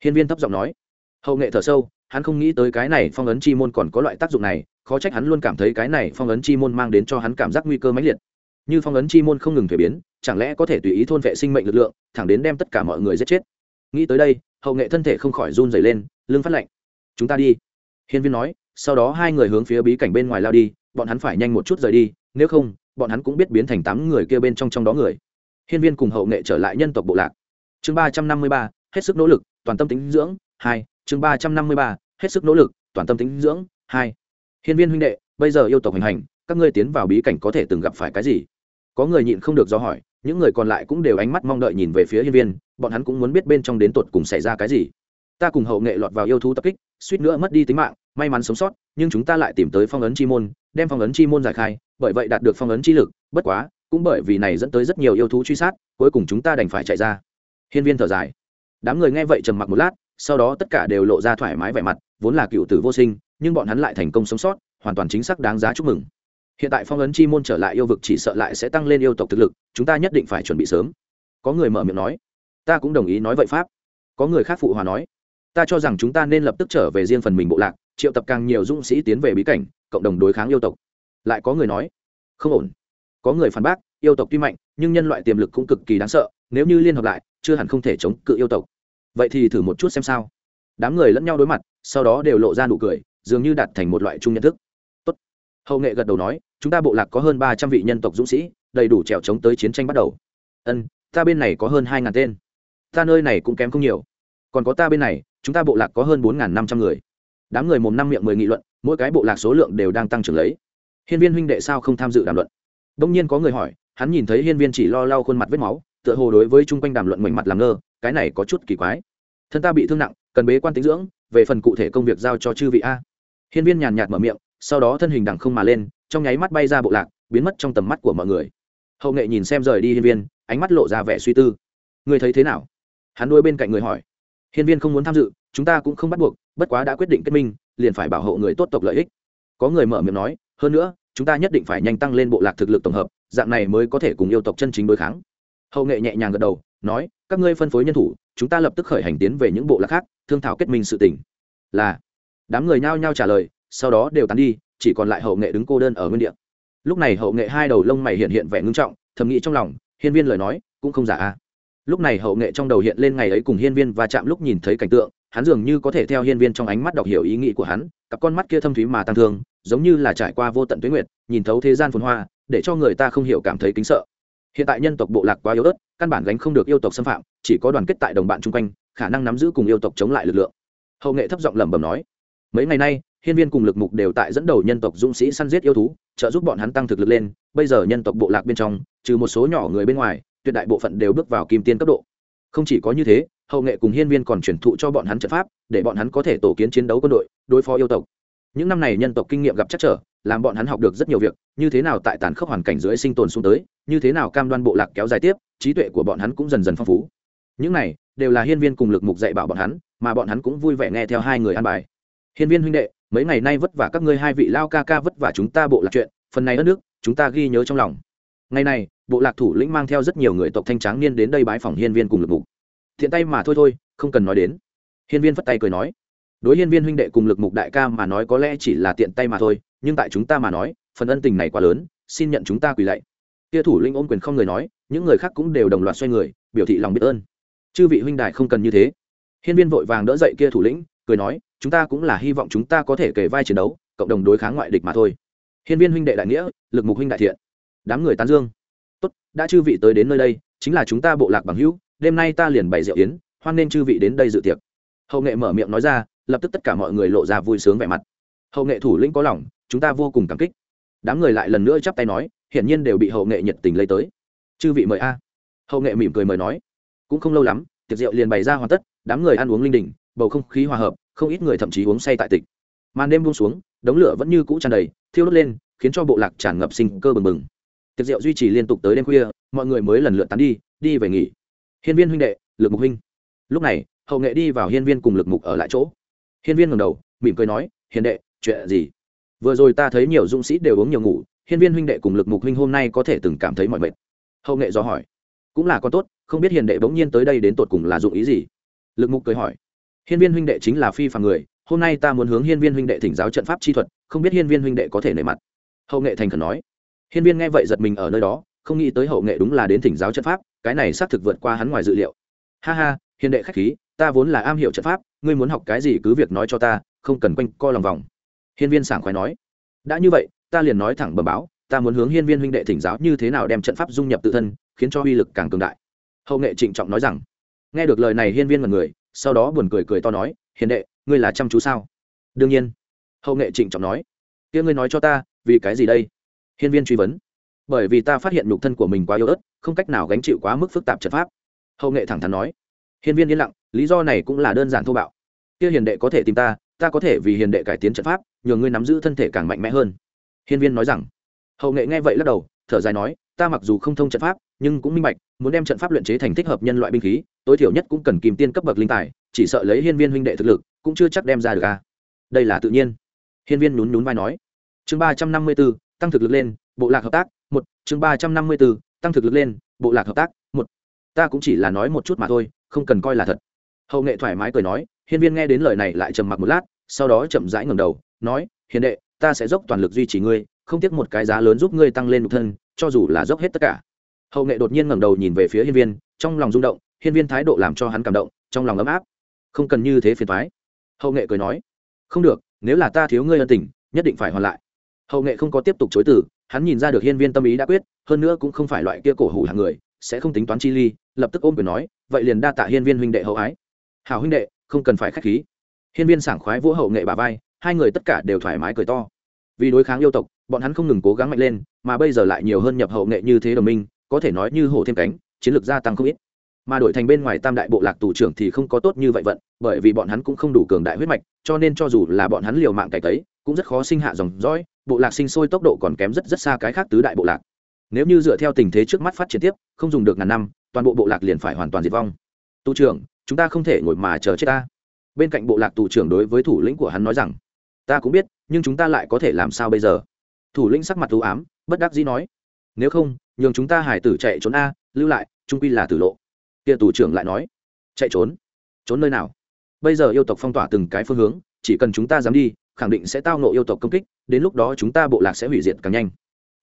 Hiên viên thấp giọng nói. Hậu nghệ thở sâu hắn không nghĩ tới cái này phong ấn chi môn còn có loại tác dụng này, khó trách hắn luôn cảm thấy cái này phong ấn chi môn mang đến cho hắn cảm giác nguy cơ mãnh liệt. Như phong ấn chi môn không ngừng thuế biến, chẳng lẽ có thể tùy ý thôn vệ sinh mệnh lực lượng, thẳng đến đem tất cả mọi người giết chết? Nghĩ tới đây, hậu nghệ thân thể không khỏi run dày lên, lưng phát lạnh. Chúng ta đi. Hiên viên nói, sau đó hai người hướng phía bí cảnh bên ngoài lao đi, bọn hắn phải nhanh một chút rời đi, nếu không, bọn hắn cũng biết biến thành tám người kia bên trong trong đó người. Hiên viên cùng hậu nghệ trở lại nhân tộc bộ lạc. Chương ba trăm năm mươi ba, hết sức nỗ lực, toàn tâm tính dưỡng, hai chương ba trăm năm mươi ba, hết sức nỗ lực, toàn tâm tính dưỡng, hai. Hiên viên huynh đệ, bây giờ yêu tộc hành hành, các ngươi tiến vào bí cảnh có thể từng gặp phải cái gì? Có người nhịn không được do hỏi, những người còn lại cũng đều ánh mắt mong đợi nhìn về phía hiên viên, bọn hắn cũng muốn biết bên trong đến tột cùng xảy ra cái gì. Ta cùng hậu nghệ lọt vào yêu thú tập kích, suýt nữa mất đi tính mạng, may mắn sống sót, nhưng chúng ta lại tìm tới phong ấn chi môn, đem phong ấn chi môn giải khai, bởi vậy đạt được phong ấn chi lực, bất quá, cũng bởi vì này dẫn tới rất nhiều yêu thú truy sát, cuối cùng chúng ta đành phải chạy ra. Hiên viên thở dài. Đám người nghe vậy trầm mặc một lát sau đó tất cả đều lộ ra thoải mái vẻ mặt, vốn là cựu tử vô sinh, nhưng bọn hắn lại thành công sống sót, hoàn toàn chính xác đáng giá chúc mừng. Hiện tại phong ấn chi môn trở lại yêu vực chỉ sợ lại sẽ tăng lên yêu tộc thực lực, chúng ta nhất định phải chuẩn bị sớm. Có người mở miệng nói. Ta cũng đồng ý nói vậy pháp. Có người khác phụ hòa nói. Ta cho rằng chúng ta nên lập tức trở về riêng phần mình bộ lạc, triệu tập càng nhiều dũng sĩ tiến về bí cảnh, cộng đồng đối kháng yêu tộc. Lại có người nói. Không ổn. Có người phản bác, yêu tộc tuy mạnh, nhưng nhân loại tiềm lực cũng cực kỳ đáng sợ, nếu như liên hợp lại, chưa hẳn không thể chống cự yêu tộc vậy thì thử một chút xem sao. Đám người lẫn nhau đối mặt, sau đó đều lộ ra nụ cười, dường như đạt thành một loại chung nhận thức. Tốt. hậu nghệ gật đầu nói, chúng ta bộ lạc có hơn ba trăm vị nhân tộc dũng sĩ, đầy đủ trèo chống tới chiến tranh bắt đầu. Ân, ta bên này có hơn hai ngàn tên. Ta nơi này cũng kém không nhiều. Còn có ta bên này, chúng ta bộ lạc có hơn bốn ngàn năm trăm người. Đám người mồm năm miệng mười nghị luận, mỗi cái bộ lạc số lượng đều đang tăng trưởng lấy. Hiên viên huynh đệ sao không tham dự đàm luận? Đông nhiên có người hỏi, hắn nhìn thấy hiên viên chỉ lo lau khuôn mặt vết máu, tựa hồ đối với chung quanh đàm luận mảnh mặt làm ngơ, cái này có chút kỳ quái thân ta bị thương nặng, cần bế quan tính dưỡng, về phần cụ thể công việc giao cho chư vị a. Hiên viên nhàn nhạt mở miệng, sau đó thân hình đằng không mà lên, trong nháy mắt bay ra bộ lạc, biến mất trong tầm mắt của mọi người. Hậu nghệ nhìn xem rời đi hiên viên, ánh mắt lộ ra vẻ suy tư. Người thấy thế nào? Hắn đuôi bên cạnh người hỏi. Hiên viên không muốn tham dự, chúng ta cũng không bắt buộc, bất quá đã quyết định kết minh, liền phải bảo hộ người tốt tộc lợi ích. Có người mở miệng nói, hơn nữa, chúng ta nhất định phải nhanh tăng lên bộ lạc thực lực tổng hợp, dạng này mới có thể cùng yêu tộc chân chính đối kháng. Hậu nghệ nhẹ nhàng gật đầu nói, các ngươi phân phối nhân thủ, chúng ta lập tức khởi hành tiến về những bộ lạc khác, thương thảo kết minh sự tỉnh là. Đám người nhao nhao trả lời, sau đó đều tán đi, chỉ còn lại hậu nghệ đứng cô đơn ở nguyên địa. Lúc này hậu nghệ hai đầu lông mày hiện hiện vẻ ngưng trọng, thầm nghĩ trong lòng, hiên viên lời nói, cũng không giả a. Lúc này hậu nghệ trong đầu hiện lên ngày ấy cùng hiên viên và chạm lúc nhìn thấy cảnh tượng, hắn dường như có thể theo hiên viên trong ánh mắt đọc hiểu ý nghĩ của hắn, cặp con mắt kia thâm thúy mà tăng thương, giống như là trải qua vô tận tuyến nguyệt, nhìn thấu thế gian phồn hoa, để cho người ta không hiểu cảm thấy kính sợ hiện tại nhân tộc bộ lạc quá yếu ớt, căn bản gánh không được yêu tộc xâm phạm, chỉ có đoàn kết tại đồng bạn chung quanh, khả năng nắm giữ cùng yêu tộc chống lại lực lượng. Hậu nghệ thấp giọng lẩm bẩm nói, mấy ngày nay, hiên viên cùng lực mục đều tại dẫn đầu nhân tộc dũng sĩ săn giết yêu thú, trợ giúp bọn hắn tăng thực lực lên, bây giờ nhân tộc bộ lạc bên trong, trừ một số nhỏ người bên ngoài, tuyệt đại bộ phận đều bước vào kim tiên cấp độ. Không chỉ có như thế, hậu nghệ cùng hiên viên còn truyền thụ cho bọn hắn trận pháp, để bọn hắn có thể tổ kiến chiến đấu quân đội, đối phó yêu tộc những năm này nhân tộc kinh nghiệm gặp chắc trở, làm bọn hắn học được rất nhiều việc, như thế nào tại tàn khốc hoàn cảnh dưới sinh tồn xuống tới, như thế nào cam đoan bộ lạc kéo dài tiếp, trí tuệ của bọn hắn cũng dần dần phong phú. Những này đều là hiên viên cùng lực mục dạy bảo bọn hắn, mà bọn hắn cũng vui vẻ nghe theo hai người ăn bài. Hiên viên huynh đệ, mấy ngày nay vất vả các ngươi hai vị lao ca ca vất vả chúng ta bộ lạc chuyện, phần này đất nước chúng ta ghi nhớ trong lòng. Ngày này, bộ lạc thủ lĩnh mang theo rất nhiều người tộc thanh tráng niên đến đây bái phòng hiên viên cùng lực mục. Thiện tay mà thôi thôi, không cần nói đến. Hiên viên phất tay cười nói đối hiên viên huynh đệ cùng lực mục đại ca mà nói có lẽ chỉ là tiện tay mà thôi, nhưng tại chúng ta mà nói, phần ân tình này quá lớn, xin nhận chúng ta quỳ lạy. Kia thủ lĩnh ôm quyền không người nói, những người khác cũng đều đồng loạt xoay người, biểu thị lòng biết ơn. Chư vị huynh đại không cần như thế. Hiên viên vội vàng đỡ dậy kia thủ lĩnh, cười nói, chúng ta cũng là hy vọng chúng ta có thể kể vai chiến đấu, cộng đồng đối kháng ngoại địch mà thôi. Hiên viên huynh đệ đại nghĩa, lực mục huynh đại thiện. Đám người tán dương. Tốt, đã chư vị tới đến nơi đây, chính là chúng ta bộ lạc bằng hữu, đêm nay ta liền bày rượu yến, hoan nên chư vị đến đây dự tiệc. Hậu nghệ mở miệng nói ra lập tức tất cả mọi người lộ ra vui sướng vẻ mặt. Hậu nghệ thủ lĩnh có lòng, chúng ta vô cùng cảm kích. Đám người lại lần nữa chắp tay nói, hiển nhiên đều bị hậu nghệ nhiệt tình lấy tới. Chư vị mời a. Hậu nghệ mỉm cười mời nói. Cũng không lâu lắm, tiệc rượu liền bày ra hoàn tất, đám người ăn uống linh đình, bầu không khí hòa hợp, không ít người thậm chí uống say tại tịch. Màn đêm buông xuống, đống lửa vẫn như cũ tràn đầy, thiêu đốt lên, khiến cho bộ lạc tràn ngập sinh cơ bừng bừng. Tiệc rượu duy trì liên tục tới đêm khuya, mọi người mới lần lượt tán đi đi về nghỉ. Hiên viên huynh đệ, lực mục huynh. Lúc này, hậu nghệ đi vào hiên viên cùng lực mục ở lại chỗ hiên viên ngẩng đầu, mỉm cười nói, hiền đệ, chuyện gì? Vừa rồi ta thấy nhiều dũng sĩ đều uống nhiều ngủ, hiên viên huynh đệ cùng lực mục huynh hôm nay có thể từng cảm thấy mọi mệt. Hậu nghệ do hỏi. Cũng là con tốt, không biết hiền đệ bỗng nhiên tới đây đến tột cùng là dụng ý gì? Lực mục cười hỏi. Hiên viên huynh đệ chính là phi phàm người, hôm nay ta muốn hướng hiên viên huynh đệ thỉnh giáo trận pháp chi thuật, không biết hiên viên huynh đệ có thể nể mặt. Hậu nghệ thành khẩn nói. Hiên viên nghe vậy giật mình ở nơi đó, không nghĩ tới hậu nghệ đúng là đến thỉnh giáo trận pháp, cái này xác thực vượt qua hắn ngoài dự liệu. Ha ha, hiền đệ khách khí, ta vốn là am hiểu trận pháp ngươi muốn học cái gì cứ việc nói cho ta, không cần quanh co lòng vòng. Hiên viên sảng khoái nói, đã như vậy, ta liền nói thẳng bẩm báo, ta muốn hướng hiên viên huynh đệ thỉnh giáo như thế nào đem trận pháp dung nhập tự thân, khiến cho uy lực càng cường đại. Hậu nghệ trịnh trọng nói rằng, nghe được lời này hiên viên mật người, sau đó buồn cười cười to nói, hiền đệ, ngươi là chăm chú sao? Đương nhiên. Hậu nghệ trịnh trọng nói, kia ngươi nói cho ta, vì cái gì đây? Hiên viên truy vấn, bởi vì ta phát hiện nhục thân của mình quá yếu ớt, không cách nào gánh chịu quá mức phức tạp trận pháp. Hậu nghệ thẳng thắn nói hiên viên yên lặng, lý do này cũng là đơn giản thô bạo. Kia hiền đệ có thể tìm ta ta có thể vì hiền đệ cải tiến trận pháp, nhường ngươi nắm giữ thân thể càng mạnh mẽ hơn. Hiên viên nói rằng. Hậu nghệ nghe vậy lắc đầu, thở dài nói, ta mặc dù không thông trận pháp, nhưng cũng minh bạch, muốn đem trận pháp luyện chế thành thích hợp nhân loại binh khí, tối thiểu nhất cũng cần kìm tiên cấp bậc linh tài, chỉ sợ lấy hiên viên huynh đệ thực lực, cũng chưa chắc đem ra được a. Đây là tự nhiên. Hiên viên nhún nhún vai nói. Chương ba trăm năm mươi b ố tăng thực lực lên, bộ lạc hợp tác, một, chương ba trăm năm mươi b ố tăng thực lực lên, bộ lạc hợp tác ta cũng chỉ là nói một chút mà thôi, không cần coi là thật. Hậu nghệ thoải mái cười nói, hiên viên nghe đến lời này lại trầm mặc một lát, sau đó chậm rãi ngầm đầu, nói, hiền đệ, ta sẽ dốc toàn lực duy trì ngươi, không tiếc một cái giá lớn giúp ngươi tăng lên nhục thân, cho dù là dốc hết tất cả. Hậu nghệ đột nhiên ngẩng đầu nhìn về phía hiên viên, trong lòng rung động, hiên viên thái độ làm cho hắn cảm động, trong lòng ấm áp. Không cần như thế phiền thoái hậu nghệ cười nói, không được, nếu là ta thiếu ngươi ân tình, nhất định phải hoàn lại. Hậu nghệ không có tiếp tục chối từ, hắn nhìn ra được hiên viên tâm ý đã quyết, hơn nữa cũng không phải loại kia cổ hủ hàng người sẽ không tính toán chi ly, lập tức ôm quyền nói, vậy liền đa tạ hiên viên huynh đệ hậu ái. Hảo huynh đệ, không cần phải k h á c h khí. Hiên viên sảng khoái vỗ hậu nghệ bà vai, hai người tất cả đều thoải mái cười to. Vì đối kháng yêu tộc, bọn hắn không ngừng cố gắng mạnh lên, mà bây giờ lại nhiều hơn nhập hậu nghệ như thế đồng minh, có thể nói như hổ thêm cánh, chiến lược gia tăng không ít. Mà đổi thành bên ngoài tam đại bộ lạc tù trưởng thì không có tốt như vậy vận, bởi vì bọn hắn cũng không đủ cường đại huyết mạch, cho nên cho dù là bọn hắn liều mạng cày tấy cũng rất khó sinh hạ dòng dõi, bộ lạc sinh sôi tốc độ còn kém rất rất xa cái khác tứ đại bộ lạc nếu như dựa theo tình thế trước mắt phát triển tiếp, không dùng được ngàn năm, toàn bộ bộ lạc liền phải hoàn toàn diệt vong. Tu trưởng, chúng ta không thể ngồi mà chờ chết ta. Bên cạnh bộ lạc tù trưởng đối với thủ lĩnh của hắn nói rằng, ta cũng biết, nhưng chúng ta lại có thể làm sao bây giờ? Thủ lĩnh sắc mặt ưu ám, bất đắc dĩ nói, nếu không, nhường chúng ta hải tử chạy trốn a, lưu lại, trung quy là tử lộ. Kia tù trưởng lại nói, chạy trốn? Trốn nơi nào? Bây giờ yêu tộc phong tỏa từng cái phương hướng, chỉ cần chúng ta dám đi, khẳng định sẽ tao nộ yêu tộc công kích, đến lúc đó chúng ta bộ lạc sẽ hủy diệt càng nhanh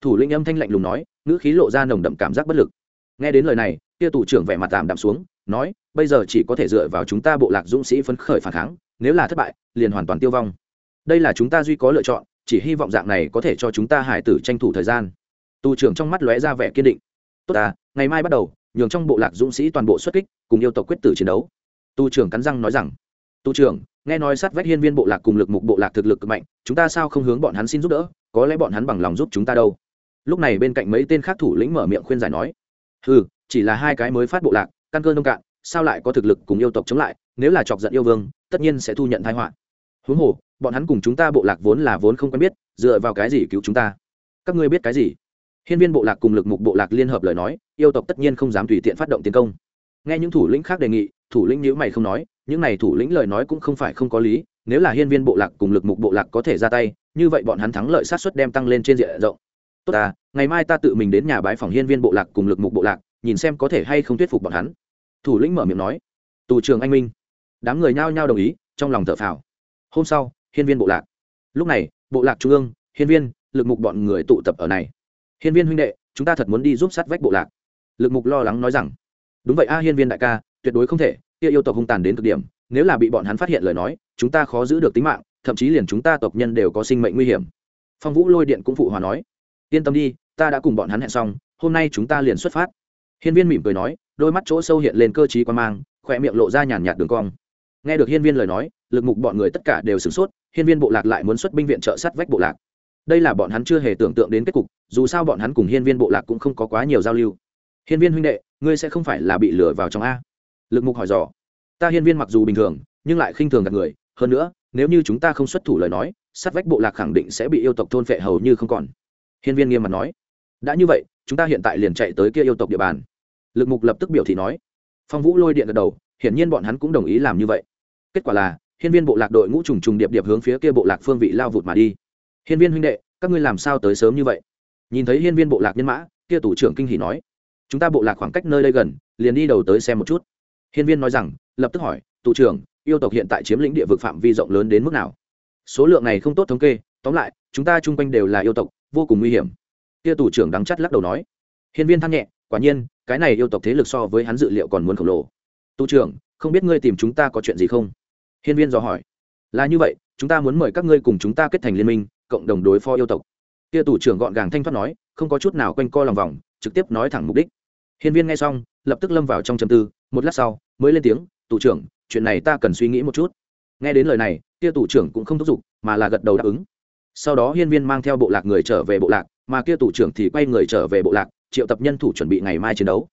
thủ lĩnh âm thanh lạnh lùng nói, ngữ khí lộ ra nồng đậm cảm giác bất lực. Nghe đến lời này, kia tù trưởng vẻ mặt tạm đạm xuống, nói, bây giờ chỉ có thể dựa vào chúng ta bộ lạc dũng sĩ phấn khởi phản kháng, nếu là thất bại, liền hoàn toàn tiêu vong. Đây là chúng ta duy có lựa chọn, chỉ hy vọng dạng này có thể cho chúng ta hải tử tranh thủ thời gian. Tù trưởng trong mắt lóe ra vẻ kiên định. Tốt ta, ngày mai bắt đầu, nhường trong bộ lạc dũng sĩ toàn bộ xuất kích, cùng yêu tộc quyết tử chiến đấu. Tu trưởng cắn răng nói rằng tu trưởng, nghe nói sát vách hiên viên bộ lạc cùng lực mục bộ lạc thực lực cực mạnh, chúng ta sao không hướng bọn hắn xin giúp đỡ, có lẽ bọn hắn bằng lòng giúp chúng ta đâu lúc này bên cạnh mấy tên khác thủ lĩnh mở miệng khuyên giải nói ừ chỉ là hai cái mới phát bộ lạc, căn cơ nông cạn, sao lại có thực lực cùng yêu tộc chống lại? Nếu là chọc giận yêu vương, tất nhiên sẽ thu nhận thái họa. Huống hồ, bọn hắn cùng chúng ta bộ lạc vốn là vốn không quen biết, dựa vào cái gì cứu chúng ta? Các ngươi biết cái gì? Hiên viên bộ lạc cùng lực mục bộ lạc liên hợp lời nói, yêu tộc tất nhiên không dám tùy tiện phát động tiến công. Nghe những thủ lĩnh khác đề nghị, thủ lĩnh nhữ mày không nói, những này thủ lĩnh lời nói cũng không phải không có lý, nếu là hiên viên bộ lạc cùng lực mục bộ lạc có thể ra tay, như vậy bọn hắn thắng lợi sát xuất đem tăng lên trên diện rộng tốt ta, ngày mai ta tự mình đến nhà bái phòng hiên viên bộ lạc cùng lực mục bộ lạc, nhìn xem có thể hay không thuyết phục bọn hắn. Thủ lĩnh mở miệng nói. Tù trường anh minh. Đám người nhao nhao đồng ý, trong lòng thở phào. Hôm sau, hiên viên bộ lạc. Lúc này, bộ lạc trung ương, hiên viên, lực mục bọn người tụ tập ở này. Hiên viên huynh đệ, chúng ta thật muốn đi giúp sát vách bộ lạc. Lực mục lo lắng nói rằng. Đúng vậy a, hiên viên đại ca, tuyệt đối không thể, kia yêu tộc hung tàn đến cực điểm, nếu là bị bọn hắn phát hiện lời nói, chúng ta khó giữ được tính mạng, thậm chí liền chúng ta tộc nhân đều có sinh mệnh nguy hiểm. Phong vũ lôi điện cũng phụ hòa nói yên tâm đi, ta đã cùng bọn hắn hẹn xong, hôm nay chúng ta liền xuất phát. Hiên viên mỉm cười nói, đôi mắt chỗ sâu hiện lên cơ t quan mang khỏe miệng lộ ra nhàn nhạt đường cong. Nghe được hiên viên lời nói, lực mục bọn người tất cả đều sửng sốt, hiên viên bộ lạc lại muốn xuất binh viện trợ sát vách bộ lạc. Đây là bọn hắn chưa hề tưởng tượng đến kết cục, dù sao bọn hắn cùng hiên viên bộ lạc cũng không có quá nhiều giao lưu. Hiên viên huynh đệ, ngươi sẽ không phải là bị lừa vào trong a? Lực mục hỏi dò. Ta hiên viên mặc dù bình thường, nhưng lại khinh thường gặp người, hơn nữa, nếu như chúng ta không xuất thủ lời nói, sát vách bộ lạc khẳng định sẽ bị yêu tộc thôn phệ hầu như không còn hiên viên nghiêm mặt nói, đã như vậy, chúng ta hiện tại liền chạy tới kia yêu tộc địa bàn. Lực mục lập tức biểu thị nói. Phong vũ lôi điện gật đầu, hiển nhiên bọn hắn cũng đồng ý làm như vậy. Kết quả là, hiên viên bộ lạc đội ngũ trùng trùng điệp điệp hướng phía kia bộ lạc phương vị lao vụt mà đi. Hiên viên huynh đệ, các ngươi làm sao tới sớm như vậy? Nhìn thấy hiên viên bộ lạc nhân mã, kia thủ trưởng kinh hỉ nói, chúng ta bộ lạc khoảng cách nơi đây gần, liền đi đầu tới xem một chút. Hiên viên nói rằng, lập tức hỏi tụ trưởng, yêu tộc hiện tại chiếm lĩnh địa vực phạm vi rộng lớn đến mức nào? Số lượng này không tốt thống kê, tóm lại chúng ta chung quanh đều là yêu tộc, vô cùng nguy hiểm. Kia tù trưởng đắng chắt lắc đầu nói. Hiên viên than nhẹ, quả nhiên, cái này yêu tộc thế lực so với hắn dự liệu còn muốn khổng lồ. Tu trưởng, không biết ngươi tìm chúng ta có chuyện gì không? Hiên viên dò hỏi. Là như vậy, chúng ta muốn mời các ngươi cùng chúng ta kết thành liên minh, cộng đồng đối phó yêu tộc. Kia tù trưởng gọn gàng thanh thoát nói, không có chút nào quanh co lòng vòng, trực tiếp nói thẳng mục đích. Hiên viên nghe xong, lập tức lâm vào trong trầm tư, một lát sau, mới lên tiếng, tù trưởng, chuyện này ta cần suy nghĩ một chút. Nghe đến lời này, kia tù trưởng cũng không thúc giục, mà là gật đầu đáp ứng sau đó hiên viên mang theo bộ lạc người trở về bộ lạc, mà kia tủ trưởng thì quay người trở về bộ lạc, triệu tập nhân thủ chuẩn bị ngày mai chiến đấu.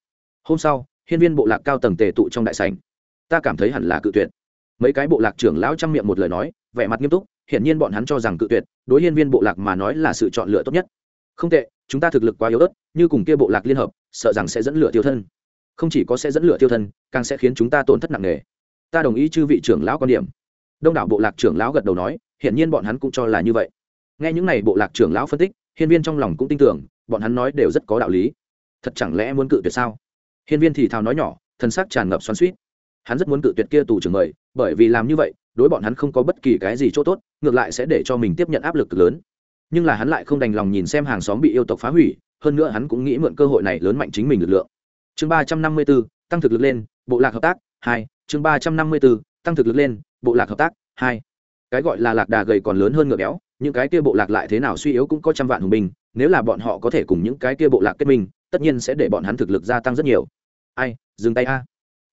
Hôm sau, hiên viên bộ lạc cao tầng tề tụ trong đại sảnh. Ta cảm thấy hẳn là cự tuyệt. Mấy cái bộ lạc trưởng lão chăm miệng một lời nói, vẻ mặt nghiêm túc, hiển nhiên bọn hắn cho rằng cự tuyệt, đối hiên viên bộ lạc mà nói là sự chọn lựa tốt nhất. Không tệ, chúng ta thực lực quá yếu ớt, như cùng kia bộ lạc liên hợp, sợ rằng sẽ dẫn lửa tiêu thân. Không chỉ có sẽ dẫn lửa tiêu thân, càng sẽ khiến chúng ta tổn thất nặng nề. Ta đồng ý chư vị trưởng lão quan điểm. Đông đảo bộ lạc trưởng lão gật đầu nói, hiển nhiên bọn hắn cũng cho là như vậy nghe những n à y bộ lạc trưởng lão phân tích, hiên viên trong lòng cũng tin tưởng, bọn hắn nói đều rất có đạo lý. Thật chẳng lẽ muốn cự tuyệt sao? Hiên viên thì thào nói nhỏ thân xác tràn ngập xoắn suýt hắn rất muốn cự tuyệt kia tù trưởng mời, bởi vì làm như vậy, đối bọn hắn không có bất kỳ cái gì chỗ tốt, ngược lại sẽ để cho mình tiếp nhận áp lực lớn. Nhưng là hắn lại không đành lòng nhìn xem hàng xóm bị yêu tộc phá hủy, hơn nữa hắn cũng nghĩ mượn cơ hội này lớn mạnh chính mình lực lượng. Chương ba trăm năm mươi b ố tăng thực lực lên, bộ lạc hợp tác, hai. Chương ba trăm năm mươi b ố tăng thực lực lên, bộ lạc hợp tác, hai cái gọi là lạc đà gầy còn lớn hơn ngựa béo, những cái kia bộ lạc lại thế nào suy yếu cũng có trăm vạn hùng binh, nếu là bọn họ có thể cùng những cái kia bộ lạc kết minh, tất nhiên sẽ để bọn hắn thực lực gia tăng rất nhiều. Ai, dừng tay a.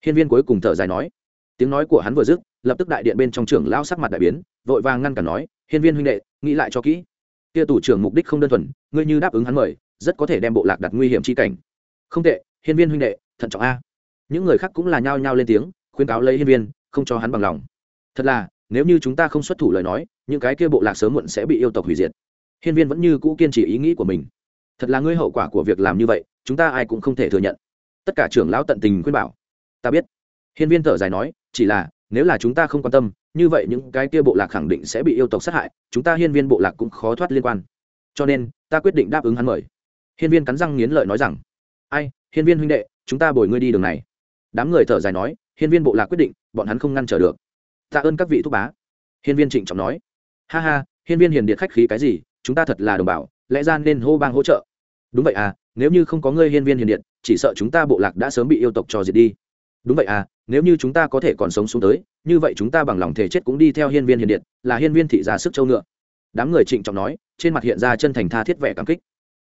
Hiên viên cuối cùng thở dài nói. Tiếng nói của hắn vừa dứt, lập tức đại điện bên trong trưởng lao sắc mặt đại biến, vội vàng ngăn cản nói, hiên viên huynh đệ, nghĩ lại cho kỹ. Kia tủ trưởng mục đích không đơn thuần, ngươi như đáp ứng hắn mời, rất có thể đem bộ lạc đặt nguy hiểm chi cảnh. Không tệ, hiên viên huynh đệ, thận trọng a. Những người khác cũng là nhao nhao lên tiếng, khuyên cáo lấy hiên viên, không cho hắn bằng lòng. Thật là nếu như chúng ta không xuất thủ lời nói, những cái kia bộ lạc sớm muộn sẽ bị yêu tộc hủy diệt. Hiên viên vẫn như cũ kiên trì ý nghĩ của mình. Thật là ngươi hậu quả của việc làm như vậy, chúng ta ai cũng không thể thừa nhận. Tất cả trưởng lão tận tình khuyên bảo. Ta biết. Hiên viên thở dài nói, chỉ là, nếu là chúng ta không quan tâm, như vậy những cái kia bộ lạc khẳng định sẽ bị yêu tộc sát hại, chúng ta hiên viên bộ lạc cũng khó thoát liên quan. Cho nên, ta quyết định đáp ứng hắn mời. Hiên viên cắn răng nghiến lợi nói rằng, ai, hiên viên huynh đệ, chúng ta bồi ngươi đi đường này. Đám người thở dài nói, hiên viên bộ lạc quyết định, bọn hắn không ngăn trở được tạ ơn các vị thúc bá. Hiên viên trịnh trọng nói. Ha ha, hiên viên hiền điện khách khí cái gì, chúng ta thật là đồng bào, lẽ ra nên hô bang hỗ trợ. Đúng vậy à nếu như không có ngươi hiên viên hiền điện, chỉ sợ chúng ta bộ lạc đã sớm bị yêu tộc trò diệt đi. Đúng vậy à nếu như chúng ta có thể còn sống xuống tới, như vậy chúng ta bằng lòng thể chết cũng đi theo hiên viên hiền điện, là hiên viên thị gia sức châu ngựa. Đám người trịnh trọng nói, trên mặt hiện ra chân thành tha thiết vẻ cảm kích.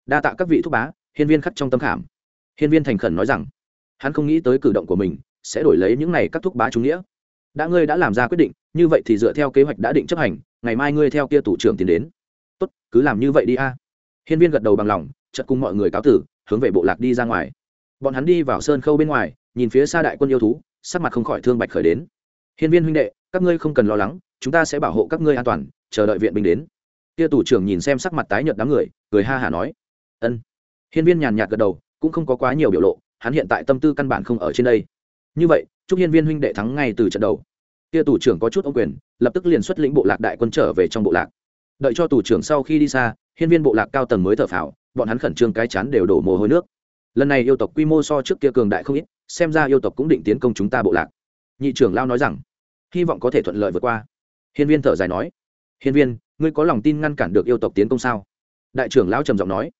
Đa tạ các vị thúc bá, hiên viên khắc trong tâm khảm. Hiên viên thành khẩn nói rằng, hắn không nghĩ tới cử động của mình sẽ đổi lấy những này các thúc bá trung nghĩa đã ngươi đã làm ra quyết định, như vậy thì dựa theo kế hoạch đã định chấp hành, ngày mai ngươi theo kia tủ trưởng tiến đến. Tốt, cứ làm như vậy đi a. Hiên viên gật đầu bằng lòng, chợt cùng mọi người cáo tử, hướng về bộ lạc đi ra ngoài. Bọn hắn đi vào sơn khâu bên ngoài, nhìn phía xa đại quân yêu thú, sắc mặt không khỏi thương bạch khởi đến. Hiên viên huynh đệ, các ngươi không cần lo lắng, chúng ta sẽ bảo hộ các ngươi an toàn, chờ đợi viện binh đến. Kia tủ trưởng nhìn xem sắc mặt tái nhợt đám người, cười ha hả nói, ân. Hiên viên nhàn nhạt gật đầu, cũng không có quá nhiều biểu lộ, hắn hiện tại tâm tư căn bản không ở trên đây như vậy, chúc hiên viên huynh đệ thắng ngay từ trận đầu. Kia tù trưởng có chút ông quyền, lập tức liền xuất lĩnh bộ lạc đại quân trở về trong bộ lạc. Đợi cho tù trưởng sau khi đi xa, hiên viên bộ lạc cao tầng mới thở phào, bọn hắn khẩn trương cái chán đều đổ mồ hôi nước. Lần này yêu tộc quy mô so trước kia cường đại không ít, xem ra yêu tộc cũng định tiến công chúng ta bộ lạc. Nhị trưởng lao nói rằng, hy vọng có thể thuận lợi vượt qua. Hiên viên thở dài nói, hiên viên, ngươi có lòng tin ngăn cản được yêu tộc tiến công sao? Đại trưởng lão trầm giọng nói.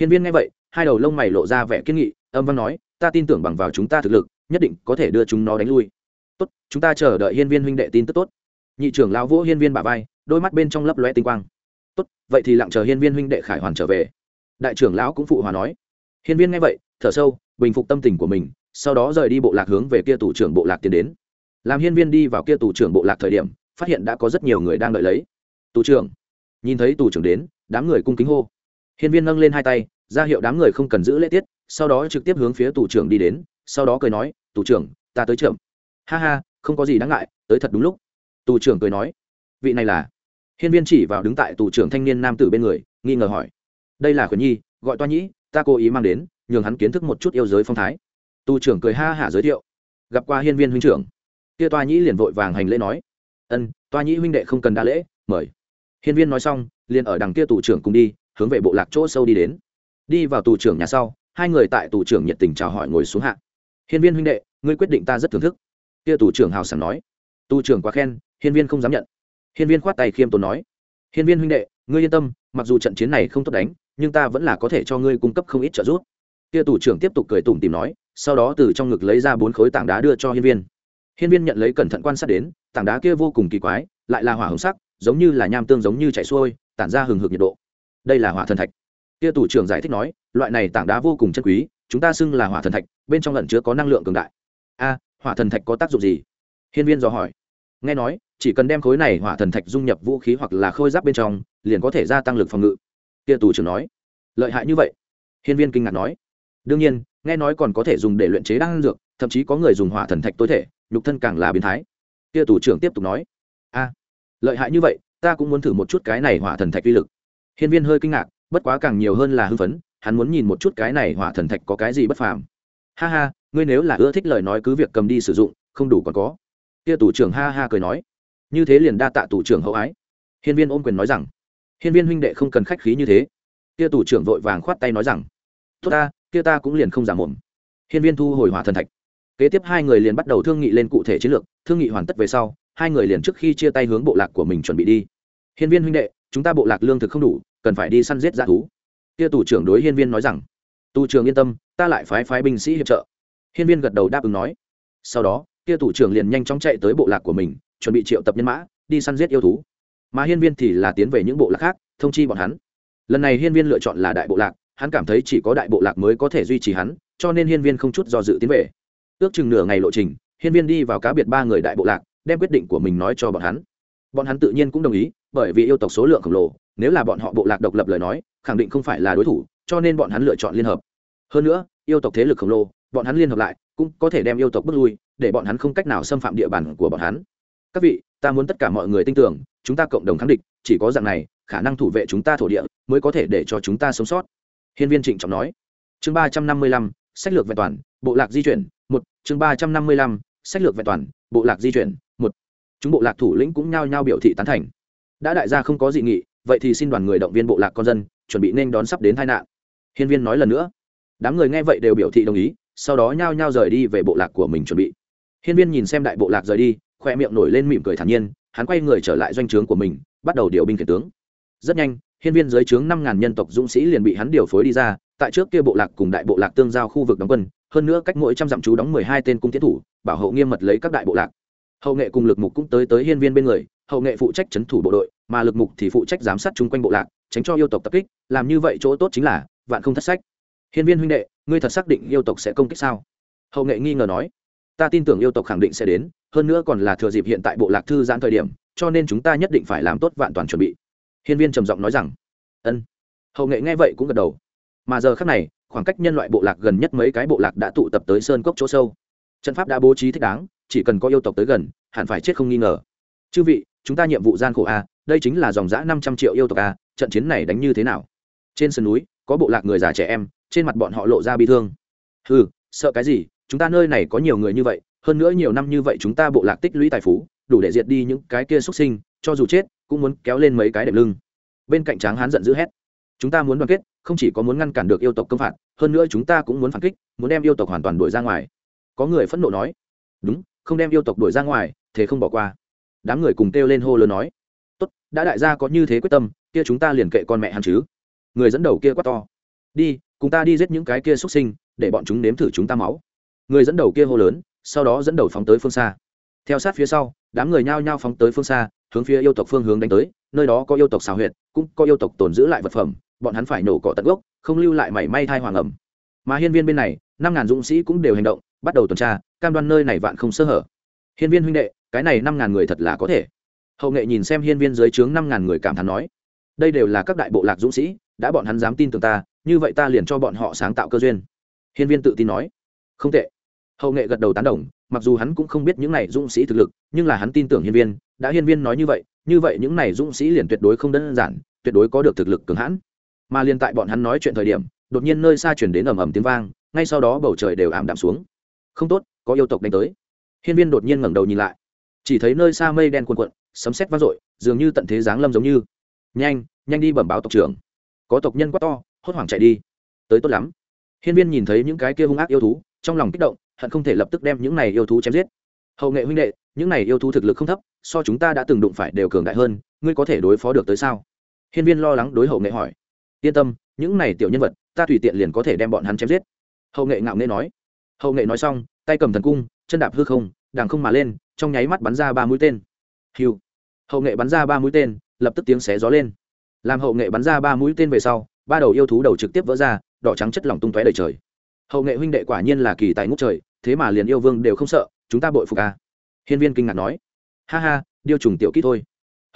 Hiên viên nghe vậy, hai đầu lông mày lộ ra vẻ kiên nghị, âm văn nói, ta tin tưởng bằng vào chúng ta thực lực nhất định có thể đưa chúng nó đánh lui. Tốt, chúng ta chờ đợi hiên viên huynh đệ tin tức tốt. Nhị trưởng lão vỗ hiên viên bà vai, đôi mắt bên trong lấp lóe tinh quang. Tốt, vậy thì lặng chờ hiên viên huynh đệ khải hoàn trở về. Đại trưởng lão cũng phụ hòa nói. Hiên viên nghe vậy, thở sâu, bình phục tâm tình của mình, sau đó rời đi bộ lạc hướng về kia tù trưởng bộ lạc tiến đến. Làm hiên viên đi vào kia tù trưởng bộ lạc thời điểm, phát hiện đã có rất nhiều người đang đợi lấy. Tù trưởng. Nhìn thấy tù trưởng đến, đám người cung kính hô. Hiên viên nâng lên hai tay, ra hiệu đám người không cần giữ lễ tiết, sau đó trực tiếp hướng phía tù trưởng đi đến, sau đó cười nói tù trưởng, ta tới trưởng. Ha ha, không có gì đáng ngại, tới thật đúng lúc. Tù trưởng cười nói. Vị này là? Hiên viên chỉ vào đứng tại tù trưởng thanh niên nam tử bên người, nghi ngờ hỏi. Đây là khuyển nhi, gọi toa nhĩ, ta cố ý mang đến, nhường hắn kiến thức một chút yêu giới phong thái. Tù trưởng cười ha hả giới thiệu. Gặp qua hiên viên huynh trưởng, kia toa nhĩ liền vội vàng hành lễ nói. Ân, toa nhĩ huynh đệ không cần đa lễ, mời. Hiên viên nói xong, liền ở đằng kia tù trưởng cùng đi, hướng về bộ lạc chỗ sâu đi đến. Đi vào tù trưởng nhà sau, hai người tại tù trưởng nhiệt tình chào hỏi ngồi xuống hạ hiên viên huynh đệ, ngươi quyết định ta rất thưởng thức. Kia tù trưởng hào sảng nói. Tù trưởng quá khen, hiên viên không dám nhận. Hiên viên khoát tay khiêm tốn nói. Hiên viên huynh đệ, ngươi yên tâm, mặc dù trận chiến này không tốt đánh, nhưng ta vẫn là có thể cho ngươi cung cấp không ít trợ giúp. Kia tù trưởng tiếp tục cười tủm tìm nói, sau đó từ trong ngực lấy ra bốn khối tảng đá đưa cho hiên viên. Hiên viên nhận lấy cẩn thận quan sát đến, tảng đá kia vô cùng kỳ quái, lại là hỏa hồng sắc, giống như là nham tương giống như chảy xuôi, tản ra hừng hực nhiệt độ. Đây là hỏa thần thạch. Kia tù trưởng giải thích nói, loại này tảng đá vô cùng chân quý chúng ta xưng là hỏa thần thạch, bên trong lẩn chứa có năng lượng cường đại. A, hỏa thần thạch có tác dụng gì? Hiên viên dò hỏi. Nghe nói, chỉ cần đem khối này hỏa thần thạch dung nhập vũ khí hoặc là khôi giáp bên trong, liền có thể gia tăng lực phòng ngự. Kia tù trưởng nói. Lợi hại như vậy? Hiên viên kinh ngạc nói. Đương nhiên, nghe nói còn có thể dùng để luyện chế đan dược, thậm chí có người dùng hỏa thần thạch tối thể, nhục thân càng là biến thái. Kia tù trưởng tiếp tục nói. A, lợi hại như vậy, ta cũng muốn thử một chút cái này hỏa thần thạch uy lực. Hiên viên hơi kinh ngạc, bất quá càng nhiều hơn là hưng phấn hắn muốn nhìn một chút cái này hỏa thần thạch có cái gì bất phàm. Ha ha, ngươi nếu là ưa thích lời nói cứ việc cầm đi sử dụng, không đủ còn có. Kia tù trưởng ha ha cười nói. Như thế liền đa tạ tù trưởng hậu ái. Hiên viên ôm quyền nói rằng. Hiên viên huynh đệ không cần khách khí như thế. Kia tù trưởng vội vàng khoát tay nói rằng. Tốt ta, kia ta cũng liền không giả mồm. Hiên viên thu hồi hỏa thần thạch. Kế tiếp hai người liền bắt đầu thương nghị lên cụ thể chiến lược, thương nghị hoàn tất về sau, hai người liền trước khi chia tay hướng bộ lạc của mình chuẩn bị đi. Hiên viên huynh đệ, chúng ta bộ lạc lương thực không đủ, cần phải đi săn giết dã thú kia tù trưởng đối hiên viên nói rằng, tù trưởng yên tâm, ta lại phái phái binh sĩ hiệp trợ. Hiên viên gật đầu đáp ứng nói. Sau đó, kia tù trưởng liền nhanh chóng chạy tới bộ lạc của mình, chuẩn bị triệu tập nhân mã, đi săn giết yêu thú. Mà hiên viên thì là tiến về những bộ lạc khác, thông chi bọn hắn. Lần này hiên viên lựa chọn là đại bộ lạc, hắn cảm thấy chỉ có đại bộ lạc mới có thể duy trì hắn, cho nên hiên viên không chút do dự tiến về. Ước chừng nửa ngày lộ trình, hiên viên đi vào cá biệt ba người đại bộ lạc, đem quyết định của mình nói cho bọn hắn. Bọn hắn tự nhiên cũng đồng ý, bởi vì yêu tộc số lượng khổng lồ nếu là bọn họ bộ lạc độc lập lời nói, khẳng định không phải là đối thủ, cho nên bọn hắn lựa chọn liên hợp. Hơn nữa, yêu tộc thế lực khổng lồ, bọn hắn liên hợp lại, cũng có thể đem yêu tộc bước lui, để bọn hắn không cách nào xâm phạm địa bàn của bọn hắn. Các vị, ta muốn tất cả mọi người tin tưởng, chúng ta cộng đồng kháng địch chỉ có dạng này, khả năng thủ vệ chúng ta thổ địa, mới có thể để cho chúng ta sống sót. Hiên viên trịnh trọng nói. Chương ba trăm năm mươi lăm, sách lược vẹn toàn, bộ lạc di chuyển, một. Chương ba trăm năm mươi lăm, sách lược vẹn toàn, bộ lạc di chuyển, một. Chúng bộ lạc thủ lĩnh cũng nhao nhao biểu thị tán thành. Đã đại gia không có dị nghị vậy thì xin đoàn người động viên bộ lạc con dân, chuẩn bị nên đón sắp đến tai nạn. Hiên viên nói lần nữa. Đám người nghe vậy đều biểu thị đồng ý, sau đó nhao nhao rời đi về bộ lạc của mình chuẩn bị. Hiên viên nhìn xem đại bộ lạc rời đi, khoe miệng nổi lên mỉm cười thản nhiên, hắn quay người trở lại doanh trướng của mình, bắt đầu điều binh khiển tướng. Rất nhanh, hiên viên dưới trướng năm ngàn nhân tộc dũng sĩ liền bị hắn điều phối đi ra, tại trước kia bộ lạc cùng đại bộ lạc tương giao khu vực đóng quân, hơn nữa cách mỗi trăm dặm chú đóng mười hai tên cung tiến thủ, bảo hộ nghiêm mật lấy các đại bộ lạc. Hậu nghệ cùng lực mục cũng tới tới hiên viên bên người hậu nghệ phụ trách chấn thủ bộ đội, mà lực mục thì phụ trách giám sát chung quanh bộ lạc, tránh cho yêu tộc tập kích, làm như vậy chỗ tốt chính là vạn không thất sách. Hiên viên huynh đệ, ngươi thật xác định yêu tộc sẽ công kích sao? Hậu nghệ nghi ngờ nói, ta tin tưởng yêu tộc khẳng định sẽ đến, hơn nữa còn là thừa dịp hiện tại bộ lạc thư giãn thời điểm, cho nên chúng ta nhất định phải làm tốt vạn toàn chuẩn bị. Hiên viên trầm giọng nói rằng, ân. Hậu nghệ nghe vậy cũng gật đầu. Mà giờ khác này, khoảng cách nhân loại bộ lạc gần nhất mấy cái bộ lạc đã tụ tập tới sơn cốc chỗ sâu. Trận pháp đã bố trí thích đáng, chỉ cần có yêu tộc tới gần, hẳn phải chết không nghi ngờ chư vị, chúng ta nhiệm vụ gian khổ a, đây chính là dòng giã năm trăm triệu yêu tộc a, trận chiến này đánh như thế nào? Trên sườn núi, có bộ lạc người già trẻ em, trên mặt bọn họ lộ ra bi thương. Ừ sợ cái gì, chúng ta nơi này có nhiều người như vậy, hơn nữa nhiều năm như vậy chúng ta bộ lạc tích lũy tài phú, đủ để diệt đi những cái kia xuất sinh, cho dù chết, cũng muốn kéo lên mấy cái đệm lưng. Bên cạnh tráng hán giận dữ hét. Chúng ta muốn đoàn kết, không chỉ có muốn ngăn cản được yêu tộc công phạt, hơn nữa chúng ta cũng muốn phản kích, muốn đem yêu tộc hoàn toàn đuổi ra ngoài. Có người phẫn nộ nói. Đúng, không đem yêu tộc đuổi ra ngoài, thế không bỏ qua đám người cùng kêu lên hô lớn nói, tốt, đã đại gia có như thế quyết tâm, kia chúng ta liền kệ con mẹ hắn chứ. Người dẫn đầu kia quát to, đi, cùng ta đi giết những cái kia xuất sinh, để bọn chúng nếm thử chúng ta máu. Người dẫn đầu kia hô lớn, sau đó dẫn đầu phóng tới phương xa. Theo sát phía sau, đám người nhao nhao phóng tới phương xa, hướng phía yêu tộc phương hướng đánh tới, nơi đó có yêu tộc xào huyệt, cũng có yêu tộc tồn giữ lại vật phẩm, bọn hắn phải nổ cỏ tận gốc, không lưu lại mảy may thai hoàng ẩm. Mà hiên viên bên này, năm ngàn dũng sĩ cũng đều hành động, bắt đầu tuần tra, cam đoan nơi này vạn không sơ hở. Hiên viên huynh đệ cái này năm ngàn người thật là có thể. Hậu nghệ nhìn xem hiên viên dưới trướng năm ngàn người cảm thán nói, đây đều là các đại bộ lạc dũng sĩ, đã bọn hắn dám tin tưởng ta, như vậy ta liền cho bọn họ sáng tạo cơ duyên. Hiên viên tự tin nói, không tệ. Hậu nghệ gật đầu tán đồng, mặc dù hắn cũng không biết những này dũng sĩ thực lực, nhưng là hắn tin tưởng hiên viên, đã hiên viên nói như vậy như vậy những này dũng sĩ liền tuyệt đối không đơn giản, tuyệt đối có được thực lực cường hãn. Mà liền tại bọn hắn nói chuyện thời điểm, đột nhiên nơi xa chuyển đến ầm ầm tiếng vang, ngay sau đó bầu trời đều ảm đạm xuống. Không tốt, có yêu tộc đánh tới. Hiên viên đột nhiên ngẩng đầu nhìn lại chỉ thấy nơi xa mây đen cuồn cuộn, sấm sét vang dội, dường như tận thế giáng lâm giống như. Nhanh nhanh đi bẩm báo tộc trưởng. Có tộc nhân quá to, hốt hoảng chạy đi. Tới tốt lắm. Hiên viên nhìn thấy những cái kia hung ác yêu thú, trong lòng kích động, hận không thể lập tức đem những này yêu thú chém giết. Hậu nghệ huynh đệ, những này yêu thú thực lực không thấp, so chúng ta đã từng đụng phải đều cường đại hơn, ngươi có thể đối phó được tới sao? Hiên viên lo lắng đối hậu nghệ hỏi. Yên tâm, những này tiểu nhân vật, ta tùy tiện liền có thể đem bọn hắn chém giết. Hậu nghệ ngạo nghệ nói. Hậu nghệ nói xong, tay cầm thần cung, chân đạp hư không đàng không mà lên, trong nháy mắt bắn ra ba mũi tên. Hiu. Hậu nghệ bắn ra ba mũi tên, lập tức tiếng xé gió lên. Làm hậu nghệ bắn ra ba mũi tên về sau, ba đầu yêu thú đầu trực tiếp vỡ ra, đỏ trắng chất lỏng tung tóe đầy trời. Hậu nghệ huynh đệ quả nhiên là kỳ tài ngút trời, thế mà liền yêu vương đều không sợ, chúng ta bội phục à. hiên viên kinh ngạc nói. Ha ha, điêu trùng tiểu kỹ thôi.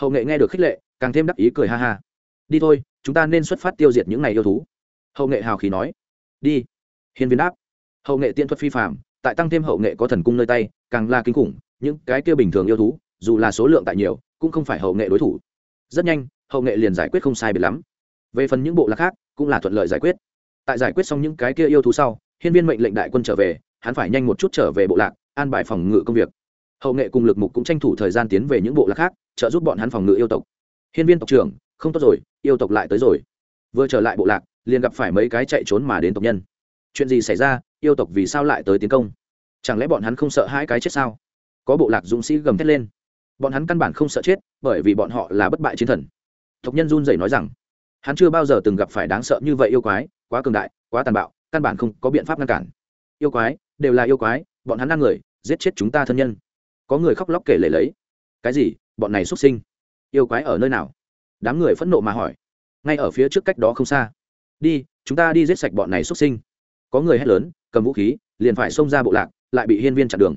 Hậu nghệ nghe được khích lệ, càng thêm đắc ý cười ha ha. Đi thôi, chúng ta nên xuất phát tiêu diệt những này yêu thú. Hậu nghệ hào khí nói. Đi. Hiên viên đáp. Hậu nghệ tiên thuật phi phạm tại tăng thêm hậu nghệ có thần cung nơi tay, càng là kinh khủng, những cái kia bình thường yêu thú, dù là số lượng tại nhiều, cũng không phải hậu nghệ đối thủ. Rất nhanh, hậu nghệ liền giải quyết không sai biệt lắm. Về phần những bộ lạc khác, cũng là thuận lợi giải quyết. Tại giải quyết xong những cái kia yêu thú sau, hiên viên mệnh lệnh đại quân trở về, hắn phải nhanh một chút trở về bộ lạc, an bài phòng ngự công việc. Hậu nghệ cùng lực mục cũng tranh thủ thời gian tiến về những bộ lạc khác, trợ giúp bọn hắn phòng ngự yêu tộc. Hiên viên tộc trưởng, không tốt rồi, yêu tộc lại tới rồi. Vừa trở lại bộ lạc, liền gặp phải mấy cái chạy trốn mà đến tộc nhân. Chuyện gì xảy ra yêu tộc vì sao lại tới tiến công? Chẳng lẽ bọn hắn không sợ hai cái chết sao? Có bộ lạc dũng sĩ gầm thét lên. Bọn hắn căn bản không sợ chết, bởi vì bọn họ là bất bại chiến thần. Tộc nhân run rẩy nói rằng, hắn chưa bao giờ từng gặp phải đáng sợ như vậy yêu quái, quá cường đại, quá tàn bạo, căn bản không có biện pháp ngăn cản. Yêu quái, đều là yêu quái, bọn hắn ăn người, giết chết chúng ta thân nhân. Có người khóc lóc kể lể lấy. Cái gì? Bọn này xuất sinh. Yêu quái ở nơi nào? Đám người phẫn nộ mà hỏi. Ngay ở phía trước cách đó không xa. Đi, chúng ta đi giết sạch bọn này xuất sinh. Có người hét lớn cầm vũ khí, liền phải xông ra bộ lạc, lại bị hiên viên chặn đường.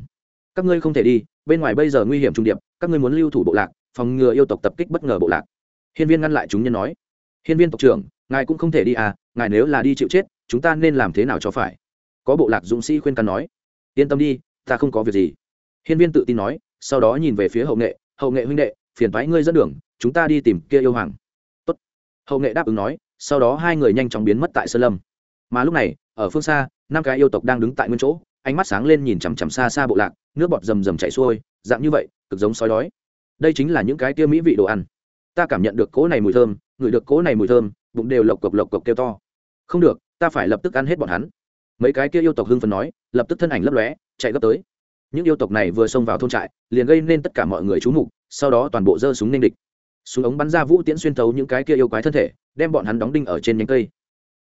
Các ngươi không thể đi, bên ngoài bây giờ nguy hiểm trung điệp, các ngươi muốn lưu thủ bộ lạc, phòng ngừa yêu tộc tập kích bất ngờ bộ lạc. Hiên viên ngăn lại chúng nhân nói. Hiên viên tộc trưởng, ngài cũng không thể đi à ngài nếu là đi chịu chết, chúng ta nên làm thế nào cho phải? Có bộ lạc dũng sĩ khuyên can nói. Yên tâm đi, ta không có việc gì. Hiên viên tự tin nói, sau đó nhìn về phía hậu nghệ hậu nghệ huynh đệ, phiền thoái ngươi dẫn đường, chúng ta đi tìm kia yêu hoàng. Tốt. hậu nghệ đáp ứng nói, sau đó hai người nhanh chóng biến mất tại sơn lâm. Mà lúc này, ở phương xa năm cái yêu tộc đang đứng tại nguyên chỗ, ánh mắt sáng lên nhìn chằm chằm xa xa bộ lạc, nước bọt rầm rầm chảy xuôi, dạng như vậy, cực giống sói đói. Đây chính là những cái tia mỹ vị đồ ăn. Ta cảm nhận được cỗ này mùi thơm, ngửi được cỗ này mùi thơm, bụng đều lộc cộc lộc cộc kêu to. Không được, ta phải lập tức ăn hết bọn hắn. Mấy cái kia yêu tộc hưng phần nói, lập tức thân ảnh lấp lóe, chạy gấp tới. Những yêu tộc này vừa xông vào thôn trại, liền gây nên tất cả mọi người trú mục, sau đó toàn bộ giơ súng ninh địch. Súng ống bắn ra vũ tiễn xuyên thấu những cái kia yêu quái thân thể, đem bọn hắn đóng đinh ở trên nhánh cây.